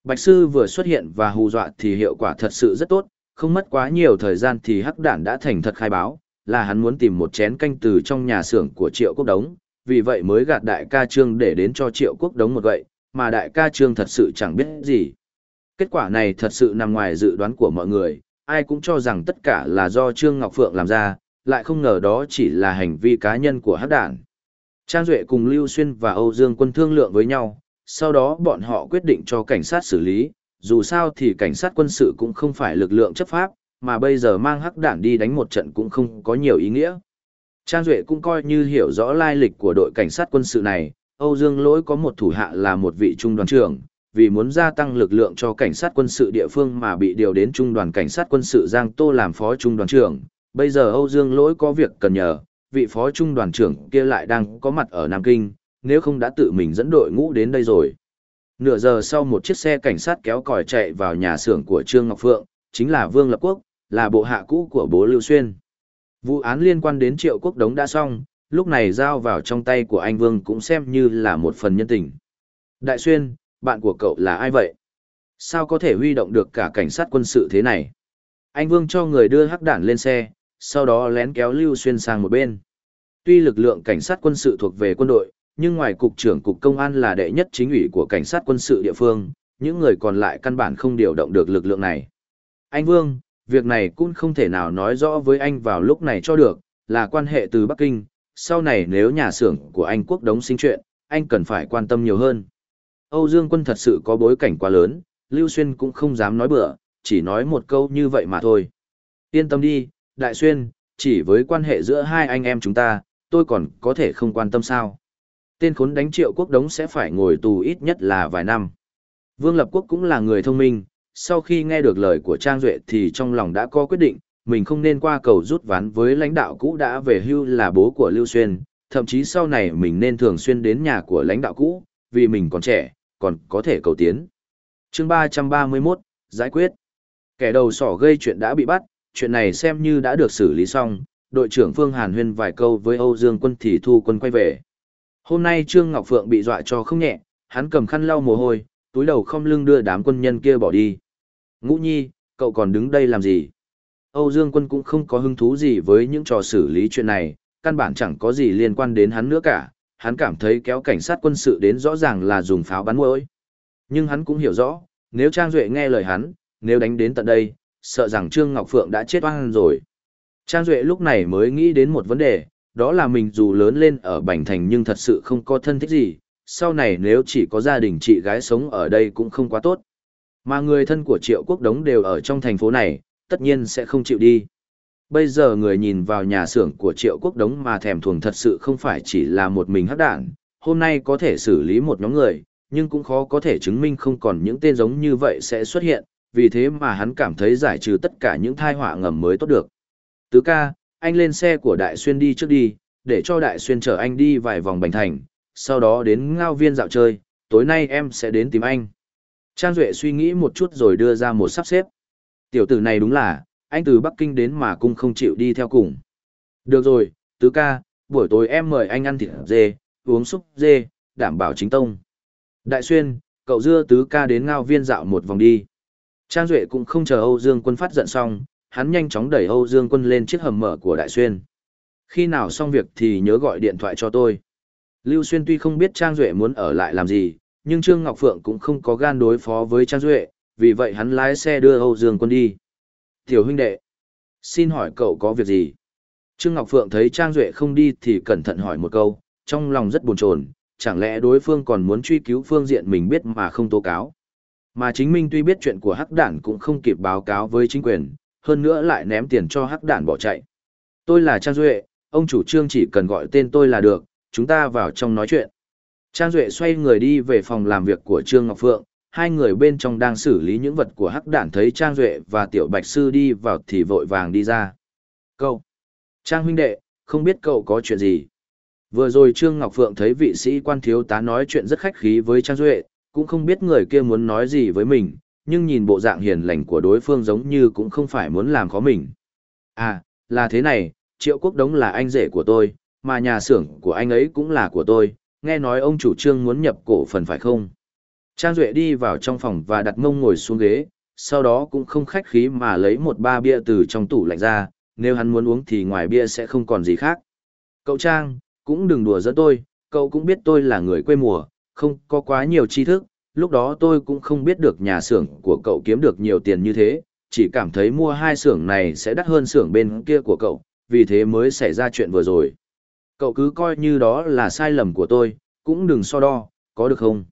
Bạch sư vừa xuất hiện và hù dọa thì hiệu quả thật sự rất tốt, không mất quá nhiều thời gian thì hắc đản đã thành thật khai báo, là hắn muốn tìm một chén canh từ trong nhà xưởng của Triệu Quốc Đống, vì vậy mới gạt đại ca Trương để đến cho Triệu Quốc Đống một gậy, mà đại ca Trương thật sự chẳng biết gì. Kết quả này thật sự nằm ngoài dự đoán của mọi người, ai cũng cho rằng tất cả là do Trương Ngọc Phượng làm ra, lại không ngờ đó chỉ là hành vi cá nhân của hắc đản. Trang Duệ cùng Lưu Xuyên và Âu Dương quân thương lượng với nhau, sau đó bọn họ quyết định cho cảnh sát xử lý, dù sao thì cảnh sát quân sự cũng không phải lực lượng chấp pháp, mà bây giờ mang hắc đản đi đánh một trận cũng không có nhiều ý nghĩa. Trang Duệ cũng coi như hiểu rõ lai lịch của đội cảnh sát quân sự này, Âu Dương Lỗi có một thủ hạ là một vị trung đoàn trưởng, vì muốn gia tăng lực lượng cho cảnh sát quân sự địa phương mà bị điều đến trung đoàn cảnh sát quân sự Giang Tô làm phó trung đoàn trưởng. Bây giờ Âu Dương Lỗi có việc cần nhờ, vị phó trung đoàn trưởng kia lại đang có mặt ở Nam Kinh, nếu không đã tự mình dẫn đội ngũ đến đây rồi. Nửa giờ sau một chiếc xe cảnh sát kéo còi chạy vào nhà xưởng của Trương Ngọc Phượng, chính là Vương Lập Quốc, là bộ hạ cũ của bố Lưu Xuyên. Vụ án liên quan đến Triệu Quốc Đống đã xong, lúc này giao vào trong tay của anh Vương cũng xem như là một phần nhân tình. Đại Xuyên, bạn của cậu là ai vậy? Sao có thể huy động được cả cảnh sát quân sự thế này? Anh Vương cho người đưa hắc đản lên xe, sau đó lén kéo Lưu Xuyên sang một bên. Tuy lực lượng cảnh sát quân sự thuộc về quân đội, nhưng ngoài cục trưởng cục công an là đệ nhất chính ủy của cảnh sát quân sự địa phương, những người còn lại căn bản không điều động được lực lượng này. Anh Vương, việc này cũng không thể nào nói rõ với anh vào lúc này cho được, là quan hệ từ Bắc Kinh, sau này nếu nhà xưởng của anh quốc đống sinh chuyện, anh cần phải quan tâm nhiều hơn. Âu Dương Quân thật sự có bối cảnh quá lớn, Lưu Xuyên cũng không dám nói bừa, chỉ nói một câu như vậy mà thôi. Yên tâm đi, Đại Xuyên, chỉ với quan hệ giữa hai anh em chúng ta, tôi còn có thể không quan tâm sao. Tên khốn đánh triệu quốc đống sẽ phải ngồi tù ít nhất là vài năm. Vương Lập Quốc cũng là người thông minh, sau khi nghe được lời của Trang Duệ thì trong lòng đã có quyết định, mình không nên qua cầu rút ván với lãnh đạo cũ đã về hưu là bố của Lưu Xuyên, thậm chí sau này mình nên thường xuyên đến nhà của lãnh đạo cũ, vì mình còn trẻ, còn có thể cầu tiến. chương 331, giải quyết. Kẻ đầu sỏ gây chuyện đã bị bắt, chuyện này xem như đã được xử lý xong, đội trưởng Phương Hàn huyên vài câu với Âu Dương quân thì thu quân quay về. Hôm nay Trương Ngọc Phượng bị dọa cho không nhẹ, hắn cầm khăn lau mồ hôi, túi đầu không lưng đưa đám quân nhân kia bỏ đi. Ngũ nhi, cậu còn đứng đây làm gì? Âu Dương quân cũng không có hứng thú gì với những trò xử lý chuyện này, căn bản chẳng có gì liên quan đến hắn nữa cả, hắn cảm thấy kéo cảnh sát quân sự đến rõ ràng là dùng pháo bắn mũi. Nhưng hắn cũng hiểu rõ, nếu Trang Duệ nghe lời hắn, nếu đánh đến tận đây, sợ rằng Trương Ngọc Phượng đã chết oan rồi. Trang Duệ lúc này mới nghĩ đến một vấn đề, đó là mình dù lớn lên ở Bành Thành nhưng thật sự không có thân thích gì, sau này nếu chỉ có gia đình chị gái sống ở đây cũng không quá tốt. Mà người thân của Triệu Quốc Đống đều ở trong thành phố này, tất nhiên sẽ không chịu đi. Bây giờ người nhìn vào nhà xưởng của Triệu Quốc Đống mà thèm thuồng thật sự không phải chỉ là một mình hắc đạn, hôm nay có thể xử lý một nhóm người, nhưng cũng khó có thể chứng minh không còn những tên giống như vậy sẽ xuất hiện, vì thế mà hắn cảm thấy giải trừ tất cả những thai họa ngầm mới tốt được. Tứ ca, anh lên xe của Đại Xuyên đi trước đi, để cho Đại Xuyên chở anh đi vài vòng bành thành, sau đó đến ngao viên dạo chơi, tối nay em sẽ đến tìm anh. Trang Duệ suy nghĩ một chút rồi đưa ra một sắp xếp. Tiểu tử này đúng là, anh từ Bắc Kinh đến mà cũng không chịu đi theo cùng. Được rồi, tứ ca, buổi tối em mời anh ăn thịt dê, uống súp dê, đảm bảo chính tông. Đại Xuyên, cậu dưa tứ ca đến ngao viên dạo một vòng đi. Trang Duệ cũng không chờ Âu Dương quân phát giận xong, hắn nhanh chóng đẩy Âu Dương quân lên chiếc hầm mở của Đại Xuyên. Khi nào xong việc thì nhớ gọi điện thoại cho tôi. Lưu Xuyên tuy không biết Trang Duệ muốn ở lại làm gì, nhưng Trương Ngọc Phượng cũng không có gan đối phó với Trang Duệ, vì vậy hắn lái xe đưa Âu Dương quân đi. Tiểu huynh đệ, xin hỏi cậu có việc gì? Trương Ngọc Phượng thấy Trang Duệ không đi thì cẩn thận hỏi một câu, trong lòng rất buồn chồn chẳng lẽ đối phương còn muốn truy cứu phương diện mình biết mà không tố cáo. Mà chính minh tuy biết chuyện của hắc đản cũng không kịp báo cáo với chính quyền, hơn nữa lại ném tiền cho hắc đản bỏ chạy. Tôi là Trang Duệ, ông chủ trương chỉ cần gọi tên tôi là được, chúng ta vào trong nói chuyện. Trang Duệ xoay người đi về phòng làm việc của Trương Ngọc Phượng, hai người bên trong đang xử lý những vật của hắc đản thấy Trang Duệ và Tiểu Bạch Sư đi vào thì vội vàng đi ra. Cậu! Trang huynh đệ, không biết cậu có chuyện gì? Vừa rồi Trương Ngọc Phượng thấy vị sĩ quan thiếu tá nói chuyện rất khách khí với Trang Duệ, cũng không biết người kia muốn nói gì với mình, nhưng nhìn bộ dạng hiền lành của đối phương giống như cũng không phải muốn làm khó mình. À, là thế này, Triệu Quốc Đống là anh rể của tôi, mà nhà xưởng của anh ấy cũng là của tôi, nghe nói ông chủ trương muốn nhập cổ phần phải không? Trang Duệ đi vào trong phòng và đặt mông ngồi xuống ghế, sau đó cũng không khách khí mà lấy một ba bia từ trong tủ lạnh ra, nếu hắn muốn uống thì ngoài bia sẽ không còn gì khác. Cậu Trang, cũng đừng đùa giỡn tôi, cậu cũng biết tôi là người quê mùa, không có quá nhiều tri thức, lúc đó tôi cũng không biết được nhà xưởng của cậu kiếm được nhiều tiền như thế, chỉ cảm thấy mua hai xưởng này sẽ đắt hơn xưởng bên kia của cậu, vì thế mới xảy ra chuyện vừa rồi. Cậu cứ coi như đó là sai lầm của tôi, cũng đừng so đo, có được không?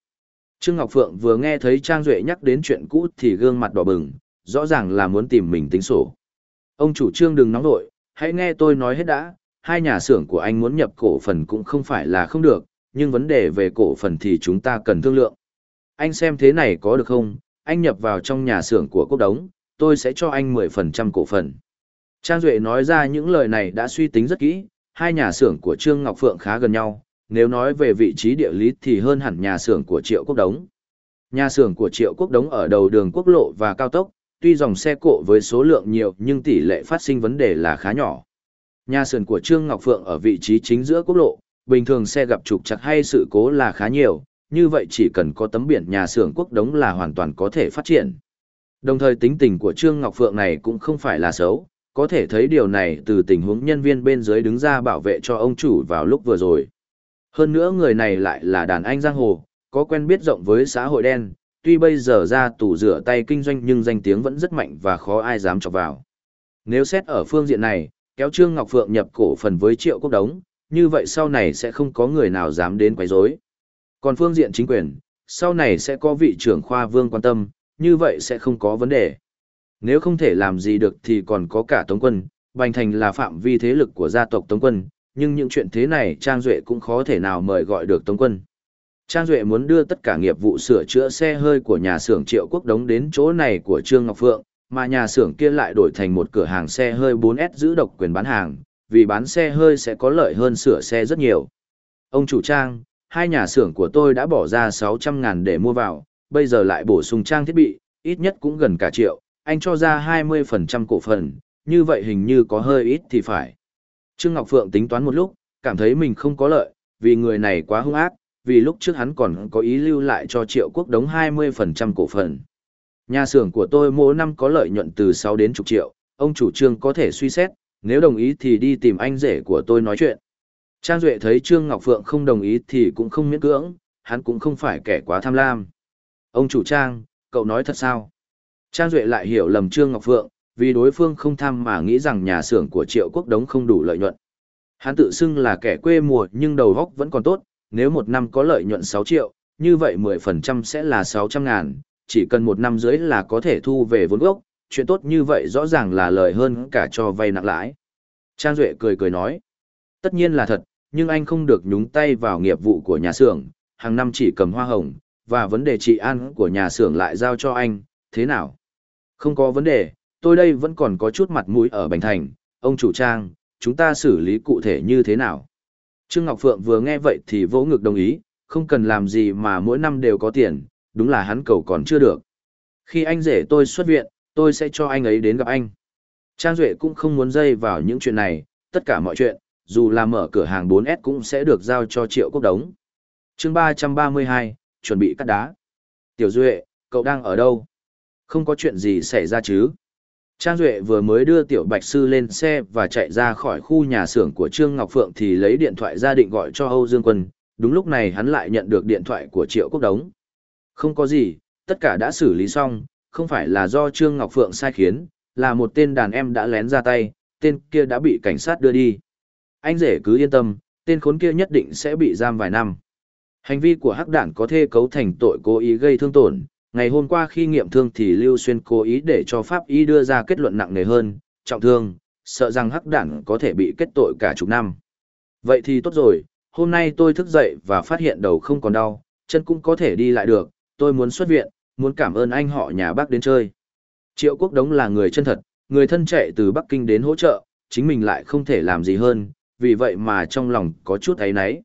Trương Ngọc Phượng vừa nghe thấy Trang Duệ nhắc đến chuyện cũ thì gương mặt đỏ bừng, rõ ràng là muốn tìm mình tính sổ. Ông chủ trương đừng nóng nội, hãy nghe tôi nói hết đã, hai nhà xưởng của anh muốn nhập cổ phần cũng không phải là không được, nhưng vấn đề về cổ phần thì chúng ta cần thương lượng. Anh xem thế này có được không, anh nhập vào trong nhà xưởng của quốc đống, tôi sẽ cho anh 10% cổ phần. Trang Duệ nói ra những lời này đã suy tính rất kỹ, hai nhà xưởng của Trương Ngọc Phượng khá gần nhau, nếu nói về vị trí địa lý thì hơn hẳn nhà xưởng của Triệu Quốc Đống. Nhà xưởng của Triệu Quốc Đống ở đầu đường quốc lộ và cao tốc, tuy dòng xe cộ với số lượng nhiều nhưng tỷ lệ phát sinh vấn đề là khá nhỏ. Nhà xưởng của Trương Ngọc Phượng ở vị trí chính giữa quốc lộ, bình thường xe gặp trục chặt hay sự cố là khá nhiều, như vậy chỉ cần có tấm biển nhà xưởng quốc đống là hoàn toàn có thể phát triển. Đồng thời tính tình của Trương Ngọc Phượng này cũng không phải là xấu, có thể thấy điều này từ tình huống nhân viên bên dưới đứng ra bảo vệ cho ông chủ vào lúc vừa rồi. Hơn nữa người này lại là đàn anh giang hồ, có quen biết rộng với xã hội đen, tuy bây giờ ra tủ rửa tay kinh doanh nhưng danh tiếng vẫn rất mạnh và khó ai dám chọc vào. Nếu xét ở phương diện này, kéo Trương Ngọc Phượng nhập cổ phần với Triệu Quốc Đống, như vậy sau này sẽ không có người nào dám đến quấy rối. Còn phương diện chính quyền, sau này sẽ có vị trưởng khoa vương quan tâm, như vậy sẽ không có vấn đề. Nếu không thể làm gì được thì còn có cả Tống quân, Bành Thành là phạm vi thế lực của gia tộc Tống quân, nhưng những chuyện thế này Trang Duệ cũng khó thể nào mời gọi được Tống quân. Trang Duệ muốn đưa tất cả nghiệp vụ sửa chữa xe hơi của nhà xưởng Triệu Quốc Đống đến chỗ này của Trương Ngọc Phượng, mà nhà xưởng kia lại đổi thành một cửa hàng xe hơi 4S giữ độc quyền bán hàng, vì bán xe hơi sẽ có lợi hơn sửa xe rất nhiều. Ông chủ trang, hai nhà xưởng của tôi đã bỏ ra 600 ngàn để mua vào, bây giờ lại bổ sung trang thiết bị, ít nhất cũng gần cả triệu, anh cho ra 20% cổ phần, như vậy hình như có hơi ít thì phải. Trương Ngọc Phượng tính toán một lúc, cảm thấy mình không có lợi, vì người này quá hung ác, vì lúc trước hắn còn có ý lưu lại cho triệu quốc đống 20% cổ phần. Nhà xưởng của tôi mỗi năm có lợi nhuận từ 6 đến chục triệu, ông chủ trương có thể suy xét, nếu đồng ý thì đi tìm anh rể của tôi nói chuyện. Trang Duệ thấy Trương Ngọc Phượng không đồng ý thì cũng không miễn cưỡng, hắn cũng không phải kẻ quá tham lam. Ông chủ Trang, cậu nói thật sao? Trang Duệ lại hiểu lầm Trương Ngọc Phượng, vì đối phương không tham mà nghĩ rằng nhà xưởng của Triệu Quốc Đống không đủ lợi nhuận. Hắn tự xưng là kẻ quê mùa nhưng đầu góc vẫn còn tốt, nếu một năm có lợi nhuận 6 triệu, như vậy 10% sẽ là 600 ngàn, chỉ cần một năm dưới là có thể thu về vốn gốc, chuyện tốt như vậy rõ ràng là lời hơn cả cho vay nặng lãi. Trang Duệ cười cười nói, tất nhiên là thật, nhưng anh không được nhúng tay vào nghiệp vụ của nhà xưởng, hàng năm chỉ cầm hoa hồng, và vấn đề trị an của nhà xưởng lại giao cho anh, thế nào? Không có vấn đề, tôi đây vẫn còn có chút mặt mũi ở Bành Thành, ông chủ trang, chúng ta xử lý cụ thể như thế nào? Trương Ngọc Phượng vừa nghe vậy thì vỗ ngực đồng ý, không cần làm gì mà mỗi năm đều có tiền, đúng là hắn cầu còn chưa được. Khi anh rể tôi xuất viện, tôi sẽ cho anh ấy đến gặp anh. Trang Duệ cũng không muốn dây vào những chuyện này, tất cả mọi chuyện, dù là mở cửa hàng 4S cũng sẽ được giao cho Triệu Quốc Đống. chương 332, chuẩn bị cắt đá. Tiểu Duệ, cậu đang ở đâu? Không có chuyện gì xảy ra chứ? Trang Duệ vừa mới đưa Tiểu Bạch Sư lên xe và chạy ra khỏi khu nhà xưởng của Trương Ngọc Phượng thì lấy điện thoại ra định gọi cho Âu Dương Quân. Đúng lúc này hắn lại nhận được điện thoại của Triệu Quốc Đống. Không có gì, tất cả đã xử lý xong, không phải là do Trương Ngọc Phượng sai khiến, là một tên đàn em đã lén ra tay, tên kia đã bị cảnh sát đưa đi. Anh rể cứ yên tâm, tên khốn kia nhất định sẽ bị giam vài năm. Hành vi của hắc đản có thể cấu thành tội cố ý gây thương tổn. Ngày hôm qua khi nghiệm thương thì Lưu Xuyên cố ý để cho pháp y đưa ra kết luận nặng nề hơn, trọng thương, sợ rằng hắc đản có thể bị kết tội cả chục năm. Vậy thì tốt rồi, hôm nay tôi thức dậy và phát hiện đầu không còn đau, chân cũng có thể đi lại được, tôi muốn xuất viện, muốn cảm ơn anh họ nhà bác đến chơi. Triệu Quốc Đống là người chân thật, người thân chạy từ Bắc Kinh đến hỗ trợ, chính mình lại không thể làm gì hơn, vì vậy mà trong lòng có chút ấy náy.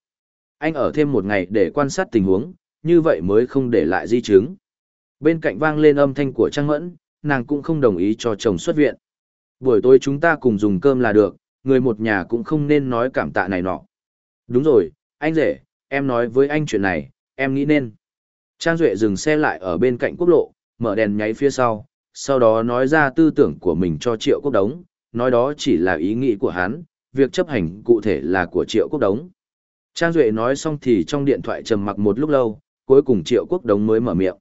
Anh ở thêm một ngày để quan sát tình huống, như vậy mới không để lại di chứng. Bên cạnh vang lên âm thanh của Trang Mẫn, nàng cũng không đồng ý cho chồng xuất viện. Buổi tối chúng ta cùng dùng cơm là được, người một nhà cũng không nên nói cảm tạ này nọ. Đúng rồi, anh rể, em nói với anh chuyện này, em nghĩ nên. Trang Duệ dừng xe lại ở bên cạnh quốc lộ, mở đèn nháy phía sau, sau đó nói ra tư tưởng của mình cho Triệu Quốc Đống, nói đó chỉ là ý nghĩ của hắn, việc chấp hành cụ thể là của Triệu Quốc Đống. Trang Duệ nói xong thì trong điện thoại trầm mặc một lúc lâu, cuối cùng Triệu Quốc Đống mới mở miệng.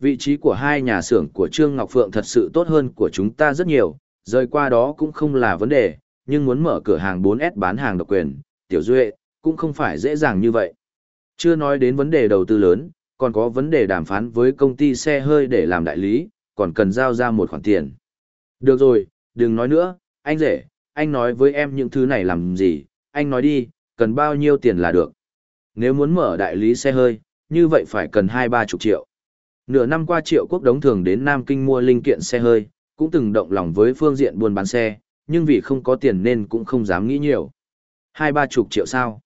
Vị trí của hai nhà xưởng của Trương Ngọc Phượng thật sự tốt hơn của chúng ta rất nhiều, rời qua đó cũng không là vấn đề, nhưng muốn mở cửa hàng 4S bán hàng độc quyền, Tiểu Duệ, cũng không phải dễ dàng như vậy. Chưa nói đến vấn đề đầu tư lớn, còn có vấn đề đàm phán với công ty xe hơi để làm đại lý, còn cần giao ra một khoản tiền. Được rồi, đừng nói nữa, anh rể, anh nói với em những thứ này làm gì, anh nói đi, cần bao nhiêu tiền là được. Nếu muốn mở đại lý xe hơi, như vậy phải cần hai ba chục triệu. Nửa năm qua triệu quốc đống thường đến Nam Kinh mua linh kiện xe hơi, cũng từng động lòng với phương diện buôn bán xe, nhưng vì không có tiền nên cũng không dám nghĩ nhiều. Hai ba chục triệu sao?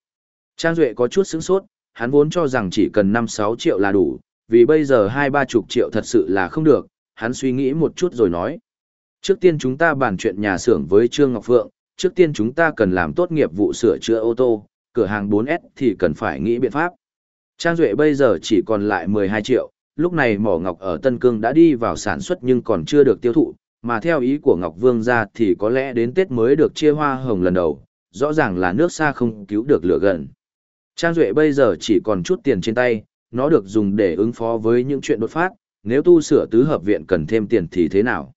Trang Duệ có chút sững sốt, hắn vốn cho rằng chỉ cần 5-6 triệu là đủ, vì bây giờ hai ba chục triệu thật sự là không được, hắn suy nghĩ một chút rồi nói. Trước tiên chúng ta bàn chuyện nhà xưởng với Trương Ngọc Phượng, trước tiên chúng ta cần làm tốt nghiệp vụ sửa chữa ô tô, cửa hàng 4S thì cần phải nghĩ biện pháp. Trang Duệ bây giờ chỉ còn lại 12 triệu, lúc này mỏ ngọc ở Tân Cương đã đi vào sản xuất nhưng còn chưa được tiêu thụ, mà theo ý của Ngọc Vương ra thì có lẽ đến Tết mới được chia hoa hồng lần đầu, rõ ràng là nước xa không cứu được lửa gần. Trang Duệ bây giờ chỉ còn chút tiền trên tay, nó được dùng để ứng phó với những chuyện đột phát, nếu tu sửa tứ hợp viện cần thêm tiền thì thế nào?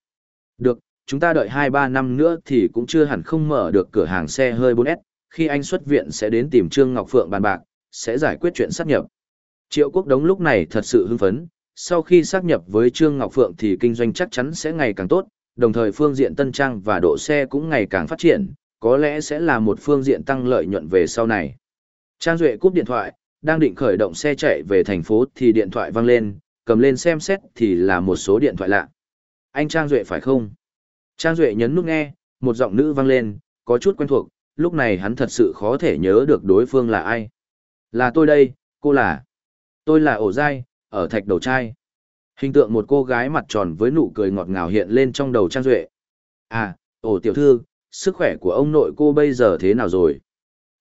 Được, chúng ta đợi 2-3 năm nữa thì cũng chưa hẳn không mở được cửa hàng xe hơi 4S, khi anh xuất viện sẽ đến tìm Trương Ngọc Phượng bàn bạc, sẽ giải quyết chuyện sát nhập. Triệu Quốc Đống lúc này thật sự hưng phấn, sau khi xác nhập với Trương Ngọc Phượng thì kinh doanh chắc chắn sẽ ngày càng tốt, đồng thời phương diện tân trang và độ xe cũng ngày càng phát triển, có lẽ sẽ là một phương diện tăng lợi nhuận về sau này. Trang Duệ cúp điện thoại, đang định khởi động xe chạy về thành phố thì điện thoại vang lên, cầm lên xem xét thì là một số điện thoại lạ. Anh Trang Duệ phải không? Trang Duệ nhấn nút nghe, một giọng nữ vang lên, có chút quen thuộc, lúc này hắn thật sự khó thể nhớ được đối phương là ai. Là tôi đây, cô là... Tôi là ổ dai, ở thạch đầu trai. Hình tượng một cô gái mặt tròn với nụ cười ngọt ngào hiện lên trong đầu Trang Duệ. À, ổ tiểu thư, sức khỏe của ông nội cô bây giờ thế nào rồi?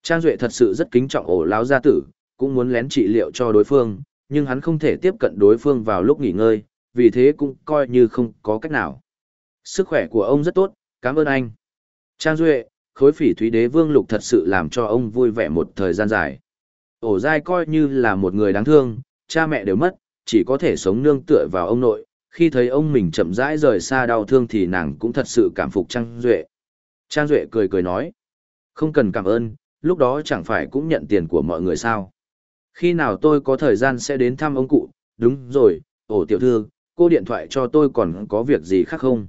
Trang Duệ thật sự rất kính trọng ổ lão gia tử, cũng muốn lén trị liệu cho đối phương, nhưng hắn không thể tiếp cận đối phương vào lúc nghỉ ngơi, vì thế cũng coi như không có cách nào. Sức khỏe của ông rất tốt, cảm ơn anh. Trang Duệ, khối phỉ thúy đế vương lục thật sự làm cho ông vui vẻ một thời gian dài. Ổ dai coi như là một người đáng thương, cha mẹ đều mất, chỉ có thể sống nương tựa vào ông nội, Khi thấy ông mình chậm rãi rời xa đau thương thì nàng cũng thật sự cảm phục Trang Duệ. Trang Duệ cười cười nói. Không cần cảm ơn, lúc đó chẳng phải cũng nhận tiền của mọi người sao. Khi nào tôi có thời gian sẽ đến thăm ông cụ, đúng rồi, ổ tiểu thư, cô điện thoại cho tôi còn có việc gì khác không?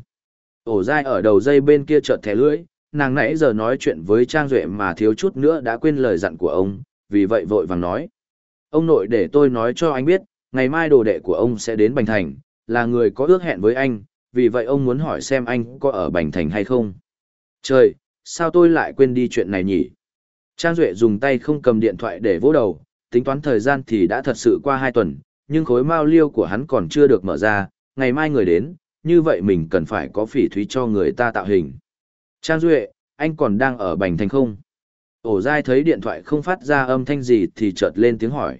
Ổ dai ở đầu dây bên kia chợt thẻ lưỡi, nàng nãy giờ nói chuyện với Trang Duệ mà thiếu chút nữa đã quên lời dặn của ông, vì vậy vội vàng nói. Ông nội để tôi nói cho anh biết, ngày mai đồ đệ của ông sẽ đến Bành Thành, là người có ước hẹn với anh, vì vậy ông muốn hỏi xem anh có ở Bành Thành hay không. Trời, sao tôi lại quên đi chuyện này nhỉ? Trang Duệ dùng tay không cầm điện thoại để vỗ đầu, tính toán thời gian thì đã thật sự qua hai tuần, nhưng khối mao liêu của hắn còn chưa được mở ra, ngày mai người đến, như vậy mình cần phải có phỉ thúy cho người ta tạo hình. Trang Duệ, anh còn đang ở Bành Thành không? Ổ dai thấy điện thoại không phát ra âm thanh gì thì chợt lên tiếng hỏi.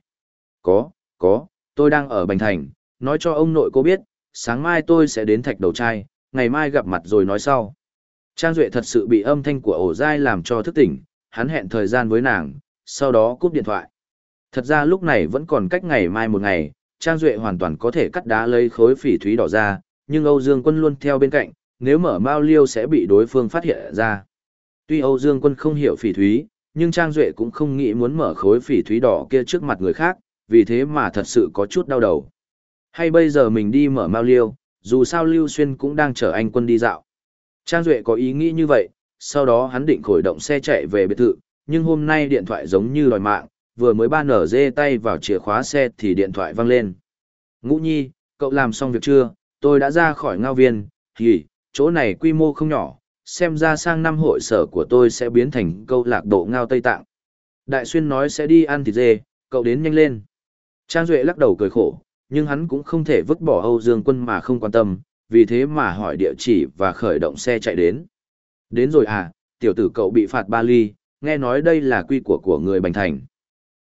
Có, có, tôi đang ở Bành Thành, nói cho ông nội cô biết, sáng mai tôi sẽ đến thạch đầu trai, ngày mai gặp mặt rồi nói sau. Trang Duệ thật sự bị âm thanh của ổ dai làm cho thức tỉnh, hắn hẹn thời gian với nàng, sau đó cúp điện thoại. Thật ra lúc này vẫn còn cách ngày mai một ngày, Trang Duệ hoàn toàn có thể cắt đá lấy khối phỉ thúy đỏ ra, nhưng Âu Dương Quân luôn theo bên cạnh, nếu mở mao liêu sẽ bị đối phương phát hiện ra. Tuy Âu Dương Quân không hiểu phỉ thúy, nhưng Trang Duệ cũng không nghĩ muốn mở khối phỉ thúy đỏ kia trước mặt người khác, vì thế mà thật sự có chút đau đầu. Hay bây giờ mình đi mở mao liêu, dù sao Lưu Xuyên cũng đang chở anh quân đi dạo. Trang Duệ có ý nghĩ như vậy, sau đó hắn định khởi động xe chạy về biệt thự, nhưng hôm nay điện thoại giống như đòi mạng, vừa mới ba nở dê tay vào chìa khóa xe thì điện thoại văng lên. Ngũ Nhi, cậu làm xong việc chưa? Tôi đã ra khỏi ngao viên, thì, chỗ này quy mô không nhỏ, xem ra sang năm hội sở của tôi sẽ biến thành câu lạc bộ ngao Tây Tạng. Đại Xuyên nói sẽ đi ăn thịt dê, cậu đến nhanh lên. Trang Duệ lắc đầu cười khổ, nhưng hắn cũng không thể vứt bỏ Âu Dương Quân mà không quan tâm, vì thế mà hỏi địa chỉ và khởi động xe chạy đến. Đến rồi à, tiểu tử cậu bị phạt ba ly, nghe nói đây là quy của của người Bành Thành.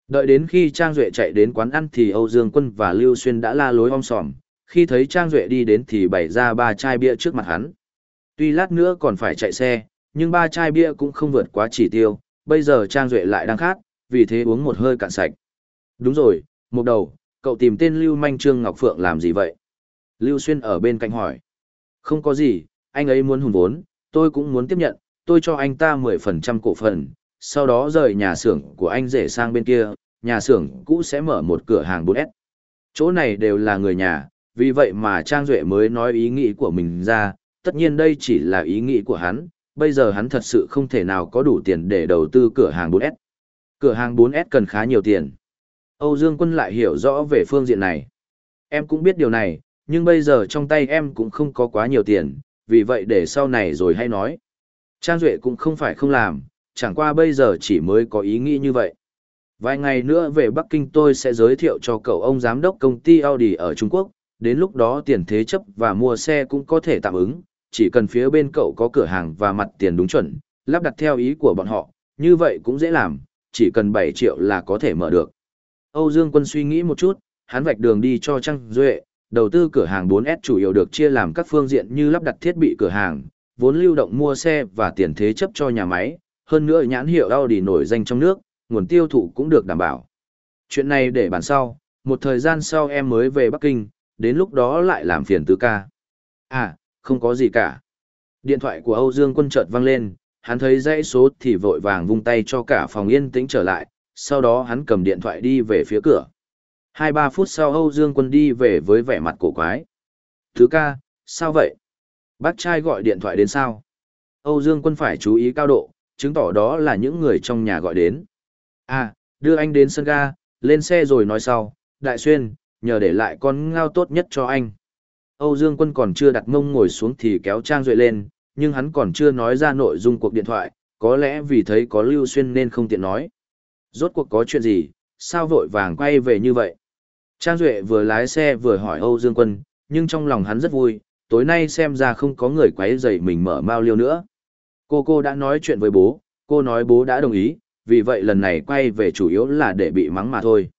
Đợi đến khi Trang Duệ chạy đến quán ăn thì Âu Dương Quân và Lưu Xuyên đã la lối om sòm, khi thấy Trang Duệ đi đến thì bày ra ba chai bia trước mặt hắn. Tuy lát nữa còn phải chạy xe, nhưng ba chai bia cũng không vượt quá chỉ tiêu, bây giờ Trang Duệ lại đang khát, vì thế uống một hơi cạn sạch. Đúng rồi, một đầu, cậu tìm tên Lưu Manh Trương Ngọc Phượng làm gì vậy? Lưu Xuyên ở bên cạnh hỏi. Không có gì, anh ấy muốn hùng vốn, tôi cũng muốn tiếp nhận, tôi cho anh ta 10% cổ phần, sau đó rời nhà xưởng của anh rể sang bên kia, nhà xưởng cũ sẽ mở một cửa hàng 4S. Chỗ này đều là người nhà, vì vậy mà Trang Duệ mới nói ý nghĩ của mình ra, tất nhiên đây chỉ là ý nghĩ của hắn, bây giờ hắn thật sự không thể nào có đủ tiền để đầu tư cửa hàng 4S. Cửa hàng 4S cần khá nhiều tiền. Âu Dương Quân lại hiểu rõ về phương diện này. Em cũng biết điều này, nhưng bây giờ trong tay em cũng không có quá nhiều tiền, vì vậy để sau này rồi hay nói. Trang Duệ cũng không phải không làm, chẳng qua bây giờ chỉ mới có ý nghĩ như vậy. Vài ngày nữa về Bắc Kinh tôi sẽ giới thiệu cho cậu ông giám đốc công ty Audi ở Trung Quốc, đến lúc đó tiền thế chấp và mua xe cũng có thể tạm ứng, chỉ cần phía bên cậu có cửa hàng và mặt tiền đúng chuẩn, lắp đặt theo ý của bọn họ, như vậy cũng dễ làm, chỉ cần 7 triệu là có thể mở được. Âu Dương Quân suy nghĩ một chút, hắn vạch đường đi cho Trang Duệ, đầu tư cửa hàng 4S chủ yếu được chia làm các phương diện như lắp đặt thiết bị cửa hàng, vốn lưu động mua xe và tiền thế chấp cho nhà máy, hơn nữa nhãn hiệu Audi nổi danh trong nước, nguồn tiêu thụ cũng được đảm bảo. Chuyện này để bàn sau, một thời gian sau em mới về Bắc Kinh, đến lúc đó lại làm phiền tứ ca. À, không có gì cả. Điện thoại của Âu Dương Quân chợt vang lên, hắn thấy dãy số thì vội vàng vung tay cho cả phòng yên tĩnh trở lại, sau đó hắn cầm điện thoại đi về phía cửa. Hai ba phút sau Âu Dương Quân đi về với vẻ mặt cổ quái. Thứ ca, sao vậy? Bác trai gọi điện thoại đến sao? Âu Dương Quân phải chú ý cao độ, chứng tỏ đó là những người trong nhà gọi đến. À, đưa anh đến sân ga, lên xe rồi nói sau, Đại Xuyên, nhờ để lại con ngao tốt nhất cho anh. Âu Dương Quân còn chưa đặt mông ngồi xuống thì kéo Trang Duệ lên, nhưng hắn còn chưa nói ra nội dung cuộc điện thoại, có lẽ vì thấy có Lưu Xuyên nên không tiện nói. Rốt cuộc có chuyện gì, sao vội vàng quay về như vậy? Trang Duệ vừa lái xe vừa hỏi Âu Dương Quân, nhưng trong lòng hắn rất vui, tối nay xem ra không có người quấy rầy mình mở mao liêu nữa. Cô cô đã nói chuyện với bố, cô nói bố đã đồng ý, vì vậy lần này quay về chủ yếu là để bị mắng mà thôi.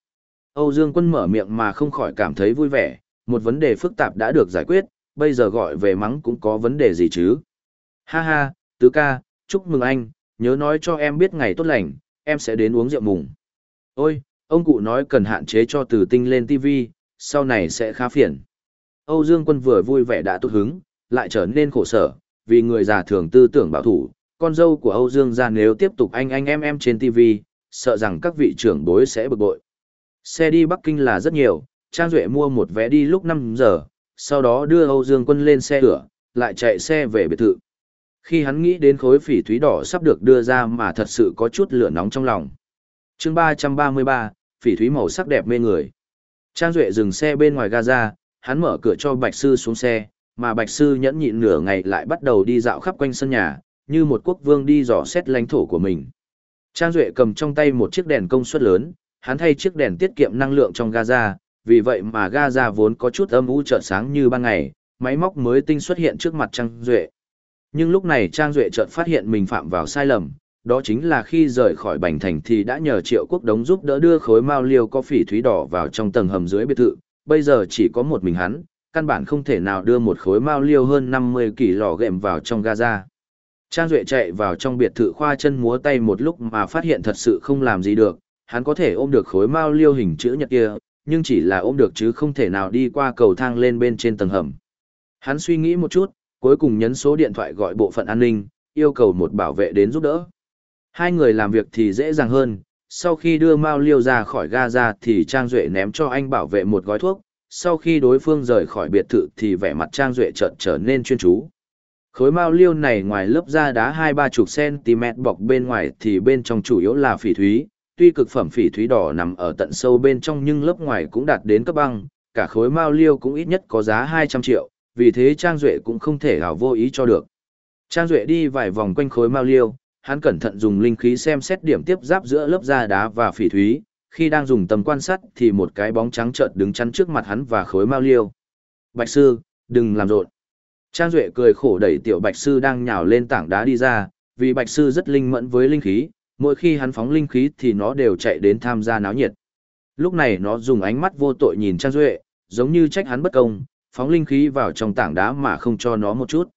Âu Dương Quân mở miệng mà không khỏi cảm thấy vui vẻ, một vấn đề phức tạp đã được giải quyết, bây giờ gọi về mắng cũng có vấn đề gì chứ. Ha ha, tứ ca, chúc mừng anh, nhớ nói cho em biết ngày tốt lành, em sẽ đến uống rượu mùng. Ôi, ông cụ nói cần hạn chế cho từ tinh lên TV, sau này sẽ khá phiền. Âu Dương Quân vừa vui vẻ đã tốt hứng, lại trở nên khổ sở, vì người già thường tư tưởng bảo thủ, con dâu của Âu Dương gia nếu tiếp tục anh anh em em trên TV, sợ rằng các vị trưởng bối sẽ bực bội. Xe đi Bắc Kinh là rất nhiều, Trang Duệ mua một vé đi lúc 5 giờ, sau đó đưa Âu Dương Quân lên xe lửa, lại chạy xe về biệt thự. Khi hắn nghĩ đến khối phỉ thúy đỏ sắp được đưa ra mà thật sự có chút lửa nóng trong lòng. chương 333, phỉ thúy màu sắc đẹp mê người. Trang Duệ dừng xe bên ngoài Gaza, hắn mở cửa cho Bạch Sư xuống xe, mà Bạch Sư nhẫn nhịn nửa ngày lại bắt đầu đi dạo khắp quanh sân nhà, như một quốc vương đi dò xét lãnh thổ của mình. Trang Duệ cầm trong tay một chiếc đèn công suất lớn, hắn thay chiếc đèn tiết kiệm năng lượng trong Gaza, vì vậy mà Gaza vốn có chút âm u chợt sáng như ban ngày, máy móc mới tinh xuất hiện trước mặt Trang Duệ. Nhưng lúc này Trang Duệ chợt phát hiện mình phạm vào sai lầm, đó chính là khi rời khỏi Bành Thành thì đã nhờ Triệu Quốc Đống giúp đỡ đưa khối mao liêu có phỉ thúy đỏ vào trong tầng hầm dưới biệt thự, bây giờ chỉ có một mình hắn, căn bản không thể nào đưa một khối mao liêu hơn 50 kỳ lò gệm vào trong Gaza. Trang Duệ chạy vào trong biệt thự khoa chân múa tay một lúc mà phát hiện thật sự không làm gì được, hắn có thể ôm được khối mao liêu hình chữ nhật kia, nhưng chỉ là ôm được chứ không thể nào đi qua cầu thang lên bên trên tầng hầm. Hắn suy nghĩ một chút, cuối cùng nhấn số điện thoại gọi bộ phận an ninh, yêu cầu một bảo vệ đến giúp đỡ. Hai người làm việc thì dễ dàng hơn, sau khi đưa Mao Liêu ra khỏi ga ra thì Trang Duệ ném cho anh bảo vệ một gói thuốc, sau khi đối phương rời khỏi biệt thự thì vẻ mặt Trang Duệ chợt trở nên chuyên chú. Khối Mao Liêu này ngoài lớp da đá hai ba chục cm bọc bên ngoài thì bên trong chủ yếu là phỉ thúy, tuy cực phẩm phỉ thúy đỏ nằm ở tận sâu bên trong nhưng lớp ngoài cũng đạt đến cấp băng, cả khối Mao Liêu cũng ít nhất có giá 200 triệu, vì thế Trang Duệ cũng không thể hảo vô ý cho được. Trang Duệ đi vài vòng quanh khối Mao Liêu, hắn cẩn thận dùng linh khí xem xét điểm tiếp giáp giữa lớp da đá và phỉ thúy, khi đang dùng tầm quan sát thì một cái bóng trắng chợt đứng chắn trước mặt hắn và khối mao liêu. Bạch sư, đừng làm rộn. Trang Duệ cười khổ đẩy tiểu bạch sư đang nhào lên tảng đá đi ra, vì bạch sư rất linh mẫn với linh khí, mỗi khi hắn phóng linh khí thì nó đều chạy đến tham gia náo nhiệt. Lúc này nó dùng ánh mắt vô tội nhìn Trang Duệ, giống như trách hắn bất công, phóng linh khí vào trong tảng đá mà không cho nó một chút.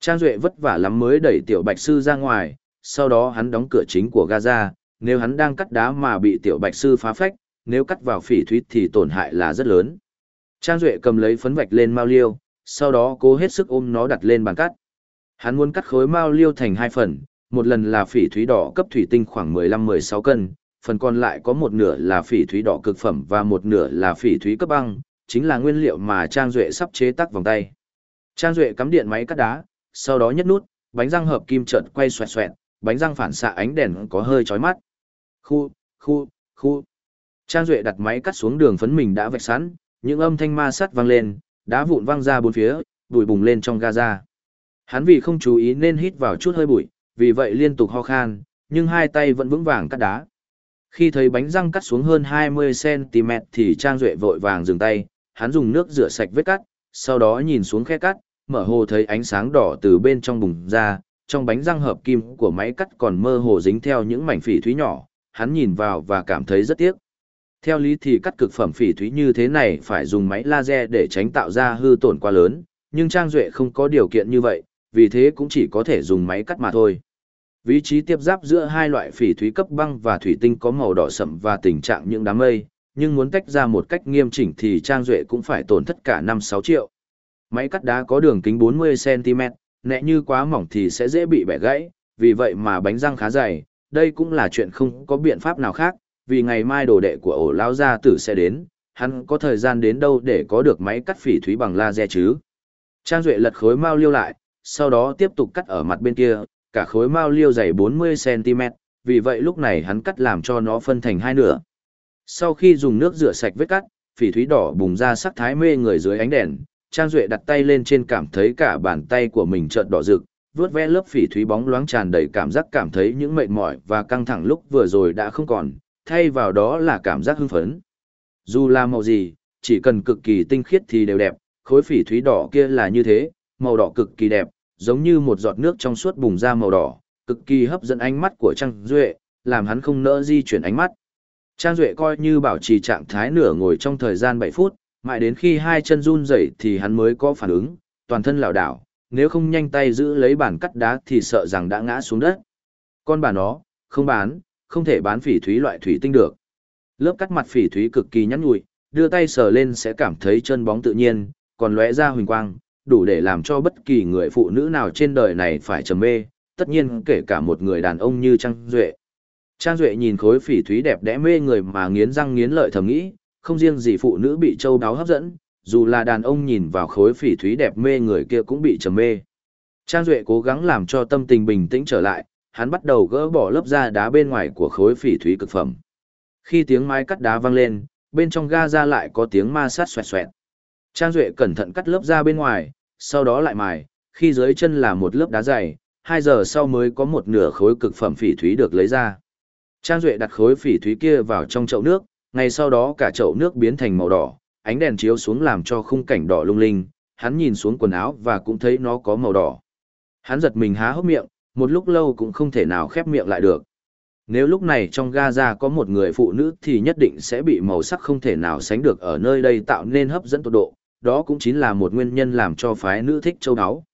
Trang Duệ vất vả lắm mới đẩy tiểu bạch sư ra ngoài, sau đó hắn đóng cửa chính của Gaza, nếu hắn đang cắt đá mà bị tiểu bạch sư phá phách, nếu cắt vào phỉ thúy thì tổn hại là rất lớn. Trang Duệ cầm lấy phấn vạch lên mao liêu, sau đó cố hết sức ôm nó đặt lên bàn cắt. Hắn muốn cắt khối mao liêu thành hai phần, một lần là phỉ thúy đỏ cấp thủy tinh khoảng 15-16 cân, phần còn lại có một nửa là phỉ thúy đỏ cực phẩm và một nửa là phỉ thúy cấp băng, chính là nguyên liệu mà Trang Duệ sắp chế tác vòng tay. Trang Duệ cắm điện máy cắt đá, sau đó nhấc nút, bánh răng hợp kim chợt quay xoẹt xoẹt, bánh răng phản xạ ánh đèn có hơi chói mắt. Khu, khu, khu. Trang Duệ đặt máy cắt xuống đường phấn mình đã vạch sẵn, những âm thanh ma sắt vang lên, đá vụn vang ra bốn phía, bụi bùng lên trong Gaza. Hắn vì không chú ý nên hít vào chút hơi bụi, vì vậy liên tục ho khan, nhưng hai tay vẫn vững vàng cắt đá. Khi thấy bánh răng cắt xuống hơn 20cm thì Trang Duệ vội vàng dừng tay, hắn dùng nước rửa sạch vết cắt, sau đó nhìn xuống khe cắt, mở hồ thấy ánh sáng đỏ từ bên trong bùng ra, trong bánh răng hợp kim của máy cắt còn mơ hồ dính theo những mảnh phỉ thúy nhỏ, hắn nhìn vào và cảm thấy rất tiếc. Theo lý thì cắt cực phẩm phỉ thúy như thế này phải dùng máy laser để tránh tạo ra hư tổn quá lớn, nhưng Trang Duệ không có điều kiện như vậy, vì thế cũng chỉ có thể dùng máy cắt mà thôi. Vị trí tiếp giáp giữa hai loại phỉ thúy cấp băng và thủy tinh có màu đỏ sậm và tình trạng những đám mây, nhưng muốn tách ra một cách nghiêm chỉnh thì Trang Duệ cũng phải tổn thất cả 5-6 triệu. Máy cắt đá có đường kính 40cm, nẹ như quá mỏng thì sẽ dễ bị bẻ gãy, vì vậy mà bánh răng khá dày, đây cũng là chuyện không có biện pháp nào khác, vì ngày mai đồ đệ của ổ lao gia tử sẽ đến, hắn có thời gian đến đâu để có được máy cắt phỉ thúy bằng laser chứ. Trang Duệ lật khối mau liêu lại, sau đó tiếp tục cắt ở mặt bên kia, cả khối mau liêu dày 40cm, vì vậy lúc này hắn cắt làm cho nó phân thành hai nửa. Sau khi dùng nước rửa sạch vết cắt, phỉ thúy đỏ bùng ra sắc thái mê người dưới ánh đèn, Trang Duệ đặt tay lên trên cảm thấy cả bàn tay của mình trợn đỏ rực, vướt ve lớp phỉ thúy bóng loáng tràn đầy cảm giác cảm thấy những mệt mỏi và căng thẳng lúc vừa rồi đã không còn, thay vào đó là cảm giác hưng phấn. Dù là màu gì, chỉ cần cực kỳ tinh khiết thì đều đẹp, khối phỉ thúy đỏ kia là như thế, màu đỏ cực kỳ đẹp, giống như một giọt nước trong suốt bùng ra màu đỏ, cực kỳ hấp dẫn ánh mắt của Trang Duệ, làm hắn không nỡ di chuyển ánh mắt. Trang Duệ coi như bảo trì trạng thái nửa ngồi trong thời gian 7 phút, mãi đến khi hai chân run rẩy thì hắn mới có phản ứng, toàn thân lảo đảo, nếu không nhanh tay giữ lấy bản cắt đá thì sợ rằng đã ngã xuống đất. Con bà nó, không bán, không thể bán phỉ thúy loại thủy tinh được. Lớp cắt mặt phỉ thúy cực kỳ nhắn nhụi, đưa tay sờ lên sẽ cảm thấy chân bóng tự nhiên, còn lóe ra huỳnh quang, đủ để làm cho bất kỳ người phụ nữ nào trên đời này phải trầm mê, tất nhiên kể cả một người đàn ông như Trang Duệ. Trang Duệ nhìn khối phỉ thúy đẹp đẽ mê người mà nghiến răng nghiến lợi thầm nghĩ, không riêng gì phụ nữ bị châu đáo hấp dẫn, dù là đàn ông nhìn vào khối phỉ thúy đẹp mê người kia cũng bị trầm mê. Trang Duệ cố gắng làm cho tâm tình bình tĩnh trở lại, hắn bắt đầu gỡ bỏ lớp da đá bên ngoài của khối phỉ thúy cực phẩm. Khi tiếng máy cắt đá vang lên, bên trong ga ra lại có tiếng ma sát xoẹt xoẹt. Trang Duệ cẩn thận cắt lớp da bên ngoài, sau đó lại mài, khi dưới chân là một lớp đá dày, 2 giờ sau mới có một nửa khối cực phẩm phỉ thúy được lấy ra. Trang Duệ đặt khối phỉ thúy kia vào trong chậu nước, ngay sau đó cả chậu nước biến thành màu đỏ, ánh đèn chiếu xuống làm cho khung cảnh đỏ lung linh, hắn nhìn xuống quần áo và cũng thấy nó có màu đỏ. Hắn giật mình há hốc miệng, một lúc lâu cũng không thể nào khép miệng lại được. Nếu lúc này trong Gaza có một người phụ nữ thì nhất định sẽ bị màu sắc không thể nào sánh được ở nơi đây tạo nên hấp dẫn tột độ, đó cũng chính là một nguyên nhân làm cho phái nữ thích châu đáo.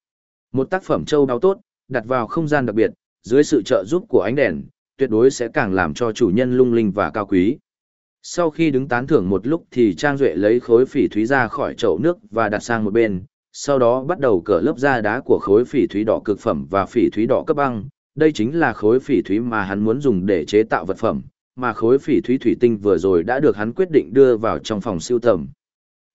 Một tác phẩm châu đáo tốt, đặt vào không gian đặc biệt, dưới sự trợ giúp của ánh đèn, tuyệt đối sẽ càng làm cho chủ nhân lung linh và cao quý. Sau khi đứng tán thưởng một lúc thì Trang Duệ lấy khối phỉ thúy ra khỏi chậu nước và đặt sang một bên, sau đó bắt đầu cỡ lớp da đá của khối phỉ thúy đỏ cực phẩm và phỉ thúy đỏ cấp băng. Đây chính là khối phỉ thúy mà hắn muốn dùng để chế tạo vật phẩm, mà khối phỉ thúy thủy tinh vừa rồi đã được hắn quyết định đưa vào trong phòng siêu tầm.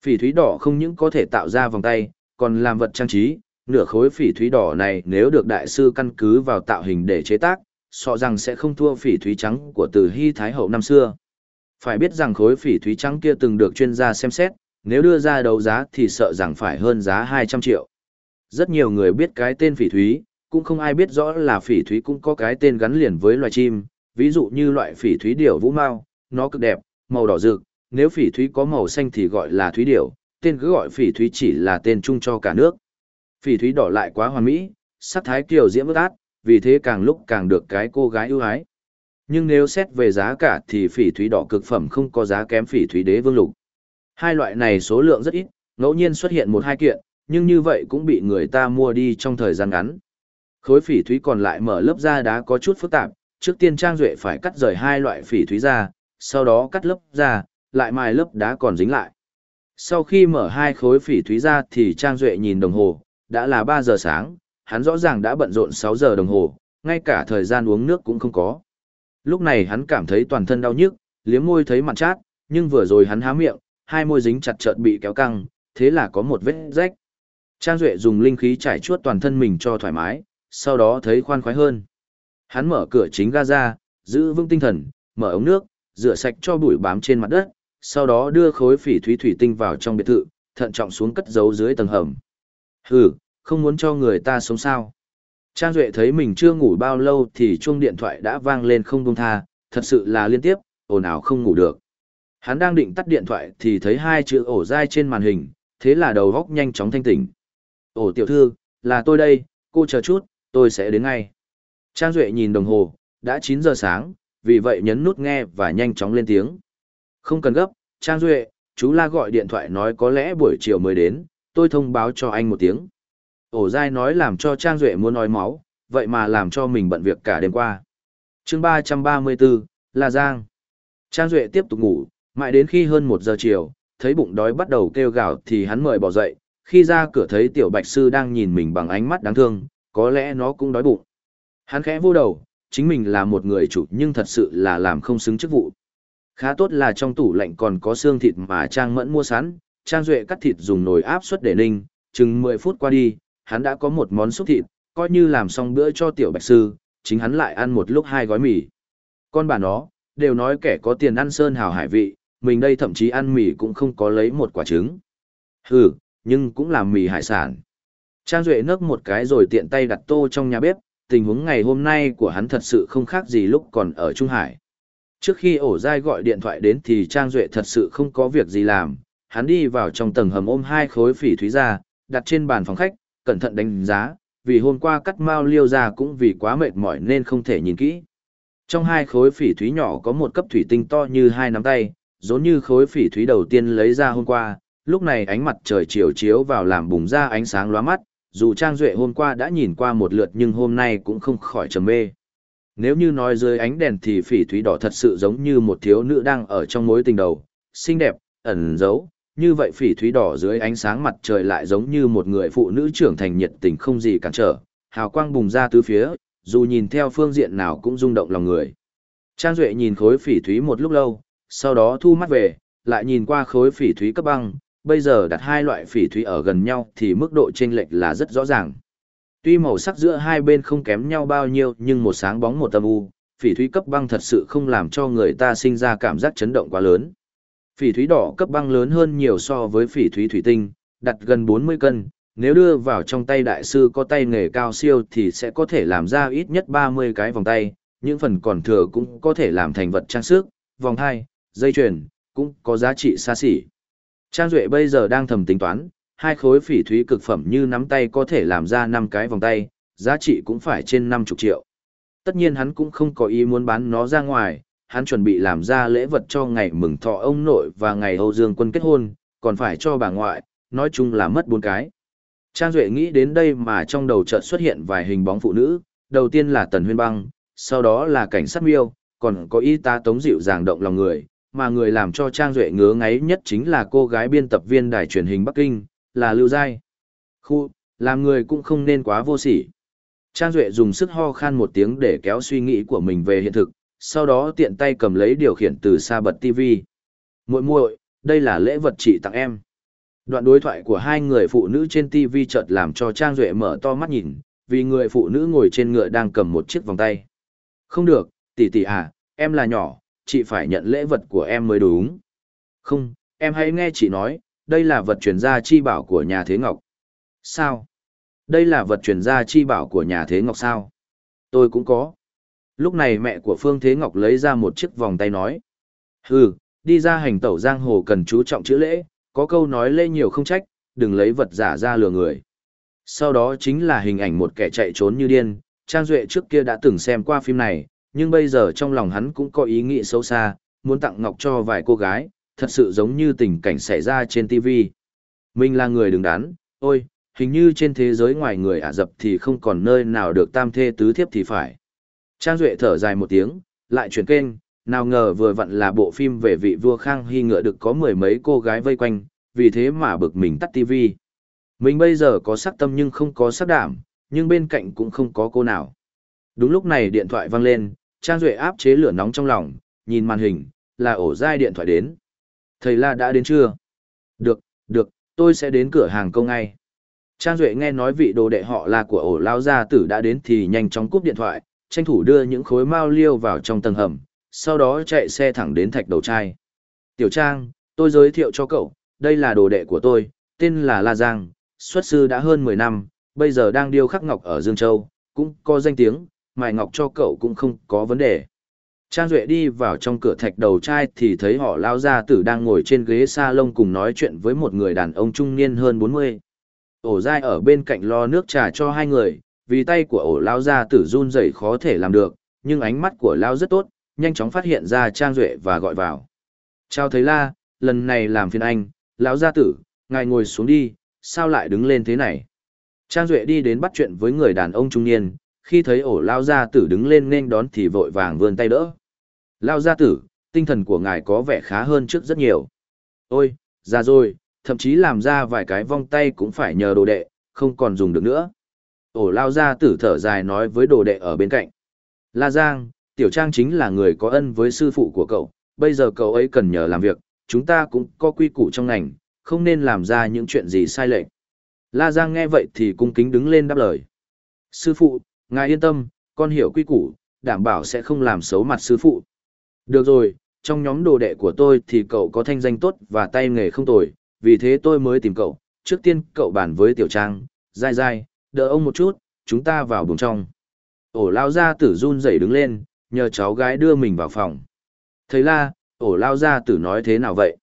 Phỉ thúy đỏ không những có thể tạo ra vòng tay, còn làm vật trang trí, nửa khối phỉ thúy đỏ này nếu được đại sư căn cứ vào tạo hình để chế tác, sợ rằng sẽ không thua phỉ thúy trắng của từ hy thái hậu năm xưa. Phải biết rằng khối phỉ thúy trắng kia từng được chuyên gia xem xét, nếu đưa ra đấu giá thì sợ rằng phải hơn giá 200 triệu. Rất nhiều người biết cái tên phỉ thúy, cũng không ai biết rõ là phỉ thúy cũng có cái tên gắn liền với loài chim, ví dụ như loại phỉ thúy điểu vũ mao, nó cực đẹp, màu đỏ rực, nếu phỉ thúy có màu xanh thì gọi là thúy điểu, tên cứ gọi phỉ thúy chỉ là tên chung cho cả nước. Phỉ thúy đỏ lại quá hoàn mỹ, sắc thái kiều diễm ước át, vì thế càng lúc càng được cái cô gái ưu ái. Nhưng nếu xét về giá cả thì phỉ thúy đỏ cực phẩm không có giá kém phỉ thúy đế vương lục. Hai loại này số lượng rất ít, ngẫu nhiên xuất hiện một hai kiện, nhưng như vậy cũng bị người ta mua đi trong thời gian ngắn. Khối phỉ thúy còn lại mở lớp da đá có chút phức tạp, trước tiên Trang Duệ phải cắt rời hai loại phỉ thúy ra, sau đó cắt lớp da, lại mài lớp đá còn dính lại. Sau khi mở hai khối phỉ thúy ra thì Trang Duệ nhìn đồng hồ, đã là 3 giờ sáng, hắn rõ ràng đã bận rộn 6 giờ đồng hồ, ngay cả thời gian uống nước cũng không có. Lúc này hắn cảm thấy toàn thân đau nhức, liếm môi thấy mặt chát, nhưng vừa rồi hắn há miệng, hai môi dính chặt chợt bị kéo căng, thế là có một vết rách. Trang Duệ dùng linh khí trải chuốt toàn thân mình cho thoải mái, sau đó thấy khoan khoái hơn. Hắn mở cửa chính ga ra, giữ vững tinh thần, mở ống nước, rửa sạch cho bụi bám trên mặt đất, sau đó đưa khối phỉ thúy thủy tinh vào trong biệt thự, thận trọng xuống cất giấu dưới tầng hầm. Hừ, không muốn cho người ta sống sao. Trang Duệ thấy mình chưa ngủ bao lâu thì chuông điện thoại đã vang lên không buông tha, thật sự là liên tiếp, ồn ào không ngủ được. Hắn đang định tắt điện thoại thì thấy hai chữ ổ dai trên màn hình, thế là đầu góc nhanh chóng thanh tỉnh. Ổ tiểu thư, là tôi đây, cô chờ chút, tôi sẽ đến ngay. Trang Duệ nhìn đồng hồ, đã 9 giờ sáng, vì vậy nhấn nút nghe và nhanh chóng lên tiếng. Không cần gấp, Trang Duệ, chú La gọi điện thoại nói có lẽ buổi chiều mới đến, tôi thông báo cho anh một tiếng. Ổ dai nói làm cho Trang Duệ muốn nói máu, vậy mà làm cho mình bận việc cả đêm qua. chương 334, là Giang. Trang Duệ tiếp tục ngủ, mãi đến khi hơn một giờ chiều, thấy bụng đói bắt đầu kêu gào thì hắn mời bỏ dậy, khi ra cửa thấy tiểu bạch sư đang nhìn mình bằng ánh mắt đáng thương, có lẽ nó cũng đói bụng. Hắn khẽ vô đầu, chính mình là một người chủ nhưng thật sự là làm không xứng chức vụ. Khá tốt là trong tủ lạnh còn có xương thịt mà Trang Mẫn mua sẵn, Trang Duệ cắt thịt dùng nồi áp suất để ninh, chừng 10 phút qua đi, hắn đã có một món xúc thịt, coi như làm xong bữa cho tiểu bạch sư, chính hắn lại ăn một lúc hai gói mì. Con bà nó, đều nói kẻ có tiền ăn sơn hào hải vị, mình đây thậm chí ăn mì cũng không có lấy một quả trứng. Hừ, nhưng cũng làm mì hải sản. Trang Duệ nấc một cái rồi tiện tay đặt tô trong nhà bếp, tình huống ngày hôm nay của hắn thật sự không khác gì lúc còn ở Trung Hải. Trước khi ổ dai gọi điện thoại đến thì Trang Duệ thật sự không có việc gì làm, hắn đi vào trong tầng hầm ôm hai khối phỉ thúy ra, đặt trên bàn phòng khách, cẩn thận đánh giá, vì hôm qua cắt mao liêu ra cũng vì quá mệt mỏi nên không thể nhìn kỹ. Trong hai khối phỉ thúy nhỏ có một cấp thủy tinh to như hai nắm tay, giống như khối phỉ thúy đầu tiên lấy ra hôm qua, lúc này ánh mặt trời chiều chiếu vào làm bùng ra ánh sáng lóa mắt, dù Trang Duệ hôm qua đã nhìn qua một lượt nhưng hôm nay cũng không khỏi trầm mê. Nếu như nói dưới ánh đèn thì phỉ thúy đỏ thật sự giống như một thiếu nữ đang ở trong mối tình đầu, xinh đẹp, ẩn giấu, như vậy phỉ thúy đỏ dưới ánh sáng mặt trời lại giống như một người phụ nữ trưởng thành nhiệt tình không gì cản trở, hào quang bùng ra tứ phía, dù nhìn theo phương diện nào cũng rung động lòng người. Trang Duệ nhìn khối phỉ thúy một lúc lâu, sau đó thu mắt về, lại nhìn qua khối phỉ thúy cấp băng, bây giờ đặt hai loại phỉ thúy ở gần nhau thì mức độ chênh lệch là rất rõ ràng. Tuy màu sắc giữa hai bên không kém nhau bao nhiêu nhưng một sáng bóng một âm u, phỉ thúy cấp băng thật sự không làm cho người ta sinh ra cảm giác chấn động quá lớn. Phỉ thúy đỏ cấp băng lớn hơn nhiều so với phỉ thúy thủy tinh, đặt gần 40 cân, nếu đưa vào trong tay đại sư có tay nghề cao siêu thì sẽ có thể làm ra ít nhất 30 cái vòng tay, những phần còn thừa cũng có thể làm thành vật trang sức, vòng hai, dây chuyền, cũng có giá trị xa xỉ. Trang Duệ bây giờ đang thầm tính toán, hai khối phỉ thúy cực phẩm như nắm tay có thể làm ra 5 cái vòng tay, giá trị cũng phải trên 50 triệu. Tất nhiên hắn cũng không có ý muốn bán nó ra ngoài, hắn chuẩn bị làm ra lễ vật cho ngày mừng thọ ông nội và ngày Âu Dương quân kết hôn, còn phải cho bà ngoại, nói chung là mất bốn cái. Trang Duệ nghĩ đến đây mà trong đầu chợt xuất hiện vài hình bóng phụ nữ, đầu tiên là Tần Huyên Băng, sau đó là cảnh sát miêu, còn có y tá tống dịu dàng động lòng người, mà người làm cho Trang Duệ ngứa ngáy nhất chính là cô gái biên tập viên đài truyền hình Bắc Kinh, là Lưu Giai. Khu, làm người cũng không nên quá vô sỉ. Trang Duệ dùng sức ho khan một tiếng để kéo suy nghĩ của mình về hiện thực, sau đó tiện tay cầm lấy điều khiển từ xa bật TV. muội muội đây là lễ vật chị tặng em. Đoạn đối thoại của hai người phụ nữ trên TV chợt làm cho Trang Duệ mở to mắt nhìn, vì người phụ nữ ngồi trên ngựa đang cầm một chiếc vòng tay. Không được, tỷ tỷ à, em là nhỏ, chị phải nhận lễ vật của em mới đúng. Không, em hãy nghe chị nói, đây là vật chuyển gia chi bảo của nhà Thế Ngọc. Sao? Đây là vật chuyển gia chi bảo của nhà Thế Ngọc sao? Tôi cũng có. Lúc này mẹ của Phương Thế Ngọc lấy ra một chiếc vòng tay nói. Hừ, đi ra hành tẩu giang hồ cần chú trọng chữ lễ, có câu nói lễ nhiều không trách, đừng lấy vật giả ra lừa người. Sau đó chính là hình ảnh một kẻ chạy trốn như điên, Trang Duệ trước kia đã từng xem qua phim này, nhưng bây giờ trong lòng hắn cũng có ý nghĩ sâu xa, muốn tặng ngọc cho vài cô gái, thật sự giống như tình cảnh xảy ra trên TV. Mình là người đứng đắn, ôi, hình như trên thế giới ngoài người Ả Dập thì không còn nơi nào được tam thê tứ thiếp thì phải. Trang Duệ thở dài một tiếng, lại chuyển kênh, nào ngờ vừa vặn là bộ phim về vị vua Khang Hy ngựa được có mười mấy cô gái vây quanh, vì thế mà bực mình tắt TV. Mình bây giờ có sắc tâm nhưng không có sắc đảm, nhưng bên cạnh cũng không có cô nào. Đúng lúc này điện thoại vang lên, Trang Duệ áp chế lửa nóng trong lòng, nhìn màn hình, là ổ dai điện thoại đến. Thầy La đã đến chưa? Được, được, tôi sẽ đến cửa hàng công ngay. Trang Duệ nghe nói vị đồ đệ họ là của ổ lao gia tử đã đến thì nhanh chóng cúp điện thoại, tranh thủ đưa những khối mao liêu vào trong tầng hầm, sau đó chạy xe thẳng đến thạch đầu trai. Tiểu Trang, tôi giới thiệu cho cậu, đây là đồ đệ của tôi, tên là La Giang, xuất sư đã hơn 10 năm, bây giờ đang điêu khắc ngọc ở Dương Châu, cũng có danh tiếng, mài ngọc cho cậu cũng không có vấn đề. Trang Duệ đi vào trong cửa thạch đầu trai thì thấy họ lao gia tử đang ngồi trên ghế salon cùng nói chuyện với một người đàn ông trung niên hơn 40. Ổ dai ở bên cạnh lo nước trà cho hai người, vì tay của ổ lao gia tử run rẩy khó thể làm được, nhưng ánh mắt của lao rất tốt, nhanh chóng phát hiện ra Trang Duệ và gọi vào. Chào thấy la, lần này làm phiền anh, lão gia tử, ngài ngồi xuống đi, sao lại đứng lên thế này? Trang Duệ đi đến bắt chuyện với người đàn ông trung niên, khi thấy ổ lao gia tử đứng lên nên đón thì vội vàng vươn tay đỡ. Lao gia tử, tinh thần của ngài có vẻ khá hơn trước rất nhiều. Ôi, ra rồi, thậm chí làm ra vài cái vong tay cũng phải nhờ đồ đệ, không còn dùng được nữa. Ổ lao ra tử thở dài nói với đồ đệ ở bên cạnh. La Giang, Tiểu Trang chính là người có ân với sư phụ của cậu, bây giờ cậu ấy cần nhờ làm việc, chúng ta cũng có quy củ trong ngành, không nên làm ra những chuyện gì sai lệch. La Giang nghe vậy thì cung kính đứng lên đáp lời. Sư phụ, ngài yên tâm, con hiểu quy củ, đảm bảo sẽ không làm xấu mặt sư phụ. Được rồi, trong nhóm đồ đệ của tôi thì cậu có thanh danh tốt và tay nghề không tồi, vì thế tôi mới tìm cậu. Trước tiên cậu bàn với Tiểu Trang, dai dai, đỡ ông một chút, chúng ta vào buồng trong. Ổ lao ra tử run rẩy đứng lên, nhờ cháu gái đưa mình vào phòng. Thầy la, ổ lao ra tử nói thế nào vậy?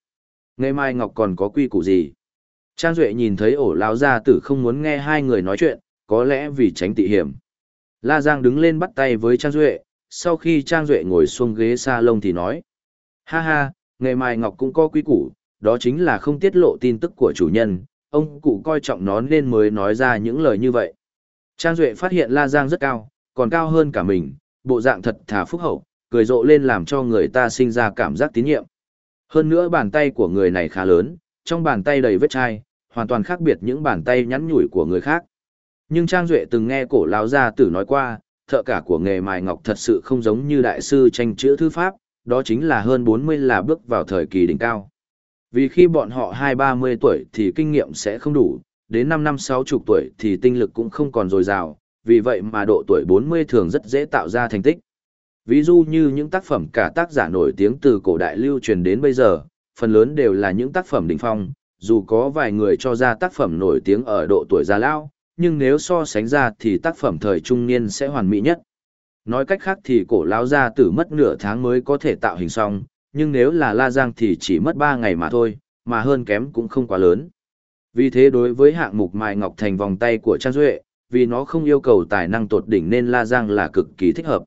Ngày mai Ngọc còn có quy củ gì? Trang Duệ nhìn thấy ổ lao ra tử không muốn nghe hai người nói chuyện, có lẽ vì tránh tị hiểm. La Giang đứng lên bắt tay với Trang Duệ, sau khi Trang Duệ ngồi xuống ghế salon thì nói. Ha ha, ngày mai Ngọc cũng có quy củ, đó chính là không tiết lộ tin tức của chủ nhân, ông cụ coi trọng nó nên mới nói ra những lời như vậy. Trang Duệ phát hiện La Giang rất cao, còn cao hơn cả mình, bộ dạng thật thà phúc hậu, cười rộ lên làm cho người ta sinh ra cảm giác tín nhiệm. Hơn nữa bàn tay của người này khá lớn, trong bàn tay đầy vết chai, hoàn toàn khác biệt những bàn tay nhắn nhủi của người khác. Nhưng Trang Duệ từng nghe cổ lão gia tử nói qua, thợ cả của nghề mài ngọc thật sự không giống như đại sư tranh chữ thư pháp, đó chính là hơn 40 là bước vào thời kỳ đỉnh cao. Vì khi bọn họ 2-30 tuổi thì kinh nghiệm sẽ không đủ, đến năm năm 60 tuổi thì tinh lực cũng không còn dồi dào, vì vậy mà độ tuổi 40 thường rất dễ tạo ra thành tích. Ví dụ như những tác phẩm cả tác giả nổi tiếng từ cổ đại lưu truyền đến bây giờ, phần lớn đều là những tác phẩm đỉnh phong, dù có vài người cho ra tác phẩm nổi tiếng ở độ tuổi già lao, nhưng nếu so sánh ra thì tác phẩm thời trung niên sẽ hoàn mỹ nhất. Nói cách khác thì cổ lão gia tử mất nửa tháng mới có thể tạo hình xong, nhưng nếu là La Giang thì chỉ mất 3 ngày mà thôi, mà hơn kém cũng không quá lớn. Vì thế đối với hạng mục mài ngọc thành vòng tay của Trang Duệ, vì nó không yêu cầu tài năng tột đỉnh nên La Giang là cực kỳ thích hợp.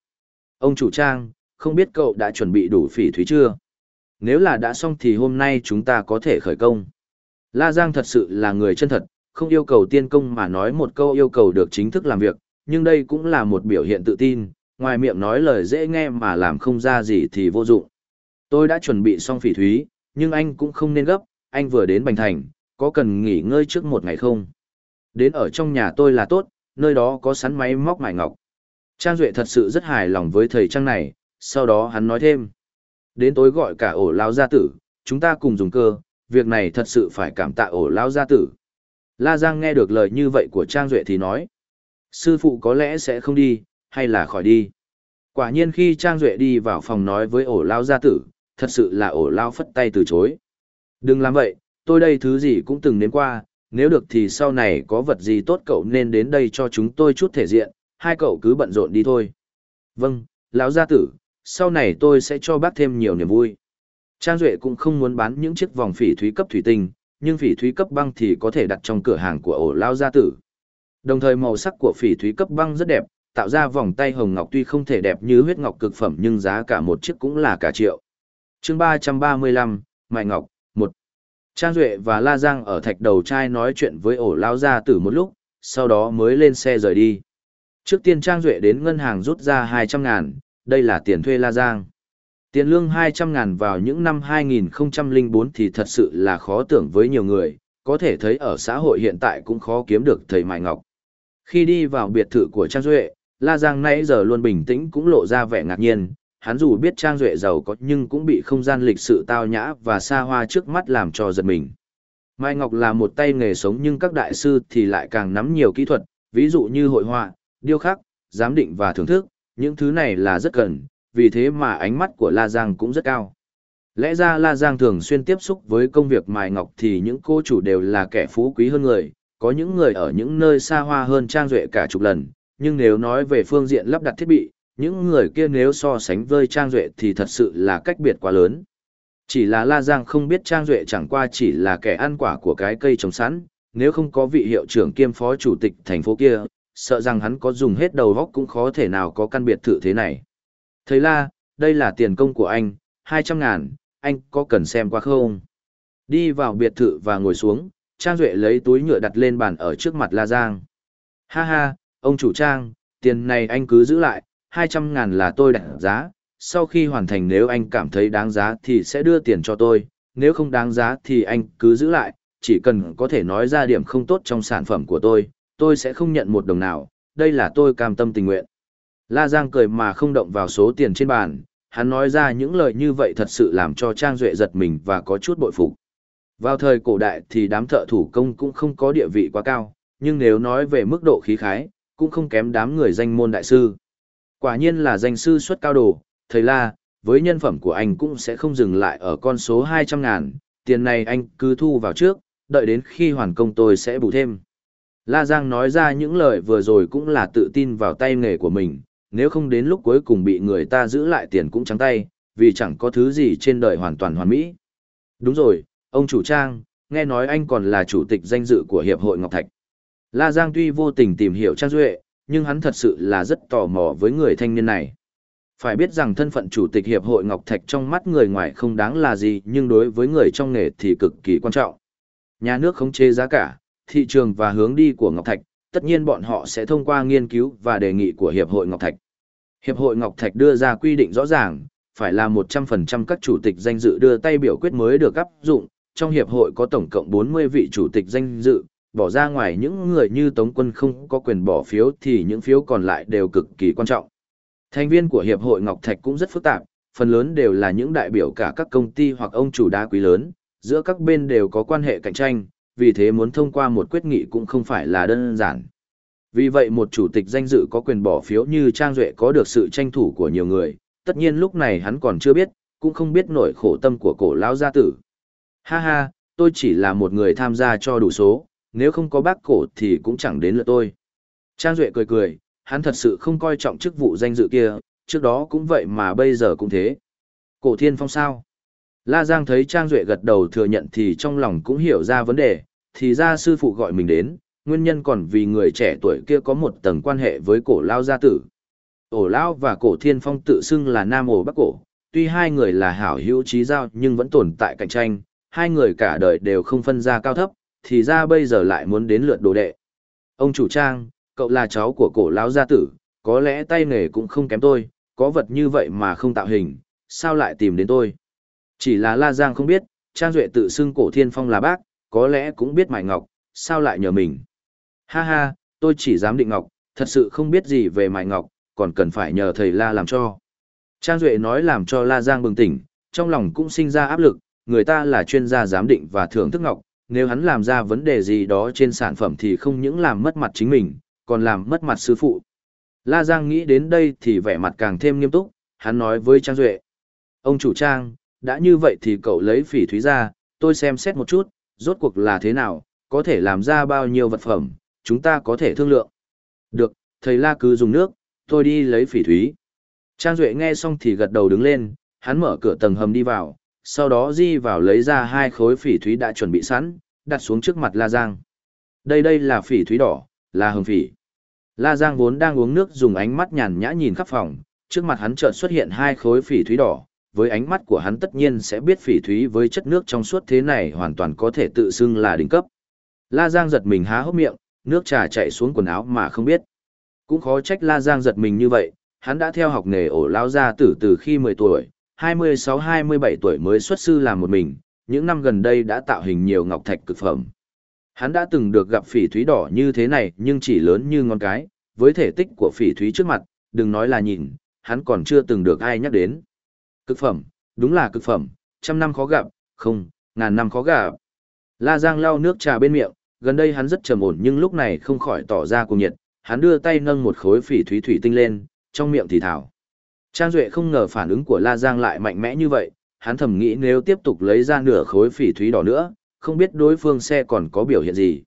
Ông chủ Trang, không biết cậu đã chuẩn bị đủ phỉ thúy chưa? Nếu là đã xong thì hôm nay chúng ta có thể khởi công. La Giang thật sự là người chân thật, không yêu cầu tiên công mà nói một câu yêu cầu được chính thức làm việc, nhưng đây cũng là một biểu hiện tự tin, ngoài miệng nói lời dễ nghe mà làm không ra gì thì vô dụng. Tôi đã chuẩn bị xong phỉ thúy, nhưng anh cũng không nên gấp, anh vừa đến Bành Thành, có cần nghỉ ngơi trước một ngày không? Đến ở trong nhà tôi là tốt, nơi đó có sắn máy móc mài ngọc. Trang Duệ thật sự rất hài lòng với thầy Trang này, sau đó hắn nói thêm. Đến tối gọi cả ổ lao gia tử, chúng ta cùng dùng cơ, việc này thật sự phải cảm tạ ổ lao gia tử. La Giang nghe được lời như vậy của Trang Duệ thì nói. Sư phụ có lẽ sẽ không đi, hay là khỏi đi. Quả nhiên khi Trang Duệ đi vào phòng nói với ổ lao gia tử, thật sự là ổ lao phất tay từ chối. Đừng làm vậy, tôi đây thứ gì cũng từng nếm qua, nếu được thì sau này có vật gì tốt cậu nên đến đây cho chúng tôi chút thể diện, hai cậu cứ bận rộn đi thôi. Vâng, lão gia tử, sau này tôi sẽ cho bác thêm nhiều niềm vui. Trang Duệ cũng không muốn bán những chiếc vòng phỉ thúy cấp thủy tinh, nhưng phỉ thúy cấp băng thì có thể đặt trong cửa hàng của ổ lao gia tử. Đồng thời màu sắc của phỉ thúy cấp băng rất đẹp, tạo ra vòng tay hồng ngọc tuy không thể đẹp như huyết ngọc cực phẩm nhưng giá cả một chiếc cũng là cả triệu chương 335, Mại Ngọc, 1. Trang Duệ và La Giang ở thạch đầu trai nói chuyện với ổ lao gia tử một lúc, sau đó mới lên xe rời đi. Trước tiên Trang Duệ đến ngân hàng rút ra 200 ngàn, đây là tiền thuê La Giang. Tiền lương 200 ngàn vào những năm 2004 thì thật sự là khó tưởng với nhiều người, có thể thấy ở xã hội hiện tại cũng khó kiếm được thầy Mại Ngọc. Khi đi vào biệt thự của Trang Duệ, La Giang nãy giờ luôn bình tĩnh cũng lộ ra vẻ ngạc nhiên, hắn dù biết Trang Duệ giàu có nhưng cũng bị không gian lịch sự tao nhã và xa hoa trước mắt làm cho giật mình. Mai Ngọc là một tay nghề sống nhưng các đại sư thì lại càng nắm nhiều kỹ thuật, ví dụ như hội họa, điêu khắc, giám định và thưởng thức, những thứ này là rất cần, vì thế mà ánh mắt của La Giang cũng rất cao. Lẽ ra La Giang thường xuyên tiếp xúc với công việc Mai ngọc thì những cô chủ đều là kẻ phú quý hơn người, có những người ở những nơi xa hoa hơn Trang Duệ cả chục lần, nhưng nếu nói về phương diện lắp đặt thiết bị, những người kia nếu so sánh với Trang Duệ thì thật sự là cách biệt quá lớn. Chỉ là La Giang không biết Trang Duệ chẳng qua chỉ là kẻ ăn quả của cái cây trồng sẵn, nếu không có vị hiệu trưởng kiêm phó chủ tịch thành phố kia, sợ rằng hắn có dùng hết đầu góc cũng khó thể nào có căn biệt thự thế này. Thầy La, đây là tiền công của anh, 200 ngàn, anh có cần xem qua không? Đi vào biệt thự và ngồi xuống, Trang Duệ lấy túi nhựa đặt lên bàn ở trước mặt La Giang. Ha ha, ông chủ Trang, tiền này anh cứ giữ lại, 200 ngàn là tôi đặt giá, sau khi hoàn thành nếu anh cảm thấy đáng giá thì sẽ đưa tiền cho tôi, nếu không đáng giá thì anh cứ giữ lại, chỉ cần có thể nói ra điểm không tốt trong sản phẩm của tôi, tôi sẽ không nhận một đồng nào, đây là tôi cam tâm tình nguyện. La Giang cười mà không động vào số tiền trên bàn, hắn nói ra những lời như vậy thật sự làm cho Trang Duệ giật mình và có chút bội phục. Vào thời cổ đại thì đám thợ thủ công cũng không có địa vị quá cao, nhưng nếu nói về mức độ khí khái, cũng không kém đám người danh môn đại sư. Quả nhiên là danh sư xuất cao đồ, thầy La, với nhân phẩm của anh cũng sẽ không dừng lại ở con số 200 ngàn, tiền này anh cứ thu vào trước, đợi đến khi hoàn công tôi sẽ bù thêm. La Giang nói ra những lời vừa rồi cũng là tự tin vào tay nghề của mình, nếu không đến lúc cuối cùng bị người ta giữ lại tiền cũng trắng tay, vì chẳng có thứ gì trên đời hoàn toàn hoàn mỹ. Đúng rồi, ông chủ trang, nghe nói anh còn là chủ tịch danh dự của Hiệp hội Ngọc Thạch. La Giang tuy vô tình tìm hiểu Trang Duệ, nhưng hắn thật sự là rất tò mò với người thanh niên này. Phải biết rằng thân phận chủ tịch Hiệp hội Ngọc Thạch trong mắt người ngoài không đáng là gì nhưng đối với người trong nghề thì cực kỳ quan trọng. Nhà nước khống chế giá cả, thị trường và hướng đi của Ngọc Thạch, tất nhiên bọn họ sẽ thông qua nghiên cứu và đề nghị của Hiệp hội Ngọc Thạch. Hiệp hội Ngọc Thạch đưa ra quy định rõ ràng, phải là 100% các chủ tịch danh dự đưa tay biểu quyết mới được áp dụng, trong hiệp hội có tổng cộng 40 vị chủ tịch danh dự, bỏ ra ngoài những người như Tống Quân không có quyền bỏ phiếu thì những phiếu còn lại đều cực kỳ quan trọng. Thành viên của hiệp hội Ngọc Thạch cũng rất phức tạp, phần lớn đều là những đại biểu cả các công ty hoặc ông chủ đá quý lớn, giữa các bên đều có quan hệ cạnh tranh, vì thế muốn thông qua một quyết nghị cũng không phải là đơn giản. Vì vậy một chủ tịch danh dự có quyền bỏ phiếu như Trang Duệ có được sự tranh thủ của nhiều người, tất nhiên lúc này hắn còn chưa biết, cũng không biết nổi khổ tâm của cổ lão gia tử. Ha ha, tôi chỉ là một người tham gia cho đủ số, nếu không có bác cổ thì cũng chẳng đến lượt tôi. Trang Duệ cười cười, hắn thật sự không coi trọng chức vụ danh dự kia, trước đó cũng vậy mà bây giờ cũng thế. Cổ thiên phong sao? La Giang thấy Trang Duệ gật đầu thừa nhận thì trong lòng cũng hiểu ra vấn đề, thì ra sư phụ gọi mình đến, nguyên nhân còn vì người trẻ tuổi kia có một tầng quan hệ với cổ lao gia tử. Ổ lao và cổ thiên phong tự xưng là nam ổ bắc cổ, tuy hai người là hảo hữu trí giao nhưng vẫn tồn tại cạnh tranh, hai người cả đời đều không phân ra cao thấp, thì ra bây giờ lại muốn đến lượt đồ đệ. Ông chủ trang, cậu là cháu của cổ lão gia tử, có lẽ tay nghề cũng không kém tôi, có vật như vậy mà không tạo hình, sao lại tìm đến tôi? Chỉ là La Giang không biết, Trang Duệ tự xưng cổ thiên phong là bác, có lẽ cũng biết Mại Ngọc, sao lại nhờ mình? Ha ha, tôi chỉ dám định Ngọc, thật sự không biết gì về Mại Ngọc, còn cần phải nhờ thầy La làm cho. Trang Duệ nói làm cho La Giang bừng tỉnh, trong lòng cũng sinh ra áp lực, người ta là chuyên gia giám định và thưởng thức Ngọc, nếu hắn làm ra vấn đề gì đó trên sản phẩm thì không những làm mất mặt chính mình, còn làm mất mặt sư phụ. La Giang nghĩ đến đây thì vẻ mặt càng thêm nghiêm túc, hắn nói với Trang Duệ. Ông chủ Trang, đã như vậy thì cậu lấy phỉ thúy ra, tôi xem xét một chút, rốt cuộc là thế nào, có thể làm ra bao nhiêu vật phẩm, chúng ta có thể thương lượng. Được, thầy La cứ dùng nước, tôi đi lấy phỉ thúy. Trang Duệ nghe xong thì gật đầu đứng lên, hắn mở cửa tầng hầm đi vào, sau đó di vào lấy ra hai khối phỉ thúy đã chuẩn bị sẵn, đặt xuống trước mặt La Giang. Đây đây là phỉ thúy đỏ, là hồng phỉ. La Giang vốn đang uống nước dùng ánh mắt nhàn nhã nhìn khắp phòng, trước mặt hắn chợt xuất hiện hai khối phỉ thúy đỏ, với ánh mắt của hắn tất nhiên sẽ biết phỉ thúy với chất nước trong suốt thế này hoàn toàn có thể tự xưng là đỉnh cấp. La Giang giật mình há hốc miệng, nước trà chạy xuống quần áo mà không biết. Cũng khó trách La Giang giật mình như vậy, hắn đã theo học nghề ổ lao gia tử từ khi 10 tuổi, 26-27 tuổi mới xuất sư làm một mình, những năm gần đây đã tạo hình nhiều ngọc thạch cực phẩm. Hắn đã từng được gặp phỉ thúy đỏ như thế này nhưng chỉ lớn như ngón cái, với thể tích của phỉ thúy trước mặt, đừng nói là nhìn, hắn còn chưa từng được ai nhắc đến. Cực phẩm, đúng là cực phẩm, trăm năm khó gặp, không, ngàn năm khó gặp. La Giang lau nước trà bên miệng, gần đây hắn rất trầm ổn nhưng lúc này không khỏi tỏ ra cuồng nhiệt, hắn đưa tay nâng một khối phỉ thúy thủy tinh lên, trong miệng thì thảo. Trang Duệ không ngờ phản ứng của La Giang lại mạnh mẽ như vậy, hắn thầm nghĩ nếu tiếp tục lấy ra nửa khối phỉ thúy đỏ nữa, không biết đối phương xe còn có biểu hiện gì.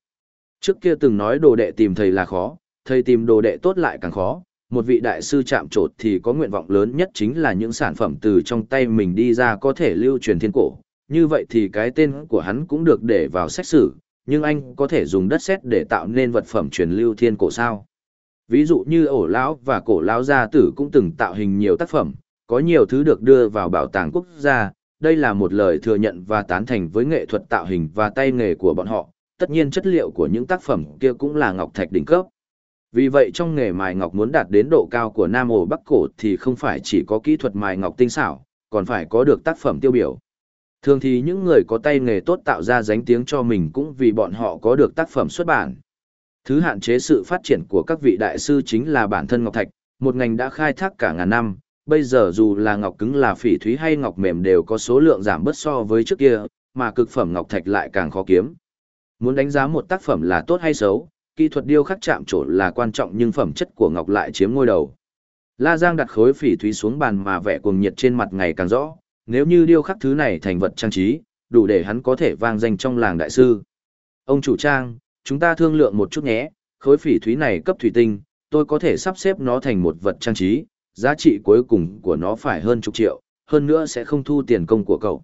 Trước kia từng nói đồ đệ tìm thầy là khó, thầy tìm đồ đệ tốt lại càng khó, một vị đại sư chạm trột thì có nguyện vọng lớn nhất chính là những sản phẩm từ trong tay mình đi ra có thể lưu truyền thiên cổ. Như vậy thì cái tên của hắn cũng được để vào sách sử, nhưng anh có thể dùng đất sét để tạo nên vật phẩm truyền lưu thiên cổ sao? Ví dụ như ổ lão và cổ lão gia tử cũng từng tạo hình nhiều tác phẩm, có nhiều thứ được đưa vào bảo tàng quốc gia, đây là một lời thừa nhận và tán thành với nghệ thuật tạo hình và tay nghề của bọn họ, tất nhiên chất liệu của những tác phẩm kia cũng là ngọc thạch đỉnh cấp. Vì vậy trong nghề mài ngọc muốn đạt đến độ cao của Nam Ổ Bắc Cổ thì không phải chỉ có kỹ thuật mài ngọc tinh xảo, còn phải có được tác phẩm tiêu biểu. Thường thì những người có tay nghề tốt tạo ra danh tiếng cho mình cũng vì bọn họ có được tác phẩm xuất bản. Thứ hạn chế sự phát triển của các vị đại sư chính là bản thân ngọc thạch, một ngành đã khai thác cả ngàn năm, bây giờ dù là ngọc cứng là phỉ thúy hay ngọc mềm đều có số lượng giảm bớt so với trước kia, mà cực phẩm ngọc thạch lại càng khó kiếm. Muốn đánh giá một tác phẩm là tốt hay xấu, kỹ thuật điêu khắc chạm trổ là quan trọng nhưng phẩm chất của ngọc lại chiếm ngôi đầu. La Giang đặt khối phỉ thúy xuống bàn mà vẻ cuồng nhiệt trên mặt ngày càng rõ, nếu như điêu khắc thứ này thành vật trang trí, đủ để hắn có thể vang danh trong làng đại sư. Ông chủ trang, chúng ta thương lượng một chút nhé, khối phỉ thúy này cấp thủy tinh, tôi có thể sắp xếp nó thành một vật trang trí, giá trị cuối cùng của nó phải hơn chục triệu, hơn nữa sẽ không thu tiền công của cậu.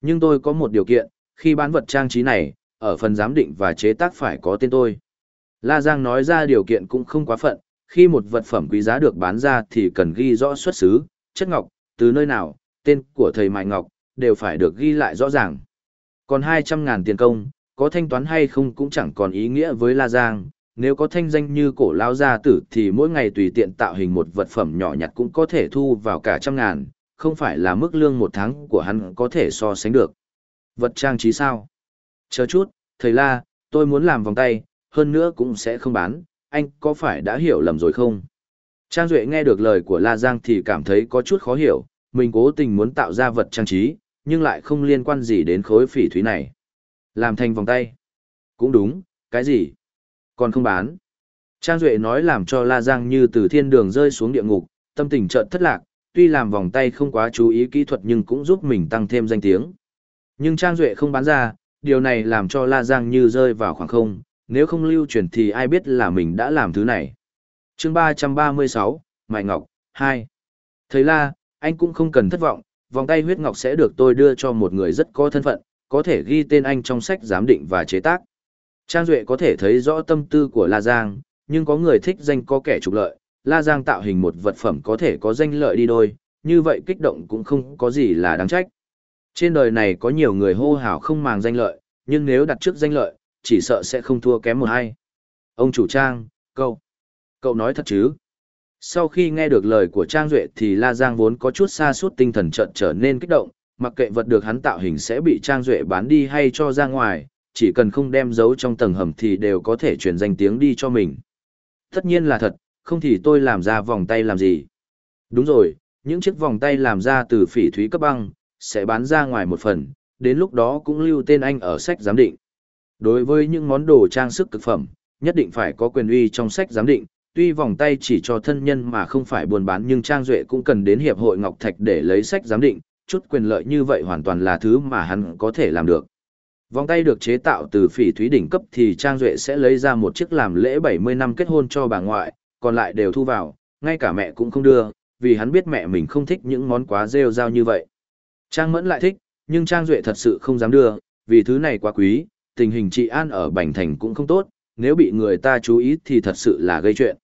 Nhưng tôi có một điều kiện, khi bán vật trang trí này, ở phần giám định và chế tác phải có tên tôi. La Giang nói ra điều kiện cũng không quá phận, khi một vật phẩm quý giá được bán ra thì cần ghi rõ xuất xứ, chất ngọc, từ nơi nào, tên của thầy Mại Ngọc, đều phải được ghi lại rõ ràng. Còn 200 ngàn tiền công, có thanh toán hay không cũng chẳng còn ý nghĩa với La Giang, nếu có thanh danh như cổ lao gia tử thì mỗi ngày tùy tiện tạo hình một vật phẩm nhỏ nhặt cũng có thể thu vào cả trăm ngàn, không phải là mức lương một tháng của hắn có thể so sánh được. Vật trang trí sao? Chờ chút, thầy la, tôi muốn làm vòng tay, hơn nữa cũng sẽ không bán, anh có phải đã hiểu lầm rồi không? Trang Duệ nghe được lời của La Giang thì cảm thấy có chút khó hiểu, mình cố tình muốn tạo ra vật trang trí, nhưng lại không liên quan gì đến khối phỉ thúy này. Làm thành vòng tay. Cũng đúng, cái gì? Còn không bán. Trang Duệ nói làm cho La Giang như từ thiên đường rơi xuống địa ngục, tâm tình chợt thất lạc, tuy làm vòng tay không quá chú ý kỹ thuật nhưng cũng giúp mình tăng thêm danh tiếng. Nhưng Trang Duệ không bán ra, điều này làm cho La Giang như rơi vào khoảng không, nếu không lưu truyền thì ai biết là mình đã làm thứ này. chương 336, Mại Ngọc, 2. Thầy La, anh cũng không cần thất vọng, vòng tay huyết ngọc sẽ được tôi đưa cho một người rất có thân phận, có thể ghi tên anh trong sách giám định và chế tác. Trang Duệ có thể thấy rõ tâm tư của La Giang, nhưng có người thích danh có kẻ trục lợi, La Giang tạo hình một vật phẩm có thể có danh lợi đi đôi, như vậy kích động cũng không có gì là đáng trách. Trên đời này có nhiều người hô hào không màng danh lợi, nhưng nếu đặt trước danh lợi, chỉ sợ sẽ không thua kém một ai. Ông chủ Trang, cậu, cậu nói thật chứ? Sau khi nghe được lời của Trang Duệ thì La Giang vốn có chút xa suốt tinh thần trận trở nên kích động, mặc kệ vật được hắn tạo hình sẽ bị Trang Duệ bán đi hay cho ra ngoài, chỉ cần không đem giấu trong tầng hầm thì đều có thể truyền danh tiếng đi cho mình. Tất nhiên là thật, không thì tôi làm ra vòng tay làm gì. Đúng rồi, những chiếc vòng tay làm ra từ phỉ thúy cấp băng, sẽ bán ra ngoài một phần, đến lúc đó cũng lưu tên anh ở sách giám định. Đối với những món đồ trang sức cực phẩm, nhất định phải có quyền uy trong sách giám định, tuy vòng tay chỉ cho thân nhân mà không phải buôn bán nhưng Trang Duệ cũng cần đến Hiệp hội Ngọc Thạch để lấy sách giám định, chút quyền lợi như vậy hoàn toàn là thứ mà hắn có thể làm được. Vòng tay được chế tạo từ phỉ thúy đỉnh cấp thì Trang Duệ sẽ lấy ra một chiếc làm lễ 70 năm kết hôn cho bà ngoại, còn lại đều thu vào, ngay cả mẹ cũng không đưa, vì hắn biết mẹ mình không thích những món quá rêu rao như vậy. Trang Mẫn lại thích, nhưng Trang Duệ thật sự không dám đưa, vì thứ này quá quý, tình hình trị an ở Bành Thành cũng không tốt, nếu bị người ta chú ý thì thật sự là gây chuyện.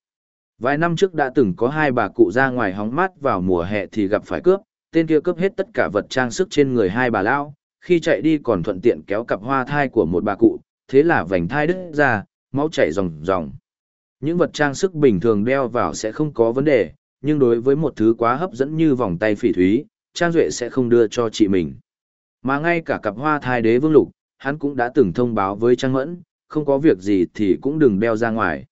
Vài năm trước đã từng có hai bà cụ ra ngoài hóng mát vào mùa hè thì gặp phải cướp, tên kia cướp hết tất cả vật trang sức trên người hai bà lão, khi chạy đi còn thuận tiện kéo cặp hoa thai của một bà cụ, thế là vành thai đứt ra, máu chảy ròng ròng. Những vật trang sức bình thường đeo vào sẽ không có vấn đề, nhưng đối với một thứ quá hấp dẫn như vòng tay phỉ thúy, Trang Duệ sẽ không đưa cho chị mình. Mà ngay cả cặp hoa thai đế vương lục, hắn cũng đã từng thông báo với Trang Mẫn, không có việc gì thì cũng đừng đeo ra ngoài.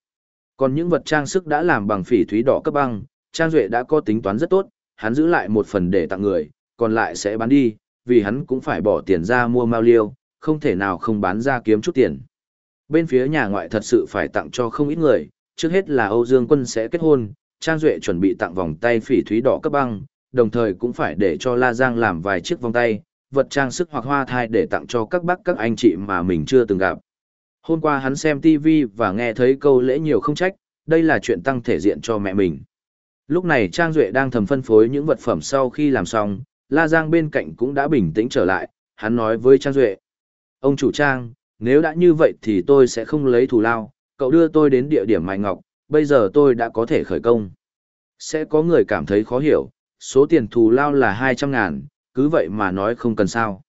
Còn những vật trang sức đã làm bằng phỉ thúy đỏ cấp băng, Trang Duệ đã có tính toán rất tốt, hắn giữ lại một phần để tặng người, còn lại sẽ bán đi, vì hắn cũng phải bỏ tiền ra mua mao liêu, không thể nào không bán ra kiếm chút tiền. Bên phía nhà ngoại thật sự phải tặng cho không ít người, trước hết là Âu Dương Quân sẽ kết hôn, Trang Duệ chuẩn bị tặng vòng tay phỉ thúy đỏ cấp băng, đồng thời cũng phải để cho La Giang làm vài chiếc vòng tay, vật trang sức hoặc hoa thai để tặng cho các bác các anh chị mà mình chưa từng gặp. Hôm qua hắn xem TV và nghe thấy câu lễ nhiều không trách, đây là chuyện tăng thể diện cho mẹ mình. Lúc này Trang Duệ đang thầm phân phối những vật phẩm sau khi làm xong, La Giang bên cạnh cũng đã bình tĩnh trở lại, hắn nói với Trang Duệ. Ông chủ Trang, nếu đã như vậy thì tôi sẽ không lấy thù lao, cậu đưa tôi đến địa điểm Mai Ngọc, bây giờ tôi đã có thể khởi công. Sẽ có người cảm thấy khó hiểu, số tiền thù lao là 200 ngàn, cứ vậy mà nói không cần sao.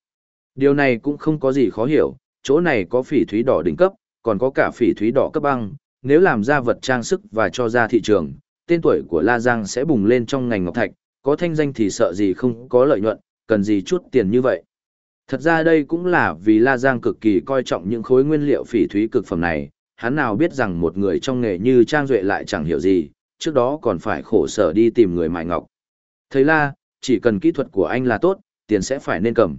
Điều này cũng không có gì khó hiểu, chỗ này có phỉ thúy đỏ đỉnh cấp, còn có cả phỉ thúy đỏ cấp băng, nếu làm ra vật trang sức và cho ra thị trường, tên tuổi của La Giang sẽ bùng lên trong ngành ngọc thạch, có thanh danh thì sợ gì không có lợi nhuận, cần gì chút tiền như vậy. Thật ra đây cũng là vì La Giang cực kỳ coi trọng những khối nguyên liệu phỉ thúy cực phẩm này, hắn nào biết rằng một người trong nghề như Trang Duệ lại chẳng hiểu gì, trước đó còn phải khổ sở đi tìm người mại ngọc. Thầy La, chỉ cần kỹ thuật của anh là tốt, tiền sẽ phải nên cầm.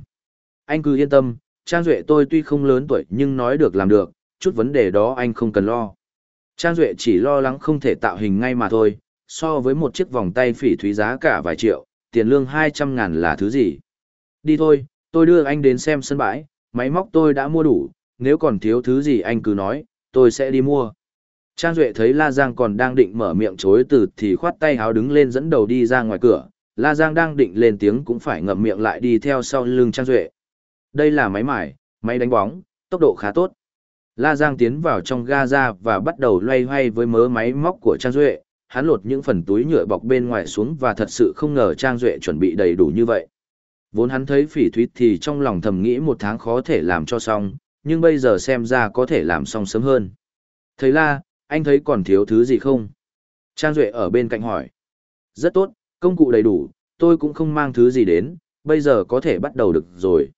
Anh cứ yên tâm, Trang Duệ tôi tuy không lớn tuổi nhưng nói được làm được, chút vấn đề đó anh không cần lo. Trang Duệ chỉ lo lắng không thể tạo hình ngay mà thôi, so với một chiếc vòng tay phỉ thúy giá cả vài triệu, tiền lương 200 ngàn là thứ gì. Đi thôi, tôi đưa anh đến xem sân bãi, máy móc tôi đã mua đủ, nếu còn thiếu thứ gì anh cứ nói, tôi sẽ đi mua. Trang Duệ thấy La Giang còn đang định mở miệng chối từ thì khoát tay háo đứng lên dẫn đầu đi ra ngoài cửa, La Giang đang định lên tiếng cũng phải ngậm miệng lại đi theo sau lưng Trang Duệ. Đây là máy mải, máy đánh bóng, tốc độ khá tốt. La Giang tiến vào trong ga ra và bắt đầu loay hoay với mớ máy móc của Trang Duệ, hắn lột những phần túi nhựa bọc bên ngoài xuống và thật sự không ngờ Trang Duệ chuẩn bị đầy đủ như vậy. Vốn hắn thấy phỉ thúy thì trong lòng thầm nghĩ một tháng khó thể làm cho xong, nhưng bây giờ xem ra có thể làm xong sớm hơn. Thầy La, anh thấy còn thiếu thứ gì không? Trang Duệ ở bên cạnh hỏi. Rất tốt, công cụ đầy đủ, tôi cũng không mang thứ gì đến, bây giờ có thể bắt đầu được rồi.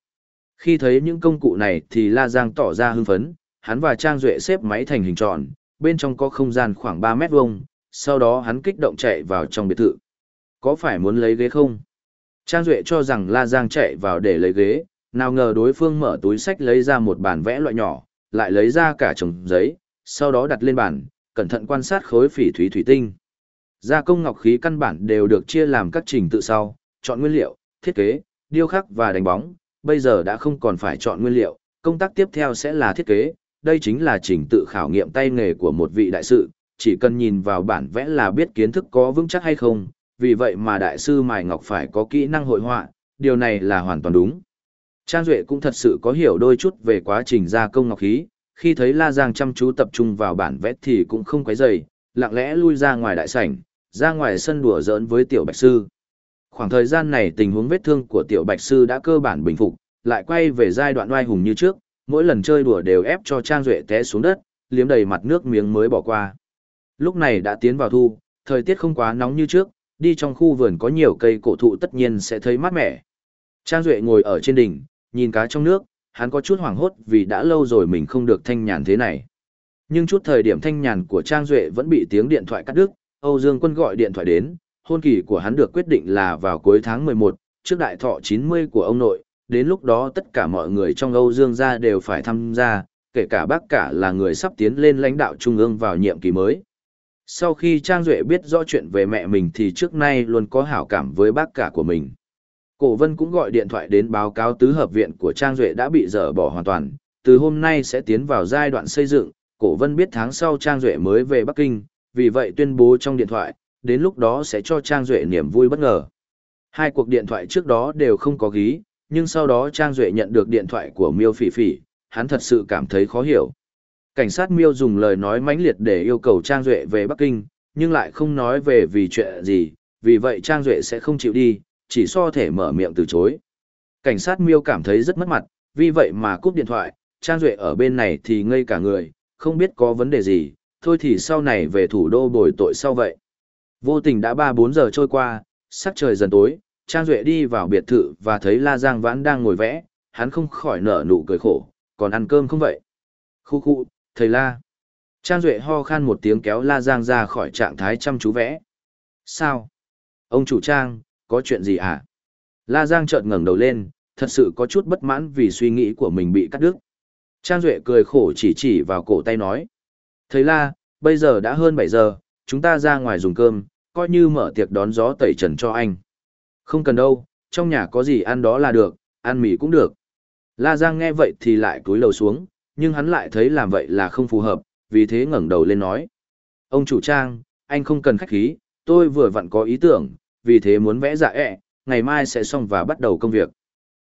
Khi thấy những công cụ này thì La Giang tỏ ra hưng phấn, hắn và Trang Duệ xếp máy thành hình tròn, bên trong có không gian khoảng 3 mét vuông, sau đó hắn kích động chạy vào trong biệt thự. Có phải muốn lấy ghế không? Trang Duệ cho rằng La Giang chạy vào để lấy ghế, nào ngờ đối phương mở túi sách lấy ra một bản vẽ loại nhỏ, lại lấy ra cả chồng giấy, sau đó đặt lên bàn, cẩn thận quan sát khối phỉ thúy thủy tinh. Gia công ngọc khí căn bản đều được chia làm các trình tự sau, chọn nguyên liệu, thiết kế, điêu khắc và đánh bóng, bây giờ đã không còn phải chọn nguyên liệu, công tác tiếp theo sẽ là thiết kế, đây chính là trình tự khảo nghiệm tay nghề của một vị đại sư, chỉ cần nhìn vào bản vẽ là biết kiến thức có vững chắc hay không, vì vậy mà đại sư Mài Ngọc phải có kỹ năng hội họa, điều này là hoàn toàn đúng. Trang Duệ cũng thật sự có hiểu đôi chút về quá trình gia công ngọc khí, khi thấy La Giang chăm chú tập trung vào bản vẽ thì cũng không quấy rầy, lặng lẽ lui ra ngoài đại sảnh, ra ngoài sân đùa giỡn với tiểu bạch sư. Khoảng thời gian này tình huống vết thương của tiểu bạch sư đã cơ bản bình phục, lại quay về giai đoạn oai hùng như trước, mỗi lần chơi đùa đều ép cho Trang Duệ té xuống đất, liếm đầy mặt nước miếng mới bỏ qua. Lúc này đã tiến vào thu, thời tiết không quá nóng như trước, đi trong khu vườn có nhiều cây cổ thụ tất nhiên sẽ thấy mát mẻ. Trang Duệ ngồi ở trên đỉnh, nhìn cá trong nước, hắn có chút hoảng hốt vì đã lâu rồi mình không được thanh nhàn thế này. Nhưng chút thời điểm thanh nhàn của Trang Duệ vẫn bị tiếng điện thoại cắt đứt, Âu Dương Quân gọi điện thoại đến, hôn kỳ của hắn được quyết định là vào cuối tháng 11, trước đại thọ 90 của ông nội, đến lúc đó tất cả mọi người trong Âu Dương gia đều phải tham gia, kể cả bác cả là người sắp tiến lên lãnh đạo trung ương vào nhiệm kỳ mới. Sau khi Trang Duệ biết rõ chuyện về mẹ mình thì trước nay luôn có hảo cảm với bác cả của mình. Cổ Vân cũng gọi điện thoại đến báo cáo tứ hợp viện của Trang Duệ đã bị dỡ bỏ hoàn toàn, từ hôm nay sẽ tiến vào giai đoạn xây dựng, Cổ Vân biết tháng sau Trang Duệ mới về Bắc Kinh, vì vậy tuyên bố trong điện thoại, đến lúc đó sẽ cho Trang Duệ niềm vui bất ngờ. Hai cuộc điện thoại trước đó đều không có ghi, nhưng sau đó Trang Duệ nhận được điện thoại của Miêu Phỉ Phỉ, hắn thật sự cảm thấy khó hiểu. Cảnh sát Miêu dùng lời nói mãnh liệt để yêu cầu Trang Duệ về Bắc Kinh, nhưng lại không nói về vì chuyện gì, vì vậy Trang Duệ sẽ không chịu đi, chỉ so thể mở miệng từ chối. Cảnh sát Miêu cảm thấy rất mất mặt, vì vậy mà cúp điện thoại, Trang Duệ ở bên này thì ngây cả người, không biết có vấn đề gì, thôi thì sau này về thủ đô bồi tội sau vậy. Vô tình đã 3-4 giờ trôi qua, sắc trời dần tối, Trang Duệ đi vào biệt thự và thấy La Giang Vãn đang ngồi vẽ, hắn không khỏi nở nụ cười khổ, còn ăn cơm không vậy? Khu khu, thầy La. Trang Duệ ho khan một tiếng kéo La Giang ra khỏi trạng thái chăm chú vẽ. Sao? Ông chủ Trang, có chuyện gì hả? La Giang chợt ngẩng đầu lên, thật sự có chút bất mãn vì suy nghĩ của mình bị cắt đứt. Trang Duệ cười khổ chỉ chỉ vào cổ tay nói. Thầy La, bây giờ đã hơn 7 giờ, chúng ta ra ngoài dùng cơm, coi như mở tiệc đón gió tẩy trần cho anh. Không cần đâu, trong nhà có gì ăn đó là được, ăn mì cũng được. La Giang nghe vậy thì lại cúi đầu xuống, nhưng hắn lại thấy làm vậy là không phù hợp, vì thế ngẩng đầu lên nói. Ông chủ trang, anh không cần khách khí, tôi vừa vặn có ý tưởng, vì thế muốn vẽ dạ ẹ, ngày mai sẽ xong và bắt đầu công việc.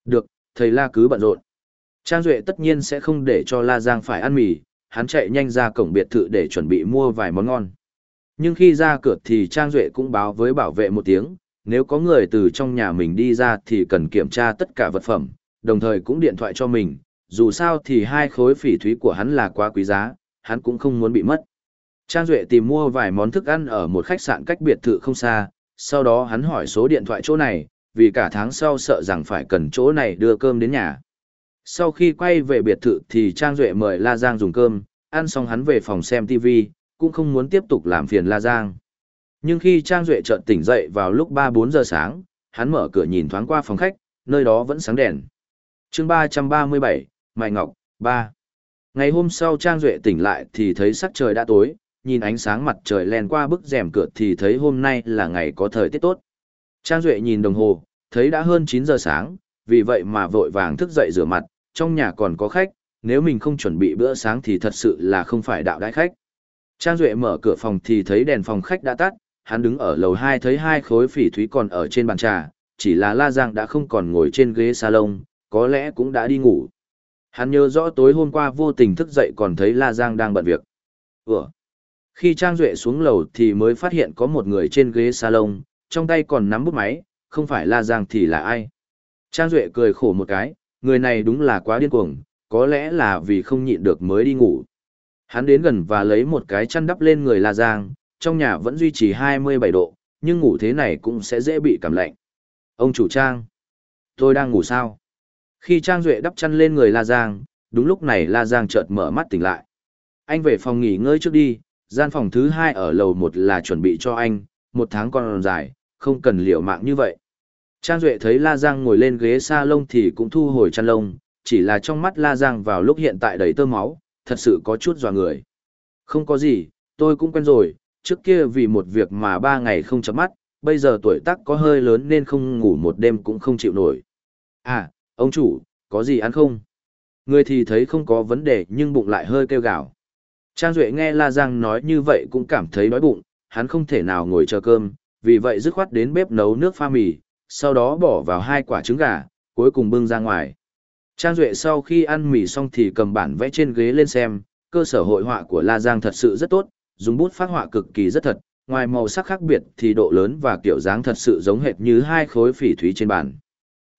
Được, thầy La cứ bận rộn. Trang Duệ tất nhiên sẽ không để cho La Giang phải ăn mì, hắn chạy nhanh ra cổng biệt thự để chuẩn bị mua vài món ngon. Nhưng khi ra cửa thì Trang Duệ cũng báo với bảo vệ một tiếng, nếu có người từ trong nhà mình đi ra thì cần kiểm tra tất cả vật phẩm, đồng thời cũng điện thoại cho mình, dù sao thì hai khối phỉ thúy của hắn là quá quý giá, hắn cũng không muốn bị mất. Trang Duệ tìm mua vài món thức ăn ở một khách sạn cách biệt thự không xa, sau đó hắn hỏi số điện thoại chỗ này, vì cả tháng sau sợ rằng phải cần chỗ này đưa cơm đến nhà. Sau khi quay về biệt thự thì Trang Duệ mời La Giang dùng cơm, ăn xong hắn về phòng xem TV, cũng không muốn tiếp tục làm phiền La Giang. Nhưng khi Trang Duệ chợt tỉnh dậy vào lúc 3-4 giờ sáng, hắn mở cửa nhìn thoáng qua phòng khách, nơi đó vẫn sáng đèn. chương 337, Mai Ngọc, 3. Ngày hôm sau Trang Duệ tỉnh lại thì thấy sắc trời đã tối, nhìn ánh sáng mặt trời len qua bức rèm cửa thì thấy hôm nay là ngày có thời tiết tốt. Trang Duệ nhìn đồng hồ, thấy đã hơn 9 giờ sáng, vì vậy mà vội vàng thức dậy rửa mặt, trong nhà còn có khách, nếu mình không chuẩn bị bữa sáng thì thật sự là không phải đạo đái khách. Trang Duệ mở cửa phòng thì thấy đèn phòng khách đã tắt, hắn đứng ở lầu hai thấy hai khối phỉ thúy còn ở trên bàn trà, chỉ là La Giang đã không còn ngồi trên ghế salon, có lẽ cũng đã đi ngủ. Hắn nhớ rõ tối hôm qua vô tình thức dậy còn thấy La Giang đang bận việc. Ủa? Khi Trang Duệ xuống lầu thì mới phát hiện có một người trên ghế salon, trong tay còn nắm bút máy, không phải La Giang thì là ai. Trang Duệ cười khổ một cái, người này đúng là quá điên cuồng, có lẽ là vì không nhịn được mới đi ngủ. Hắn đến gần và lấy một cái chăn đắp lên người La Giang, trong nhà vẫn duy trì 27 độ, nhưng ngủ thế này cũng sẽ dễ bị cảm lạnh. Ông chủ trang, tôi đang ngủ sao? Khi Trang Duệ đắp chăn lên người La Giang, đúng lúc này La Giang chợt mở mắt tỉnh lại. Anh về phòng nghỉ ngơi trước đi, gian phòng thứ hai ở lầu một là chuẩn bị cho anh, một tháng còn dài, không cần liều mạng như vậy. Trang Duệ thấy La Giang ngồi lên ghế salon thì cũng thu hồi chăn lông, chỉ là trong mắt La Giang vào lúc hiện tại đầy tơ máu, thật sự có chút dò người. Không có gì, tôi cũng quen rồi, trước kia vì một việc mà ba ngày không chấm mắt, bây giờ tuổi tác có hơi lớn nên không ngủ một đêm cũng không chịu nổi. À, ông chủ, có gì ăn không? Người thì thấy không có vấn đề nhưng bụng lại hơi kêu gào. Trang Duệ nghe La Giang nói như vậy cũng cảm thấy đói bụng, hắn không thể nào ngồi chờ cơm, vì vậy dứt khoát đến bếp nấu nước pha mì, sau đó bỏ vào hai quả trứng gà, cuối cùng bưng ra ngoài. Trang Duệ sau khi ăn mì xong thì cầm bản vẽ trên ghế lên xem, cơ sở hội họa của La Giang thật sự rất tốt, dùng bút phát họa cực kỳ rất thật, ngoài màu sắc khác biệt thì độ lớn và kiểu dáng thật sự giống hệt như hai khối phỉ thúy trên bàn.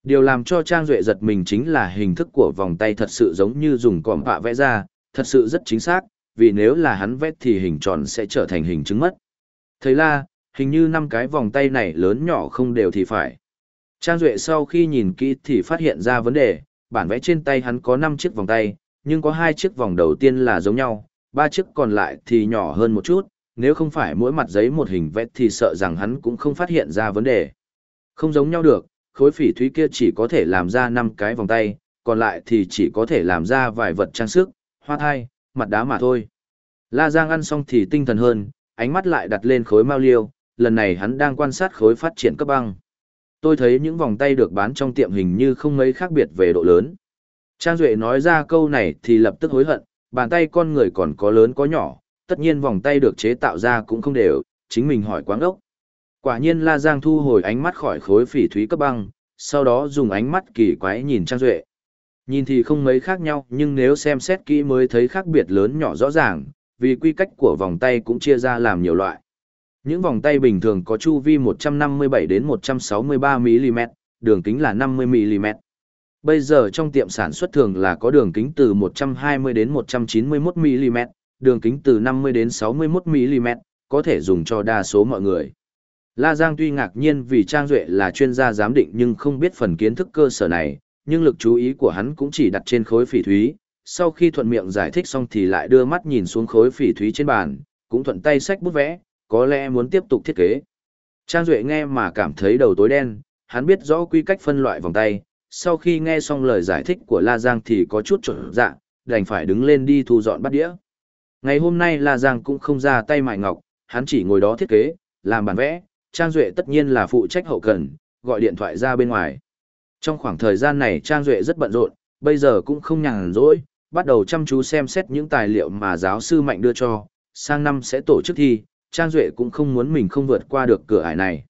Điều làm cho Trang Duệ giật mình chính là hình thức của vòng tay thật sự giống như dùng cỏm họa vẽ ra, thật sự rất chính xác, vì nếu là hắn vẽ thì hình tròn sẽ trở thành hình trứng mất. Thầy la, hình như năm cái vòng tay này lớn nhỏ không đều thì phải. Trang Duệ sau khi nhìn kỹ thì phát hiện ra vấn đề, bản vẽ trên tay hắn có 5 chiếc vòng tay, nhưng có hai chiếc vòng đầu tiên là giống nhau, ba chiếc còn lại thì nhỏ hơn một chút, nếu không phải mỗi mặt giấy một hình vẽ thì sợ rằng hắn cũng không phát hiện ra vấn đề. Không giống nhau được, khối phỉ thúy kia chỉ có thể làm ra 5 cái vòng tay, còn lại thì chỉ có thể làm ra vài vật trang sức, hoa thai, mặt đá mà thôi. La Giang ăn xong thì tinh thần hơn, ánh mắt lại đặt lên khối mao liêu, lần này hắn đang quan sát khối phát triển cấp băng. Tôi thấy những vòng tay được bán trong tiệm hình như không mấy khác biệt về độ lớn. Trang Duệ nói ra câu này thì lập tức hối hận, bàn tay con người còn có lớn có nhỏ, tất nhiên vòng tay được chế tạo ra cũng không đều, chính mình hỏi quáng ốc. Quả nhiên La Giang thu hồi ánh mắt khỏi khối phỉ thúy cấp băng, sau đó dùng ánh mắt kỳ quái nhìn Trang Duệ. Nhìn thì không mấy khác nhau nhưng nếu xem xét kỹ mới thấy khác biệt lớn nhỏ rõ ràng, vì quy cách của vòng tay cũng chia ra làm nhiều loại. Những vòng tay bình thường có chu vi 157 đến 163 mm, đường kính là 50 mm. Bây giờ trong tiệm sản xuất thường là có đường kính từ 120 đến 191 mm, đường kính từ 50 đến 61 mm, có thể dùng cho đa số mọi người. La Giang tuy ngạc nhiên vì Trang Duệ là chuyên gia giám định nhưng không biết phần kiến thức cơ sở này, nhưng lực chú ý của hắn cũng chỉ đặt trên khối phỉ thúy. Sau khi thuận miệng giải thích xong thì lại đưa mắt nhìn xuống khối phỉ thúy trên bàn, cũng thuận tay sách bút vẽ, có lẽ muốn tiếp tục thiết kế. Trang Duệ nghe mà cảm thấy đầu tối đen, hắn biết rõ quy cách phân loại vòng tay, sau khi nghe xong lời giải thích của La Giang thì có chút trở dạ, đành phải đứng lên đi thu dọn bát đĩa. Ngày hôm nay La Giang cũng không ra tay mại ngọc, hắn chỉ ngồi đó thiết kế, làm bản vẽ, Trang Duệ tất nhiên là phụ trách hậu cần, gọi điện thoại ra bên ngoài. Trong khoảng thời gian này Trang Duệ rất bận rộn, bây giờ cũng không nhàn rỗi, bắt đầu chăm chú xem xét những tài liệu mà giáo sư Mạnh đưa cho, sang năm sẽ tổ chức thi, Trang Duệ cũng không muốn mình không vượt qua được cửa ải này.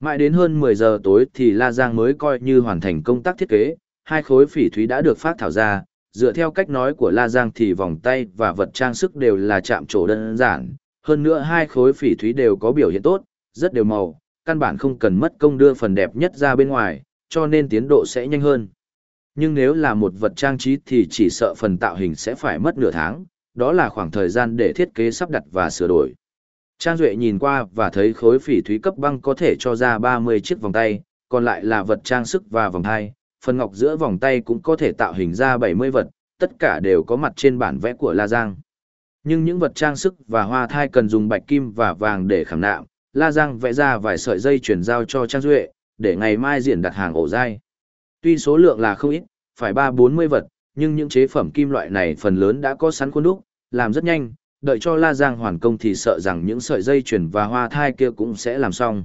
Mãi đến hơn 10 giờ tối thì La Giang mới coi như hoàn thành công tác thiết kế, hai khối phỉ thúy đã được phát thảo ra, dựa theo cách nói của La Giang thì vòng tay và vật trang sức đều là chạm trổ đơn giản, hơn nữa hai khối phỉ thúy đều có biểu hiện tốt, rất đều màu, căn bản không cần mất công đưa phần đẹp nhất ra bên ngoài, cho nên tiến độ sẽ nhanh hơn. Nhưng nếu là một vật trang trí thì chỉ sợ phần tạo hình sẽ phải mất nửa tháng, đó là khoảng thời gian để thiết kế sắp đặt và sửa đổi. Trang Duệ nhìn qua và thấy khối phỉ thúy cấp băng có thể cho ra 30 chiếc vòng tay, còn lại là vật trang sức và vòng thai, phần ngọc giữa vòng tay cũng có thể tạo hình ra 70 vật, tất cả đều có mặt trên bản vẽ của La Giang. Nhưng những vật trang sức và hoa thai cần dùng bạch kim và vàng để khảm nạm, La Giang vẽ ra vài sợi dây chuyển giao cho Trang Duệ, để ngày mai diễn đặt hàng ổ dai. Tuy số lượng là không ít, phải 3-40 vật, nhưng những chế phẩm kim loại này phần lớn đã có sẵn khuôn đúc, làm rất nhanh, đợi cho La Giang hoàn công thì sợ rằng những sợi dây chuyển và hoa thai kia cũng sẽ làm xong.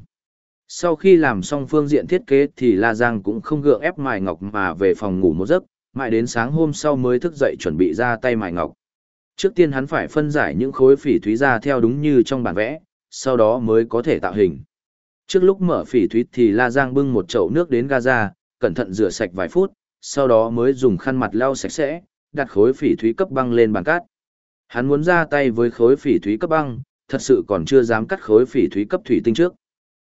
Sau khi làm xong phương diện thiết kế thì La Giang cũng không gượng ép mài ngọc mà về phòng ngủ một giấc, mãi đến sáng hôm sau mới thức dậy chuẩn bị ra tay mài ngọc. Trước tiên hắn phải phân giải những khối phỉ thúy ra theo đúng như trong bản vẽ, sau đó mới có thể tạo hình. Trước lúc mở phỉ thúy thì La Giang bưng một chậu nước đến Gaza, cẩn thận rửa sạch vài phút, sau đó mới dùng khăn mặt lau sạch sẽ, đặt khối phỉ thúy cấp băng lên bàn cát. Hắn muốn ra tay với khối phỉ thúy cấp băng, thật sự còn chưa dám cắt khối phỉ thúy cấp thủy tinh trước.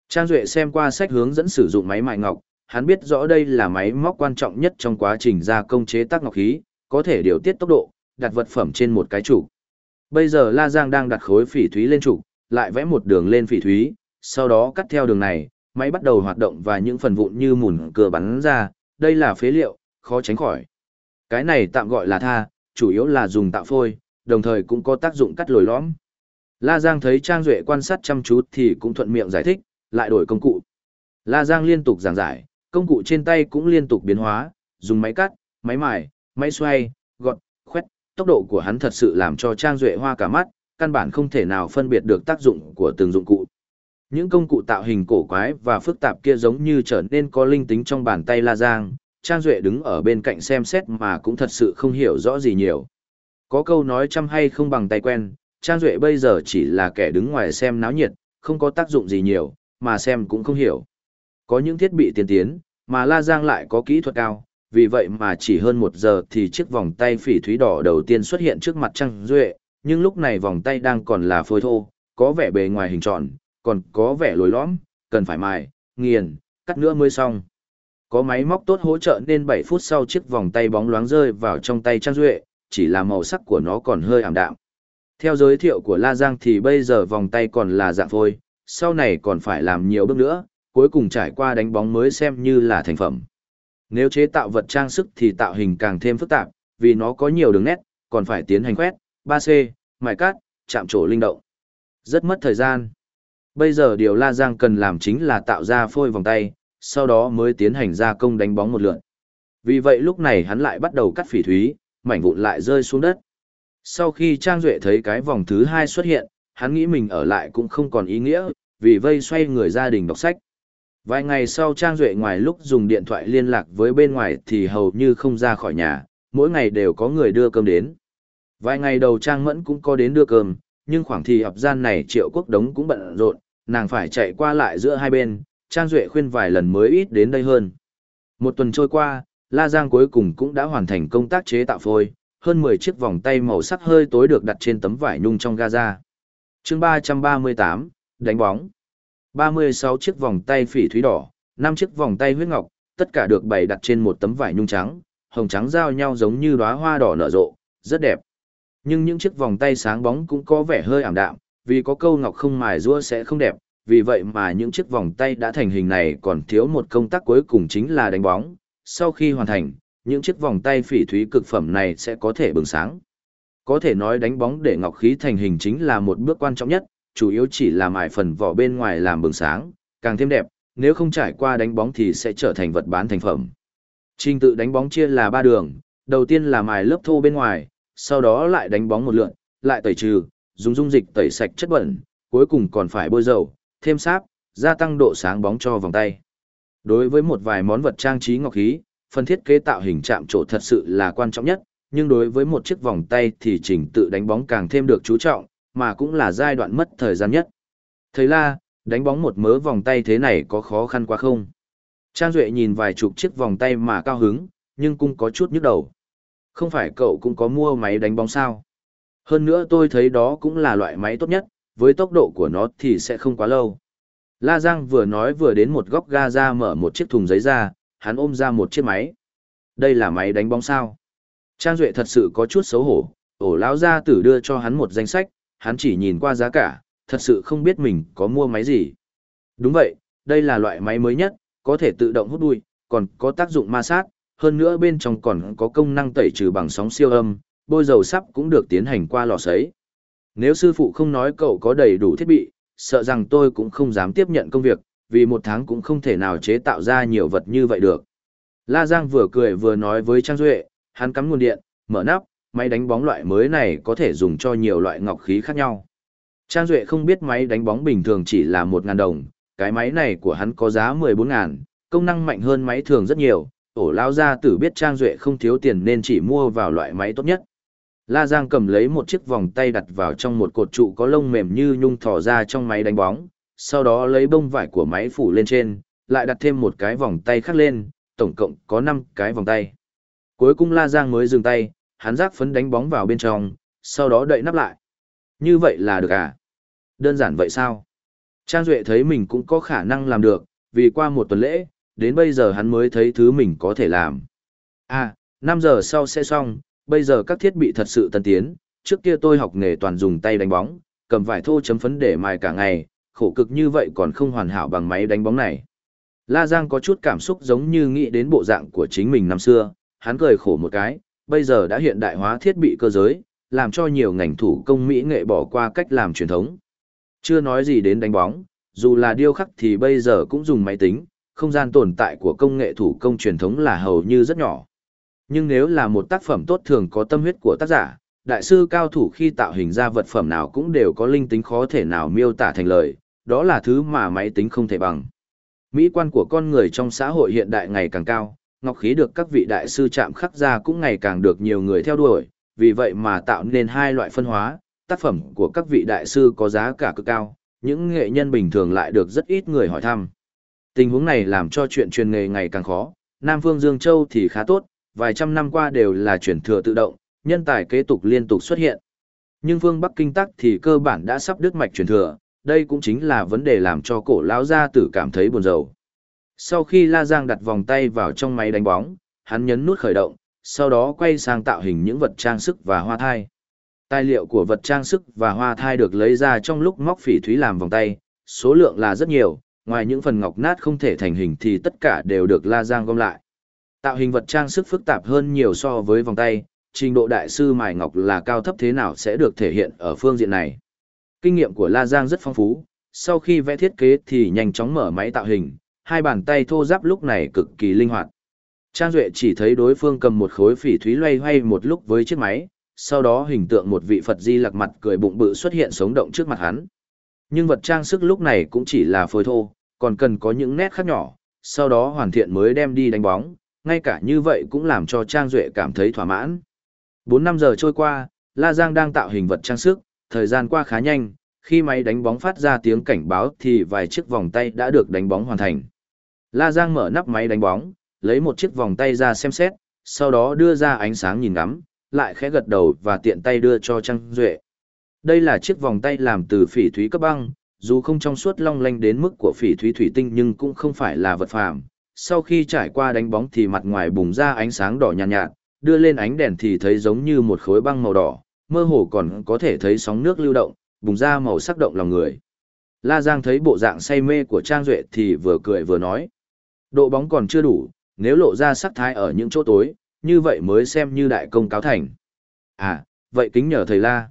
Trang Duệ xem qua sách hướng dẫn sử dụng máy mại ngọc, hắn biết rõ đây là máy móc quan trọng nhất trong quá trình gia công chế tác ngọc khí, có thể điều tiết tốc độ, đặt vật phẩm trên một cái trục. Bây giờ La Giang đang đặt khối phỉ thúy lên trục, lại vẽ một đường lên phỉ thúy, sau đó cắt theo đường này, máy bắt đầu hoạt động và những phần vụn như mùn cửa bắn ra, đây là phế liệu, khó tránh khỏi. Cái này tạm gọi là tha, chủ yếu là dùng tạo phôi, đồng thời cũng có tác dụng cắt lồi lõm. La Giang thấy Trang Duệ quan sát chăm chú thì cũng thuận miệng giải thích, lại đổi công cụ. La Giang liên tục giảng giải, công cụ trên tay cũng liên tục biến hóa, dùng máy cắt, máy mài, máy xoay, gọt, khoét, tốc độ của hắn thật sự làm cho Trang Duệ hoa cả mắt, căn bản không thể nào phân biệt được tác dụng của từng dụng cụ. Những công cụ tạo hình cổ quái và phức tạp kia giống như trở nên có linh tính trong bàn tay La Giang, Trang Duệ đứng ở bên cạnh xem xét mà cũng thật sự không hiểu rõ gì nhiều. Có câu nói chăm hay không bằng tay quen, Trang Duệ bây giờ chỉ là kẻ đứng ngoài xem náo nhiệt, không có tác dụng gì nhiều, mà xem cũng không hiểu. Có những thiết bị tiên tiến, mà La Giang lại có kỹ thuật cao, vì vậy mà chỉ hơn một giờ thì chiếc vòng tay phỉ thúy đỏ đầu tiên xuất hiện trước mặt Trang Duệ, nhưng lúc này vòng tay đang còn là phôi thô, có vẻ bề ngoài hình tròn, còn có vẻ lồi lõm, cần phải mài, nghiền, cắt nữa mới xong. Có máy móc tốt hỗ trợ nên 7 phút sau chiếc vòng tay bóng loáng rơi vào trong tay Trang Duệ, chỉ là màu sắc của nó còn hơi ảm đạm. Theo giới thiệu của La Giang thì bây giờ vòng tay còn là dạng phôi, sau này còn phải làm nhiều bước nữa, cuối cùng trải qua đánh bóng mới xem như là thành phẩm. Nếu chế tạo vật trang sức thì tạo hình càng thêm phức tạp, vì nó có nhiều đường nét, còn phải tiến hành quét, 3C, mài cát, chạm trổ linh động. Rất mất thời gian. Bây giờ điều La Giang cần làm chính là tạo ra phôi vòng tay, sau đó mới tiến hành gia công đánh bóng một lượt. Vì vậy lúc này hắn lại bắt đầu cắt phỉ thúy, mảnh vụn lại rơi xuống đất. Sau khi Trang Duệ thấy cái vòng thứ hai xuất hiện, hắn nghĩ mình ở lại cũng không còn ý nghĩa, vì vây xoay người gia đình đọc sách. Vài ngày sau Trang Duệ ngoài lúc dùng điện thoại liên lạc với bên ngoài thì hầu như không ra khỏi nhà, mỗi ngày đều có người đưa cơm đến. Vài ngày đầu Trang Mẫn cũng có đến đưa cơm, nhưng khoảng thì hợp gian này triệu quốc đống cũng bận rộn, nàng phải chạy qua lại giữa hai bên, Trang Duệ khuyên vài lần mới ít đến đây hơn. Một tuần trôi qua, La Giang cuối cùng cũng đã hoàn thành công tác chế tạo phôi, hơn 10 chiếc vòng tay màu sắc hơi tối được đặt trên tấm vải nhung trong Gaza. chương 338, đánh bóng. 36 chiếc vòng tay phỉ thúy đỏ, 5 chiếc vòng tay huyết ngọc, tất cả được bày đặt trên một tấm vải nhung trắng, hồng trắng giao nhau giống như đóa hoa đỏ nở rộ, rất đẹp. Nhưng những chiếc vòng tay sáng bóng cũng có vẻ hơi ảm đạm, vì có câu ngọc không mài rua sẽ không đẹp, vì vậy mà những chiếc vòng tay đã thành hình này còn thiếu một công tác cuối cùng chính là đánh bóng. Sau khi hoàn thành, những chiếc vòng tay phỉ thúy cực phẩm này sẽ có thể bừng sáng. Có thể nói đánh bóng để ngọc khí thành hình chính là một bước quan trọng nhất, chủ yếu chỉ là mài phần vỏ bên ngoài làm bừng sáng, càng thêm đẹp, nếu không trải qua đánh bóng thì sẽ trở thành vật bán thành phẩm. Trình tự đánh bóng chia là ba đường, đầu tiên là mài lớp thô bên ngoài, sau đó lại đánh bóng một lượn, lại tẩy trừ, dùng dung dịch tẩy sạch chất bẩn, cuối cùng còn phải bôi dầu, thêm sáp, gia tăng độ sáng bóng cho vòng tay. Đối với một vài món vật trang trí ngọc khí, phần thiết kế tạo hình chạm trổ thật sự là quan trọng nhất, nhưng đối với một chiếc vòng tay thì trình tự đánh bóng càng thêm được chú trọng, mà cũng là giai đoạn mất thời gian nhất. Thầy la, đánh bóng một mớ vòng tay thế này có khó khăn quá không? Trang Duệ nhìn vài chục chiếc vòng tay mà cao hứng, nhưng cũng có chút nhức đầu. Không phải cậu cũng có mua máy đánh bóng sao? Hơn nữa tôi thấy đó cũng là loại máy tốt nhất, với tốc độ của nó thì sẽ không quá lâu. La Giang vừa nói vừa đến một góc ga ra mở một chiếc thùng giấy ra, hắn ôm ra một chiếc máy. Đây là máy đánh bóng sao? Trang Duệ thật sự có chút xấu hổ, ổ lão gia tử đưa cho hắn một danh sách, hắn chỉ nhìn qua giá cả, thật sự không biết mình có mua máy gì. Đúng vậy, đây là loại máy mới nhất, có thể tự động hút bụi, còn có tác dụng ma sát, hơn nữa bên trong còn có công năng tẩy trừ bằng sóng siêu âm, bôi dầu sắp cũng được tiến hành qua lò sấy. Nếu sư phụ không nói cậu có đầy đủ thiết bị, sợ rằng tôi cũng không dám tiếp nhận công việc, vì một tháng cũng không thể nào chế tạo ra nhiều vật như vậy được. La Giang vừa cười vừa nói với Trang Duệ, hắn cắm nguồn điện, mở nắp, máy đánh bóng loại mới này có thể dùng cho nhiều loại ngọc khí khác nhau. Trang Duệ không biết máy đánh bóng bình thường chỉ là 1.000 đồng, cái máy này của hắn có giá 14.000, công năng mạnh hơn máy thường rất nhiều, ổ lao ra tử biết Trang Duệ không thiếu tiền nên chỉ mua vào loại máy tốt nhất. La Giang cầm lấy một chiếc vòng tay đặt vào trong một cột trụ có lông mềm như nhung thỏ ra trong máy đánh bóng, sau đó lấy bông vải của máy phủ lên trên, lại đặt thêm một cái vòng tay khác lên, tổng cộng có 5 cái vòng tay. Cuối cùng La Giang mới dừng tay, hắn rác phấn đánh bóng vào bên trong, sau đó đậy nắp lại. Như vậy là được à? Đơn giản vậy sao? Trang Duệ thấy mình cũng có khả năng làm được, vì qua một tuần lễ, đến bây giờ hắn mới thấy thứ mình có thể làm. À, 5 giờ sau sẽ xong, bây giờ các thiết bị thật sự tân tiến, trước kia tôi học nghề toàn dùng tay đánh bóng, cầm vải thô chấm phấn để mài cả ngày, khổ cực như vậy còn không hoàn hảo bằng máy đánh bóng này. La Giang có chút cảm xúc giống như nghĩ đến bộ dạng của chính mình năm xưa, hắn cười khổ một cái, bây giờ đã hiện đại hóa thiết bị cơ giới, làm cho nhiều ngành thủ công mỹ nghệ bỏ qua cách làm truyền thống. Chưa nói gì đến đánh bóng, dù là điêu khắc thì bây giờ cũng dùng máy tính, không gian tồn tại của công nghệ thủ công truyền thống là hầu như rất nhỏ. Nhưng nếu là một tác phẩm tốt thường có tâm huyết của tác giả, đại sư cao thủ khi tạo hình ra vật phẩm nào cũng đều có linh tính khó thể nào miêu tả thành lời, đó là thứ mà máy tính không thể bằng. Mỹ quan của con người trong xã hội hiện đại ngày càng cao, ngọc khí được các vị đại sư chạm khắc ra cũng ngày càng được nhiều người theo đuổi, vì vậy mà tạo nên hai loại phân hóa, tác phẩm của các vị đại sư có giá cả cực cao, những nghệ nhân bình thường lại được rất ít người hỏi thăm. Tình huống này làm cho chuyện truyền nghề ngày càng khó, Nam Phương Dương Châu thì khá tốt, vài trăm năm qua đều là chuyển thừa tự động, nhân tài kế tục liên tục xuất hiện. Nhưng phương Bắc Kinh Tắc thì cơ bản đã sắp đứt mạch truyền thừa, đây cũng chính là vấn đề làm cho cổ lão gia tử cảm thấy buồn rầu. Sau khi La Giang đặt vòng tay vào trong máy đánh bóng, hắn nhấn nút khởi động, sau đó quay sang tạo hình những vật trang sức và hoa thai. Tài liệu của vật trang sức và hoa thai được lấy ra trong lúc móc phỉ thúy làm vòng tay, số lượng là rất nhiều, ngoài những phần ngọc nát không thể thành hình thì tất cả đều được La Giang gom lại. Tạo hình vật trang sức phức tạp hơn nhiều so với vòng tay, trình độ đại sư mài ngọc là cao thấp thế nào sẽ được thể hiện ở phương diện này. Kinh nghiệm của La Giang rất phong phú, sau khi vẽ thiết kế thì nhanh chóng mở máy tạo hình, hai bàn tay thô giáp lúc này cực kỳ linh hoạt. Trang Duệ chỉ thấy đối phương cầm một khối phỉ thúy loay hoay một lúc với chiếc máy, sau đó hình tượng một vị Phật Di lặc mặt cười bụng bự xuất hiện sống động trước mặt hắn. Nhưng vật trang sức lúc này cũng chỉ là phôi thô, còn cần có những nét khác nhỏ, sau đó hoàn thiện mới đem đi đánh bóng, ngay cả như vậy cũng làm cho Trang Duệ cảm thấy thỏa mãn. 4 năm giờ trôi qua, La Giang đang tạo hình vật trang sức, thời gian qua khá nhanh, khi máy đánh bóng phát ra tiếng cảnh báo thì vài chiếc vòng tay đã được đánh bóng hoàn thành. La Giang mở nắp máy đánh bóng, lấy một chiếc vòng tay ra xem xét, sau đó đưa ra ánh sáng nhìn ngắm, lại khẽ gật đầu và tiện tay đưa cho Trang Duệ. Đây là chiếc vòng tay làm từ phỉ thúy cấp băng, dù không trong suốt long lanh đến mức của phỉ thúy thủy tinh nhưng cũng không phải là vật phàm. Sau khi trải qua đánh bóng thì mặt ngoài bùng ra ánh sáng đỏ nhạt nhạt, đưa lên ánh đèn thì thấy giống như một khối băng màu đỏ, mơ hồ còn có thể thấy sóng nước lưu động, bùng ra màu sắc động lòng người. La Giang thấy bộ dạng say mê của Trang Duệ thì vừa cười vừa nói. Độ bóng còn chưa đủ, nếu lộ ra sắc thái ở những chỗ tối, như vậy mới xem như đại công cáo thành. À, vậy kính nhờ thầy La.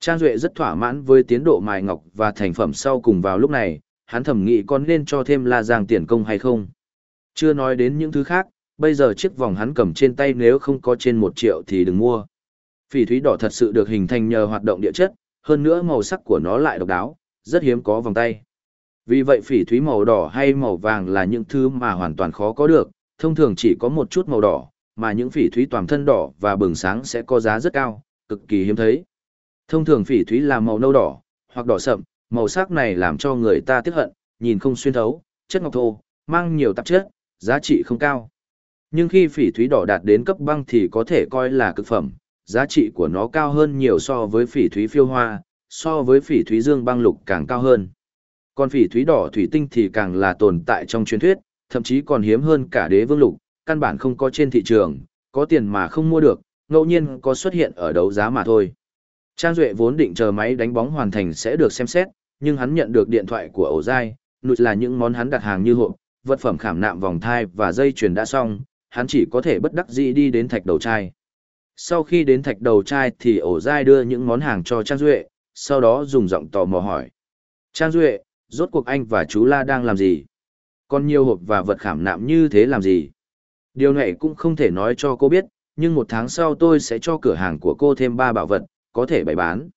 Trang Duệ rất thỏa mãn với tiến độ mài ngọc và thành phẩm sau cùng vào lúc này, hắn thẩm nghĩ con nên cho thêm La Giang tiền công hay không. Chưa nói đến những thứ khác, bây giờ chiếc vòng hắn cầm trên tay nếu không có trên một triệu thì đừng mua. Phỉ thúy đỏ thật sự được hình thành nhờ hoạt động địa chất, hơn nữa màu sắc của nó lại độc đáo, rất hiếm có vòng tay. Vì vậy phỉ thúy màu đỏ hay màu vàng là những thứ mà hoàn toàn khó có được, thông thường chỉ có một chút màu đỏ, mà những phỉ thúy toàn thân đỏ và bừng sáng sẽ có giá rất cao, cực kỳ hiếm thấy. Thông thường phỉ thúy là màu nâu đỏ, hoặc đỏ sậm, màu sắc này làm cho người ta tiếc hận, nhìn không xuyên thấu, chất ngọc thô, mang nhiều tạp chất, giá trị không cao. Nhưng khi phỉ thúy đỏ đạt đến cấp băng thì có thể coi là cực phẩm, giá trị của nó cao hơn nhiều so với phỉ thúy phiêu hoa, so với phỉ thúy dương băng lục càng cao hơn. Còn phỉ thúy đỏ thủy tinh thì càng là tồn tại trong truyền thuyết, thậm chí còn hiếm hơn cả đế vương lục, căn bản không có trên thị trường, có tiền mà không mua được, ngẫu nhiên có xuất hiện ở đấu giá mà thôi. Trang Duệ vốn định chờ máy đánh bóng hoàn thành sẽ được xem xét, nhưng hắn nhận được điện thoại của ổ dai, nụt là những món hắn đặt hàng như hộp, vật phẩm khảm nạm vòng thai và dây chuyền đã xong, hắn chỉ có thể bất đắc dĩ đi đến thạch đầu trai. Sau khi đến thạch đầu trai thì ổ dai đưa những món hàng cho Trang Duệ, sau đó dùng giọng tò mò hỏi. Trang Duệ, rốt cuộc anh và chú La đang làm gì? Còn nhiều hộp và vật khảm nạm như thế làm gì? Điều này cũng không thể nói cho cô biết, nhưng một tháng sau tôi sẽ cho cửa hàng của cô thêm ba bảo vật, có thể bày bán.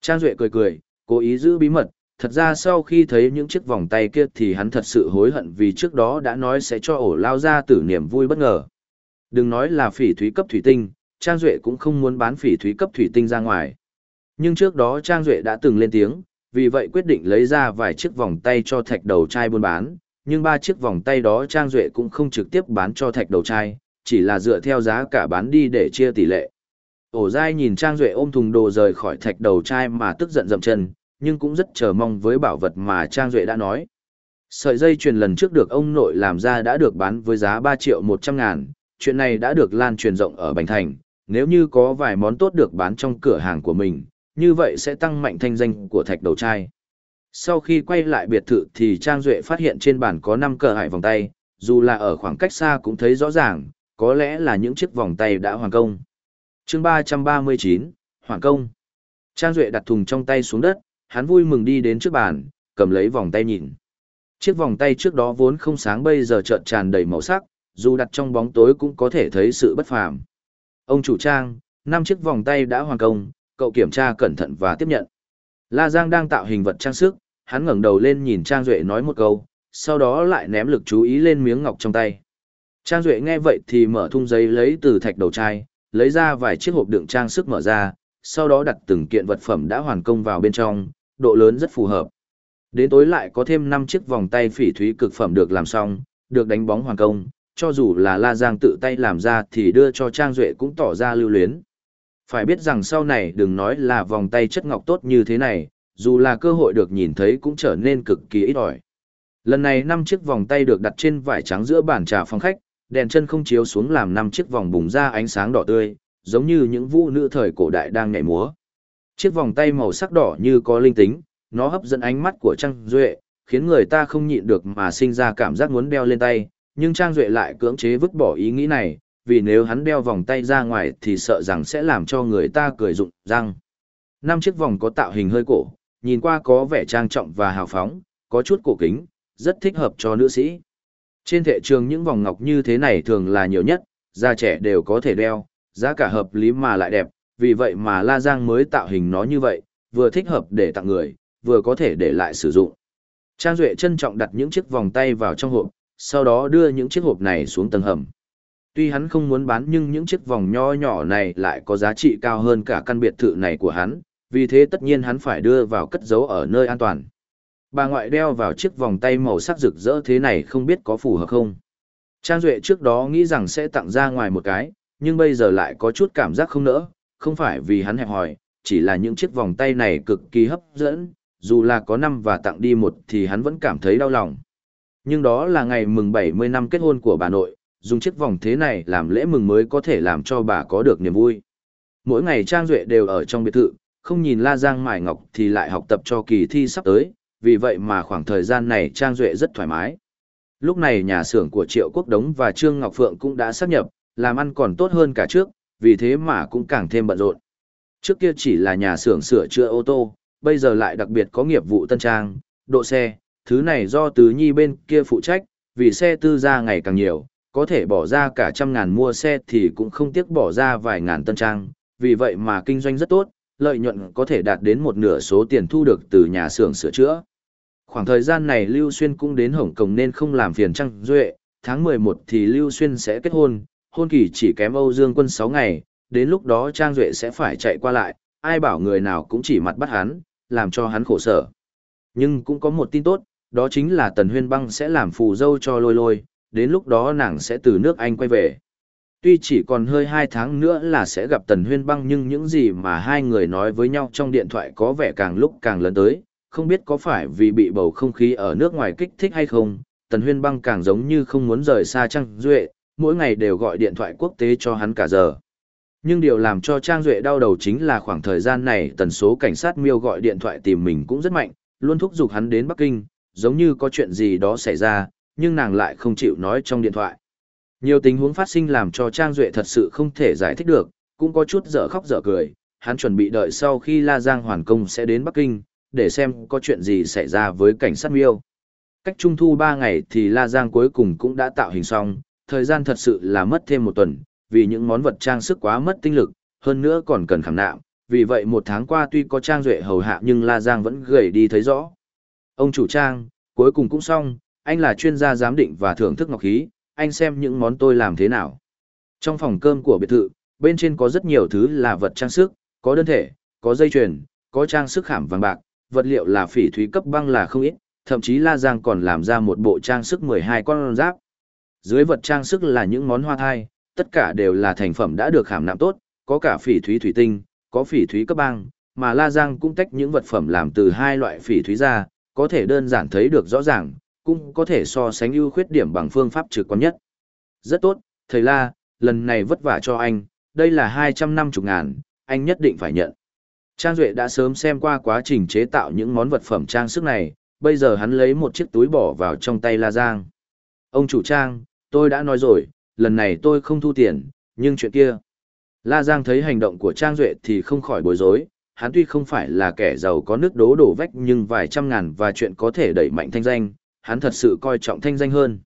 Trang Duệ cười cười, cố ý giữ bí mật, thật ra sau khi thấy những chiếc vòng tay kia thì hắn thật sự hối hận vì trước đó đã nói sẽ cho ổ lao ra tử niềm vui bất ngờ. Đừng nói là phỉ thúy cấp thủy tinh, Trang Duệ cũng không muốn bán phỉ thúy cấp thủy tinh ra ngoài. Nhưng trước đó Trang Duệ đã từng lên tiếng, vì vậy quyết định lấy ra vài chiếc vòng tay cho thạch đầu trai buôn bán, nhưng ba chiếc vòng tay đó Trang Duệ cũng không trực tiếp bán cho thạch đầu trai, chỉ là dựa theo giá cả bán đi để chia tỷ lệ. Ổ dai nhìn Trang Duệ ôm thùng đồ rời khỏi thạch đầu trai mà tức giận dậm chân, nhưng cũng rất chờ mong với bảo vật mà Trang Duệ đã nói. Sợi dây chuyền lần trước được ông nội làm ra đã được bán với giá 3 triệu 100 ngàn, chuyện này đã được lan truyền rộng ở Bành Thành, nếu như có vài món tốt được bán trong cửa hàng của mình, như vậy sẽ tăng mạnh thanh danh của thạch đầu trai. Sau khi quay lại biệt thự thì Trang Duệ phát hiện trên bàn có 5 cờ hải vòng tay, dù là ở khoảng cách xa cũng thấy rõ ràng, có lẽ là những chiếc vòng tay đã hoàn công. chương 339, Hoàn công. Trang Duệ đặt thùng trong tay xuống đất, hắn vui mừng đi đến trước bàn, cầm lấy vòng tay nhìn. Chiếc vòng tay trước đó vốn không sáng bây giờ chợt tràn đầy màu sắc, dù đặt trong bóng tối cũng có thể thấy sự bất phàm. Ông chủ trang, năm chiếc vòng tay đã hoàn công, cậu kiểm tra cẩn thận và tiếp nhận. La Giang đang tạo hình vật trang sức, hắn ngẩng đầu lên nhìn Trang Duệ nói một câu, sau đó lại ném lực chú ý lên miếng ngọc trong tay. Trang Duệ nghe vậy thì mở thung giấy lấy từ thạch đầu chai, lấy ra vài chiếc hộp đựng trang sức mở ra, sau đó đặt từng kiện vật phẩm đã hoàn công vào bên trong, độ lớn rất phù hợp. Đến tối lại có thêm 5 chiếc vòng tay phỉ thúy cực phẩm được làm xong, được đánh bóng hoàn công, cho dù là La Giang tự tay làm ra thì đưa cho Trang Duệ cũng tỏ ra lưu luyến. Phải biết rằng sau này đừng nói là vòng tay chất ngọc tốt như thế này, dù là cơ hội được nhìn thấy cũng trở nên cực kỳ ít ỏi. Lần này năm chiếc vòng tay được đặt trên vải trắng giữa bàn trà phòng khách, đèn chân không chiếu xuống làm năm chiếc vòng bùng ra ánh sáng đỏ tươi, giống như những vũ nữ thời cổ đại đang nhảy múa. Chiếc vòng tay màu sắc đỏ như có linh tính, nó hấp dẫn ánh mắt của Trang Duệ, khiến người ta không nhịn được mà sinh ra cảm giác muốn đeo lên tay, nhưng Trang Duệ lại cưỡng chế vứt bỏ ý nghĩ này, vì nếu hắn đeo vòng tay ra ngoài thì sợ rằng sẽ làm cho người ta cười rụng răng. Năm chiếc vòng có tạo hình hơi cổ, nhìn qua có vẻ trang trọng và hào phóng, có chút cổ kính, rất thích hợp cho nữ sĩ. Trên thị trường những vòng ngọc như thế này thường là nhiều nhất, da trẻ đều có thể đeo, giá cả hợp lý mà lại đẹp, vì vậy mà La Giang mới tạo hình nó như vậy, vừa thích hợp để tặng người, vừa có thể để lại sử dụng. Trang Duệ trân trọng đặt những chiếc vòng tay vào trong hộp, sau đó đưa những chiếc hộp này xuống tầng hầm. Tuy hắn không muốn bán nhưng những chiếc vòng nho nhỏ này lại có giá trị cao hơn cả căn biệt thự này của hắn, vì thế tất nhiên hắn phải đưa vào cất giấu ở nơi an toàn. Bà ngoại đeo vào chiếc vòng tay màu sắc rực rỡ thế này không biết có phù hợp không. Trang Duệ trước đó nghĩ rằng sẽ tặng ra ngoài một cái, nhưng bây giờ lại có chút cảm giác không nỡ, không phải vì hắn hẹp hòi, chỉ là những chiếc vòng tay này cực kỳ hấp dẫn, dù là có năm và tặng đi một thì hắn vẫn cảm thấy đau lòng. Nhưng đó là ngày mừng 70 năm kết hôn của bà nội, dùng chiếc vòng thế này làm lễ mừng mới có thể làm cho bà có được niềm vui. Mỗi ngày Trang Duệ đều ở trong biệt thự, không nhìn La Giang Mải Ngọc thì lại học tập cho kỳ thi sắp tới, vì vậy mà khoảng thời gian này Trang Duệ rất thoải mái. Lúc này nhà xưởng của Triệu Quốc Đống và Trương Ngọc Phượng cũng đã sắp nhập, làm ăn còn tốt hơn cả trước, vì thế mà cũng càng thêm bận rộn. Trước kia chỉ là nhà xưởng sửa chữa ô tô, bây giờ lại đặc biệt có nghiệp vụ tân trang, độ xe, thứ này do Tứ Nhi bên kia phụ trách, vì xe tư ra ngày càng nhiều, có thể bỏ ra cả trăm ngàn mua xe thì cũng không tiếc bỏ ra vài ngàn tân trang, vì vậy mà kinh doanh rất tốt, lợi nhuận có thể đạt đến một nửa số tiền thu được từ nhà xưởng sửa chữa. Khoảng thời gian này Lưu Xuyên cũng đến Hồng Kông nên không làm phiền Trăng Duệ, tháng 11 thì Lưu Xuyên sẽ kết hôn, hôn kỳ chỉ kém Âu Dương quân 6 ngày, đến lúc đó Trang Duệ sẽ phải chạy qua lại, ai bảo người nào cũng chỉ mặt bắt hắn, làm cho hắn khổ sở. Nhưng cũng có một tin tốt, đó chính là Tần Huyên Băng sẽ làm phù dâu cho lôi lôi, đến lúc đó nàng sẽ từ nước Anh quay về. Tuy chỉ còn hơi hai tháng nữa là sẽ gặp Tần Huyên Băng nhưng những gì mà hai người nói với nhau trong điện thoại có vẻ càng lúc càng lớn tới, không biết có phải vì bị bầu không khí ở nước ngoài kích thích hay không, Tần Huyên Băng càng giống như không muốn rời xa Trang Duệ, mỗi ngày đều gọi điện thoại quốc tế cho hắn cả giờ. Nhưng điều làm cho Trang Duệ đau đầu chính là khoảng thời gian này tần số cảnh sát miêu gọi điện thoại tìm mình cũng rất mạnh, luôn thúc giục hắn đến Bắc Kinh, giống như có chuyện gì đó xảy ra, nhưng nàng lại không chịu nói trong điện thoại. Nhiều tình huống phát sinh làm cho Trang Duệ thật sự không thể giải thích được, cũng có chút dở khóc dở cười, hắn chuẩn bị đợi sau khi La Giang hoàn công sẽ đến Bắc Kinh, để xem có chuyện gì xảy ra với cảnh sát miêu. Cách trung thu 3 ngày thì La Giang cuối cùng cũng đã tạo hình xong, thời gian thật sự là mất thêm một tuần, vì những món vật trang sức quá mất tinh lực, hơn nữa còn cần khẳng nạm, vì vậy một tháng qua tuy có Trang Duệ hầu hạ nhưng La Giang vẫn gầy đi thấy rõ. Ông chủ Trang, cuối cùng cũng xong, anh là chuyên gia giám định và thưởng thức ngọc khí, anh xem những món tôi làm thế nào. Trong phòng cơm của biệt thự, bên trên có rất nhiều thứ là vật trang sức, có đơn thể, có dây chuyền, có trang sức khảm vàng bạc, vật liệu là phỉ thúy cấp băng là không ít, thậm chí La Giang còn làm ra một bộ trang sức 12 con giáp. Dưới vật trang sức là những món hoa thai, tất cả đều là thành phẩm đã được khảm nạm tốt, có cả phỉ thúy thủy tinh, có phỉ thúy cấp băng, mà La Giang cũng tách những vật phẩm làm từ hai loại phỉ thúy ra, có thể đơn giản thấy được rõ ràng, cũng có thể so sánh ưu khuyết điểm bằng phương pháp trực quan nhất. Rất tốt, thầy La, lần này vất vả cho anh, đây là 250 ngàn, anh nhất định phải nhận. Trang Duệ đã sớm xem qua quá trình chế tạo những món vật phẩm trang sức này, bây giờ hắn lấy một chiếc túi bỏ vào trong tay La Giang. Ông chủ Trang, tôi đã nói rồi, lần này tôi không thu tiền, nhưng chuyện kia. La Giang thấy hành động của Trang Duệ thì không khỏi bối rối, hắn tuy không phải là kẻ giàu có nước đố đổ vách nhưng vài trăm ngàn và chuyện có thể đẩy mạnh thanh danh, hắn thật sự coi trọng thanh danh hơn.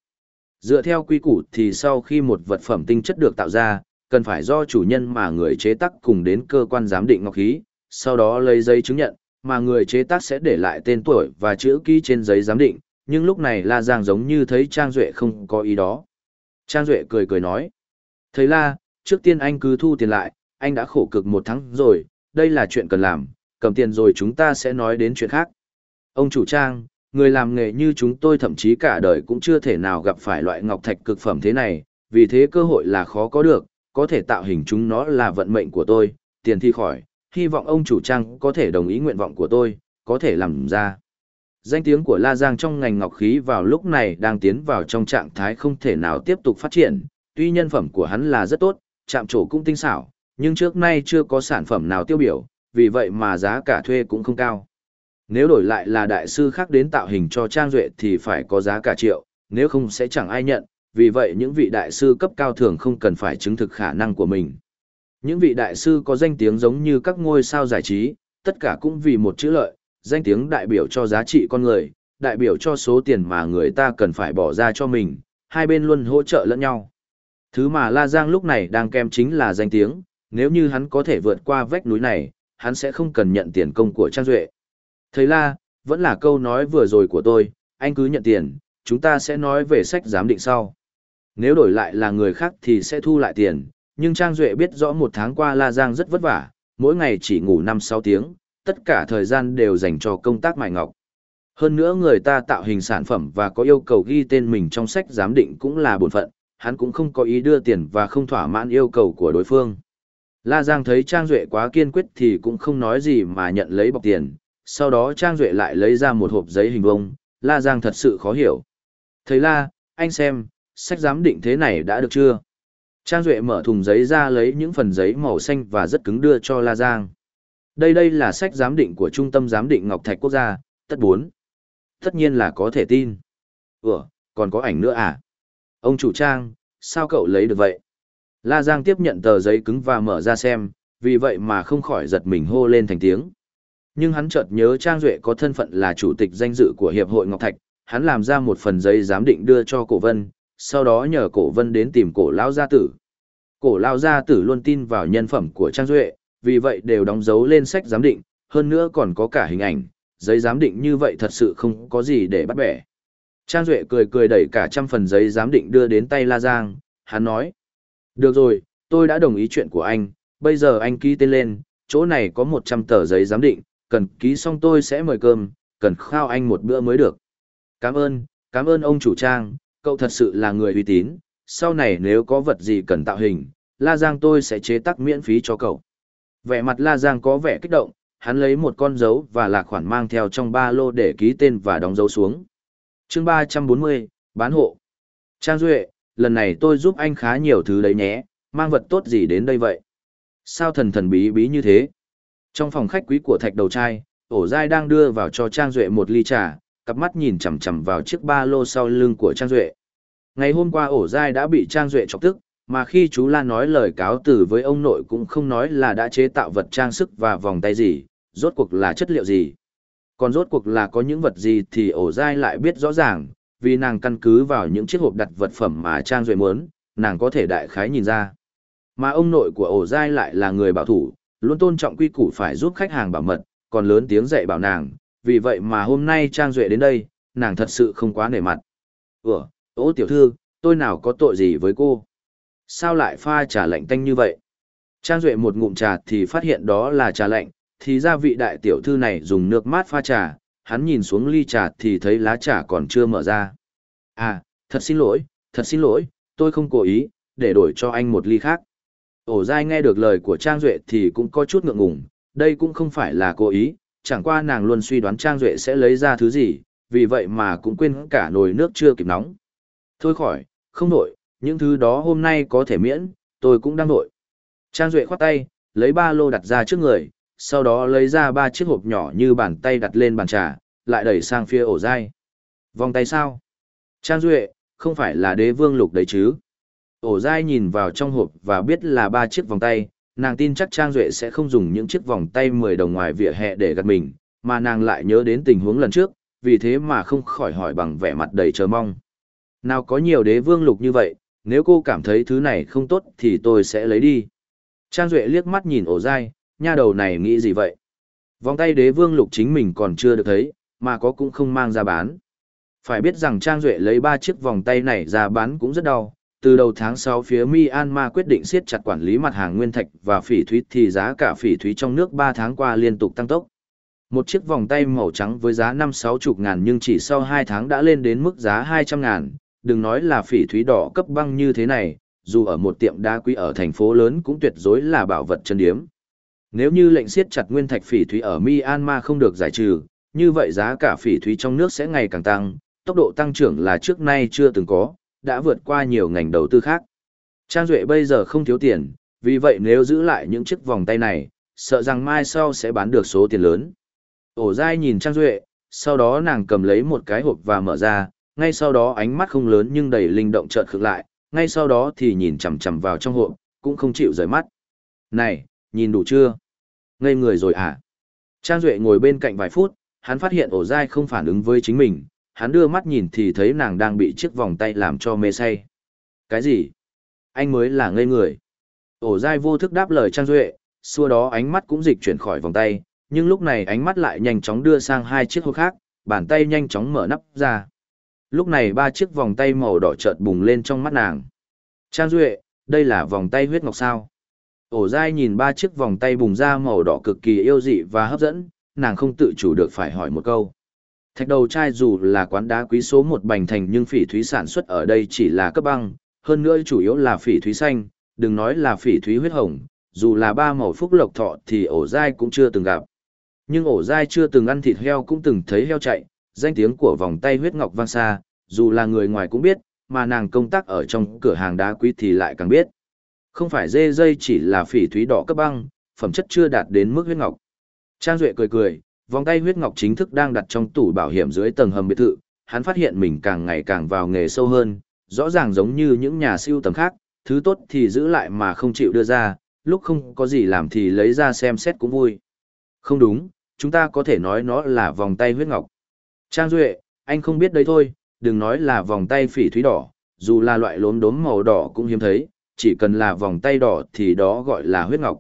Dựa theo quy củ thì sau khi một vật phẩm tinh chất được tạo ra, cần phải do chủ nhân mà người chế tác cùng đến cơ quan giám định ngọc khí, sau đó lấy giấy chứng nhận, mà người chế tác sẽ để lại tên tuổi và chữ ký trên giấy giám định, nhưng lúc này La Giang giống như thấy Trang Duệ không có ý đó. Trang Duệ cười cười nói, Thầy La, trước tiên anh cứ thu tiền lại, anh đã khổ cực một tháng rồi, đây là chuyện cần làm, cầm tiền rồi chúng ta sẽ nói đến chuyện khác. Ông chủ Trang, người làm nghề như chúng tôi thậm chí cả đời cũng chưa thể nào gặp phải loại ngọc thạch cực phẩm thế này, vì thế cơ hội là khó có được, có thể tạo hình chúng nó là vận mệnh của tôi, tiền thi khỏi, hy vọng ông chủ trang có thể đồng ý nguyện vọng của tôi, có thể làm ra. Danh tiếng của La Giang trong ngành ngọc khí vào lúc này đang tiến vào trong trạng thái không thể nào tiếp tục phát triển, tuy nhân phẩm của hắn là rất tốt, chạm trổ cũng tinh xảo, nhưng trước nay chưa có sản phẩm nào tiêu biểu, vì vậy mà giá cả thuê cũng không cao. Nếu đổi lại là đại sư khác đến tạo hình cho Trang Duệ thì phải có giá cả triệu, nếu không sẽ chẳng ai nhận, vì vậy những vị đại sư cấp cao thường không cần phải chứng thực khả năng của mình. Những vị đại sư có danh tiếng giống như các ngôi sao giải trí, tất cả cũng vì một chữ lợi, danh tiếng đại biểu cho giá trị con người, đại biểu cho số tiền mà người ta cần phải bỏ ra cho mình, hai bên luôn hỗ trợ lẫn nhau. Thứ mà La Giang lúc này đang kèm chính là danh tiếng, nếu như hắn có thể vượt qua vách núi này, hắn sẽ không cần nhận tiền công của Trang Duệ. Thầy La, vẫn là câu nói vừa rồi của tôi, anh cứ nhận tiền, chúng ta sẽ nói về sách giám định sau. Nếu đổi lại là người khác thì sẽ thu lại tiền, nhưng Trang Duệ biết rõ một tháng qua La Giang rất vất vả, mỗi ngày chỉ ngủ 5-6 tiếng, tất cả thời gian đều dành cho công tác mài ngọc. Hơn nữa người ta tạo hình sản phẩm và có yêu cầu ghi tên mình trong sách giám định cũng là bổn phận, hắn cũng không có ý đưa tiền và không thỏa mãn yêu cầu của đối phương. La Giang thấy Trang Duệ quá kiên quyết thì cũng không nói gì mà nhận lấy bọc tiền, sau đó Trang Duệ lại lấy ra một hộp giấy hình vông, La Giang thật sự khó hiểu. Thầy La, anh xem, sách giám định thế này đã được chưa? Trang Duệ mở thùng giấy ra lấy những phần giấy màu xanh và rất cứng đưa cho La Giang. Đây đây là sách giám định của Trung tâm Giám định Ngọc Thạch Quốc gia, tất 4. Tất nhiên là có thể tin. Ủa, còn có ảnh nữa à? Ông chủ Trang, sao cậu lấy được vậy? La Giang tiếp nhận tờ giấy cứng và mở ra xem, vì vậy mà không khỏi giật mình hô lên thành tiếng. Nhưng hắn chợt nhớ Trang Duệ có thân phận là chủ tịch danh dự của Hiệp hội Ngọc Thạch, hắn làm ra một phần giấy giám định đưa cho cổ vân, sau đó nhờ cổ vân đến tìm cổ Lão gia tử. Cổ lao gia tử luôn tin vào nhân phẩm của Trang Duệ, vì vậy đều đóng dấu lên sách giám định, hơn nữa còn có cả hình ảnh, giấy giám định như vậy thật sự không có gì để bắt bẻ. Trang Duệ cười cười đẩy cả trăm phần giấy giám định đưa đến tay La Giang, hắn nói. Được rồi, tôi đã đồng ý chuyện của anh, bây giờ anh ký tên lên, chỗ này có 100 tờ giấy giám định, cần ký xong tôi sẽ mời cơm, cần khao anh một bữa mới được. Cảm ơn, cảm ơn ông chủ Trang, cậu thật sự là người uy tín, sau này nếu có vật gì cần tạo hình, La Giang tôi sẽ chế tác miễn phí cho cậu. Vẻ mặt La Giang có vẻ kích động, hắn lấy một con dấu và lạc khoản mang theo trong ba lô để ký tên và đóng dấu xuống. chương 340, bán hộ. Trang Duệ, lần này tôi giúp anh khá nhiều thứ đấy nhé, mang vật tốt gì đến đây vậy? Sao thần thần bí bí như thế? Trong phòng khách quý của thạch đầu trai, ổ dai đang đưa vào cho Trang Duệ một ly trà, cặp mắt nhìn chằm chằm vào chiếc ba lô sau lưng của Trang Duệ. Ngày hôm qua ổ dai đã bị Trang Duệ chọc tức, mà khi chú Lan nói lời cáo từ với ông nội cũng không nói là đã chế tạo vật trang sức và vòng tay gì, rốt cuộc là chất liệu gì. Còn rốt cuộc là có những vật gì thì ổ dai lại biết rõ ràng, vì nàng căn cứ vào những chiếc hộp đặt vật phẩm mà Trang Duệ muốn, nàng có thể đại khái nhìn ra. Mà ông nội của ổ dai lại là người bảo thủ, luôn tôn trọng quy củ phải giúp khách hàng bảo mật, còn lớn tiếng dạy bảo nàng, vì vậy mà hôm nay Trang Duệ đến đây, nàng thật sự không quá nể mặt. Ủa, ô tiểu thư, tôi nào có tội gì với cô? Sao lại pha trà lạnh tanh như vậy? Trang Duệ một ngụm trà thì phát hiện đó là trà lạnh, thì ra vị đại tiểu thư này dùng nước mát pha trà, hắn nhìn xuống ly trà thì thấy lá trà còn chưa mở ra. À, thật xin lỗi, thật xin lỗi, tôi không cố ý, để đổi cho anh một ly khác. Ổ dai nghe được lời của Trang Duệ thì cũng có chút ngượng ngùng, đây cũng không phải là cố ý, chẳng qua nàng luôn suy đoán Trang Duệ sẽ lấy ra thứ gì, vì vậy mà cũng quên cả nồi nước chưa kịp nóng. Thôi khỏi, không nổi, những thứ đó hôm nay có thể miễn, tôi cũng đang vội. Trang Duệ khoát tay, lấy ba lô đặt ra trước người, sau đó lấy ra ba chiếc hộp nhỏ như bàn tay đặt lên bàn trà, lại đẩy sang phía ổ dai. Vòng tay sao? Trang Duệ, không phải là đế vương lục đấy chứ? Ổ dai nhìn vào trong hộp và biết là ba chiếc vòng tay, nàng tin chắc Trang Duệ sẽ không dùng những chiếc vòng tay 10 đồng ngoài vỉa hè để gạt mình, mà nàng lại nhớ đến tình huống lần trước, vì thế mà không khỏi hỏi bằng vẻ mặt đầy chờ mong. Nào có nhiều đế vương lục như vậy, nếu cô cảm thấy thứ này không tốt thì tôi sẽ lấy đi. Trang Duệ liếc mắt nhìn ổ dai, nha đầu này nghĩ gì vậy? Vòng tay đế vương lục chính mình còn chưa được thấy, mà có cũng không mang ra bán. Phải biết rằng Trang Duệ lấy ba chiếc vòng tay này ra bán cũng rất đau. Từ đầu tháng 6 phía Myanmar quyết định siết chặt quản lý mặt hàng nguyên thạch và phỉ thúy thì giá cả phỉ thúy trong nước 3 tháng qua liên tục tăng tốc. Một chiếc vòng tay màu trắng với giá 5-6 chục ngàn nhưng chỉ sau 2 tháng đã lên đến mức giá 200 ngàn, đừng nói là phỉ thúy đỏ cấp băng như thế này, dù ở một tiệm đá quý ở thành phố lớn cũng tuyệt đối là bảo vật chân điếm. Nếu như lệnh siết chặt nguyên thạch phỉ thúy ở Myanmar không được giải trừ, như vậy giá cả phỉ thúy trong nước sẽ ngày càng tăng, tốc độ tăng trưởng là trước nay chưa từng có, đã vượt qua nhiều ngành đầu tư khác. Trang Duệ bây giờ không thiếu tiền, vì vậy nếu giữ lại những chiếc vòng tay này, sợ rằng mai sau sẽ bán được số tiền lớn. Ổ dai nhìn Trang Duệ, sau đó nàng cầm lấy một cái hộp và mở ra, ngay sau đó ánh mắt không lớn nhưng đầy linh động chợt khựng lại, ngay sau đó thì nhìn chằm chằm vào trong hộp, cũng không chịu rời mắt. Này, nhìn đủ chưa? Ngây người rồi à? Trang Duệ ngồi bên cạnh vài phút, hắn phát hiện ổ dai không phản ứng với chính mình, hắn đưa mắt nhìn thì thấy nàng đang bị chiếc vòng tay làm cho mê say. Cái gì? Anh mới là ngây người. Ổ dai vô thức đáp lời Trang Duệ, xua đó ánh mắt cũng dịch chuyển khỏi vòng tay, nhưng lúc này ánh mắt lại nhanh chóng đưa sang hai chiếc hộp khác, bàn tay nhanh chóng mở nắp ra. Lúc này ba chiếc vòng tay màu đỏ chợt bùng lên trong mắt nàng. Trang Duệ, đây là vòng tay huyết ngọc sao? Ổ dai nhìn ba chiếc vòng tay bùng ra màu đỏ cực kỳ yêu dị và hấp dẫn, nàng không tự chủ được phải hỏi một câu. Thạch đầu trai dù là quán đá quý số một bành thành nhưng phỉ thúy sản xuất ở đây chỉ là cấp băng, hơn nữa chủ yếu là phỉ thúy xanh, đừng nói là phỉ thúy huyết hồng, dù là ba màu phúc lộc thọ thì ổ dai cũng chưa từng gặp. Nhưng ổ dai chưa từng ăn thịt heo cũng từng thấy heo chạy, danh tiếng của vòng tay huyết ngọc vang xa, dù là người ngoài cũng biết, mà nàng công tác ở trong cửa hàng đá quý thì lại càng biết. Không phải dê dây chỉ là phỉ thúy đỏ cấp băng, phẩm chất chưa đạt đến mức huyết ngọc. Trang Duệ cười cười, vòng tay huyết ngọc chính thức đang đặt trong tủ bảo hiểm dưới tầng hầm biệt thự, hắn phát hiện mình càng ngày càng vào nghề sâu hơn, rõ ràng giống như những nhà siêu tầm khác, thứ tốt thì giữ lại mà không chịu đưa ra, lúc không có gì làm thì lấy ra xem xét cũng vui. Không đúng, chúng ta có thể nói nó là vòng tay huyết ngọc. Trang Duệ, anh không biết đấy thôi, đừng nói là vòng tay phỉ thúy đỏ, dù là loại lốm đốm màu đỏ cũng hiếm thấy, chỉ cần là vòng tay đỏ thì đó gọi là huyết ngọc.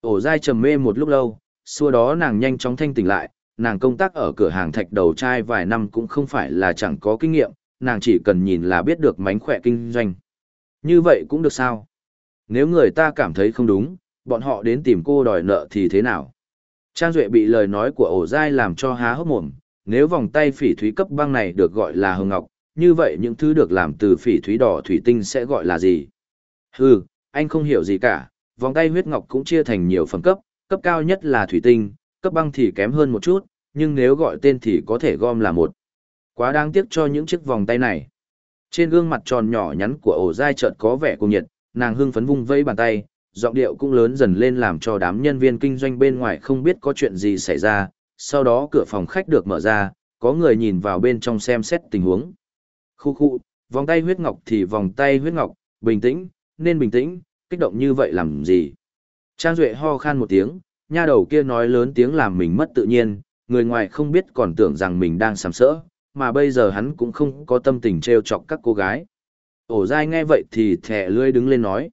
Ổ dai trầm mê một lúc lâu, xua đó nàng nhanh chóng thanh tỉnh lại, nàng công tác ở cửa hàng thạch đầu trai vài năm cũng không phải là chẳng có kinh nghiệm, nàng chỉ cần nhìn là biết được mánh khỏe kinh doanh. Như vậy cũng được sao? Nếu người ta cảm thấy không đúng, bọn họ đến tìm cô đòi nợ thì thế nào? Trang Duệ bị lời nói của ổ dai làm cho há hốc mồm, nếu vòng tay phỉ thúy cấp băng này được gọi là hồng ngọc, như vậy những thứ được làm từ phỉ thúy đỏ thủy tinh sẽ gọi là gì? Hừ, anh không hiểu gì cả, vòng tay huyết ngọc cũng chia thành nhiều phẩm cấp, cấp cao nhất là thủy tinh, cấp băng thì kém hơn một chút, nhưng nếu gọi tên thì có thể gom là một. Quá đáng tiếc cho những chiếc vòng tay này. Trên gương mặt tròn nhỏ nhắn của ổ dai chợt có vẻ cùng nhiệt, nàng hưng phấn vung vẫy bàn tay, giọng điệu cũng lớn dần lên làm cho đám nhân viên kinh doanh bên ngoài không biết có chuyện gì xảy ra, sau đó cửa phòng khách được mở ra, có người nhìn vào bên trong xem xét tình huống. Khu khu, vòng tay huyết ngọc thì vòng tay huyết ngọc, bình tĩnh, nên bình tĩnh, kích động như vậy làm gì. Trang Duệ ho khan một tiếng, nha đầu kia nói lớn tiếng làm mình mất tự nhiên, người ngoài không biết còn tưởng rằng mình đang sàm sỡ, mà bây giờ hắn cũng không có tâm tình trêu chọc các cô gái. Ổ dai nghe vậy thì thẻ lươi đứng lên nói.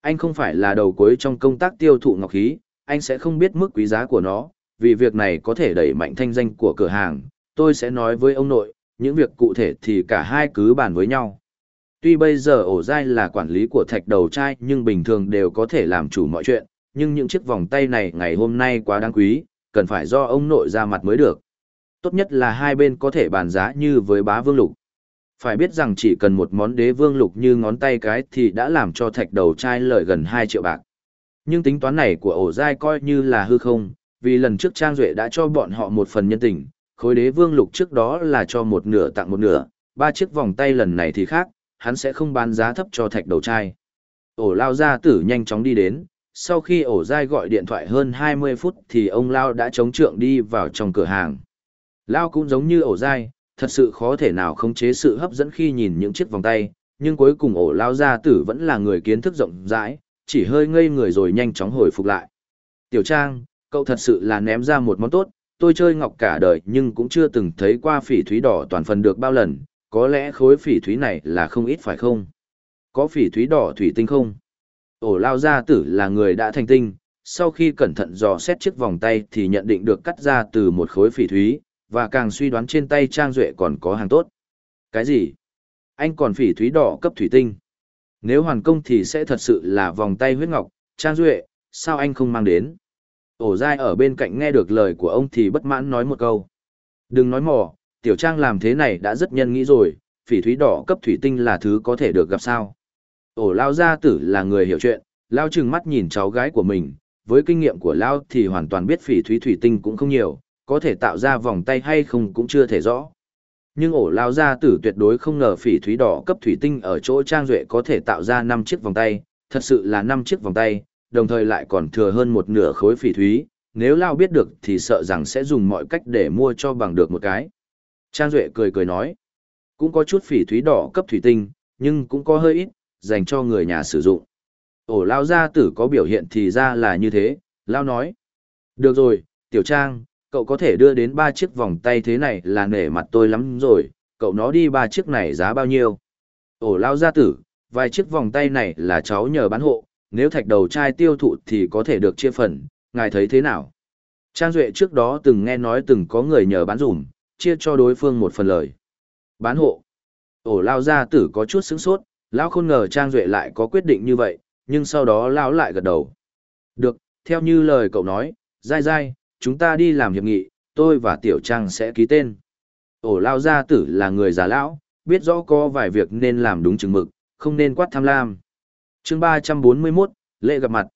Anh không phải là đầu cuối trong công tác tiêu thụ ngọc khí, anh sẽ không biết mức quý giá của nó, vì việc này có thể đẩy mạnh thanh danh của cửa hàng, tôi sẽ nói với ông nội, những việc cụ thể thì cả hai cứ bàn với nhau. Tuy bây giờ ổ dai là quản lý của thạch đầu trai nhưng bình thường đều có thể làm chủ mọi chuyện, nhưng những chiếc vòng tay này ngày hôm nay quá đáng quý, cần phải do ông nội ra mặt mới được. Tốt nhất là hai bên có thể bàn giá như với bá vương lục. Phải biết rằng chỉ cần một món đế vương lục như ngón tay cái thì đã làm cho thạch đầu trai lợi gần 2 triệu bạc. Nhưng tính toán này của ổ dai coi như là hư không, vì lần trước Trang Duệ đã cho bọn họ một phần nhân tình, khối đế vương lục trước đó là cho một nửa tặng một nửa, ba chiếc vòng tay lần này thì khác, hắn sẽ không bán giá thấp cho thạch đầu trai. Ổ lao gia tử nhanh chóng đi đến, sau khi ổ dai gọi điện thoại hơn 20 phút thì ông Lao đã chống trượng đi vào trong cửa hàng. Lao cũng giống như ổ dai, thật sự khó thể nào khống chế sự hấp dẫn khi nhìn những chiếc vòng tay, nhưng cuối cùng ổ lao gia tử vẫn là người kiến thức rộng rãi, chỉ hơi ngây người rồi nhanh chóng hồi phục lại. Tiểu Trang, cậu thật sự là ném ra một món tốt, tôi chơi ngọc cả đời nhưng cũng chưa từng thấy qua phỉ thúy đỏ toàn phần được bao lần, có lẽ khối phỉ thúy này là không ít phải không? Có phỉ thúy đỏ thủy tinh không? Ổ lao gia tử là người đã thành tinh, sau khi cẩn thận dò xét chiếc vòng tay thì nhận định được cắt ra từ một khối phỉ thúy, và càng suy đoán trên tay Trang Duệ còn có hàng tốt. Cái gì? Anh còn phỉ thúy đỏ cấp thủy tinh. Nếu hoàn công thì sẽ thật sự là vòng tay huyết ngọc, Trang Duệ, sao anh không mang đến? Ổ dai ở bên cạnh nghe được lời của ông thì bất mãn nói một câu. Đừng nói mỏ, tiểu trang làm thế này đã rất nhân nghĩ rồi, phỉ thúy đỏ cấp thủy tinh là thứ có thể được gặp sao. Ổ lao gia tử là người hiểu chuyện, lao chừng mắt nhìn cháu gái của mình, với kinh nghiệm của lao thì hoàn toàn biết phỉ thúy thủy tinh cũng không nhiều, có thể tạo ra vòng tay hay không cũng chưa thể rõ. Nhưng ổ lao gia tử tuyệt đối không ngờ phỉ thúy đỏ cấp thủy tinh ở chỗ trang duệ có thể tạo ra năm chiếc vòng tay, thật sự là năm chiếc vòng tay, đồng thời lại còn thừa hơn một nửa khối phỉ thúy, nếu Lao biết được thì sợ rằng sẽ dùng mọi cách để mua cho bằng được một cái. Trang Duệ cười cười nói, cũng có chút phỉ thúy đỏ cấp thủy tinh, nhưng cũng có hơi ít, dành cho người nhà sử dụng. Ổ Lao gia tử có biểu hiện thì ra là như thế, Lao nói. Được rồi, Tiểu Trang, cậu có thể đưa đến ba chiếc vòng tay thế này là nể mặt tôi lắm rồi, cậu nó đi ba chiếc này giá bao nhiêu? Ổ Lao gia tử, vài chiếc vòng tay này là cháu nhờ bán hộ, nếu thạch đầu trai tiêu thụ thì có thể được chia phần, ngài thấy thế nào? Trang Duệ trước đó từng nghe nói từng có người nhờ bán rủm, chia cho đối phương một phần lời. Bán hộ. Ổ lao gia tử có chút sướng sốt, lão không ngờ Trang Duệ lại có quyết định như vậy, nhưng sau đó lão lại gật đầu. Được, theo như lời cậu nói, dai dai, chúng ta đi làm hiệp nghị, tôi và Tiểu Trang sẽ ký tên. Ổ lao gia tử là người già lão, biết rõ có vài việc nên làm đúng chừng mực, không nên quát tham lam chương ba trăm bốn mươi 341, lễ gặp mặt.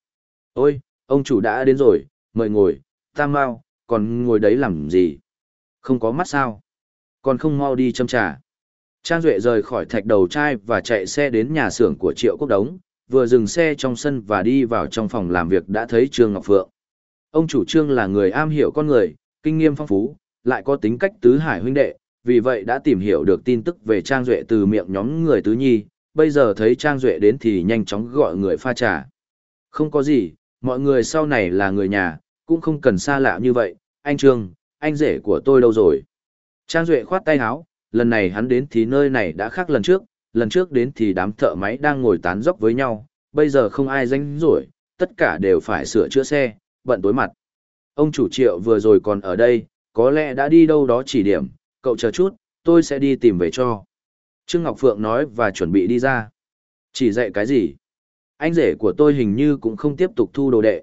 Ôi, ông chủ đã đến rồi, mời ngồi, tam mau, còn ngồi đấy làm gì? Không có mắt sao? Còn không mau đi châm trà. Trang Duệ rời khỏi thạch đầu trai và chạy xe đến nhà xưởng của Triệu Quốc Đống, vừa dừng xe trong sân và đi vào trong phòng làm việc đã thấy Trương Ngọc Phượng. Ông chủ Trương là người am hiểu con người, kinh nghiệm phong phú, lại có tính cách tứ hải huynh đệ, vì vậy đã tìm hiểu được tin tức về Trang Duệ từ miệng nhóm người tứ nhi, bây giờ thấy Trang Duệ đến thì nhanh chóng gọi người pha trà. Không có gì, mọi người sau này là người nhà, cũng không cần xa lạ như vậy, anh Trương, anh rể của tôi đâu rồi. Trang Duệ khoát tay áo, lần này hắn đến thì nơi này đã khác lần trước, lần trước đến thì đám thợ máy đang ngồi tán dốc với nhau, bây giờ không ai danh rỗi, tất cả đều phải sửa chữa xe, bận tối mặt. Ông chủ triệu vừa rồi còn ở đây, có lẽ đã đi đâu đó chỉ điểm, cậu chờ chút, tôi sẽ đi tìm về cho. Trương Ngọc Phượng nói và chuẩn bị đi ra. Chỉ dạy cái gì? Anh rể của tôi hình như cũng không tiếp tục thu đồ đệ.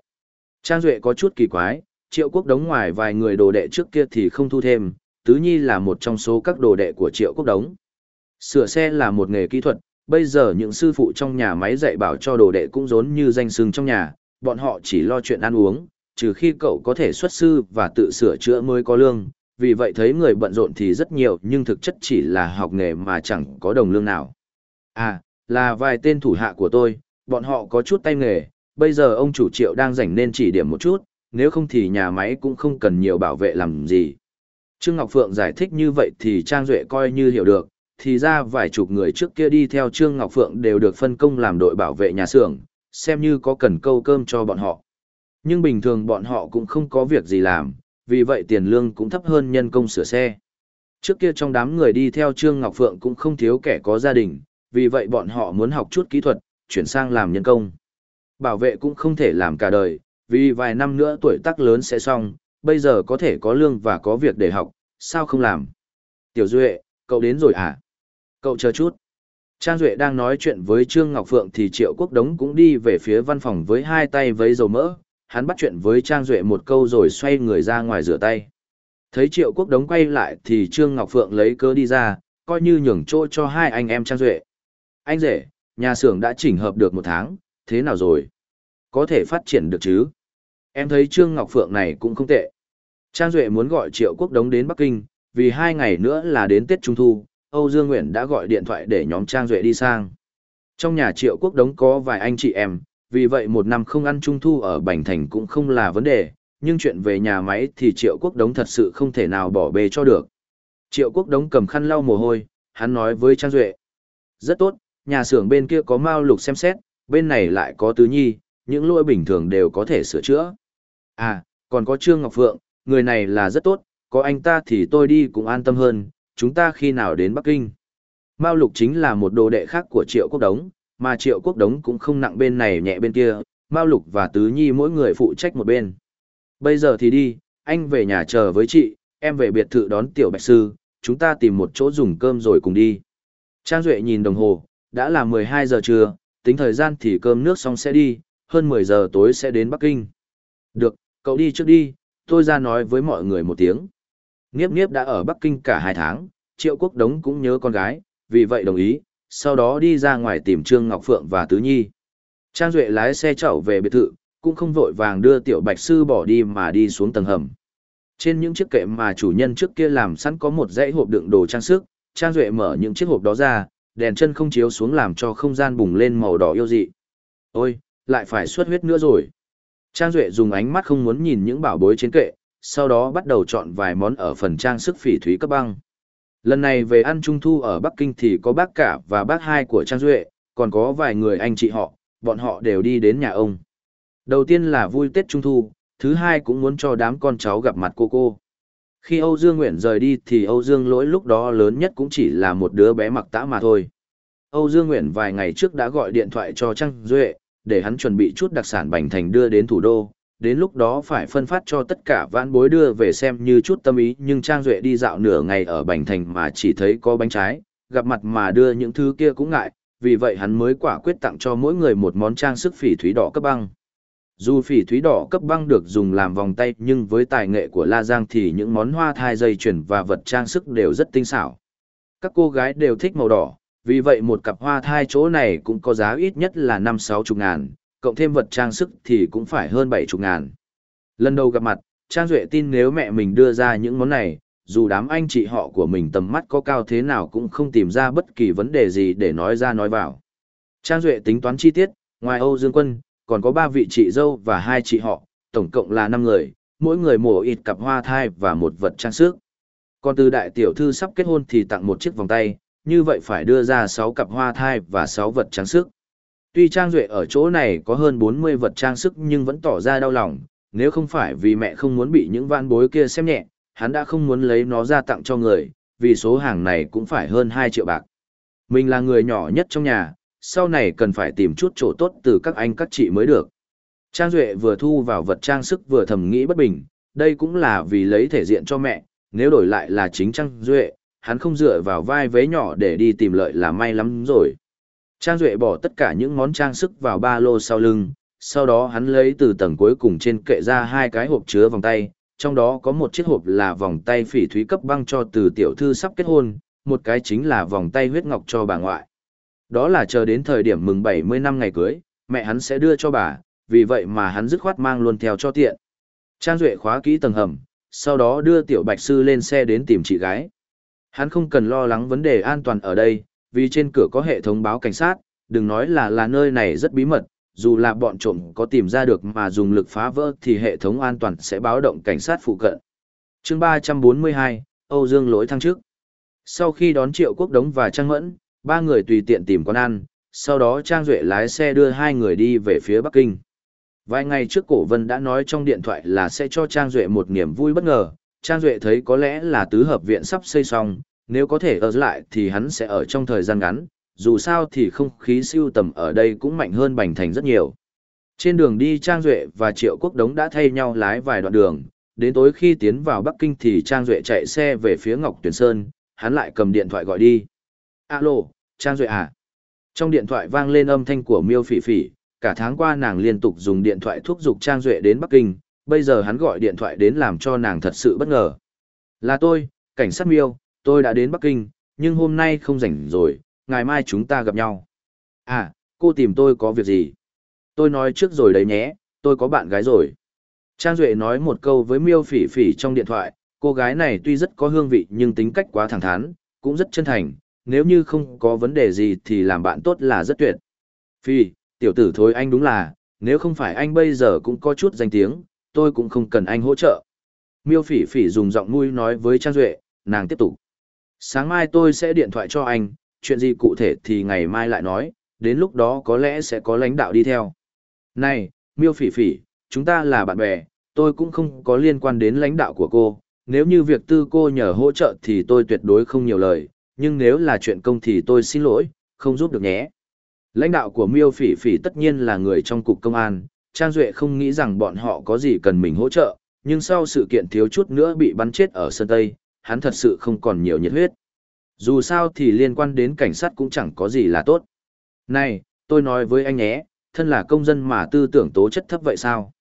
Trang Duệ có chút kỳ quái, triệu quốc đống ngoài vài người đồ đệ trước kia thì không thu thêm, tứ nhi là một trong số các đồ đệ của triệu quốc đống. Sửa xe là một nghề kỹ thuật, bây giờ những sư phụ trong nhà máy dạy bảo cho đồ đệ cũng giống như danh sừng trong nhà, bọn họ chỉ lo chuyện ăn uống, trừ khi cậu có thể xuất sư và tự sửa chữa mới có lương, vì vậy thấy người bận rộn thì rất nhiều nhưng thực chất chỉ là học nghề mà chẳng có đồng lương nào. À, là vài tên thủ hạ của tôi, bọn họ có chút tay nghề, bây giờ ông chủ triệu đang rảnh nên chỉ điểm một chút, nếu không thì nhà máy cũng không cần nhiều bảo vệ làm gì. Trương Ngọc Phượng giải thích như vậy thì Trang Duệ coi như hiểu được, thì ra vài chục người trước kia đi theo Trương Ngọc Phượng đều được phân công làm đội bảo vệ nhà xưởng, xem như có cần câu cơm cho bọn họ. Nhưng bình thường bọn họ cũng không có việc gì làm, vì vậy tiền lương cũng thấp hơn nhân công sửa xe. Trước kia trong đám người đi theo Trương Ngọc Phượng cũng không thiếu kẻ có gia đình, vì vậy bọn họ muốn học chút kỹ thuật, chuyển sang làm nhân công. Bảo vệ cũng không thể làm cả đời, vì vài năm nữa tuổi tác lớn sẽ xong, bây giờ có thể có lương và có việc để học, sao không làm? Tiểu Duệ, cậu đến rồi à? Cậu chờ chút. Trang Duệ đang nói chuyện với Trương Ngọc Phượng thì Triệu Quốc Đống cũng đi về phía văn phòng với hai tay vấy dầu mỡ, hắn bắt chuyện với Trang Duệ một câu rồi xoay người ra ngoài rửa tay. Thấy Triệu Quốc Đống quay lại thì Trương Ngọc Phượng lấy cớ đi ra, coi như nhường chỗ cho hai anh em Trang Duệ. Anh rể, nhà xưởng đã chỉnh hợp được một tháng, thế nào rồi? Có thể phát triển được chứ? Em thấy Trương Ngọc Phượng này cũng không tệ. Trang Duệ muốn gọi Triệu Quốc Đống đến Bắc Kinh, vì hai ngày nữa là đến Tết Trung Thu, Âu Dương Nguyễn đã gọi điện thoại để nhóm Trang Duệ đi sang. Trong nhà Triệu Quốc Đống có vài anh chị em, vì vậy một năm không ăn trung thu ở Bành Thành cũng không là vấn đề, nhưng chuyện về nhà máy thì Triệu Quốc Đống thật sự không thể nào bỏ bê cho được. Triệu Quốc Đống cầm khăn lau mồ hôi, hắn nói với Trang Duệ. Rất tốt, nhà xưởng bên kia có Mao Lục xem xét, bên này lại có Tứ Nhi, những lỗi bình thường đều có thể sửa chữa. À, còn có Trương Ngọc Phượng, người này là rất tốt, có anh ta thì tôi đi cũng an tâm hơn, chúng ta khi nào đến Bắc Kinh. Mao Lục chính là một đồ đệ khác của Triệu Quốc Đống, mà Triệu Quốc Đống cũng không nặng bên này nhẹ bên kia, Mao Lục và Tứ Nhi mỗi người phụ trách một bên. Bây giờ thì đi, anh về nhà chờ với chị, em về biệt thự đón Tiểu Bạch Sư, chúng ta tìm một chỗ dùng cơm rồi cùng đi. Trang Duệ nhìn đồng hồ, đã là 12 giờ trưa, tính thời gian thì cơm nước xong sẽ đi, hơn 10 giờ tối sẽ đến Bắc Kinh. Được, cậu đi trước đi, tôi ra nói với mọi người một tiếng. Niếp Niếp đã ở Bắc Kinh cả hai tháng, Triệu Quốc Đống cũng nhớ con gái, vì vậy đồng ý, sau đó đi ra ngoài tìm Trương Ngọc Phượng và Tứ Nhi. Trang Duệ lái xe chậu về biệt thự, cũng không vội vàng đưa Tiểu Bạch Sư bỏ đi mà đi xuống tầng hầm. Trên những chiếc kệ mà chủ nhân trước kia làm sẵn có một dãy hộp đựng đồ trang sức, Trang Duệ mở những chiếc hộp đó ra, đèn chân không chiếu xuống làm cho không gian bùng lên màu đỏ yêu dị. Ôi, lại phải xuất huyết nữa rồi. Trang Duệ dùng ánh mắt không muốn nhìn những bảo bối trên kệ, sau đó bắt đầu chọn vài món ở phần trang sức phỉ thúy cấp băng. Lần này về ăn trung thu ở Bắc Kinh thì có bác cả và bác hai của Trang Duệ, còn có vài người anh chị họ, bọn họ đều đi đến nhà ông. Đầu tiên là vui Tết Trung Thu, thứ hai cũng muốn cho đám con cháu gặp mặt cô cô. Khi Âu Dương Nguyện rời đi thì Âu Dương lỗi lúc đó lớn nhất cũng chỉ là một đứa bé mặc tã mà thôi. Âu Dương Nguyện vài ngày trước đã gọi điện thoại cho Trang Duệ, để hắn chuẩn bị chút đặc sản Bành Thành đưa đến thủ đô, đến lúc đó phải phân phát cho tất cả vãn bối đưa về xem như chút tâm ý nhưng Trang Duệ đi dạo nửa ngày ở Bành Thành mà chỉ thấy có bánh trái, gặp mặt mà đưa những thứ kia cũng ngại, vì vậy hắn mới quả quyết tặng cho mỗi người một món trang sức phỉ thúy đỏ cấp băng. Dù phỉ thúy đỏ cấp băng được dùng làm vòng tay nhưng với tài nghệ của La Giang thì những món hoa thai dây chuyền và vật trang sức đều rất tinh xảo. Các cô gái đều thích màu đỏ, vì vậy một cặp hoa thai chỗ này cũng có giá ít nhất là năm sáu chục ngàn, cộng thêm vật trang sức thì cũng phải hơn bảy chục ngàn. Lần đầu gặp mặt, Trang Duệ tin nếu mẹ mình đưa ra những món này, dù đám anh chị họ của mình tầm mắt có cao thế nào cũng không tìm ra bất kỳ vấn đề gì để nói ra nói vào. Trang Duệ tính toán chi tiết, ngoài Âu Dương Quân, còn có ba vị chị dâu và hai chị họ, tổng cộng là năm người, mỗi người mổ ít cặp hoa thai và một vật trang sức. Còn từ đại tiểu thư sắp kết hôn thì tặng một chiếc vòng tay, như vậy phải đưa ra 6 cặp hoa thai và 6 vật trang sức. Tuy Trang Duệ ở chỗ này có hơn 40 vật trang sức nhưng vẫn tỏ ra đau lòng, nếu không phải vì mẹ không muốn bị những vạn bối kia xem nhẹ, hắn đã không muốn lấy nó ra tặng cho người, vì số hàng này cũng phải hơn 2 triệu bạc. Mình là người nhỏ nhất trong nhà, sau này cần phải tìm chút chỗ tốt từ các anh các chị mới được. Trang Duệ vừa thu vào vật trang sức vừa thầm nghĩ bất bình, đây cũng là vì lấy thể diện cho mẹ, nếu đổi lại là chính Trang Duệ, hắn không dựa vào vai vế nhỏ để đi tìm lợi là may lắm rồi. Trang Duệ bỏ tất cả những món trang sức vào ba lô sau lưng, sau đó hắn lấy từ tầng cuối cùng trên kệ ra hai cái hộp chứa vòng tay, trong đó có một chiếc hộp là vòng tay phỉ thúy cấp băng cho từ tiểu thư sắp kết hôn, một cái chính là vòng tay huyết ngọc cho bà ngoại. Đó là chờ đến thời điểm mừng 70 năm ngày cưới, mẹ hắn sẽ đưa cho bà, vì vậy mà hắn dứt khoát mang luôn theo cho tiện. Trang Duệ khóa kỹ tầng hầm, sau đó đưa tiểu bạch sư lên xe đến tìm chị gái. Hắn không cần lo lắng vấn đề an toàn ở đây, vì trên cửa có hệ thống báo cảnh sát, đừng nói là là nơi này rất bí mật, dù là bọn trộm có tìm ra được mà dùng lực phá vỡ thì hệ thống an toàn sẽ báo động cảnh sát phụ cận. chương 342, Âu Dương lỗi thăng trước. Sau khi đón Triệu Quốc Đống và Trang Mẫn, ba người tùy tiện tìm con ăn, sau đó Trang Duệ lái xe đưa hai người đi về phía Bắc Kinh. Vài ngày trước Cổ Vân đã nói trong điện thoại là sẽ cho Trang Duệ một niềm vui bất ngờ, Trang Duệ thấy có lẽ là tứ hợp viện sắp xây xong, nếu có thể ở lại thì hắn sẽ ở trong thời gian ngắn, dù sao thì không khí siêu tầm ở đây cũng mạnh hơn Bành Thành rất nhiều. Trên đường đi Trang Duệ và Triệu Quốc Đống đã thay nhau lái vài đoạn đường, đến tối khi tiến vào Bắc Kinh thì Trang Duệ chạy xe về phía Ngọc Tuyển Sơn, hắn lại cầm điện thoại gọi đi. Alo, Trang Duệ à? Trong điện thoại vang lên âm thanh của Miêu Phỉ Phỉ, cả tháng qua nàng liên tục dùng điện thoại thúc giục Trang Duệ đến Bắc Kinh, bây giờ hắn gọi điện thoại đến làm cho nàng thật sự bất ngờ. Là tôi, cảnh sát Miêu, tôi đã đến Bắc Kinh, nhưng hôm nay không rảnh rồi, ngày mai chúng ta gặp nhau. À, cô tìm tôi có việc gì? Tôi nói trước rồi đấy nhé, tôi có bạn gái rồi. Trang Duệ nói một câu với Miêu Phỉ Phỉ trong điện thoại, cô gái này tuy rất có hương vị nhưng tính cách quá thẳng thắn, cũng rất chân thành, nếu như không có vấn đề gì thì làm bạn tốt là rất tuyệt. Phi, tiểu tử thôi anh đúng là, nếu không phải anh bây giờ cũng có chút danh tiếng, tôi cũng không cần anh hỗ trợ. Miêu Phỉ Phỉ dùng giọng mũi nói với Trang Duệ, nàng tiếp tục. Sáng mai tôi sẽ điện thoại cho anh, chuyện gì cụ thể thì ngày mai lại nói, đến lúc đó có lẽ sẽ có lãnh đạo đi theo. Này, miêu phỉ phỉ, chúng ta là bạn bè, tôi cũng không có liên quan đến lãnh đạo của cô, nếu như việc tư cô nhờ hỗ trợ thì tôi tuyệt đối không nhiều lời, nhưng nếu là chuyện công thì tôi xin lỗi, không giúp được nhé. Lãnh đạo của miêu phỉ phỉ tất nhiên là người trong cục công an, Trang Duệ không nghĩ rằng bọn họ có gì cần mình hỗ trợ, nhưng sau sự kiện thiếu chút nữa bị bắn chết ở sân Tây, hắn thật sự không còn nhiều nhiệt huyết. Dù sao thì liên quan đến cảnh sát cũng chẳng có gì là tốt. Này, tôi nói với anh nhé, thân là công dân mà tư tưởng tố chất thấp vậy sao?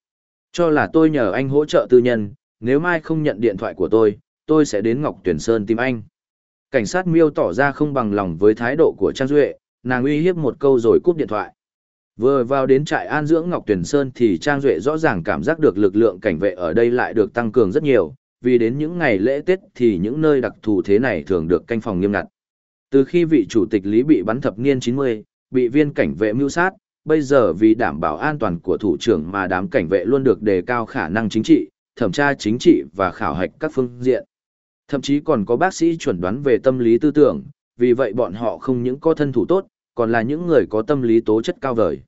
Cho là tôi nhờ anh hỗ trợ tư nhân, nếu mai không nhận điện thoại của tôi, tôi sẽ đến Ngọc Tuyển Sơn tìm anh. Cảnh sát miêu tỏ ra không bằng lòng với thái độ của Trang Duệ, nàng uy hiếp một câu rồi cúp điện thoại. Vừa vào đến trại an dưỡng Ngọc Tuyển Sơn thì Trang Duệ rõ ràng cảm giác được lực lượng cảnh vệ ở đây lại được tăng cường rất nhiều, vì đến những ngày lễ Tết thì những nơi đặc thù thế này thường được canh phòng nghiêm ngặt. Từ khi vị chủ tịch Lý bị bắn thập niên 90, bị viên cảnh vệ mưu sát, bây giờ vì đảm bảo an toàn của thủ trưởng mà đám cảnh vệ luôn được đề cao khả năng chính trị, thẩm tra chính trị và khảo hạch các phương diện. Thậm chí còn có bác sĩ chuẩn đoán về tâm lý tư tưởng, vì vậy bọn họ không những có thân thủ tốt, còn là những người có tâm lý tố chất cao vời.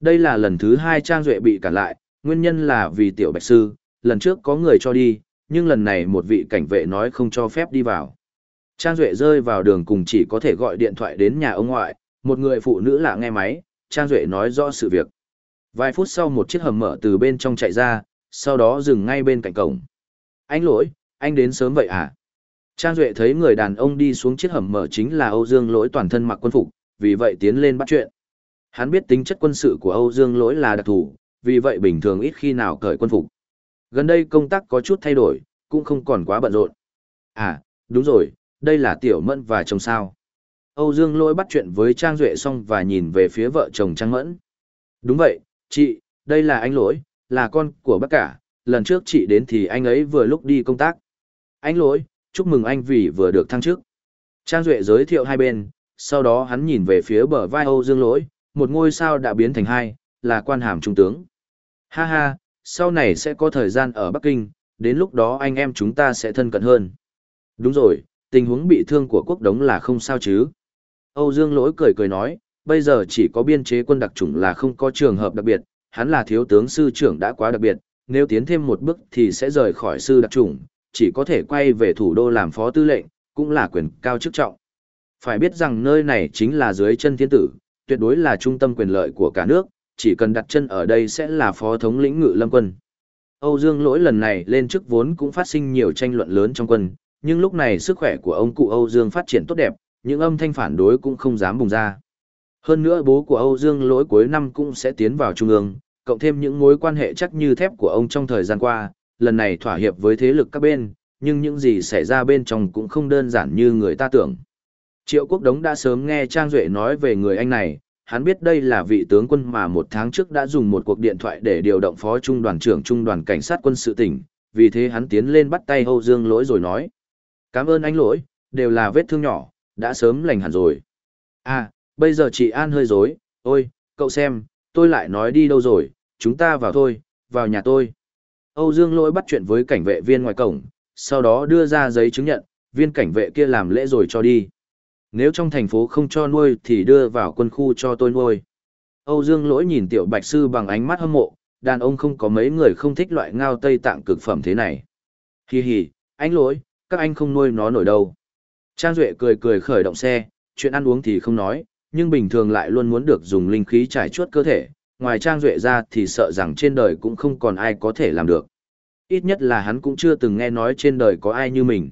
Đây là lần thứ hai Trang Duệ bị cản lại, nguyên nhân là vì tiểu bạch sư, lần trước có người cho đi, nhưng lần này một vị cảnh vệ nói không cho phép đi vào. Trang Duệ rơi vào đường cùng chỉ có thể gọi điện thoại đến nhà ông ngoại, một người phụ nữ lạ nghe máy, Trang Duệ nói rõ sự việc. Vài phút sau một chiếc hầm mở từ bên trong chạy ra, sau đó dừng ngay bên cạnh cổng. Anh lỗi, anh đến sớm vậy à? Trang Duệ thấy người đàn ông đi xuống chiếc hầm mở chính là Âu Dương lỗi toàn thân mặc quân phục, vì vậy tiến lên bắt chuyện. Hắn biết tính chất quân sự của Âu Dương lỗi là đặc thù, vì vậy bình thường ít khi nào cởi quân phục. Gần đây công tác có chút thay đổi, cũng không còn quá bận rộn. À, đúng rồi, đây là Tiểu Mẫn và chồng sao. Âu Dương lỗi bắt chuyện với Trang Duệ xong và nhìn về phía vợ chồng Trang Mẫn. Đúng vậy, chị, đây là anh lỗi, là con của bác cả, lần trước chị đến thì anh ấy vừa lúc đi công tác. Anh lỗi, chúc mừng anh vì vừa được thăng chức. Trang Duệ giới thiệu hai bên, sau đó hắn nhìn về phía bờ vai Âu Dương lỗi, một ngôi sao đã biến thành hai, là quan hàm trung tướng. Ha ha, sau này sẽ có thời gian ở Bắc Kinh, đến lúc đó anh em chúng ta sẽ thân cận hơn. Đúng rồi, tình huống bị thương của quốc đống là không sao chứ. Âu Dương lỗi cười cười nói, bây giờ chỉ có biên chế quân đặc chủng là không có trường hợp đặc biệt, hắn là thiếu tướng sư trưởng đã quá đặc biệt, nếu tiến thêm một bước thì sẽ rời khỏi sư đặc chủng, chỉ có thể quay về thủ đô làm phó tư lệnh, cũng là quyền cao chức trọng. Phải biết rằng nơi này chính là dưới chân thiên tử, tuyệt đối là trung tâm quyền lợi của cả nước, chỉ cần đặt chân ở đây sẽ là phó thống lĩnh ngự lâm quân. Âu Dương lỗi lần này lên chức vốn cũng phát sinh nhiều tranh luận lớn trong quân, nhưng lúc này sức khỏe của ông cụ Âu Dương phát triển tốt đẹp, những âm thanh phản đối cũng không dám bùng ra. Hơn nữa bố của Âu Dương lỗi cuối năm cũng sẽ tiến vào trung ương, cộng thêm những mối quan hệ chắc như thép của ông trong thời gian qua, lần này thỏa hiệp với thế lực các bên, nhưng những gì xảy ra bên trong cũng không đơn giản như người ta tưởng. Triệu Quốc Đống đã sớm nghe Trang Duệ nói về người anh này, hắn biết đây là vị tướng quân mà một tháng trước đã dùng một cuộc điện thoại để điều động phó trung đoàn trưởng trung đoàn cảnh sát quân sự tỉnh, vì thế hắn tiến lên bắt tay Âu Dương lỗi rồi nói. Cảm ơn anh lỗi, đều là vết thương nhỏ, đã sớm lành hẳn rồi. À, bây giờ chị An hơi dối, ôi, cậu xem, tôi lại nói đi đâu rồi, chúng ta vào thôi, vào nhà tôi. Âu Dương lỗi bắt chuyện với cảnh vệ viên ngoài cổng, sau đó đưa ra giấy chứng nhận, viên cảnh vệ kia làm lễ rồi cho đi. Nếu trong thành phố không cho nuôi thì đưa vào quân khu cho tôi nuôi. Âu Dương lỗi nhìn tiểu bạch sư bằng ánh mắt hâm mộ, đàn ông không có mấy người không thích loại ngao tây tạng cực phẩm thế này. Hi hi, anh lỗi, các anh không nuôi nó nổi đâu. Trang Duệ cười cười khởi động xe, chuyện ăn uống thì không nói, nhưng bình thường lại luôn muốn được dùng linh khí trải chuốt cơ thể, ngoài Trang Duệ ra thì sợ rằng trên đời cũng không còn ai có thể làm được. Ít nhất là hắn cũng chưa từng nghe nói trên đời có ai như mình.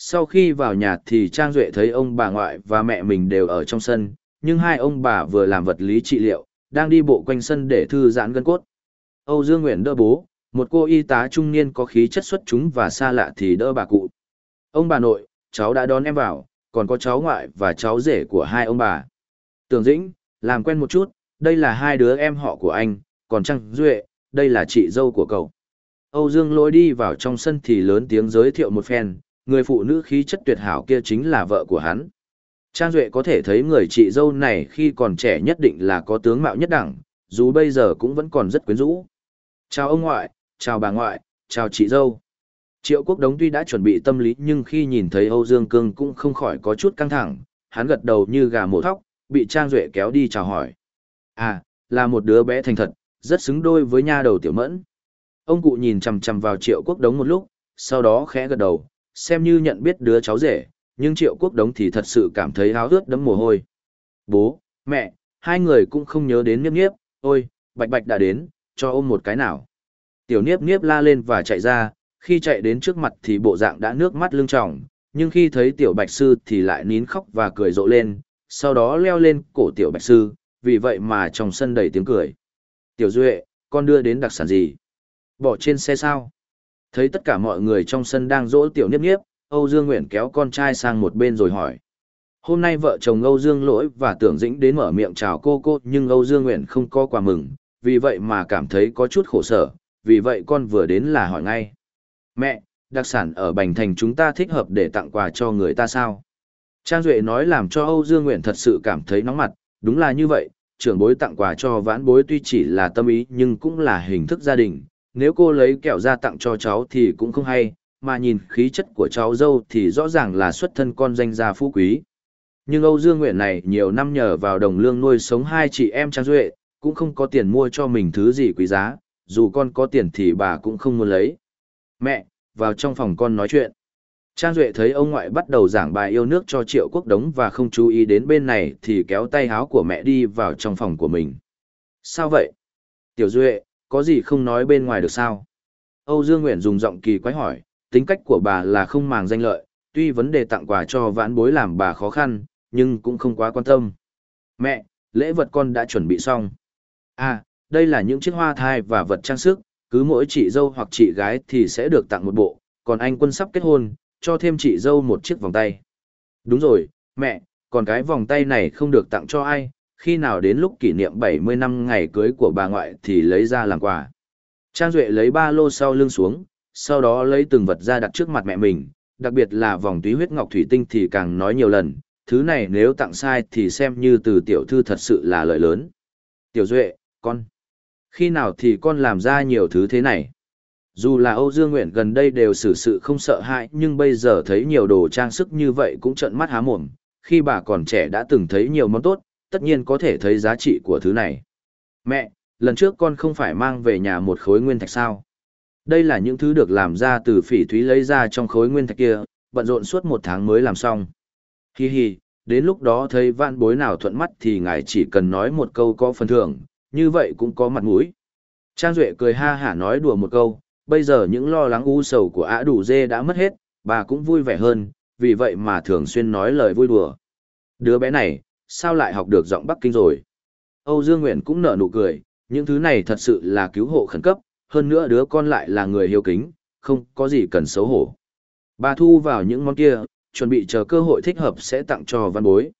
Sau khi vào nhà thì Trang Duệ thấy ông bà ngoại và mẹ mình đều ở trong sân, nhưng hai ông bà vừa làm vật lý trị liệu, đang đi bộ quanh sân để thư giãn gân cốt. Âu Dương Nguyễn đỡ bố, một cô y tá trung niên có khí chất xuất chúng và xa lạ thì đỡ bà cụ. Ông bà nội, cháu đã đón em vào, còn có cháu ngoại và cháu rể của hai ông bà. Tưởng Dĩnh, làm quen một chút, đây là hai đứa em họ của anh, còn Trang Duệ, đây là chị dâu của cậu. Âu Dương lôi đi vào trong sân thì lớn tiếng giới thiệu một phen, người phụ nữ khí chất tuyệt hảo kia chính là vợ của hắn. Trang Duệ có thể thấy người chị dâu này khi còn trẻ nhất định là có tướng mạo nhất đẳng, dù bây giờ cũng vẫn còn rất quyến rũ. Chào ông ngoại, chào bà ngoại, chào chị dâu. Triệu Quốc Đống tuy đã chuẩn bị tâm lý nhưng khi nhìn thấy Âu Dương Cương cũng không khỏi có chút căng thẳng, hắn gật đầu như gà mổ thóc, bị Trang Duệ kéo đi chào hỏi. À, là một đứa bé thành thật, rất xứng đôi với nha đầu tiểu mẫn. Ông cụ nhìn chầm chầm vào triệu quốc đống một lúc, sau đó khẽ gật đầu, xem như nhận biết đứa cháu rể, nhưng triệu quốc đống thì thật sự cảm thấy háo ướt đấm mồ hôi. Bố, mẹ, hai người cũng không nhớ đến niếp niếp, ôi, bạch bạch đã đến, cho ôm một cái nào. Tiểu niếp niếp la lên và chạy ra, khi chạy đến trước mặt thì bộ dạng đã nước mắt lưng tròng, nhưng khi thấy tiểu bạch sư thì lại nín khóc và cười rộ lên, sau đó leo lên cổ tiểu bạch sư, vì vậy mà trong sân đầy tiếng cười. Tiểu Duệ, con đưa đến đặc sản gì? Bỏ trên xe sao? Thấy tất cả mọi người trong sân đang dỗ tiểu niếp niếp, Âu Dương Nguyện kéo con trai sang một bên rồi hỏi. Hôm nay vợ chồng Âu Dương lỗi và tưởng dĩnh đến mở miệng chào cô cô nhưng Âu Dương Nguyện không có quà mừng, vì vậy mà cảm thấy có chút khổ sở, vì vậy con vừa đến là hỏi ngay. Mẹ, đặc sản ở Bành Thành chúng ta thích hợp để tặng quà cho người ta sao? Trang Duệ nói làm cho Âu Dương Nguyện thật sự cảm thấy nóng mặt, đúng là như vậy, trưởng bối tặng quà cho vãn bối tuy chỉ là tâm ý nhưng cũng là hình thức gia đình, nếu cô lấy kẹo ra tặng cho cháu thì cũng không hay, mà nhìn khí chất của cháu dâu thì rõ ràng là xuất thân con danh gia phú quý. Nhưng Âu Dương Nguyện này nhiều năm nhờ vào đồng lương nuôi sống hai chị em Trang Duệ, cũng không có tiền mua cho mình thứ gì quý giá, dù con có tiền thì bà cũng không muốn lấy. Mẹ, vào trong phòng con nói chuyện. Trang Duệ thấy ông ngoại bắt đầu giảng bài yêu nước cho triệu quốc đống và không chú ý đến bên này thì kéo tay háo của mẹ đi vào trong phòng của mình. Sao vậy? Tiểu Duệ, có gì không nói bên ngoài được sao? Âu Dương Nguyện dùng giọng kỳ quái hỏi, tính cách của bà là không màng danh lợi, tuy vấn đề tặng quà cho vãn bối làm bà khó khăn, nhưng cũng không quá quan tâm. Mẹ, lễ vật con đã chuẩn bị xong. À, đây là những chiếc hoa thai và vật trang sức, cứ mỗi chị dâu hoặc chị gái thì sẽ được tặng một bộ, còn anh quân sắp kết hôn, cho thêm chị dâu một chiếc vòng tay. Đúng rồi, mẹ, còn cái vòng tay này không được tặng cho ai, khi nào đến lúc kỷ niệm 70 năm ngày cưới của bà ngoại thì lấy ra làm quà. Trang Duệ lấy ba lô sau lưng xuống, sau đó lấy từng vật ra đặt trước mặt mẹ mình, đặc biệt là vòng túy huyết ngọc thủy tinh thì càng nói nhiều lần, thứ này nếu tặng sai thì xem như từ tiểu thư thật sự là lợi lớn. Tiểu Duệ, con. Khi nào thì con làm ra nhiều thứ thế này? Dù là Âu Dương Nguyện gần đây đều xử sự không sợ hãi nhưng bây giờ thấy nhiều đồ trang sức như vậy cũng trợn mắt há mồm. Khi bà còn trẻ đã từng thấy nhiều món tốt, tất nhiên có thể thấy giá trị của thứ này. Mẹ, lần trước con không phải mang về nhà một khối nguyên thạch sao? Đây là những thứ được làm ra từ phỉ thúy lấy ra trong khối nguyên thạch kia, bận rộn suốt một tháng mới làm xong. Hi hi, đến lúc đó thấy vạn bối nào thuận mắt thì ngài chỉ cần nói một câu có phần thưởng, như vậy cũng có mặt mũi. Trang Duệ cười ha hả nói đùa một câu, bây giờ những lo lắng u sầu của ả đủ dê đã mất hết, bà cũng vui vẻ hơn, vì vậy mà thường xuyên nói lời vui đùa. Đứa bé này, sao lại học được giọng Bắc Kinh rồi? Âu Dương Nguyện cũng nở nụ cười, những thứ này thật sự là cứu hộ khẩn cấp, hơn nữa đứa con lại là người hiếu kính, không có gì cần xấu hổ. Bà thu vào những món kia, chuẩn bị chờ cơ hội thích hợp sẽ tặng cho văn bối.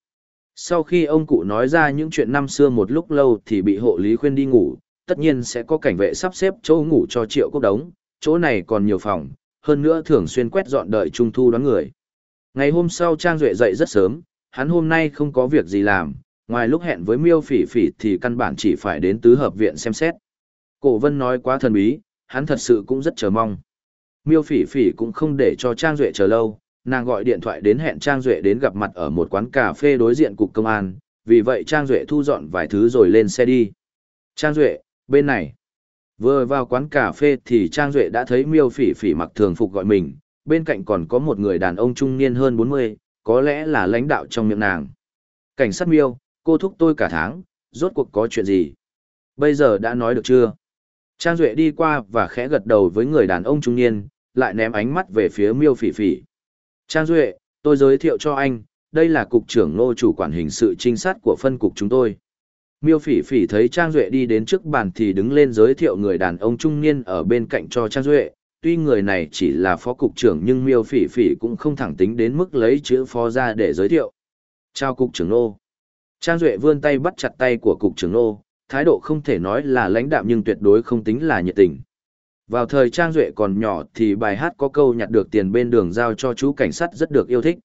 Sau khi ông cụ nói ra những chuyện năm xưa một lúc lâu thì bị hộ lý khuyên đi ngủ, tất nhiên sẽ có cảnh vệ sắp xếp chỗ ngủ cho triệu quốc đống, chỗ này còn nhiều phòng, hơn nữa thường xuyên quét dọn đợi trung thu đón người. Ngày hôm sau Trang Duệ dậy rất sớm, hắn hôm nay không có việc gì làm, ngoài lúc hẹn với miêu phỉ phỉ thì căn bản chỉ phải đến tứ hợp viện xem xét. Cổ vân nói quá thần bí, hắn thật sự cũng rất chờ mong. Miêu phỉ phỉ cũng không để cho Trang Duệ chờ lâu, nàng gọi điện thoại đến hẹn Trang Duệ đến gặp mặt ở một quán cà phê đối diện cục công an, vì vậy Trang Duệ thu dọn vài thứ rồi lên xe đi. Trang Duệ, bên này. Vừa vào quán cà phê thì Trang Duệ đã thấy miêu phỉ phỉ mặc thường phục gọi mình, bên cạnh còn có một người đàn ông trung niên hơn 40, có lẽ là lãnh đạo trong miệng nàng. Cảnh sát miêu, cô thúc tôi cả tháng, rốt cuộc có chuyện gì? Bây giờ đã nói được chưa? Trang Duệ đi qua và khẽ gật đầu với người đàn ông trung niên, lại ném ánh mắt về phía miêu phỉ phỉ. Trang Duệ, tôi giới thiệu cho anh, đây là cục trưởng nô chủ quản hình sự trinh sát của phân cục chúng tôi. Miêu phỉ phỉ thấy Trang Duệ đi đến trước bàn thì đứng lên giới thiệu người đàn ông trung niên ở bên cạnh cho Trang Duệ. Tuy người này chỉ là phó cục trưởng nhưng miêu phỉ phỉ cũng không thẳng tính đến mức lấy chữ phó ra để giới thiệu. Chào cục trưởng nô. Trang Duệ vươn tay bắt chặt tay của cục trưởng nô, thái độ không thể nói là lãnh đạm nhưng tuyệt đối không tính là nhiệt tình. Vào thời Trang Duệ còn nhỏ thì bài hát có câu nhặt được tiền bên đường giao cho chú cảnh sát rất được yêu thích.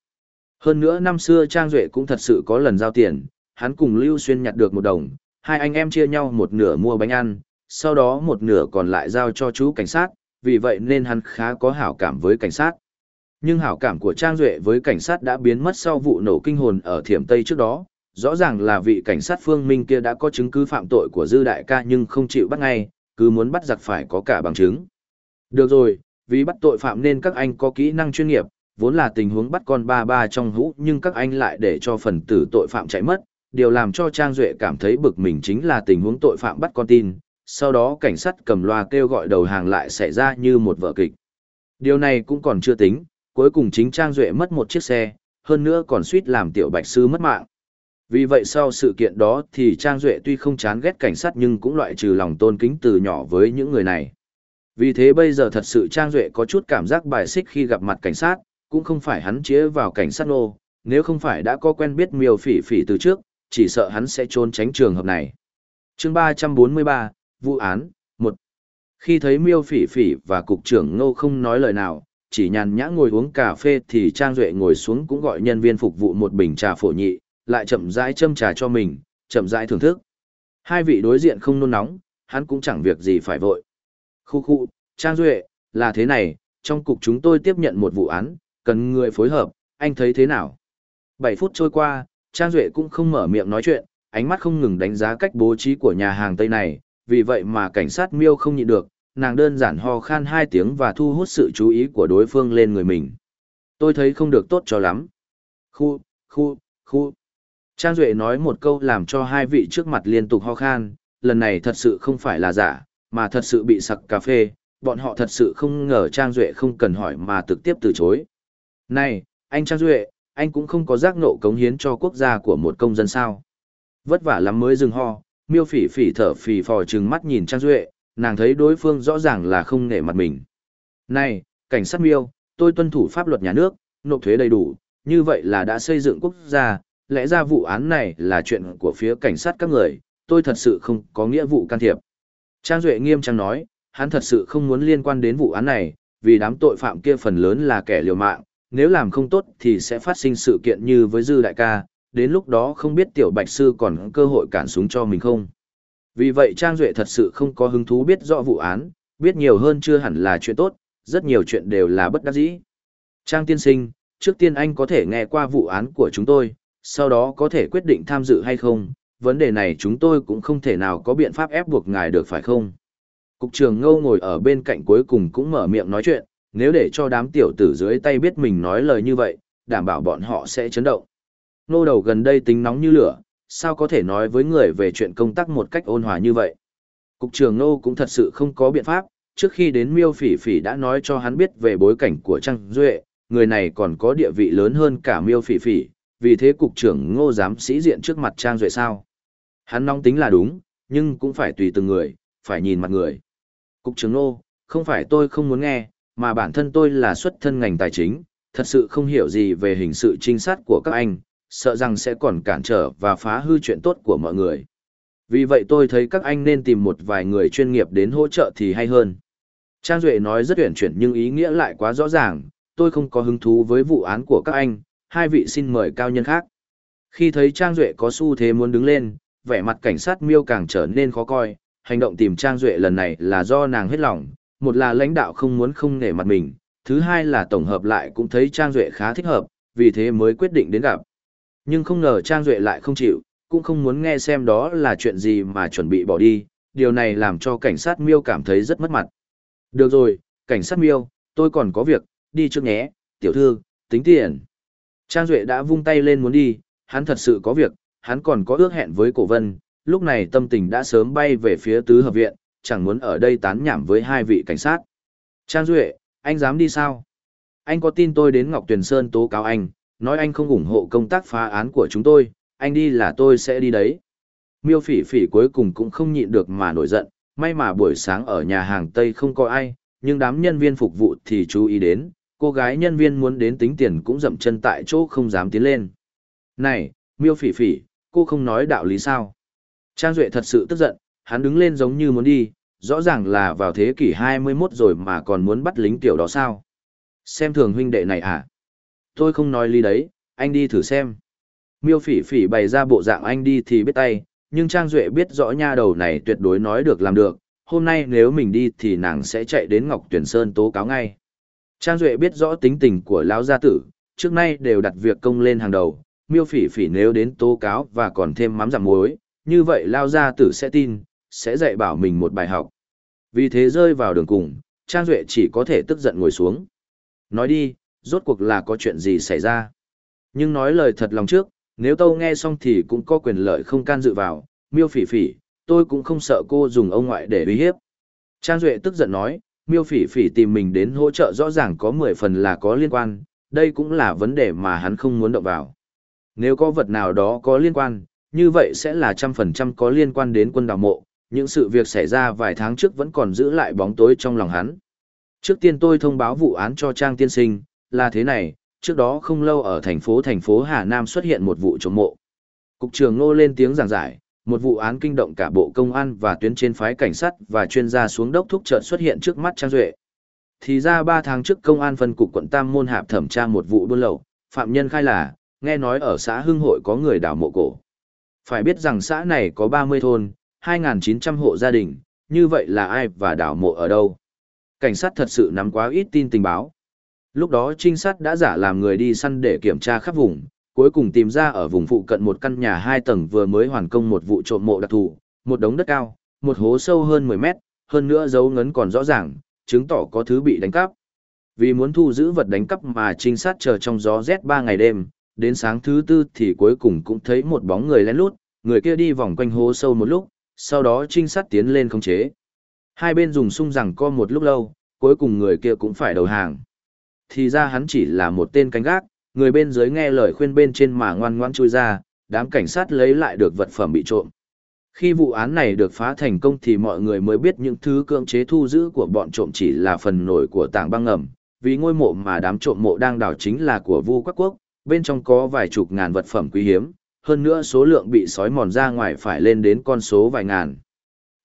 Hơn nữa năm xưa Trang Duệ cũng thật sự có lần giao tiền, hắn cùng Lưu Xuyên nhặt được một đồng, hai anh em chia nhau một nửa mua bánh ăn, sau đó một nửa còn lại giao cho chú cảnh sát, vì vậy nên hắn khá có hảo cảm với cảnh sát. Nhưng hảo cảm của Trang Duệ với cảnh sát đã biến mất sau vụ nổ kinh hồn ở Thiểm Tây trước đó. Rõ ràng là vị cảnh sát phương minh kia đã có chứng cứ phạm tội của Dư Đại ca nhưng không chịu bắt ngay, cứ muốn bắt giặc phải có cả bằng chứng. Được rồi, vì bắt tội phạm nên các anh có kỹ năng chuyên nghiệp, vốn là tình huống bắt con ba ba trong hũ nhưng các anh lại để cho phần tử tội phạm chạy mất. Điều làm cho Trang Duệ cảm thấy bực mình chính là tình huống tội phạm bắt con tin, sau đó cảnh sát cầm loa kêu gọi đầu hàng lại xảy ra như một vở kịch. Điều này cũng còn chưa tính, cuối cùng chính Trang Duệ mất một chiếc xe, hơn nữa còn suýt làm tiểu bạch sư mất mạng. Vì vậy sau sự kiện đó thì Trang Duệ tuy không chán ghét cảnh sát nhưng cũng loại trừ lòng tôn kính từ nhỏ với những người này. Vì thế bây giờ thật sự Trang Duệ có chút cảm giác bài xích khi gặp mặt cảnh sát, cũng không phải hắn chĩa vào cảnh sát nô, nếu không phải đã có quen biết miêu phỉ phỉ từ trước, chỉ sợ hắn sẽ trốn tránh trường hợp này. chương 343, Vụ án, Một. Khi thấy miêu phỉ phỉ và cục trưởng ngô không nói lời nào, chỉ nhàn nhã ngồi uống cà phê thì Trang Duệ ngồi xuống cũng gọi nhân viên phục vụ một bình trà phổ nhị, lại chậm rãi châm trà cho mình, chậm rãi thưởng thức. Hai vị đối diện không nôn nóng, hắn cũng chẳng việc gì phải vội. Khu khu, Trang Duệ, là thế này, trong cục chúng tôi tiếp nhận một vụ án, cần người phối hợp, anh thấy thế nào? 7 phút trôi qua, Trang Duệ cũng không mở miệng nói chuyện, ánh mắt không ngừng đánh giá cách bố trí của nhà hàng Tây này, vì vậy mà cảnh sát miêu không nhịn được, nàng đơn giản ho khan hai tiếng và thu hút sự chú ý của đối phương lên người mình. Tôi thấy không được tốt cho lắm. Khu, khu, khu. Trang Duệ nói một câu làm cho hai vị trước mặt liên tục ho khan, lần này thật sự không phải là giả, mà thật sự bị sặc cà phê, bọn họ thật sự không ngờ Trang Duệ không cần hỏi mà trực tiếp từ chối. Này, anh Trang Duệ, anh cũng không có giác nộ cống hiến cho quốc gia của một công dân sao. Vất vả lắm mới dừng ho, miêu phỉ phỉ thở phì phò chừng mắt nhìn Trang Duệ, nàng thấy đối phương rõ ràng là không nể mặt mình. Này, cảnh sát miêu, tôi tuân thủ pháp luật nhà nước, nộp thuế đầy đủ, như vậy là đã xây dựng quốc gia, lẽ ra vụ án này là chuyện của phía cảnh sát các người, tôi thật sự không có nghĩa vụ can thiệp. Trang Duệ nghiêm trang nói, hắn thật sự không muốn liên quan đến vụ án này, vì đám tội phạm kia phần lớn là kẻ liều mạng, nếu làm không tốt thì sẽ phát sinh sự kiện như với Dư Đại ca, đến lúc đó không biết Tiểu Bạch Sư còn cơ hội cản súng cho mình không. Vì vậy Trang Duệ thật sự không có hứng thú biết rõ vụ án, biết nhiều hơn chưa hẳn là chuyện tốt, rất nhiều chuyện đều là bất đắc dĩ. Trang tiên sinh, trước tiên anh có thể nghe qua vụ án của chúng tôi, sau đó có thể quyết định tham dự hay không, vấn đề này chúng tôi cũng không thể nào có biện pháp ép buộc ngài được phải không? Cục trưởng ngâu ngồi ở bên cạnh cuối cùng cũng mở miệng nói chuyện, nếu để cho đám tiểu tử dưới tay biết mình nói lời như vậy, đảm bảo bọn họ sẽ chấn động. Nô đầu gần đây tính nóng như lửa, sao có thể nói với người về chuyện công tác một cách ôn hòa như vậy? Cục trưởng nô cũng thật sự không có biện pháp, trước khi đến miêu phỉ phỉ đã nói cho hắn biết về bối cảnh của Trang Duệ, người này còn có địa vị lớn hơn cả miêu phỉ phỉ, vì thế cục trưởng ngô dám sĩ diện trước mặt Trang Duệ sao? Hắn nóng tính là đúng, nhưng cũng phải tùy từng người, phải nhìn mặt người. Cục trưởng Nô, không phải tôi không muốn nghe, mà bản thân tôi là xuất thân ngành tài chính, thật sự không hiểu gì về hình sự trinh sát của các anh, sợ rằng sẽ còn cản trở và phá hư chuyện tốt của mọi người. Vì vậy tôi thấy các anh nên tìm một vài người chuyên nghiệp đến hỗ trợ thì hay hơn. Trang Duệ nói rất tuyển chuyển nhưng ý nghĩa lại quá rõ ràng, tôi không có hứng thú với vụ án của các anh, hai vị xin mời cao nhân khác. Khi thấy Trang Duệ có xu thế muốn đứng lên, vẻ mặt cảnh sát miêu càng trở nên khó coi, hành động tìm Trang Duệ lần này là do nàng hết lòng, một là lãnh đạo không muốn không nể mặt mình, thứ hai là tổng hợp lại cũng thấy Trang Duệ khá thích hợp, vì thế mới quyết định đến gặp. Nhưng không ngờ Trang Duệ lại không chịu, cũng không muốn nghe xem đó là chuyện gì mà chuẩn bị bỏ đi, điều này làm cho cảnh sát miêu cảm thấy rất mất mặt. Được rồi, cảnh sát miêu, tôi còn có việc, đi trước nhé, tiểu thư, tính tiền. Trang Duệ đã vung tay lên muốn đi, hắn thật sự có việc, hắn còn có ước hẹn với cổ vân, lúc này tâm tình đã sớm bay về phía tứ hợp viện, chẳng muốn ở đây tán nhảm với hai vị cảnh sát. Trang Duệ, anh dám đi sao? Anh có tin tôi đến Ngọc Tuyền Sơn tố cáo anh, nói anh không ủng hộ công tác phá án của chúng tôi, anh đi là tôi sẽ đi đấy. Miêu phỉ phỉ cuối cùng cũng không nhịn được mà nổi giận, may mà buổi sáng ở nhà hàng Tây không có ai, nhưng đám nhân viên phục vụ thì chú ý đến, cô gái nhân viên muốn đến tính tiền cũng dậm chân tại chỗ không dám tiến lên. Này, miêu phỉ phỉ, cô không nói đạo lý sao? Trang Duệ thật sự tức giận, hắn đứng lên giống như muốn đi, rõ ràng là vào thế kỷ 21 rồi mà còn muốn bắt lính tiểu đó sao? Xem thường huynh đệ này à? Tôi không nói lý đấy, anh đi thử xem. Miêu phỉ phỉ bày ra bộ dạng anh đi thì biết tay, nhưng Trang Duệ biết rõ nha đầu này tuyệt đối nói được làm được, hôm nay nếu mình đi thì nàng sẽ chạy đến Ngọc Tuyển Sơn tố cáo ngay. Trang Duệ biết rõ tính tình của lão gia tử, trước nay đều đặt việc công lên hàng đầu, miêu phỉ phỉ nếu đến tố cáo và còn thêm mắm giảm muối, như vậy lao gia tử sẽ tin, sẽ dạy bảo mình một bài học. Vì thế rơi vào đường cùng, Trang Duệ chỉ có thể tức giận ngồi xuống. Nói đi, rốt cuộc là có chuyện gì xảy ra. Nhưng nói lời thật lòng trước, nếu tâu nghe xong thì cũng có quyền lợi không can dự vào, miêu phỉ phỉ, tôi cũng không sợ cô dùng ông ngoại để uy hiếp. Trang Duệ tức giận nói, miêu phỉ phỉ tìm mình đến hỗ trợ rõ ràng có 10 phần là có liên quan, đây cũng là vấn đề mà hắn không muốn động vào. Nếu có vật nào đó có liên quan, như vậy sẽ là trăm phần trăm có liên quan đến quân đào mộ, những sự việc xảy ra vài tháng trước vẫn còn giữ lại bóng tối trong lòng hắn. Trước tiên tôi thông báo vụ án cho Trang Tiên Sinh, là thế này, trước đó không lâu ở thành phố thành phố Hà Nam xuất hiện một vụ trộm mộ. Cục trưởng Ngô lên tiếng giảng giải, một vụ án kinh động cả bộ công an và tuyến trên phái cảnh sát và chuyên gia xuống đốc thúc chợt xuất hiện trước mắt Trang Duệ. Thì ra 3 tháng trước công an phân cục quận Tam Môn Hạp thẩm tra một vụ buôn lậu, phạm nhân khai là, nghe nói ở xã Hưng Hội có người đào mộ cổ. Phải biết rằng xã này có 30 thôn, 2.900 hộ gia đình, như vậy là ai và đào mộ ở đâu? Cảnh sát thật sự nắm quá ít tin tình báo. Lúc đó trinh sát đã giả làm người đi săn để kiểm tra khắp vùng, cuối cùng tìm ra ở vùng phụ cận một căn nhà hai tầng vừa mới hoàn công một vụ trộm mộ đặc thù, một đống đất cao, một hố sâu hơn 10 mét, hơn nữa dấu ngấn còn rõ ràng, chứng tỏ có thứ bị đánh cắp. Vì muốn thu giữ vật đánh cắp mà trinh sát chờ trong gió rét 3 ngày đêm, đến sáng thứ tư thì cuối cùng cũng thấy một bóng người lén lút, người kia đi vòng quanh hố sâu một lúc, sau đó trinh sát tiến lên khống chế. Hai bên dùng sung rằng co một lúc lâu, cuối cùng người kia cũng phải đầu hàng. Thì ra hắn chỉ là một tên canh gác, người bên dưới nghe lời khuyên bên trên mà ngoan ngoãn chui ra, đám cảnh sát lấy lại được vật phẩm bị trộm. Khi vụ án này được phá thành công thì mọi người mới biết những thứ cưỡng chế thu giữ của bọn trộm chỉ là phần nổi của tảng băng ngầm, vì ngôi mộ mà đám trộm mộ đang đào chính là của Vu Quắc Quốc, bên trong có vài chục ngàn vật phẩm quý hiếm, hơn nữa số lượng bị sói mòn ra ngoài phải lên đến con số vài ngàn.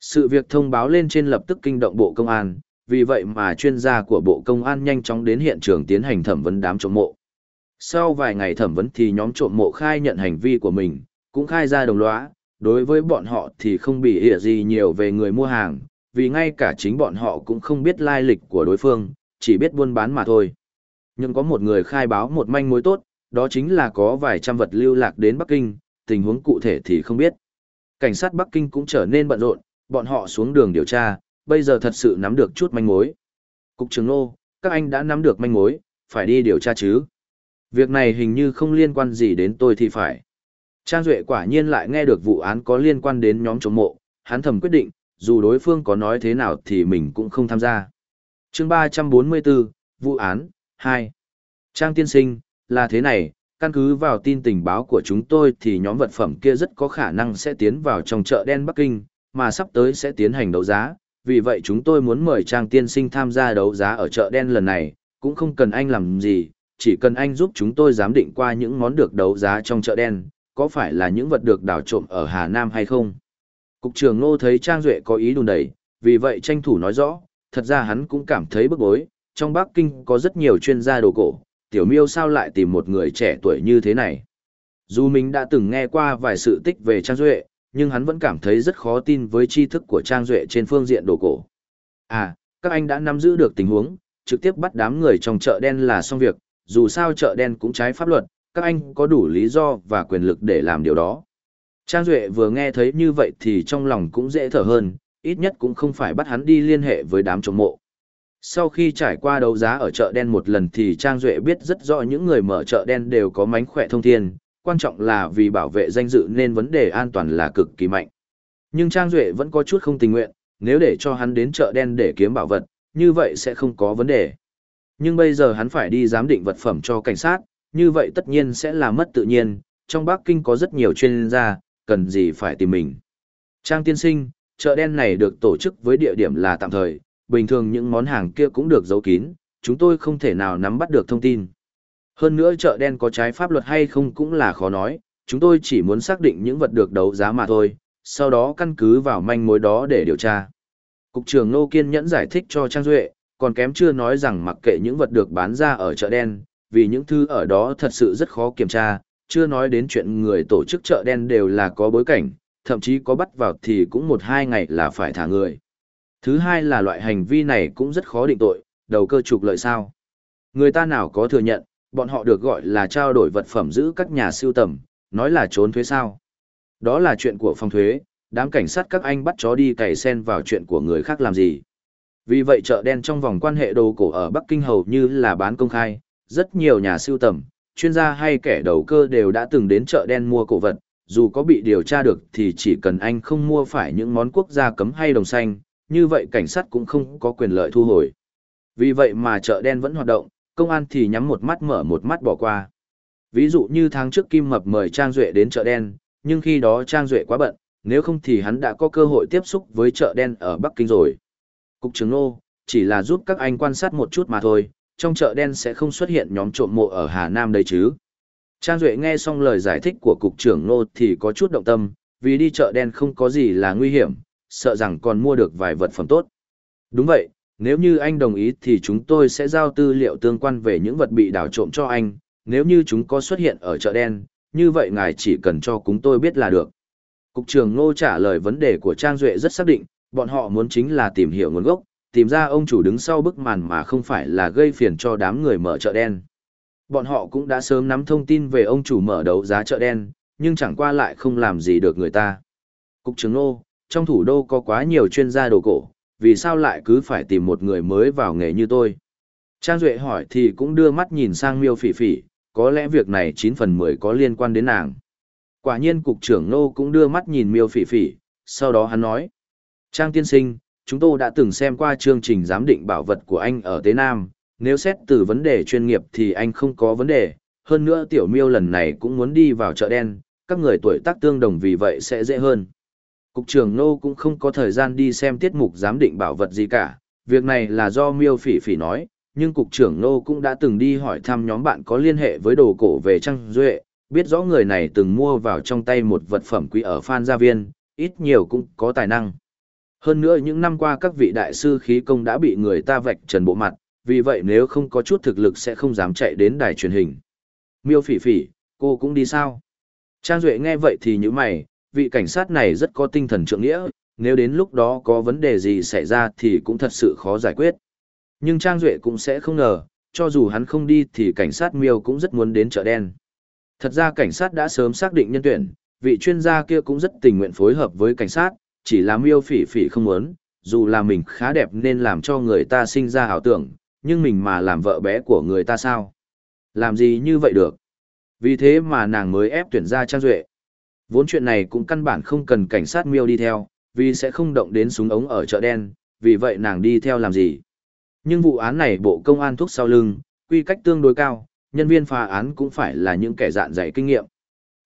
Sự việc thông báo lên trên lập tức kinh động Bộ Công an, vì vậy mà chuyên gia của Bộ Công an nhanh chóng đến hiện trường tiến hành thẩm vấn đám trộm mộ. Sau vài ngày thẩm vấn thì nhóm trộm mộ khai nhận hành vi của mình, cũng khai ra đồng lõa, đối với bọn họ thì không bị hiểu gì nhiều về người mua hàng, vì ngay cả chính bọn họ cũng không biết lai lịch của đối phương, chỉ biết buôn bán mà thôi. Nhưng có một người khai báo một manh mối tốt, đó chính là có vài trăm vật lưu lạc đến Bắc Kinh, tình huống cụ thể thì không biết. Cảnh sát Bắc Kinh cũng trở nên bận rộn, bọn họ xuống đường điều tra, bây giờ thật sự nắm được chút manh mối. Cục trưởng nô, các anh đã nắm được manh mối, phải đi điều tra chứ. Việc này hình như không liên quan gì đến tôi thì phải. Trang Duệ quả nhiên lại nghe được vụ án có liên quan đến nhóm chống mộ, hắn thầm quyết định, dù đối phương có nói thế nào thì mình cũng không tham gia. chương 344, vụ án, 2. Trang tiên sinh, là thế này, căn cứ vào tin tình báo của chúng tôi thì nhóm vật phẩm kia rất có khả năng sẽ tiến vào trong chợ đen Bắc Kinh, mà sắp tới sẽ tiến hành đấu giá, vì vậy chúng tôi muốn mời Trang tiên sinh tham gia đấu giá ở chợ đen lần này, cũng không cần anh làm gì, chỉ cần anh giúp chúng tôi giám định qua những món được đấu giá trong chợ đen, có phải là những vật được đào trộm ở Hà Nam hay không? Cục trưởng Ngô thấy Trang Duệ có ý đùn đẩy, vì vậy tranh thủ nói rõ, thật ra hắn cũng cảm thấy bức bối, trong Bắc Kinh có rất nhiều chuyên gia đồ cổ, tiểu miêu sao lại tìm một người trẻ tuổi như thế này. Dù mình đã từng nghe qua vài sự tích về Trang Duệ, nhưng hắn vẫn cảm thấy rất khó tin với tri thức của Trang Duệ trên phương diện đồ cổ. À, các anh đã nắm giữ được tình huống, trực tiếp bắt đám người trong chợ đen là xong việc, dù sao chợ đen cũng trái pháp luật, các anh có đủ lý do và quyền lực để làm điều đó. Trang Duệ vừa nghe thấy như vậy thì trong lòng cũng dễ thở hơn, ít nhất cũng không phải bắt hắn đi liên hệ với đám chống mộ. Sau khi trải qua đấu giá ở chợ đen một lần thì Trang Duệ biết rất rõ những người mở chợ đen đều có mánh khỏe thông thiên, quan trọng là vì bảo vệ danh dự nên vấn đề an toàn là cực kỳ mạnh. Nhưng Trang Duệ vẫn có chút không tình nguyện, nếu để cho hắn đến chợ đen để kiếm bảo vật, như vậy sẽ không có vấn đề. Nhưng bây giờ hắn phải đi giám định vật phẩm cho cảnh sát, như vậy tất nhiên sẽ là mất tự nhiên, trong Bắc Kinh có rất nhiều chuyên gia, cần gì phải tìm mình. Trang tiên sinh, chợ đen này được tổ chức với địa điểm là tạm thời, bình thường những món hàng kia cũng được giấu kín, chúng tôi không thể nào nắm bắt được thông tin. Hơn nữa chợ đen có trái pháp luật hay không cũng là khó nói, chúng tôi chỉ muốn xác định những vật được đấu giá mà thôi, sau đó căn cứ vào manh mối đó để điều tra. Cục trưởng Nô Kiên nhẫn giải thích cho Trang Duệ, còn kém chưa nói rằng mặc kệ những vật được bán ra ở chợ đen, vì những thứ ở đó thật sự rất khó kiểm tra, chưa nói đến chuyện người tổ chức chợ đen đều là có bối cảnh, thậm chí có bắt vào thì cũng một hai ngày là phải thả người. Thứ hai là loại hành vi này cũng rất khó định tội, đầu cơ trục lợi sao. Người ta nào có thừa nhận, bọn họ được gọi là trao đổi vật phẩm giữ các nhà siêu tầm, nói là trốn thuế sao. Đó là chuyện của phòng thuế, đám cảnh sát các anh bắt chó đi cày sen vào chuyện của người khác làm gì. Vì vậy chợ đen trong vòng quan hệ đồ cổ ở Bắc Kinh hầu như là bán công khai, rất nhiều nhà siêu tầm, chuyên gia hay kẻ đầu cơ đều đã từng đến chợ đen mua cổ vật, dù có bị điều tra được thì chỉ cần anh không mua phải những món quốc gia cấm hay đồng xanh, như vậy cảnh sát cũng không có quyền lợi thu hồi. Vì vậy mà chợ đen vẫn hoạt động, công an thì nhắm một mắt mở một mắt bỏ qua. Ví dụ như tháng trước Kim Mập mời Trang Duệ đến chợ đen, nhưng khi đó Trang Duệ quá bận, nếu không thì hắn đã có cơ hội tiếp xúc với chợ đen ở Bắc Kinh rồi. Cục trưởng nô, chỉ là giúp các anh quan sát một chút mà thôi, trong chợ đen sẽ không xuất hiện nhóm trộm mộ ở Hà Nam đây chứ. Trang Duệ nghe xong lời giải thích của cục trưởng nô thì có chút động tâm, vì đi chợ đen không có gì là nguy hiểm, sợ rằng còn mua được vài vật phẩm tốt. Đúng vậy, nếu như anh đồng ý thì chúng tôi sẽ giao tư liệu tương quan về những vật bị đảo trộm cho anh, nếu như chúng có xuất hiện ở chợ đen, như vậy ngài chỉ cần cho chúng tôi biết là được. Cục trưởng Ngô trả lời vấn đề của Trang Duệ rất xác định, bọn họ muốn chính là tìm hiểu nguồn gốc, tìm ra ông chủ đứng sau bức màn mà không phải là gây phiền cho đám người mở chợ đen. Bọn họ cũng đã sớm nắm thông tin về ông chủ mở đấu giá chợ đen, nhưng chẳng qua lại không làm gì được người ta. Cục trưởng Ngô, trong thủ đô có quá nhiều chuyên gia đồ cổ, vì sao lại cứ phải tìm một người mới vào nghề như tôi? Trang Duệ hỏi thì cũng đưa mắt nhìn sang miêu phỉ phỉ, có lẽ việc này 9 phần 10 có liên quan đến nàng. Quả nhiên cục trưởng nô cũng đưa mắt nhìn miêu phỉ phỉ, sau đó hắn nói. Trang tiên sinh, chúng tôi đã từng xem qua chương trình giám định bảo vật của anh ở Tế Nam, nếu xét từ vấn đề chuyên nghiệp thì anh không có vấn đề, hơn nữa tiểu miêu lần này cũng muốn đi vào chợ đen, các người tuổi tác tương đồng vì vậy sẽ dễ hơn. Cục trưởng Nô cũng không có thời gian đi xem tiết mục giám định bảo vật gì cả, việc này là do miêu phỉ phỉ nói, nhưng Cục trưởng Nô cũng đã từng đi hỏi thăm nhóm bạn có liên hệ với đồ cổ về Trăng Duệ, biết rõ người này từng mua vào trong tay một vật phẩm quý ở Phan Gia Viên, ít nhiều cũng có tài năng. Hơn nữa những năm qua các vị đại sư khí công đã bị người ta vạch trần bộ mặt, vì vậy nếu không có chút thực lực sẽ không dám chạy đến đài truyền hình. Miêu phỉ phỉ, cô cũng đi sao? Trang Duệ nghe vậy thì nhữ mày, vị cảnh sát này rất có tinh thần trượng nghĩa, nếu đến lúc đó có vấn đề gì xảy ra thì cũng thật sự khó giải quyết. Nhưng Trang Duệ cũng sẽ không ngờ, cho dù hắn không đi thì cảnh sát miêu cũng rất muốn đến chợ đen. Thật ra cảnh sát đã sớm xác định nhân tuyển, vị chuyên gia kia cũng rất tình nguyện phối hợp với cảnh sát, chỉ là miêu phỉ phỉ không muốn, dù là mình khá đẹp nên làm cho người ta sinh ra ảo tưởng, nhưng mình mà làm vợ bé của người ta sao? Làm gì như vậy được? Vì thế mà nàng mới ép tuyển ra Trang Duệ. Vốn chuyện này cũng căn bản không cần cảnh sát miêu đi theo, vì sẽ không động đến súng ống ở chợ đen, vì vậy nàng đi theo làm gì. Nhưng vụ án này bộ công an thuốc sau lưng, quy cách tương đối cao, nhân viên phá án cũng phải là những kẻ dạn dày kinh nghiệm.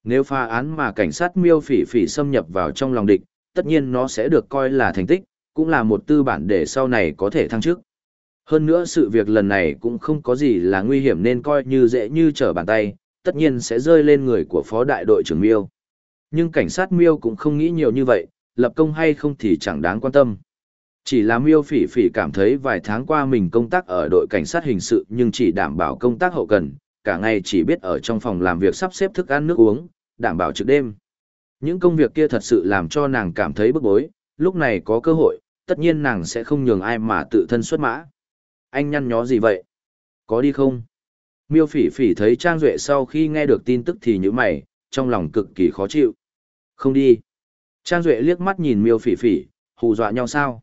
Nếu phá án mà cảnh sát miêu phỉ phỉ xâm nhập vào trong lòng địch, tất nhiên nó sẽ được coi là thành tích, cũng là một tư bản để sau này có thể thăng chức. Hơn nữa sự việc lần này cũng không có gì là nguy hiểm nên coi như dễ như trở bàn tay, tất nhiên sẽ rơi lên người của phó đại đội trưởng miêu. Nhưng cảnh sát miêu cũng không nghĩ nhiều như vậy, lập công hay không thì chẳng đáng quan tâm. Chỉ là miêu phỉ phỉ cảm thấy vài tháng qua mình công tác ở đội cảnh sát hình sự nhưng chỉ đảm bảo công tác hậu cần, cả ngày chỉ biết ở trong phòng làm việc sắp xếp thức ăn nước uống, đảm bảo trực đêm. Những công việc kia thật sự làm cho nàng cảm thấy bức bối, lúc này có cơ hội, tất nhiên nàng sẽ không nhường ai mà tự thân xuất mã. Anh nhăn nhó gì vậy? Có đi không? Miêu phỉ phỉ thấy Trang Duệ sau khi nghe được tin tức thì như mày, trong lòng cực kỳ khó chịu. Không đi. Trang Duệ liếc mắt nhìn miêu phỉ phỉ, hù dọa nhau sao?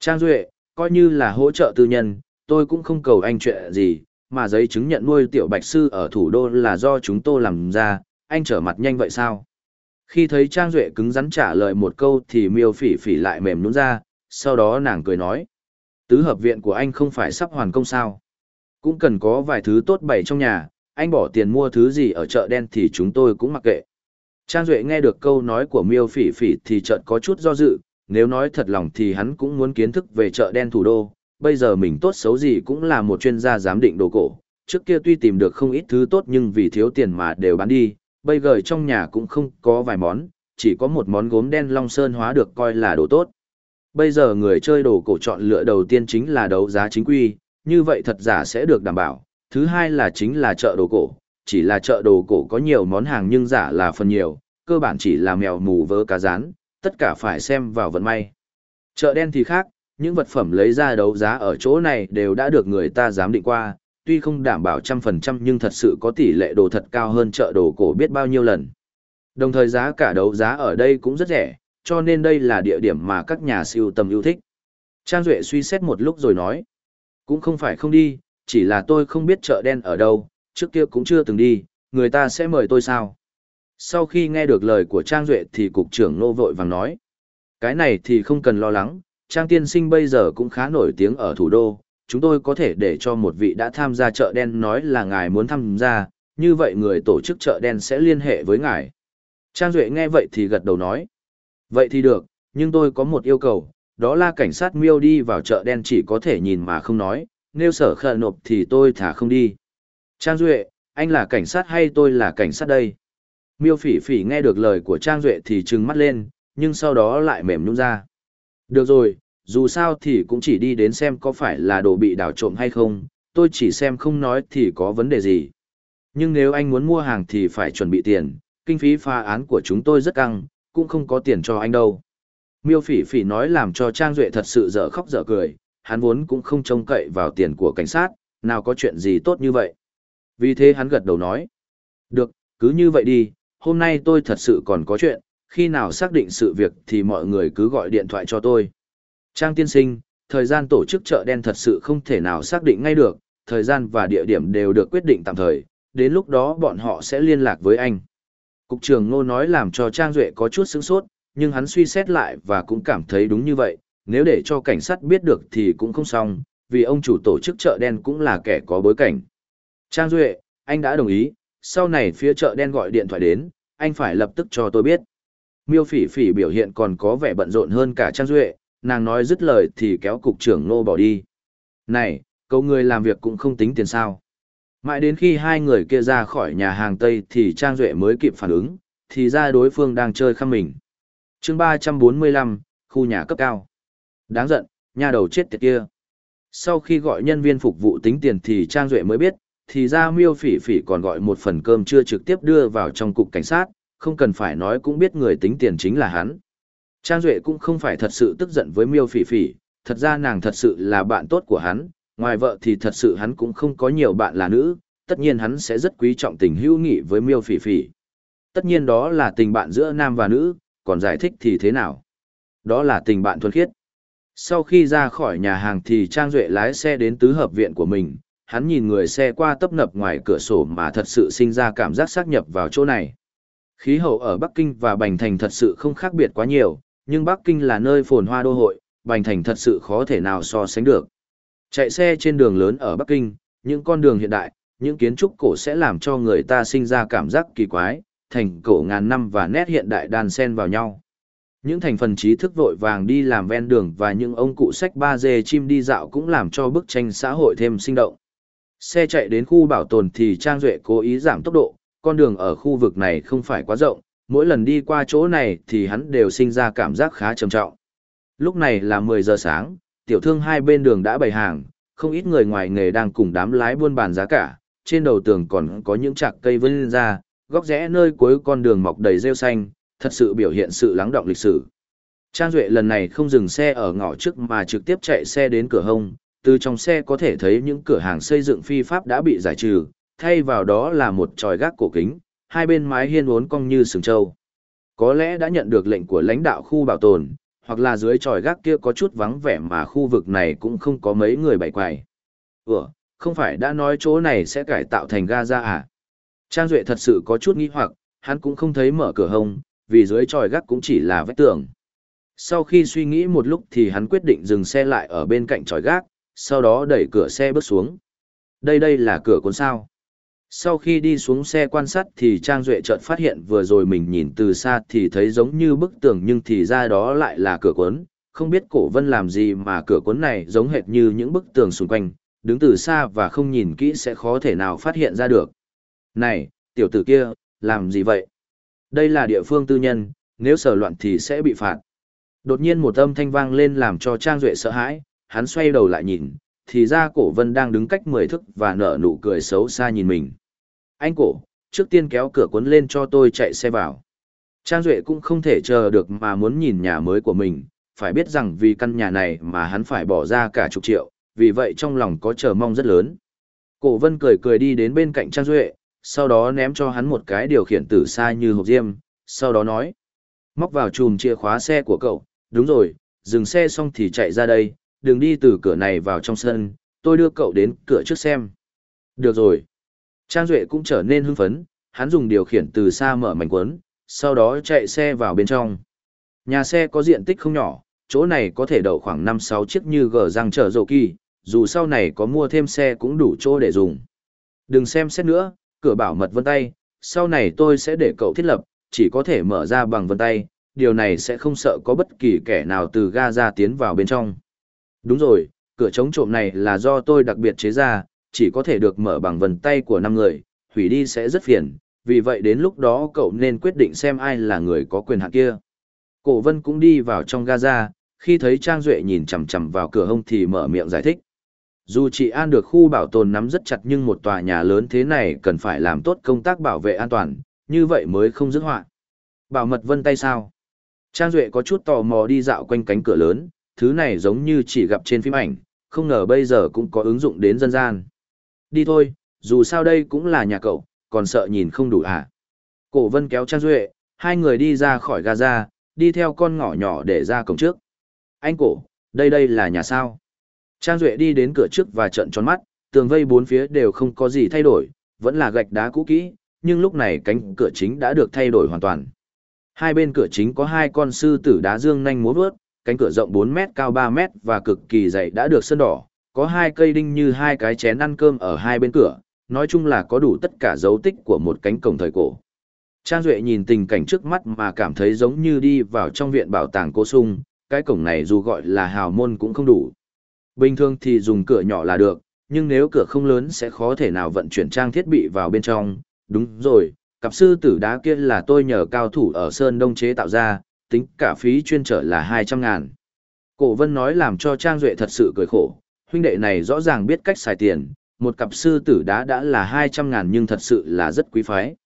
Trang Duệ, coi như là hỗ trợ tư nhân, tôi cũng không cầu anh chuyện gì, mà giấy chứng nhận nuôi tiểu bạch sư ở thủ đô là do chúng tôi làm ra, anh trở mặt nhanh vậy sao? Khi thấy Trang Duệ cứng rắn trả lời một câu thì miêu phỉ phỉ lại mềm nhún ra, sau đó nàng cười nói. Tứ hợp viện của anh không phải sắp hoàn công sao? Cũng cần có vài thứ tốt bày trong nhà, anh bỏ tiền mua thứ gì ở chợ đen thì chúng tôi cũng mặc kệ. Trang Duệ nghe được câu nói của miêu phỉ phỉ thì chợt có chút do dự, nếu nói thật lòng thì hắn cũng muốn kiến thức về chợ đen thủ đô, bây giờ mình tốt xấu gì cũng là một chuyên gia giám định đồ cổ, trước kia tuy tìm được không ít thứ tốt nhưng vì thiếu tiền mà đều bán đi, bây giờ trong nhà cũng không có vài món, chỉ có một món gốm đen long sơn hóa được coi là đồ tốt. Bây giờ người chơi đồ cổ chọn lựa đầu tiên chính là đấu giá chính quy, như vậy thật giả sẽ được đảm bảo, thứ hai là chính là chợ đồ cổ, chỉ là chợ đồ cổ có nhiều món hàng nhưng giả là phần nhiều, cơ bản chỉ là mèo mù vớ cá rán, tất cả phải xem vào vận may. Chợ đen thì khác, những vật phẩm lấy ra đấu giá ở chỗ này đều đã được người ta giám định qua, tuy không đảm bảo trăm phần trăm nhưng thật sự có tỷ lệ đồ thật cao hơn chợ đồ cổ biết bao nhiêu lần. Đồng thời giá cả đấu giá ở đây cũng rất rẻ, cho nên đây là địa điểm mà các nhà siêu tầm yêu thích. Trang Duệ suy xét một lúc rồi nói, cũng không phải không đi, chỉ là tôi không biết chợ đen ở đâu, trước kia cũng chưa từng đi, người ta sẽ mời tôi sao? Sau khi nghe được lời của Trang Duệ thì cục trưởng nô vội vàng nói, cái này thì không cần lo lắng, Trang tiên sinh bây giờ cũng khá nổi tiếng ở thủ đô, chúng tôi có thể để cho một vị đã tham gia chợ đen nói là ngài muốn tham gia, như vậy người tổ chức chợ đen sẽ liên hệ với ngài. Trang Duệ nghe vậy thì gật đầu nói, vậy thì được, nhưng tôi có một yêu cầu, đó là cảnh sát miêu đi vào chợ đen chỉ có thể nhìn mà không nói, nếu sở khờ nộp thì tôi thả không đi. Trang Duệ, anh là cảnh sát hay tôi là cảnh sát đây? Miêu phỉ phỉ nghe được lời của Trang Duệ thì trừng mắt lên, nhưng sau đó lại mềm nhung ra. Được rồi, dù sao thì cũng chỉ đi đến xem có phải là đồ bị đảo trộm hay không, tôi chỉ xem không nói thì có vấn đề gì. Nhưng nếu anh muốn mua hàng thì phải chuẩn bị tiền, kinh phí phá án của chúng tôi rất căng, cũng không có tiền cho anh đâu. Miêu phỉ phỉ nói làm cho Trang Duệ thật sự dở khóc dở cười, hắn vốn cũng không trông cậy vào tiền của cảnh sát, nào có chuyện gì tốt như vậy. Vì thế hắn gật đầu nói, được, cứ như vậy đi, hôm nay tôi thật sự còn có chuyện, khi nào xác định sự việc thì mọi người cứ gọi điện thoại cho tôi. Trang tiên sinh, thời gian tổ chức chợ đen thật sự không thể nào xác định ngay được, thời gian và địa điểm đều được quyết định tạm thời, đến lúc đó bọn họ sẽ liên lạc với anh. Cục trưởng Ngô nói làm cho Trang Duệ có chút sững sốt, nhưng hắn suy xét lại và cũng cảm thấy đúng như vậy, nếu để cho cảnh sát biết được thì cũng không xong, vì ông chủ tổ chức chợ đen cũng là kẻ có bối cảnh. Trang Duệ, anh đã đồng ý, sau này phía chợ đen gọi điện thoại đến, anh phải lập tức cho tôi biết. Miêu phỉ phỉ biểu hiện còn có vẻ bận rộn hơn cả Trang Duệ, nàng nói dứt lời thì kéo cục trưởng nô bỏ đi. Này, cậu người làm việc cũng không tính tiền sao. Mãi đến khi hai người kia ra khỏi nhà hàng Tây thì Trang Duệ mới kịp phản ứng, thì ra đối phương đang chơi khăm mình. chương 345, khu nhà cấp cao. Đáng giận, nhà đầu chết tiệt kia. Sau khi gọi nhân viên phục vụ tính tiền thì Trang Duệ mới biết, thì ra miêu phỉ phỉ còn gọi một phần cơm chưa trực tiếp đưa vào trong cục cảnh sát, không cần phải nói cũng biết người tính tiền chính là hắn. Trang Duệ cũng không phải thật sự tức giận với miêu phỉ phỉ, thật ra nàng thật sự là bạn tốt của hắn, ngoài vợ thì thật sự hắn cũng không có nhiều bạn là nữ, tất nhiên hắn sẽ rất quý trọng tình hữu nghị với miêu phỉ phỉ. Tất nhiên đó là tình bạn giữa nam và nữ, còn giải thích thì thế nào? Đó là tình bạn thuần khiết. Sau khi ra khỏi nhà hàng thì Trang Duệ lái xe đến tứ hợp viện của mình, hắn nhìn người xe qua tấp nập ngoài cửa sổ mà thật sự sinh ra cảm giác xác nhập vào chỗ này. Khí hậu ở Bắc Kinh và Bành Thành thật sự không khác biệt quá nhiều, nhưng Bắc Kinh là nơi phồn hoa đô hội, Bành Thành thật sự khó thể nào so sánh được. Chạy xe trên đường lớn ở Bắc Kinh, những con đường hiện đại, những kiến trúc cổ sẽ làm cho người ta sinh ra cảm giác kỳ quái, thành cổ ngàn năm và nét hiện đại đan xen vào nhau. Những thành phần trí thức vội vàng đi làm ven đường và những ông cụ sách ba dê chim đi dạo cũng làm cho bức tranh xã hội thêm sinh động. Xe chạy đến khu bảo tồn thì Trang Duệ cố ý giảm tốc độ, con đường ở khu vực này không phải quá rộng, mỗi lần đi qua chỗ này thì hắn đều sinh ra cảm giác khá trầm trọng. Lúc này là 10 giờ sáng, tiểu thương hai bên đường đã bày hàng, không ít người ngoài nghề đang cùng đám lái buôn bàn giá cả, trên đầu tường còn có những chạc cây vươn ra, góc rẽ nơi cuối con đường mọc đầy rêu xanh, thật sự biểu hiện sự lắng động lịch sử. Trang Duệ lần này không dừng xe ở ngõ trước mà trực tiếp chạy xe đến cửa hông, từ trong xe có thể thấy những cửa hàng xây dựng phi pháp đã bị giải trừ, thay vào đó là một tròi gác cổ kính, hai bên mái hiên uốn cong như sừng trâu. Có lẽ đã nhận được lệnh của lãnh đạo khu bảo tồn, hoặc là dưới tròi gác kia có chút vắng vẻ mà khu vực này cũng không có mấy người bày quài. Ủa, không phải đã nói chỗ này sẽ cải tạo thành Gaza à? Trang Duệ thật sự có chút nghi hoặc, hắn cũng không thấy mở cửa hông, vì dưới tròi gác cũng chỉ là vách tường. Sau khi suy nghĩ một lúc thì hắn quyết định dừng xe lại ở bên cạnh tròi gác, sau đó đẩy cửa xe bước xuống. Đây đây là cửa cuốn sao. Sau khi đi xuống xe quan sát thì Trang Duệ chợt phát hiện vừa rồi mình nhìn từ xa thì thấy giống như bức tường nhưng thì ra đó lại là cửa cuốn. Không biết cổ vân làm gì mà cửa cuốn này giống hệt như những bức tường xung quanh, đứng từ xa và không nhìn kỹ sẽ khó thể nào phát hiện ra được. Này, tiểu tử kia, làm gì vậy? Đây là địa phương tư nhân, nếu sở loạn thì sẽ bị phạt. Đột nhiên một âm thanh vang lên làm cho Trang Duệ sợ hãi, hắn xoay đầu lại nhìn, thì ra cổ vân đang đứng cách mười thức và nở nụ cười xấu xa nhìn mình. Anh cổ, trước tiên kéo cửa cuốn lên cho tôi chạy xe vào. Trang Duệ cũng không thể chờ được mà muốn nhìn nhà mới của mình, phải biết rằng vì căn nhà này mà hắn phải bỏ ra cả chục triệu, vì vậy trong lòng có chờ mong rất lớn. Cổ vân cười cười đi đến bên cạnh Trang Duệ, sau đó ném cho hắn một cái điều khiển từ xa như hộp diêm, sau đó nói. Móc vào chùm chìa khóa xe của cậu, đúng rồi, dừng xe xong thì chạy ra đây, đừng đi từ cửa này vào trong sân, tôi đưa cậu đến cửa trước xem. Được rồi. Trang Duệ cũng trở nên hưng phấn, hắn dùng điều khiển từ xa mở mảnh quấn, sau đó chạy xe vào bên trong. Nhà xe có diện tích không nhỏ, chỗ này có thể đậu khoảng 5-6 chiếc như gờ răng chở dầu kỳ, dù sau này có mua thêm xe cũng đủ chỗ để dùng. Đừng xem xét nữa, cửa bảo mật vân tay, sau này tôi sẽ để cậu thiết lập, chỉ có thể mở ra bằng vân tay, điều này sẽ không sợ có bất kỳ kẻ nào từ ga ra tiến vào bên trong. Đúng rồi, cửa chống trộm này là do tôi đặc biệt chế ra, chỉ có thể được mở bằng vần tay của 5 người, hủy đi sẽ rất phiền, vì vậy đến lúc đó cậu nên quyết định xem ai là người có quyền hạn kia. Cổ vân cũng đi vào trong Gaza, khi thấy Trang Duệ nhìn chằm chằm vào cửa hông thì mở miệng giải thích. Dù chị An được khu bảo tồn nắm rất chặt nhưng một tòa nhà lớn thế này cần phải làm tốt công tác bảo vệ an toàn, như vậy mới không dứt họa. Bảo mật vân tay sao? Trang Duệ có chút tò mò đi dạo quanh cánh cửa lớn, thứ này giống như chỉ gặp trên phim ảnh, không ngờ bây giờ cũng có ứng dụng đến dân gian. Đi thôi, dù sao đây cũng là nhà cậu, còn sợ nhìn không đủ à. Cổ vân kéo Trang Duệ, hai người đi ra khỏi Gaza, đi theo con ngõ nhỏ để ra cổng trước. Anh cổ, đây đây là nhà sao? Trang Duệ đi đến cửa trước và trận tròn mắt, tường vây bốn phía đều không có gì thay đổi, vẫn là gạch đá cũ kỹ, nhưng lúc này cánh cửa chính đã được thay đổi hoàn toàn. Hai bên cửa chính có hai con sư tử đá dương nhanh múa vớt, cánh cửa rộng 4 mét cao 3 mét và cực kỳ dày đã được sơn đỏ, có hai cây đinh như hai cái chén ăn cơm ở hai bên cửa, nói chung là có đủ tất cả dấu tích của một cánh cổng thời cổ. Trang Duệ nhìn tình cảnh trước mắt mà cảm thấy giống như đi vào trong viện bảo tàng cô sung, cái cổng này dù gọi là hào môn cũng không đủ. Bình thường thì dùng cửa nhỏ là được, nhưng nếu cửa không lớn sẽ khó thể nào vận chuyển trang thiết bị vào bên trong. Đúng rồi, cặp sư tử đá kia là tôi nhờ cao thủ ở Sơn Đông chế tạo ra, tính cả phí chuyên trở là 200 ngàn. Cổ vân nói làm cho Trang Duệ thật sự cười khổ, huynh đệ này rõ ràng biết cách xài tiền, một cặp sư tử đá đã là 200 ngàn nhưng thật sự là rất quý phái.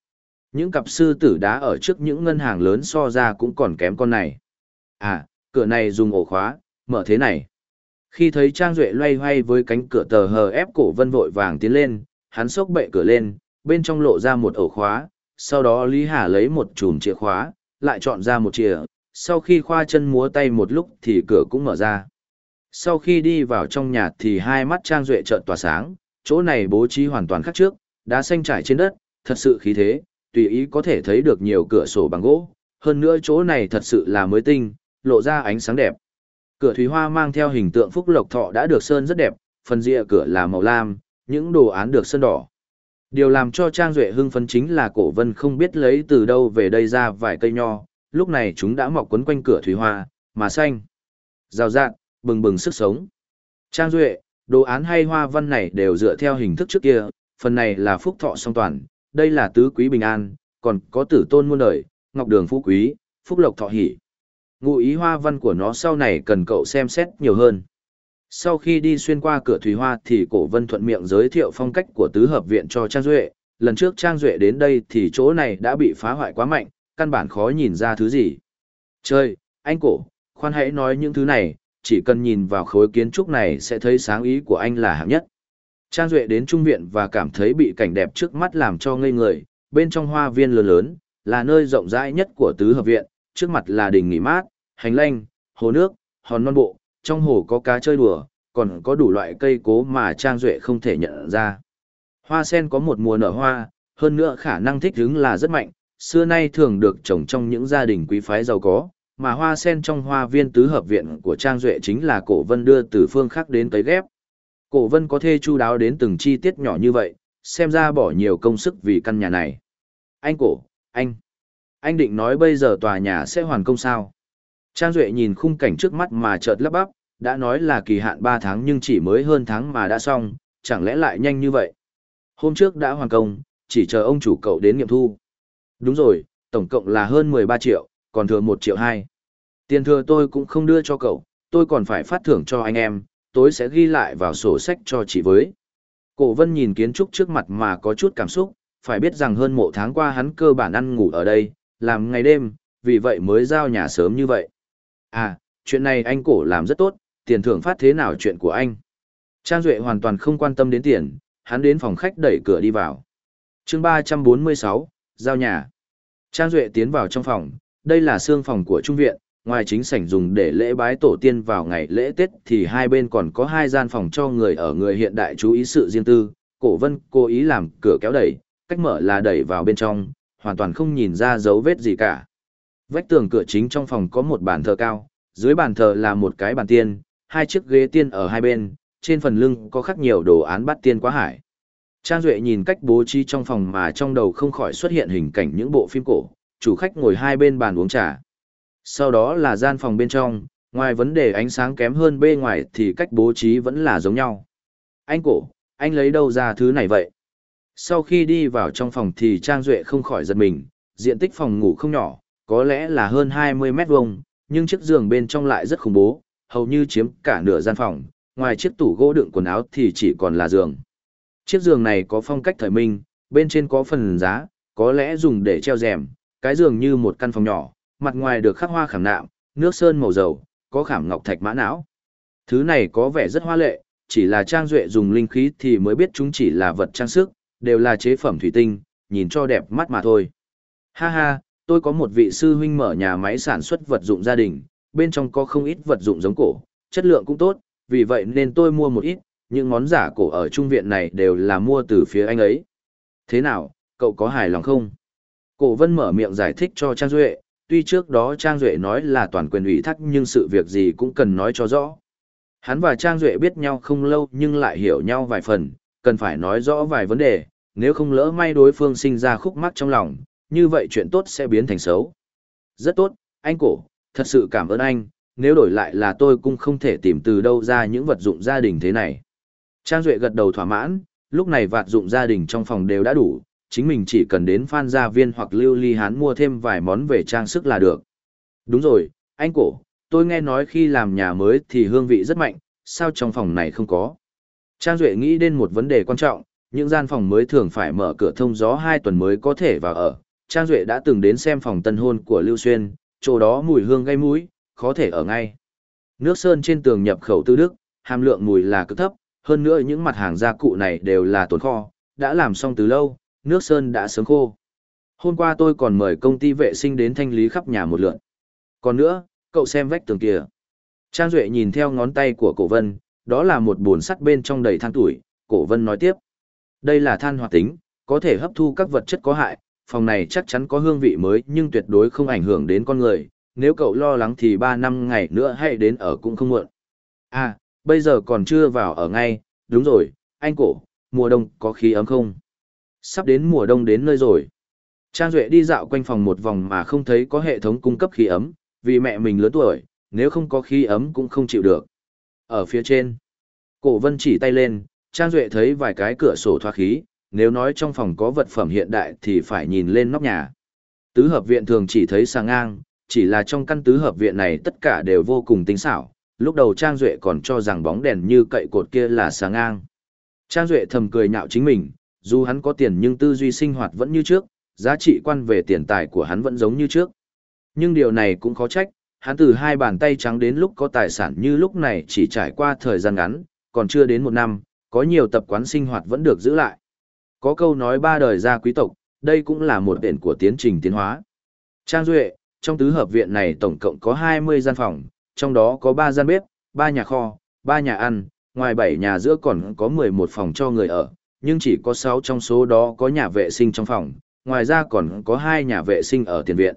Những cặp sư tử đá ở trước những ngân hàng lớn so ra cũng còn kém con này. À, cửa này dùng ổ khóa, mở thế này. Khi thấy Trang Duệ loay hoay với cánh cửa tờ hờ ép cổ vân vội vàng tiến lên, hắn sốc bệ cửa lên, bên trong lộ ra một ổ khóa, sau đó Lý Hà lấy một chùm chìa khóa, lại chọn ra một chìa, sau khi khoa chân múa tay một lúc thì cửa cũng mở ra. Sau khi đi vào trong nhà thì hai mắt Trang Duệ trợn tỏa sáng, chỗ này bố trí hoàn toàn khác trước, đá xanh trải trên đất, thật sự khí thế, tùy ý có thể thấy được nhiều cửa sổ bằng gỗ, hơn nữa chỗ này thật sự là mới tinh, lộ ra ánh sáng đẹp. Cửa thủy hoa mang theo hình tượng phúc lộc thọ đã được sơn rất đẹp, phần rìa cửa là màu lam, những đồ án được sơn đỏ. Điều làm cho Trang Duệ hưng phấn chính là cổ vân không biết lấy từ đâu về đây ra vài cây nho, lúc này chúng đã mọc quấn quanh cửa thủy hoa, mà xanh. Rào rạng, bừng bừng sức sống. Trang Duệ, đồ án hay hoa văn này đều dựa theo hình thức trước kia, phần này là phúc thọ song toàn, đây là tứ quý bình an, còn có tử tôn muôn đời, ngọc đường phú quý, phúc lộc thọ hỷ. Ngụ ý hoa văn của nó sau này cần cậu xem xét nhiều hơn. Sau khi đi xuyên qua cửa thủy hoa thì cổ vân thuận miệng giới thiệu phong cách của tứ hợp viện cho Trang Duệ. Lần trước Trang Duệ đến đây thì chỗ này đã bị phá hoại quá mạnh, căn bản khó nhìn ra thứ gì. Chơi, anh cổ, khoan hãy nói những thứ này, chỉ cần nhìn vào khối kiến trúc này sẽ thấy sáng ý của anh là hạng nhất. Trang Duệ đến trung viện và cảm thấy bị cảnh đẹp trước mắt làm cho ngây người, bên trong hoa viên lớn lớn, là nơi rộng rãi nhất của tứ hợp viện, trước mặt là đình nghỉ mát, hành lanh, hồ nước, hòn non bộ, trong hồ có cá chơi đùa, còn có đủ loại cây cố mà Trang Duệ không thể nhận ra. Hoa sen có một mùa nở hoa, hơn nữa khả năng thích ứng là rất mạnh, xưa nay thường được trồng trong những gia đình quý phái giàu có, mà hoa sen trong hoa viên tứ hợp viện của Trang Duệ chính là cổ vân đưa từ phương khác đến tới ghép. Cổ vân có thê chu đáo đến từng chi tiết nhỏ như vậy, xem ra bỏ nhiều công sức vì căn nhà này. Anh cổ, anh, anh định nói bây giờ tòa nhà sẽ hoàn công sao? Trang Duệ nhìn khung cảnh trước mắt mà chợt lắp bắp, đã nói là kỳ hạn 3 tháng nhưng chỉ mới hơn tháng mà đã xong, chẳng lẽ lại nhanh như vậy? Hôm trước đã hoàn công, chỉ chờ ông chủ cậu đến nghiệm thu. Đúng rồi, tổng cộng là hơn 13 triệu, còn thừa 1 triệu 2. Tiền thừa tôi cũng không đưa cho cậu, tôi còn phải phát thưởng cho anh em, tôi sẽ ghi lại vào sổ sách cho chị với. Cổ vân nhìn kiến trúc trước mặt mà có chút cảm xúc, phải biết rằng hơn một tháng qua hắn cơ bản ăn ngủ ở đây, làm ngày đêm, vì vậy mới giao nhà sớm như vậy. À, chuyện này anh cổ làm rất tốt, tiền thưởng phát thế nào chuyện của anh. Trang Duệ hoàn toàn không quan tâm đến tiền, hắn đến phòng khách đẩy cửa đi vào. chương 346, giao nhà. Trang Duệ tiến vào trong phòng, đây là xương phòng của trung viện, ngoài chính sảnh dùng để lễ bái tổ tiên vào ngày lễ Tết thì hai bên còn có hai gian phòng cho người ở người hiện đại chú ý sự riêng tư. Cổ vân cố ý làm cửa kéo đẩy, cách mở là đẩy vào bên trong, hoàn toàn không nhìn ra dấu vết gì cả. Vách tường cửa chính trong phòng có một bàn thờ cao, dưới bàn thờ là một cái bàn tiên, hai chiếc ghế tiên ở hai bên, trên phần lưng có khắc nhiều đồ án bắt tiên quá hải. Trang Duệ nhìn cách bố trí trong phòng mà trong đầu không khỏi xuất hiện hình cảnh những bộ phim cổ, chủ khách ngồi hai bên bàn uống trà. Sau đó là gian phòng bên trong, ngoài vấn đề ánh sáng kém hơn bên ngoài thì cách bố trí vẫn là giống nhau. Anh cổ, anh lấy đâu ra thứ này vậy? Sau khi đi vào trong phòng thì Trang Duệ không khỏi giật mình, diện tích phòng ngủ không nhỏ, có lẽ là hơn 20 mét vuông, nhưng chiếc giường bên trong lại rất khủng bố, hầu như chiếm cả nửa gian phòng, ngoài chiếc tủ gỗ đựng quần áo thì chỉ còn là giường. Chiếc giường này có phong cách thời minh, bên trên có phần giá, có lẽ dùng để treo rèm, cái giường như một căn phòng nhỏ, mặt ngoài được khắc hoa khảm nạm, nước sơn màu dầu, có khảm ngọc thạch mã não. Thứ này có vẻ rất hoa lệ, chỉ là Trang Duệ dùng linh khí thì mới biết chúng chỉ là vật trang sức, đều là chế phẩm thủy tinh, nhìn cho đẹp mắt mà thôi. Ha ha, tôi có một vị sư huynh mở nhà máy sản xuất vật dụng gia đình, bên trong có không ít vật dụng giống cổ, chất lượng cũng tốt, vì vậy nên tôi mua một ít, những món giả cổ ở trung viện này đều là mua từ phía anh ấy. Thế nào, cậu có hài lòng không? Cổ vân mở miệng giải thích cho Trang Duệ, tuy trước đó Trang Duệ nói là toàn quyền ủy thác nhưng sự việc gì cũng cần nói cho rõ. Hắn và Trang Duệ biết nhau không lâu nhưng lại hiểu nhau vài phần, cần phải nói rõ vài vấn đề, nếu không lỡ may đối phương sinh ra khúc mắc trong lòng, như vậy chuyện tốt sẽ biến thành xấu. Rất tốt, anh cổ, thật sự cảm ơn anh, nếu đổi lại là tôi cũng không thể tìm từ đâu ra những vật dụng gia đình thế này. Trang Duệ gật đầu thỏa mãn, lúc này vạt dụng gia đình trong phòng đều đã đủ, chính mình chỉ cần đến phan gia viên hoặc lưu ly hán mua thêm vài món về trang sức là được. Đúng rồi, anh cổ, tôi nghe nói khi làm nhà mới thì hương vị rất mạnh, sao trong phòng này không có? Trang Duệ nghĩ đến một vấn đề quan trọng, những gian phòng mới thường phải mở cửa thông gió hai tuần mới có thể vào ở. Trang Duệ đã từng đến xem phòng tân hôn của Lưu Xuyên, chỗ đó mùi hương gây mũi, khó thể ở ngay. Nước sơn trên tường nhập khẩu từ Đức, hàm lượng mùi là cực thấp, hơn nữa những mặt hàng gia cụ này đều là tồn kho, đã làm xong từ lâu, nước sơn đã sớm khô. Hôm qua tôi còn mời công ty vệ sinh đến thanh lý khắp nhà một lượt. Còn nữa, cậu xem vách tường kia. Trang Duệ nhìn theo ngón tay của cổ vân, đó là một bồn sắt bên trong đầy than tuổi, cổ vân nói tiếp. Đây là than hoạt tính, có thể hấp thu các vật chất có hại, phòng này chắc chắn có hương vị mới nhưng tuyệt đối không ảnh hưởng đến con người, nếu cậu lo lắng thì 3 năm ngày nữa hãy đến ở cũng không muộn. À, bây giờ còn chưa vào ở ngay, đúng rồi, anh cổ, mùa đông có khí ấm không? Sắp đến mùa đông đến nơi rồi. Trang Duệ đi dạo quanh phòng một vòng mà không thấy có hệ thống cung cấp khí ấm, vì mẹ mình lớn tuổi, nếu không có khí ấm cũng không chịu được. Ở phía trên, cổ vân chỉ tay lên, Trang Duệ thấy vài cái cửa sổ thoát khí, nếu nói trong phòng có vật phẩm hiện đại thì phải nhìn lên nóc nhà. Tứ hợp viện thường chỉ thấy sang ngang, chỉ là trong căn tứ hợp viện này tất cả đều vô cùng tinh xảo, lúc đầu Trang Duệ còn cho rằng bóng đèn như cậy cột kia là sáng ngang. Trang Duệ thầm cười nhạo chính mình, dù hắn có tiền nhưng tư duy sinh hoạt vẫn như trước, giá trị quan về tiền tài của hắn vẫn giống như trước. Nhưng điều này cũng khó trách, hắn từ hai bàn tay trắng đến lúc có tài sản như lúc này chỉ trải qua thời gian ngắn, còn chưa đến một năm, có nhiều tập quán sinh hoạt vẫn được giữ lại. Có câu nói ba đời gia quý tộc, đây cũng là một đền của tiến trình tiến hóa. Trang Duệ, trong tứ hợp viện này tổng cộng có 20 gian phòng, trong đó có 3 gian bếp, 3 nhà kho, 3 nhà ăn, ngoài 7 nhà giữa còn có 11 phòng cho người ở, nhưng chỉ có 6 trong số đó có nhà vệ sinh trong phòng, ngoài ra còn có 2 nhà vệ sinh ở tiền viện.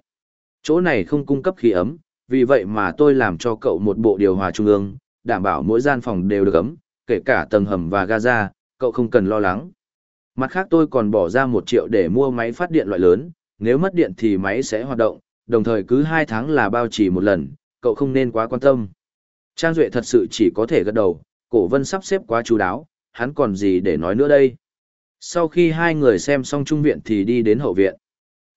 Chỗ này không cung cấp khí ấm, vì vậy mà tôi làm cho cậu một bộ điều hòa trung ương, đảm bảo mỗi gian phòng đều được ấm, kể cả tầng hầm và gaza, cậu không cần lo lắng. Mặt khác tôi còn bỏ ra 1 triệu để mua máy phát điện loại lớn, nếu mất điện thì máy sẽ hoạt động, đồng thời cứ 2 tháng là bao trì một lần, cậu không nên quá quan tâm. Trang Duệ thật sự chỉ có thể gật đầu, cổ vân sắp xếp quá chú đáo, hắn còn gì để nói nữa đây. Sau khi hai người xem xong trung viện thì đi đến hậu viện.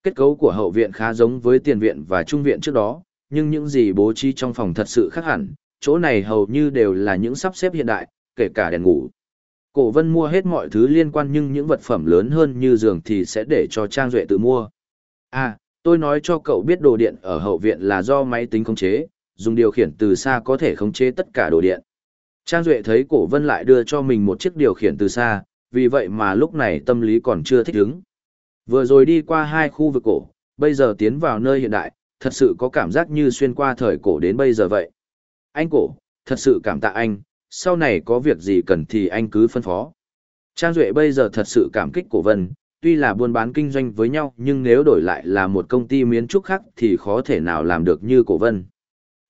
Kết cấu của hậu viện khá giống với tiền viện và trung viện trước đó, nhưng những gì bố trí trong phòng thật sự khác hẳn, chỗ này hầu như đều là những sắp xếp hiện đại, kể cả đèn ngủ. Cổ vân mua hết mọi thứ liên quan nhưng những vật phẩm lớn hơn như giường thì sẽ để cho Trang Duệ tự mua. À, tôi nói cho cậu biết đồ điện ở hậu viện là do máy tính khống chế, dùng điều khiển từ xa có thể khống chế tất cả đồ điện. Trang Duệ thấy cổ vân lại đưa cho mình một chiếc điều khiển từ xa, vì vậy mà lúc này tâm lý còn chưa thích ứng. Vừa rồi đi qua hai khu vực cổ, bây giờ tiến vào nơi hiện đại, thật sự có cảm giác như xuyên qua thời cổ đến bây giờ vậy. Anh cổ, thật sự cảm tạ anh, sau này có việc gì cần thì anh cứ phân phó. Trang Duệ bây giờ thật sự cảm kích cổ vân, tuy là buôn bán kinh doanh với nhau nhưng nếu đổi lại là một công ty miến trúc khác thì khó thể nào làm được như cổ vân.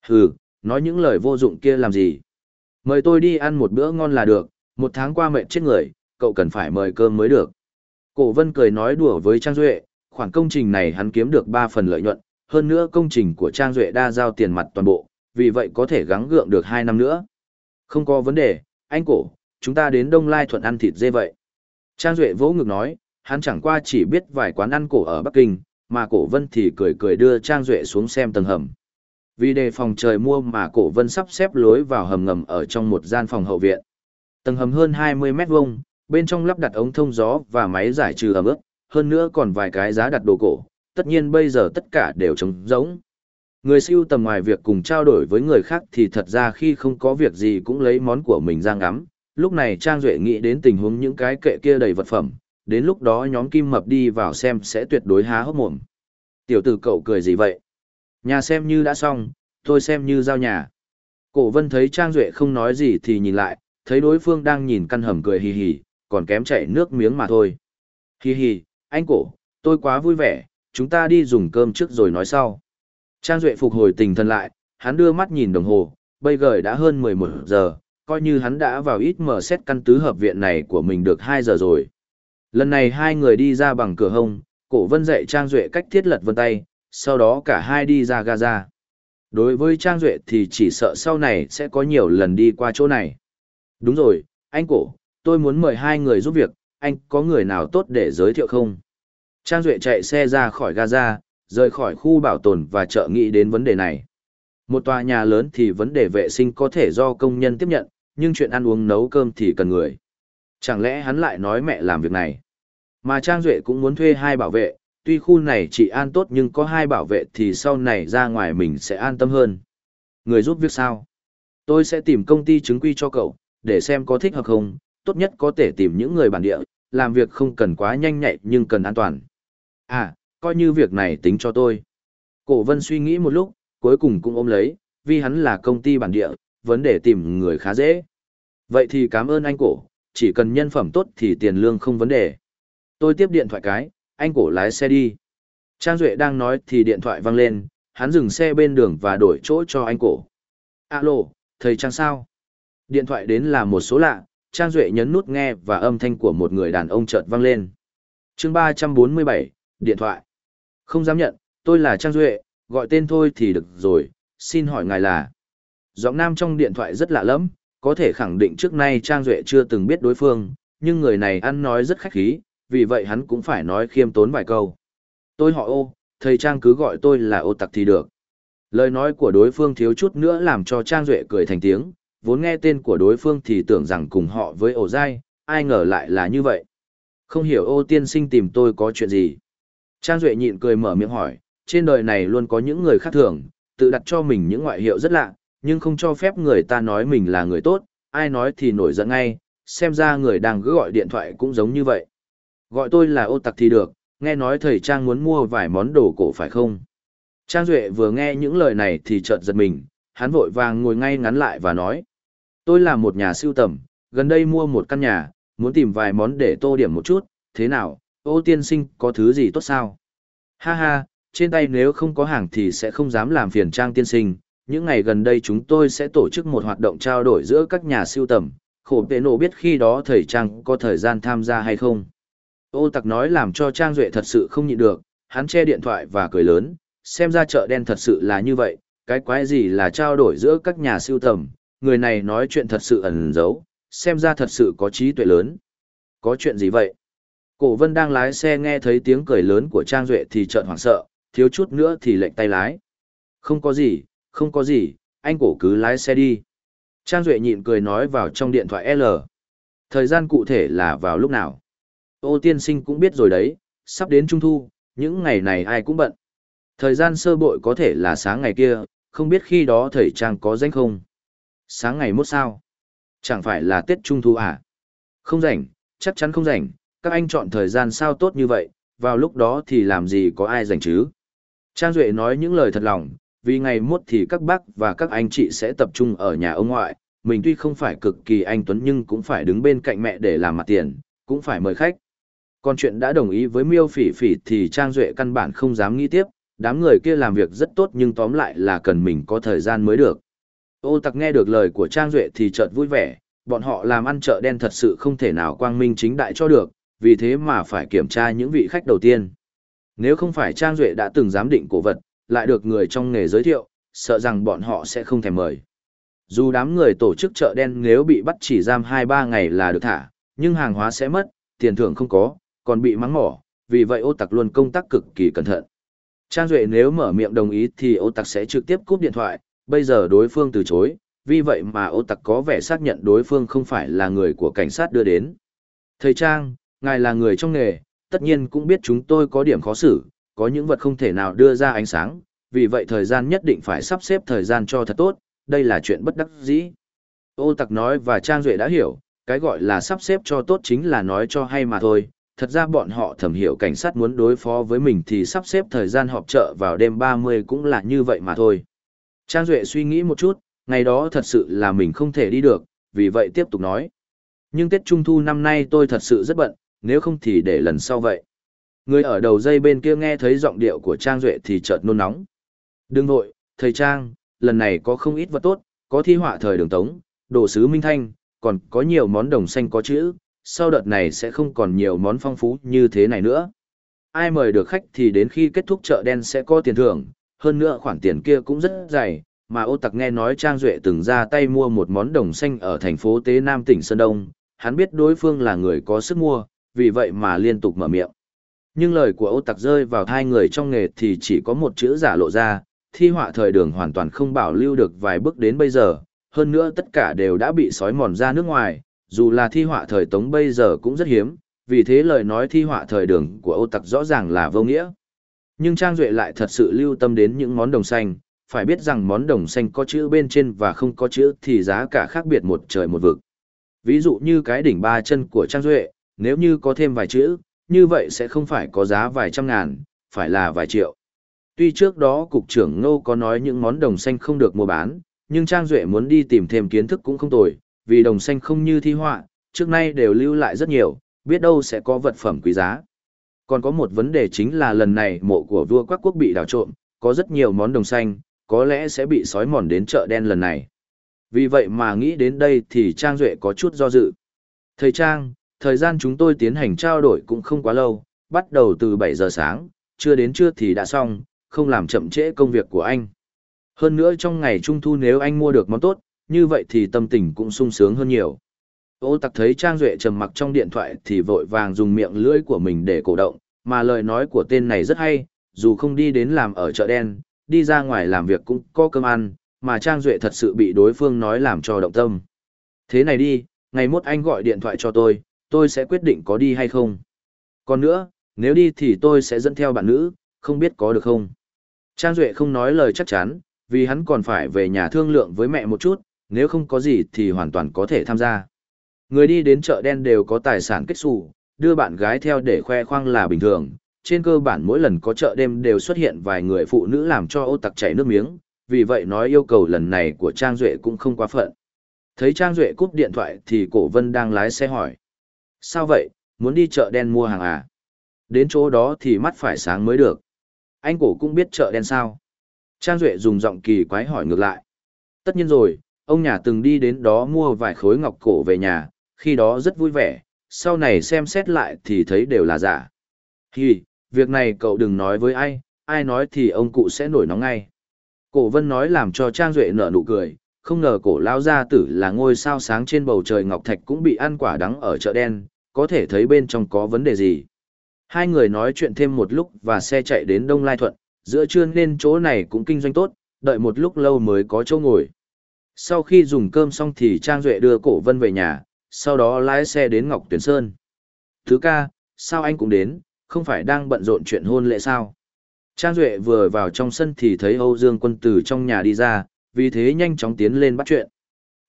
Hừ, nói những lời vô dụng kia làm gì. Mời tôi đi ăn một bữa ngon là được, một tháng qua mệt chết người, cậu cần phải mời cơm mới được. Cổ vân cười nói đùa với Trang Duệ, khoản công trình này hắn kiếm được 3 phần lợi nhuận, hơn nữa công trình của Trang Duệ đa giao tiền mặt toàn bộ, vì vậy có thể gắng gượng được 2 năm nữa. Không có vấn đề, anh cổ, chúng ta đến Đông Lai Thuận ăn thịt dê vậy. Trang Duệ vỗ ngực nói, hắn chẳng qua chỉ biết vài quán ăn cổ ở Bắc Kinh, mà cổ vân thì cười cười đưa Trang Duệ xuống xem tầng hầm. Vì đề phòng trời mua mà cổ vân sắp xếp lối vào hầm ngầm ở trong một gian phòng hậu viện. Tầng hầm hơn 20 mét vuông, bên trong lắp đặt ống thông gió và máy giải trừ ẩm ướt, hơn nữa còn vài cái giá đặt đồ cổ, tất nhiên bây giờ tất cả đều trống rỗng. Người siêu tầm ngoài việc cùng trao đổi với người khác thì thật ra khi không có việc gì cũng lấy món của mình ra ngắm. Lúc này Trang Duệ nghĩ đến tình huống những cái kệ kia đầy vật phẩm, đến lúc đó nhóm kim mập đi vào xem sẽ tuyệt đối há hốc mồm. Tiểu tử cậu cười gì vậy? Nhà xem như đã xong, tôi xem như giao nhà. Cổ vân thấy Trang Duệ không nói gì thì nhìn lại, thấy đối phương đang nhìn căn hầm cười hì hì, còn kém chảy nước miếng mà thôi. Hì hì, anh cổ, tôi quá vui vẻ, chúng ta đi dùng cơm trước rồi nói sau. Trang Duệ phục hồi tình thần lại, hắn đưa mắt nhìn đồng hồ, bây giờ đã hơn 11 giờ, coi như hắn đã vào ít mở xét căn tứ hợp viện này của mình được 2 giờ rồi. Lần này hai người đi ra bằng cửa hông, cổ vân dạy Trang Duệ cách thiết lật vân tay, sau đó cả hai đi ra Gaza. Đối với Trang Duệ thì chỉ sợ sau này sẽ có nhiều lần đi qua chỗ này. Đúng rồi, anh cổ, tôi muốn mời hai người giúp việc, anh có người nào tốt để giới thiệu không? Trang Duệ chạy xe ra khỏi Gaza, rời khỏi khu bảo tồn và chợ nghĩ đến vấn đề này. Một tòa nhà lớn thì vấn đề vệ sinh có thể do công nhân tiếp nhận, nhưng chuyện ăn uống nấu cơm thì cần người. Chẳng lẽ hắn lại nói mẹ làm việc này? Mà Trang Duệ cũng muốn thuê hai bảo vệ, tuy khu này chỉ an tốt nhưng có hai bảo vệ thì sau này ra ngoài mình sẽ an tâm hơn. Người giúp việc sao? Tôi sẽ tìm công ty chứng quy cho cậu, để xem có thích hợp không, tốt nhất có thể tìm những người bản địa, làm việc không cần quá nhanh nhạy nhưng cần an toàn. À, coi như việc này tính cho tôi. Cổ vân suy nghĩ một lúc, cuối cùng cũng ôm lấy, vì hắn là công ty bản địa, vấn đề tìm người khá dễ. Vậy thì cảm ơn anh cổ, chỉ cần nhân phẩm tốt thì tiền lương không vấn đề. Tôi tiếp điện thoại cái, anh cổ lái xe đi. Trang Duệ đang nói thì điện thoại vang lên, hắn dừng xe bên đường và đổi chỗ cho anh cổ. Alo, thầy Trang sao? Điện thoại đến là một số lạ, Trang Duệ nhấn nút nghe và âm thanh của một người đàn ông chợt vang lên. chương 347, điện thoại. Không dám nhận, tôi là Trang Duệ, gọi tên thôi thì được rồi, xin hỏi ngài là. Giọng nam trong điện thoại rất lạ lắm, có thể khẳng định trước nay Trang Duệ chưa từng biết đối phương, nhưng người này ăn nói rất khách khí, vì vậy hắn cũng phải nói khiêm tốn vài câu. Tôi họ ô, thầy Trang cứ gọi tôi là ô tặc thì được. Lời nói của đối phương thiếu chút nữa làm cho Trang Duệ cười thành tiếng, vốn nghe tên của đối phương thì tưởng rằng cùng họ với ổ dai, ai ngờ lại là như vậy. Không hiểu ô tiên sinh tìm tôi có chuyện gì. Trang Duệ nhịn cười mở miệng hỏi, trên đời này luôn có những người khác thường, tự đặt cho mình những ngoại hiệu rất lạ, nhưng không cho phép người ta nói mình là người tốt, ai nói thì nổi giận ngay, xem ra người đang cứ gọi điện thoại cũng giống như vậy. Gọi tôi là ô tặc thì được, nghe nói thầy Trang muốn mua vài món đồ cổ phải không? Trang Duệ vừa nghe những lời này thì chợt giật mình, hắn vội vàng ngồi ngay ngắn lại và nói. Tôi là một nhà siêu tầm, gần đây mua một căn nhà, muốn tìm vài món để tô điểm một chút, thế nào, ô tiên sinh có thứ gì tốt sao? Ha ha, trên tay nếu không có hàng thì sẽ không dám làm phiền trang tiên sinh. Những ngày gần đây chúng tôi sẽ tổ chức một hoạt động trao đổi giữa các nhà siêu tầm, khổ tệ nộ biết khi đó thầy Trang có thời gian tham gia hay không. Ô tặc nói làm cho Trang Duệ thật sự không nhịn được, hắn che điện thoại và cười lớn, xem ra chợ đen thật sự là như vậy, cái quái gì là trao đổi giữa các nhà siêu tầm, người này nói chuyện thật sự ẩn giấu, xem ra thật sự có trí tuệ lớn. Có chuyện gì vậy? Cổ vân đang lái xe nghe thấy tiếng cười lớn của Trang Duệ thì trợn hoảng sợ, thiếu chút nữa thì lệnh tay lái. Không có gì, không có gì, anh cổ cứ lái xe đi. Trang Duệ nhịn cười nói vào trong điện thoại L. Thời gian cụ thể là vào lúc nào? Ô tiên sinh cũng biết rồi đấy, sắp đến Trung Thu, những ngày này ai cũng bận. Thời gian sơ bội có thể là sáng ngày kia, không biết khi đó thầy Trang có danh không? Sáng ngày mốt sao? Chẳng phải là Tết Trung Thu à? Không rảnh, chắc chắn không rảnh, các anh chọn thời gian sao tốt như vậy, vào lúc đó thì làm gì có ai rảnh chứ. Trang Duệ nói những lời thật lòng, vì ngày mốt thì các bác và các anh chị sẽ tập trung ở nhà ông ngoại, mình tuy không phải cực kỳ anh Tuấn nhưng cũng phải đứng bên cạnh mẹ để làm mặt tiền, cũng phải mời khách. Còn chuyện đã đồng ý với miêu phỉ phỉ thì Trang Duệ căn bản không dám nghĩ tiếp, đám người kia làm việc rất tốt nhưng tóm lại là cần mình có thời gian mới được. Ô tặc nghe được lời của Trang Duệ thì chợt vui vẻ, bọn họ làm ăn chợ đen thật sự không thể nào quang minh chính đại cho được, vì thế mà phải kiểm tra những vị khách đầu tiên. Nếu không phải Trang Duệ đã từng giám định cổ vật, lại được người trong nghề giới thiệu, sợ rằng bọn họ sẽ không thèm mời. Dù đám người tổ chức chợ đen nếu bị bắt chỉ giam 2-3 ngày là được thả, nhưng hàng hóa sẽ mất, tiền thưởng không có, còn bị mắng mỏ, vì vậy ô tặc luôn công tác cực kỳ cẩn thận. Trang Duệ nếu mở miệng đồng ý thì ô tặc sẽ trực tiếp cúp điện thoại, bây giờ đối phương từ chối, vì vậy mà ô tặc có vẻ xác nhận đối phương không phải là người của cảnh sát đưa đến. Thầy Trang, ngài là người trong nghề, tất nhiên cũng biết chúng tôi có điểm khó xử, có những vật không thể nào đưa ra ánh sáng, vì vậy thời gian nhất định phải sắp xếp thời gian cho thật tốt, đây là chuyện bất đắc dĩ. Ô tặc nói và Trang Duệ đã hiểu, cái gọi là sắp xếp cho tốt chính là nói cho hay mà thôi. Thật ra bọn họ thẩm hiểu cảnh sát muốn đối phó với mình thì sắp xếp thời gian họp chợ vào đêm 30 cũng là như vậy mà thôi. Trang Duệ suy nghĩ một chút, ngày đó thật sự là mình không thể đi được, vì vậy tiếp tục nói. Nhưng Tết Trung Thu năm nay tôi thật sự rất bận, nếu không thì để lần sau vậy. Người ở đầu dây bên kia nghe thấy giọng điệu của Trang Duệ thì chợt nôn nóng. Đừng nội, thầy Trang, lần này có không ít vật tốt, có thi họa thời đường tống, đồ sứ minh thanh, còn có nhiều món đồng xanh có chữ, sau đợt này sẽ không còn nhiều món phong phú như thế này nữa. Ai mời được khách thì đến khi kết thúc chợ đen sẽ có tiền thưởng, hơn nữa khoản tiền kia cũng rất dày, mà ô tặc nghe nói Trang Duệ từng ra tay mua một món đồng xanh ở thành phố Tế Nam tỉnh Sơn Đông, hắn biết đối phương là người có sức mua, vì vậy mà liên tục mở miệng. Nhưng lời của ô tặc rơi vào hai người trong nghề thì chỉ có một chữ giả lộ ra, thi họa thời đường hoàn toàn không bảo lưu được vài bước đến bây giờ, hơn nữa tất cả đều đã bị sói mòn ra nước ngoài, dù là thi họa thời tống bây giờ cũng rất hiếm, vì thế lời nói thi họa thời đường của ô tặc rõ ràng là vô nghĩa. Nhưng Trang Duệ lại thật sự lưu tâm đến những món đồng xanh, phải biết rằng món đồng xanh có chữ bên trên và không có chữ thì giá cả khác biệt một trời một vực. Ví dụ như cái đỉnh ba chân của Trang Duệ, nếu như có thêm vài chữ, như vậy sẽ không phải có giá vài trăm ngàn, phải là vài triệu. Tuy trước đó Cục trưởng Ngô có nói những món đồng xanh không được mua bán, nhưng Trang Duệ muốn đi tìm thêm kiến thức cũng không tồi, vì đồng xanh không như thi họa, trước nay đều lưu lại rất nhiều, biết đâu sẽ có vật phẩm quý giá. Còn có một vấn đề chính là lần này mộ của vua quắc quốc bị đào trộm, có rất nhiều món đồng xanh, có lẽ sẽ bị sói mòn đến chợ đen lần này. Vì vậy mà nghĩ đến đây thì Trang Duệ có chút do dự. Thầy Trang, thời gian chúng tôi tiến hành trao đổi cũng không quá lâu, bắt đầu từ 7 giờ sáng, chưa đến trưa thì đã xong, không làm chậm trễ công việc của anh. Hơn nữa trong ngày trung thu nếu anh mua được món tốt, như vậy thì tâm tình cũng sung sướng hơn nhiều. Ô tặc thấy Trang Duệ trầm mặc trong điện thoại thì vội vàng dùng miệng lưỡi của mình để cổ động, mà lời nói của tên này rất hay, dù không đi đến làm ở chợ đen, đi ra ngoài làm việc cũng có cơm ăn, mà Trang Duệ thật sự bị đối phương nói làm cho động tâm. Thế này đi, ngày mốt anh gọi điện thoại cho tôi, tôi sẽ quyết định có đi hay không. Còn nữa, nếu đi thì tôi sẽ dẫn theo bạn nữ, không biết có được không. Trang Duệ không nói lời chắc chắn, vì hắn còn phải về nhà thương lượng với mẹ một chút, nếu không có gì thì hoàn toàn có thể tham gia. Người đi đến chợ đen đều có tài sản kết xù, đưa bạn gái theo để khoe khoang là bình thường. Trên cơ bản mỗi lần có chợ đêm đều xuất hiện vài người phụ nữ làm cho ô tặc chảy nước miếng, vì vậy nói yêu cầu lần này của Trang Duệ cũng không quá phận. Thấy Trang Duệ cúp điện thoại thì cổ vân đang lái xe hỏi. Sao vậy, muốn đi chợ đen mua hàng à? Đến chỗ đó thì mắt phải sáng mới được. Anh cổ cũng biết chợ đen sao? Trang Duệ dùng giọng kỳ quái hỏi ngược lại. Tất nhiên rồi, ông nhà từng đi đến đó mua vài khối ngọc cổ về nhà, khi đó rất vui vẻ, sau này xem xét lại thì thấy đều là giả. Hì, việc này cậu đừng nói với ai, ai nói thì ông cụ sẽ nổi nóng ngay. Cổ vân nói làm cho Trang Duệ nở nụ cười, không ngờ cổ lao gia tử là ngôi sao sáng trên bầu trời ngọc thạch cũng bị ăn quả đắng ở chợ đen, có thể thấy bên trong có vấn đề gì. Hai người nói chuyện thêm một lúc và xe chạy đến Đông Lai Thuận, giữa trưa nên chỗ này cũng kinh doanh tốt, đợi một lúc lâu mới có chỗ ngồi. Sau khi dùng cơm xong thì Trang Duệ đưa cổ vân về nhà, sau đó lái xe đến Ngọc Tuyển Sơn. Thứ ca, sao anh cũng đến, không phải đang bận rộn chuyện hôn lễ sao? Trang Duệ vừa vào trong sân thì thấy Âu Dương quân từ trong nhà đi ra, vì thế nhanh chóng tiến lên bắt chuyện.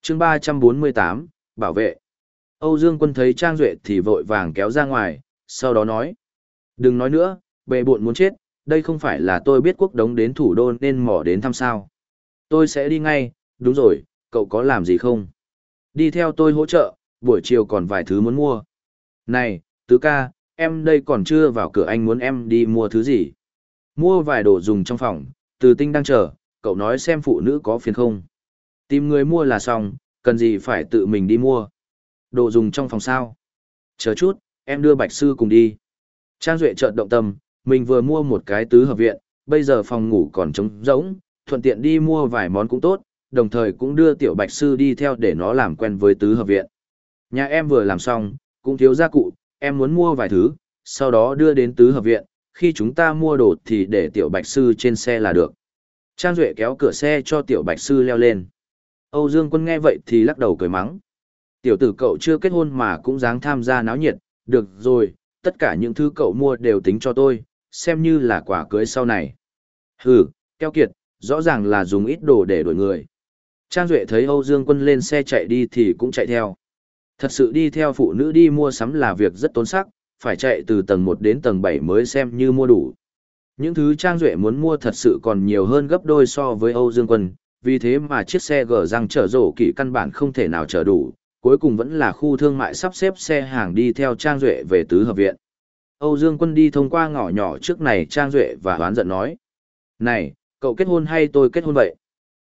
chương 348, bảo vệ. Âu Dương Quân thấy Trang Duệ thì vội vàng kéo ra ngoài, sau đó nói. Đừng nói nữa, bệ buộn muốn chết, đây không phải là tôi biết quốc đống đến thủ đô nên mỏ đến thăm sao. Tôi sẽ đi ngay, đúng rồi, cậu có làm gì không? Đi theo tôi hỗ trợ, buổi chiều còn vài thứ muốn mua. Này, tứ ca, em đây còn chưa vào cửa anh muốn em đi mua thứ gì? Mua vài đồ dùng trong phòng, từ tinh đang chờ, cậu nói xem phụ nữ có phiền không? Tìm người mua là xong, cần gì phải tự mình đi mua? Đồ dùng trong phòng sao? Chờ chút, em đưa Bạch Sư cùng đi. Trang Duệ chợt động tâm, mình vừa mua một cái tứ hợp viện, bây giờ phòng ngủ còn trống rỗng, thuận tiện đi mua vài món cũng tốt, đồng thời cũng đưa tiểu Bạch Sư đi theo để nó làm quen với tứ hợp viện. Nhà em vừa làm xong, cũng thiếu gia cụ, em muốn mua vài thứ, sau đó đưa đến tứ hợp viện, khi chúng ta mua đồ thì để tiểu Bạch Sư trên xe là được. Trang Duệ kéo cửa xe cho tiểu Bạch Sư leo lên. Âu Dương Quân nghe vậy thì lắc đầu cười mắng. Tiểu tử cậu chưa kết hôn mà cũng dáng tham gia náo nhiệt, được rồi, tất cả những thứ cậu mua đều tính cho tôi, xem như là quả cưới sau này. Hừ, keo kiệt, rõ ràng là dùng ít đồ để đổi người. Trang Duệ thấy Âu Dương Quân lên xe chạy đi thì cũng chạy theo. Thật sự đi theo phụ nữ đi mua sắm là việc rất tốn sắc, phải chạy từ tầng 1 đến tầng 7 mới xem như mua đủ. Những thứ Trang Duệ muốn mua thật sự còn nhiều hơn gấp đôi so với Âu Dương Quân, vì thế mà chiếc xe gở răng chở rổ kỷ căn bản không thể nào chở đủ, cuối cùng vẫn là khu thương mại sắp xếp xe hàng đi theo Trang Duệ về tứ hợp viện. Âu Dương Quân đi thông qua ngõ nhỏ trước này Trang Duệ và hoán giận nói. Này, cậu kết hôn hay tôi kết hôn vậy?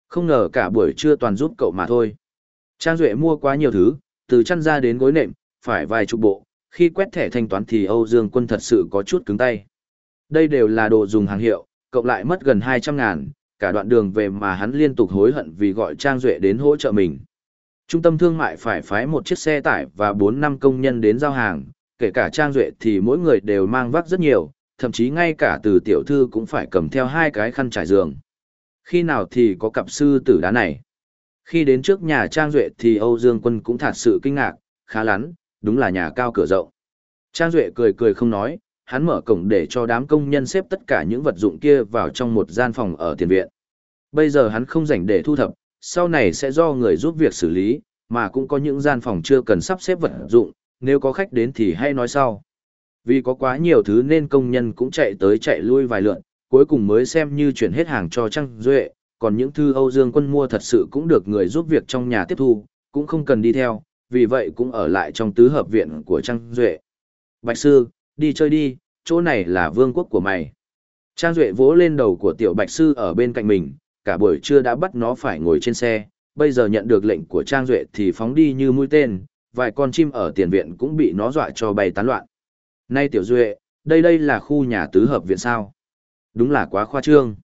Không ngờ cả buổi trưa toàn giúp cậu mà thôi. Trang Duệ mua quá nhiều thứ, từ chăn ra đến gối nệm, phải vài chục bộ, khi quét thẻ thanh toán thì Âu Dương Quân thật sự có chút cứng tay. Đây đều là đồ dùng hàng hiệu, cộng lại mất gần 200 ngàn, cả đoạn đường về mà hắn liên tục hối hận vì gọi Trang Duệ đến hỗ trợ mình. Trung tâm thương mại phải phái một chiếc xe tải và 4 năm công nhân đến giao hàng, kể cả Trang Duệ thì mỗi người đều mang vác rất nhiều, thậm chí ngay cả từ tiểu thư cũng phải cầm theo hai cái khăn trải giường. Khi nào thì có cặp sư tử đá này? Khi đến trước nhà Trang Duệ thì Âu Dương Quân cũng thật sự kinh ngạc, khá lắn, đúng là nhà cao cửa rộng. Trang Duệ cười cười không nói, hắn mở cổng để cho đám công nhân xếp tất cả những vật dụng kia vào trong một gian phòng ở tiền viện. Bây giờ hắn không rảnh để thu thập, sau này sẽ do người giúp việc xử lý, mà cũng có những gian phòng chưa cần sắp xếp vật dụng, nếu có khách đến thì hay nói sau. Vì có quá nhiều thứ nên công nhân cũng chạy tới chạy lui vài lượn, cuối cùng mới xem như chuyển hết hàng cho Trang Duệ, còn những thư Âu Dương quân mua thật sự cũng được người giúp việc trong nhà tiếp thu, cũng không cần đi theo, vì vậy cũng ở lại trong tứ hợp viện của Trang Duệ. Bạch Sư, đi chơi đi, chỗ này là vương quốc của mày. Trang Duệ vỗ lên đầu của tiểu Bạch Sư ở bên cạnh mình, cả buổi trưa đã bắt nó phải ngồi trên xe, bây giờ nhận được lệnh của Trang Duệ thì phóng đi như mũi tên, vài con chim ở tiền viện cũng bị nó dọa cho bay tán loạn. Nay tiểu Duệ, đây đây là khu nhà tứ hợp viện sao? Đúng là quá khoa trương.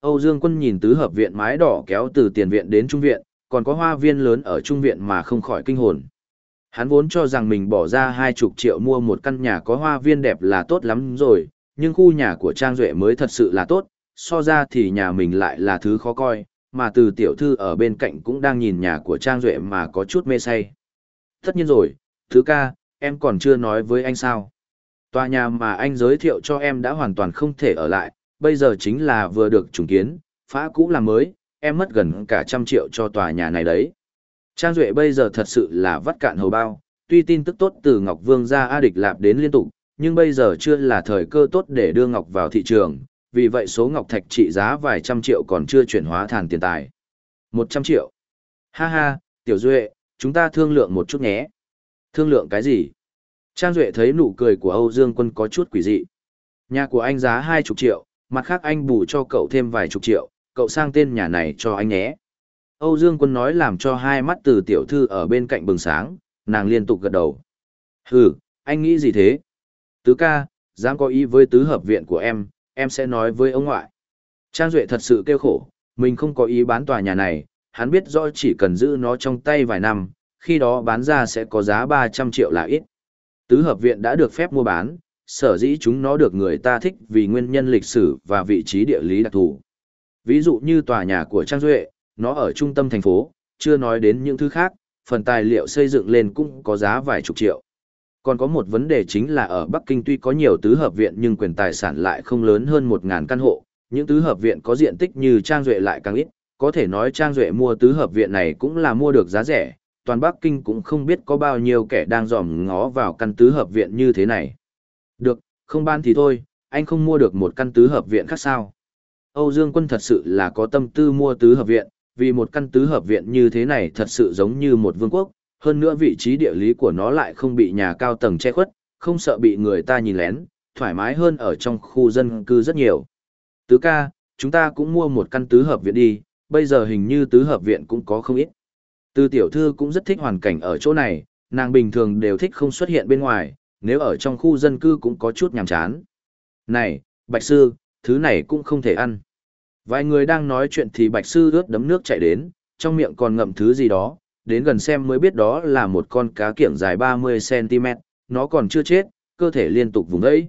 Âu Dương Quân nhìn tứ hợp viện mái đỏ kéo từ tiền viện đến trung viện, còn có hoa viên lớn ở trung viện mà không khỏi kinh hồn. Hắn vốn cho rằng mình bỏ ra hai chục triệu mua một căn nhà có hoa viên đẹp là tốt lắm rồi, nhưng khu nhà của Trang Duệ mới thật sự là tốt, so ra thì nhà mình lại là thứ khó coi, mà từ tiểu thư ở bên cạnh cũng đang nhìn nhà của Trang Duệ mà có chút mê say. Tất nhiên rồi, thứ ca, em còn chưa nói với anh sao. Tòa nhà mà anh giới thiệu cho em đã hoàn toàn không thể ở lại, bây giờ chính là vừa được trùng kiến, phá cũ làm mới, em mất gần cả trăm triệu cho tòa nhà này đấy. Trang Duệ bây giờ thật sự là vắt cạn hầu bao, tuy tin tức tốt từ Ngọc Vương ra A Địch Lạp đến liên tục, nhưng bây giờ chưa là thời cơ tốt để đưa Ngọc vào thị trường, vì vậy số Ngọc Thạch trị giá vài trăm triệu còn chưa chuyển hóa thành tiền tài. Một trăm triệu. Ha ha, Tiểu Duệ, chúng ta thương lượng một chút nhé. Thương lượng cái gì? Trang Duệ thấy nụ cười của Âu Dương Quân có chút quỷ dị. Nhà của anh giá hai chục triệu, mặt khác anh bù cho cậu thêm vài chục triệu, cậu sang tên nhà này cho anh nhé. Âu Dương Quân nói làm cho hai mắt từ tiểu thư ở bên cạnh bừng sáng, nàng liên tục gật đầu. Hừ, anh nghĩ gì thế? Tứ ca, dám có ý với tứ hợp viện của em, em sẽ nói với ông ngoại. Trang Duệ thật sự kêu khổ, mình không có ý bán tòa nhà này, hắn biết rõ chỉ cần giữ nó trong tay vài năm, khi đó bán ra sẽ có giá 300 triệu là ít. Tứ hợp viện đã được phép mua bán, sở dĩ chúng nó được người ta thích vì nguyên nhân lịch sử và vị trí địa lý đặc thù. Ví dụ như tòa nhà của Trang Duệ, nó ở trung tâm thành phố, chưa nói đến những thứ khác, phần tài liệu xây dựng lên cũng có giá vài chục triệu. Còn có một vấn đề chính là ở Bắc Kinh tuy có nhiều tứ hợp viện nhưng quyền tài sản lại không lớn hơn 1.000 căn hộ, những tứ hợp viện có diện tích như Trang Duệ lại càng ít, có thể nói Trang Duệ mua tứ hợp viện này cũng là mua được giá rẻ, toàn Bắc Kinh cũng không biết có bao nhiêu kẻ đang dòm ngó vào căn tứ hợp viện như thế này. Không ban thì thôi, anh không mua được một căn tứ hợp viện khác sao. Âu Dương Quân thật sự là có tâm tư mua tứ hợp viện, vì một căn tứ hợp viện như thế này thật sự giống như một vương quốc, hơn nữa vị trí địa lý của nó lại không bị nhà cao tầng che khuất, không sợ bị người ta nhìn lén, thoải mái hơn ở trong khu dân cư rất nhiều. Tứ ca, chúng ta cũng mua một căn tứ hợp viện đi, bây giờ hình như tứ hợp viện cũng có không ít. Tư tiểu thư cũng rất thích hoàn cảnh ở chỗ này, nàng bình thường đều thích không xuất hiện bên ngoài, nếu ở trong khu dân cư cũng có chút nhàm chán. Này, Bạch Sư, thứ này cũng không thể ăn. Vài người đang nói chuyện thì Bạch Sư ướt đấm nước chạy đến, trong miệng còn ngậm thứ gì đó, đến gần xem mới biết đó là một con cá kiểng dài 30cm, nó còn chưa chết, cơ thể liên tục vùng ấy.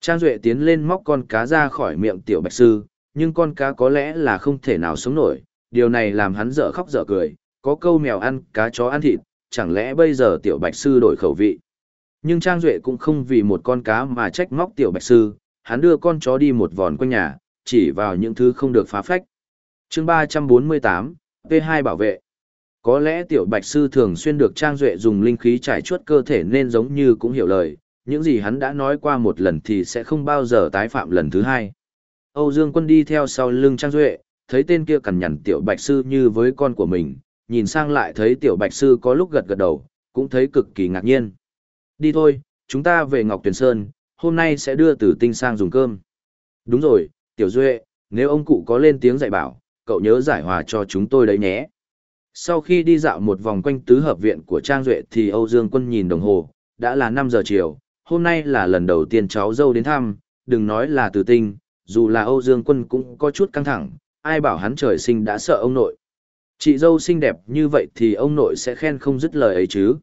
Trang Duệ tiến lên móc con cá ra khỏi miệng tiểu Bạch Sư, nhưng con cá có lẽ là không thể nào sống nổi, điều này làm hắn dở khóc dở cười, có câu mèo ăn, cá chó ăn thịt, chẳng lẽ bây giờ tiểu bạch sư đổi khẩu vị. Nhưng Trang Duệ cũng không vì một con cá mà trách móc tiểu bạch sư, hắn đưa con chó đi một vòn quanh nhà, chỉ vào những thứ không được phá phách. chương 348, P2 bảo vệ. Có lẽ tiểu bạch sư thường xuyên được Trang Duệ dùng linh khí trải chuốt cơ thể nên giống như cũng hiểu lời, những gì hắn đã nói qua một lần thì sẽ không bao giờ tái phạm lần thứ hai. Âu Dương Quân đi theo sau lưng Trang Duệ, thấy tên kia cằn nhằn tiểu bạch sư như với con của mình, nhìn sang lại thấy tiểu bạch sư có lúc gật gật đầu, cũng thấy cực kỳ ngạc nhiên. Đi thôi, chúng ta về Ngọc Tuyền Sơn, hôm nay sẽ đưa tử tinh sang dùng cơm. Đúng rồi, tiểu duệ, nếu ông cụ có lên tiếng dạy bảo, cậu nhớ giải hòa cho chúng tôi đấy nhé. Sau khi đi dạo một vòng quanh tứ hợp viện của Trang Duệ thì Âu Dương Quân nhìn đồng hồ, đã là 5 giờ chiều, hôm nay là lần đầu tiên cháu dâu đến thăm, đừng nói là tử tinh, dù là Âu Dương Quân cũng có chút căng thẳng, ai bảo hắn trời sinh đã sợ ông nội. Chị dâu xinh đẹp như vậy thì ông nội sẽ khen không dứt lời ấy chứ.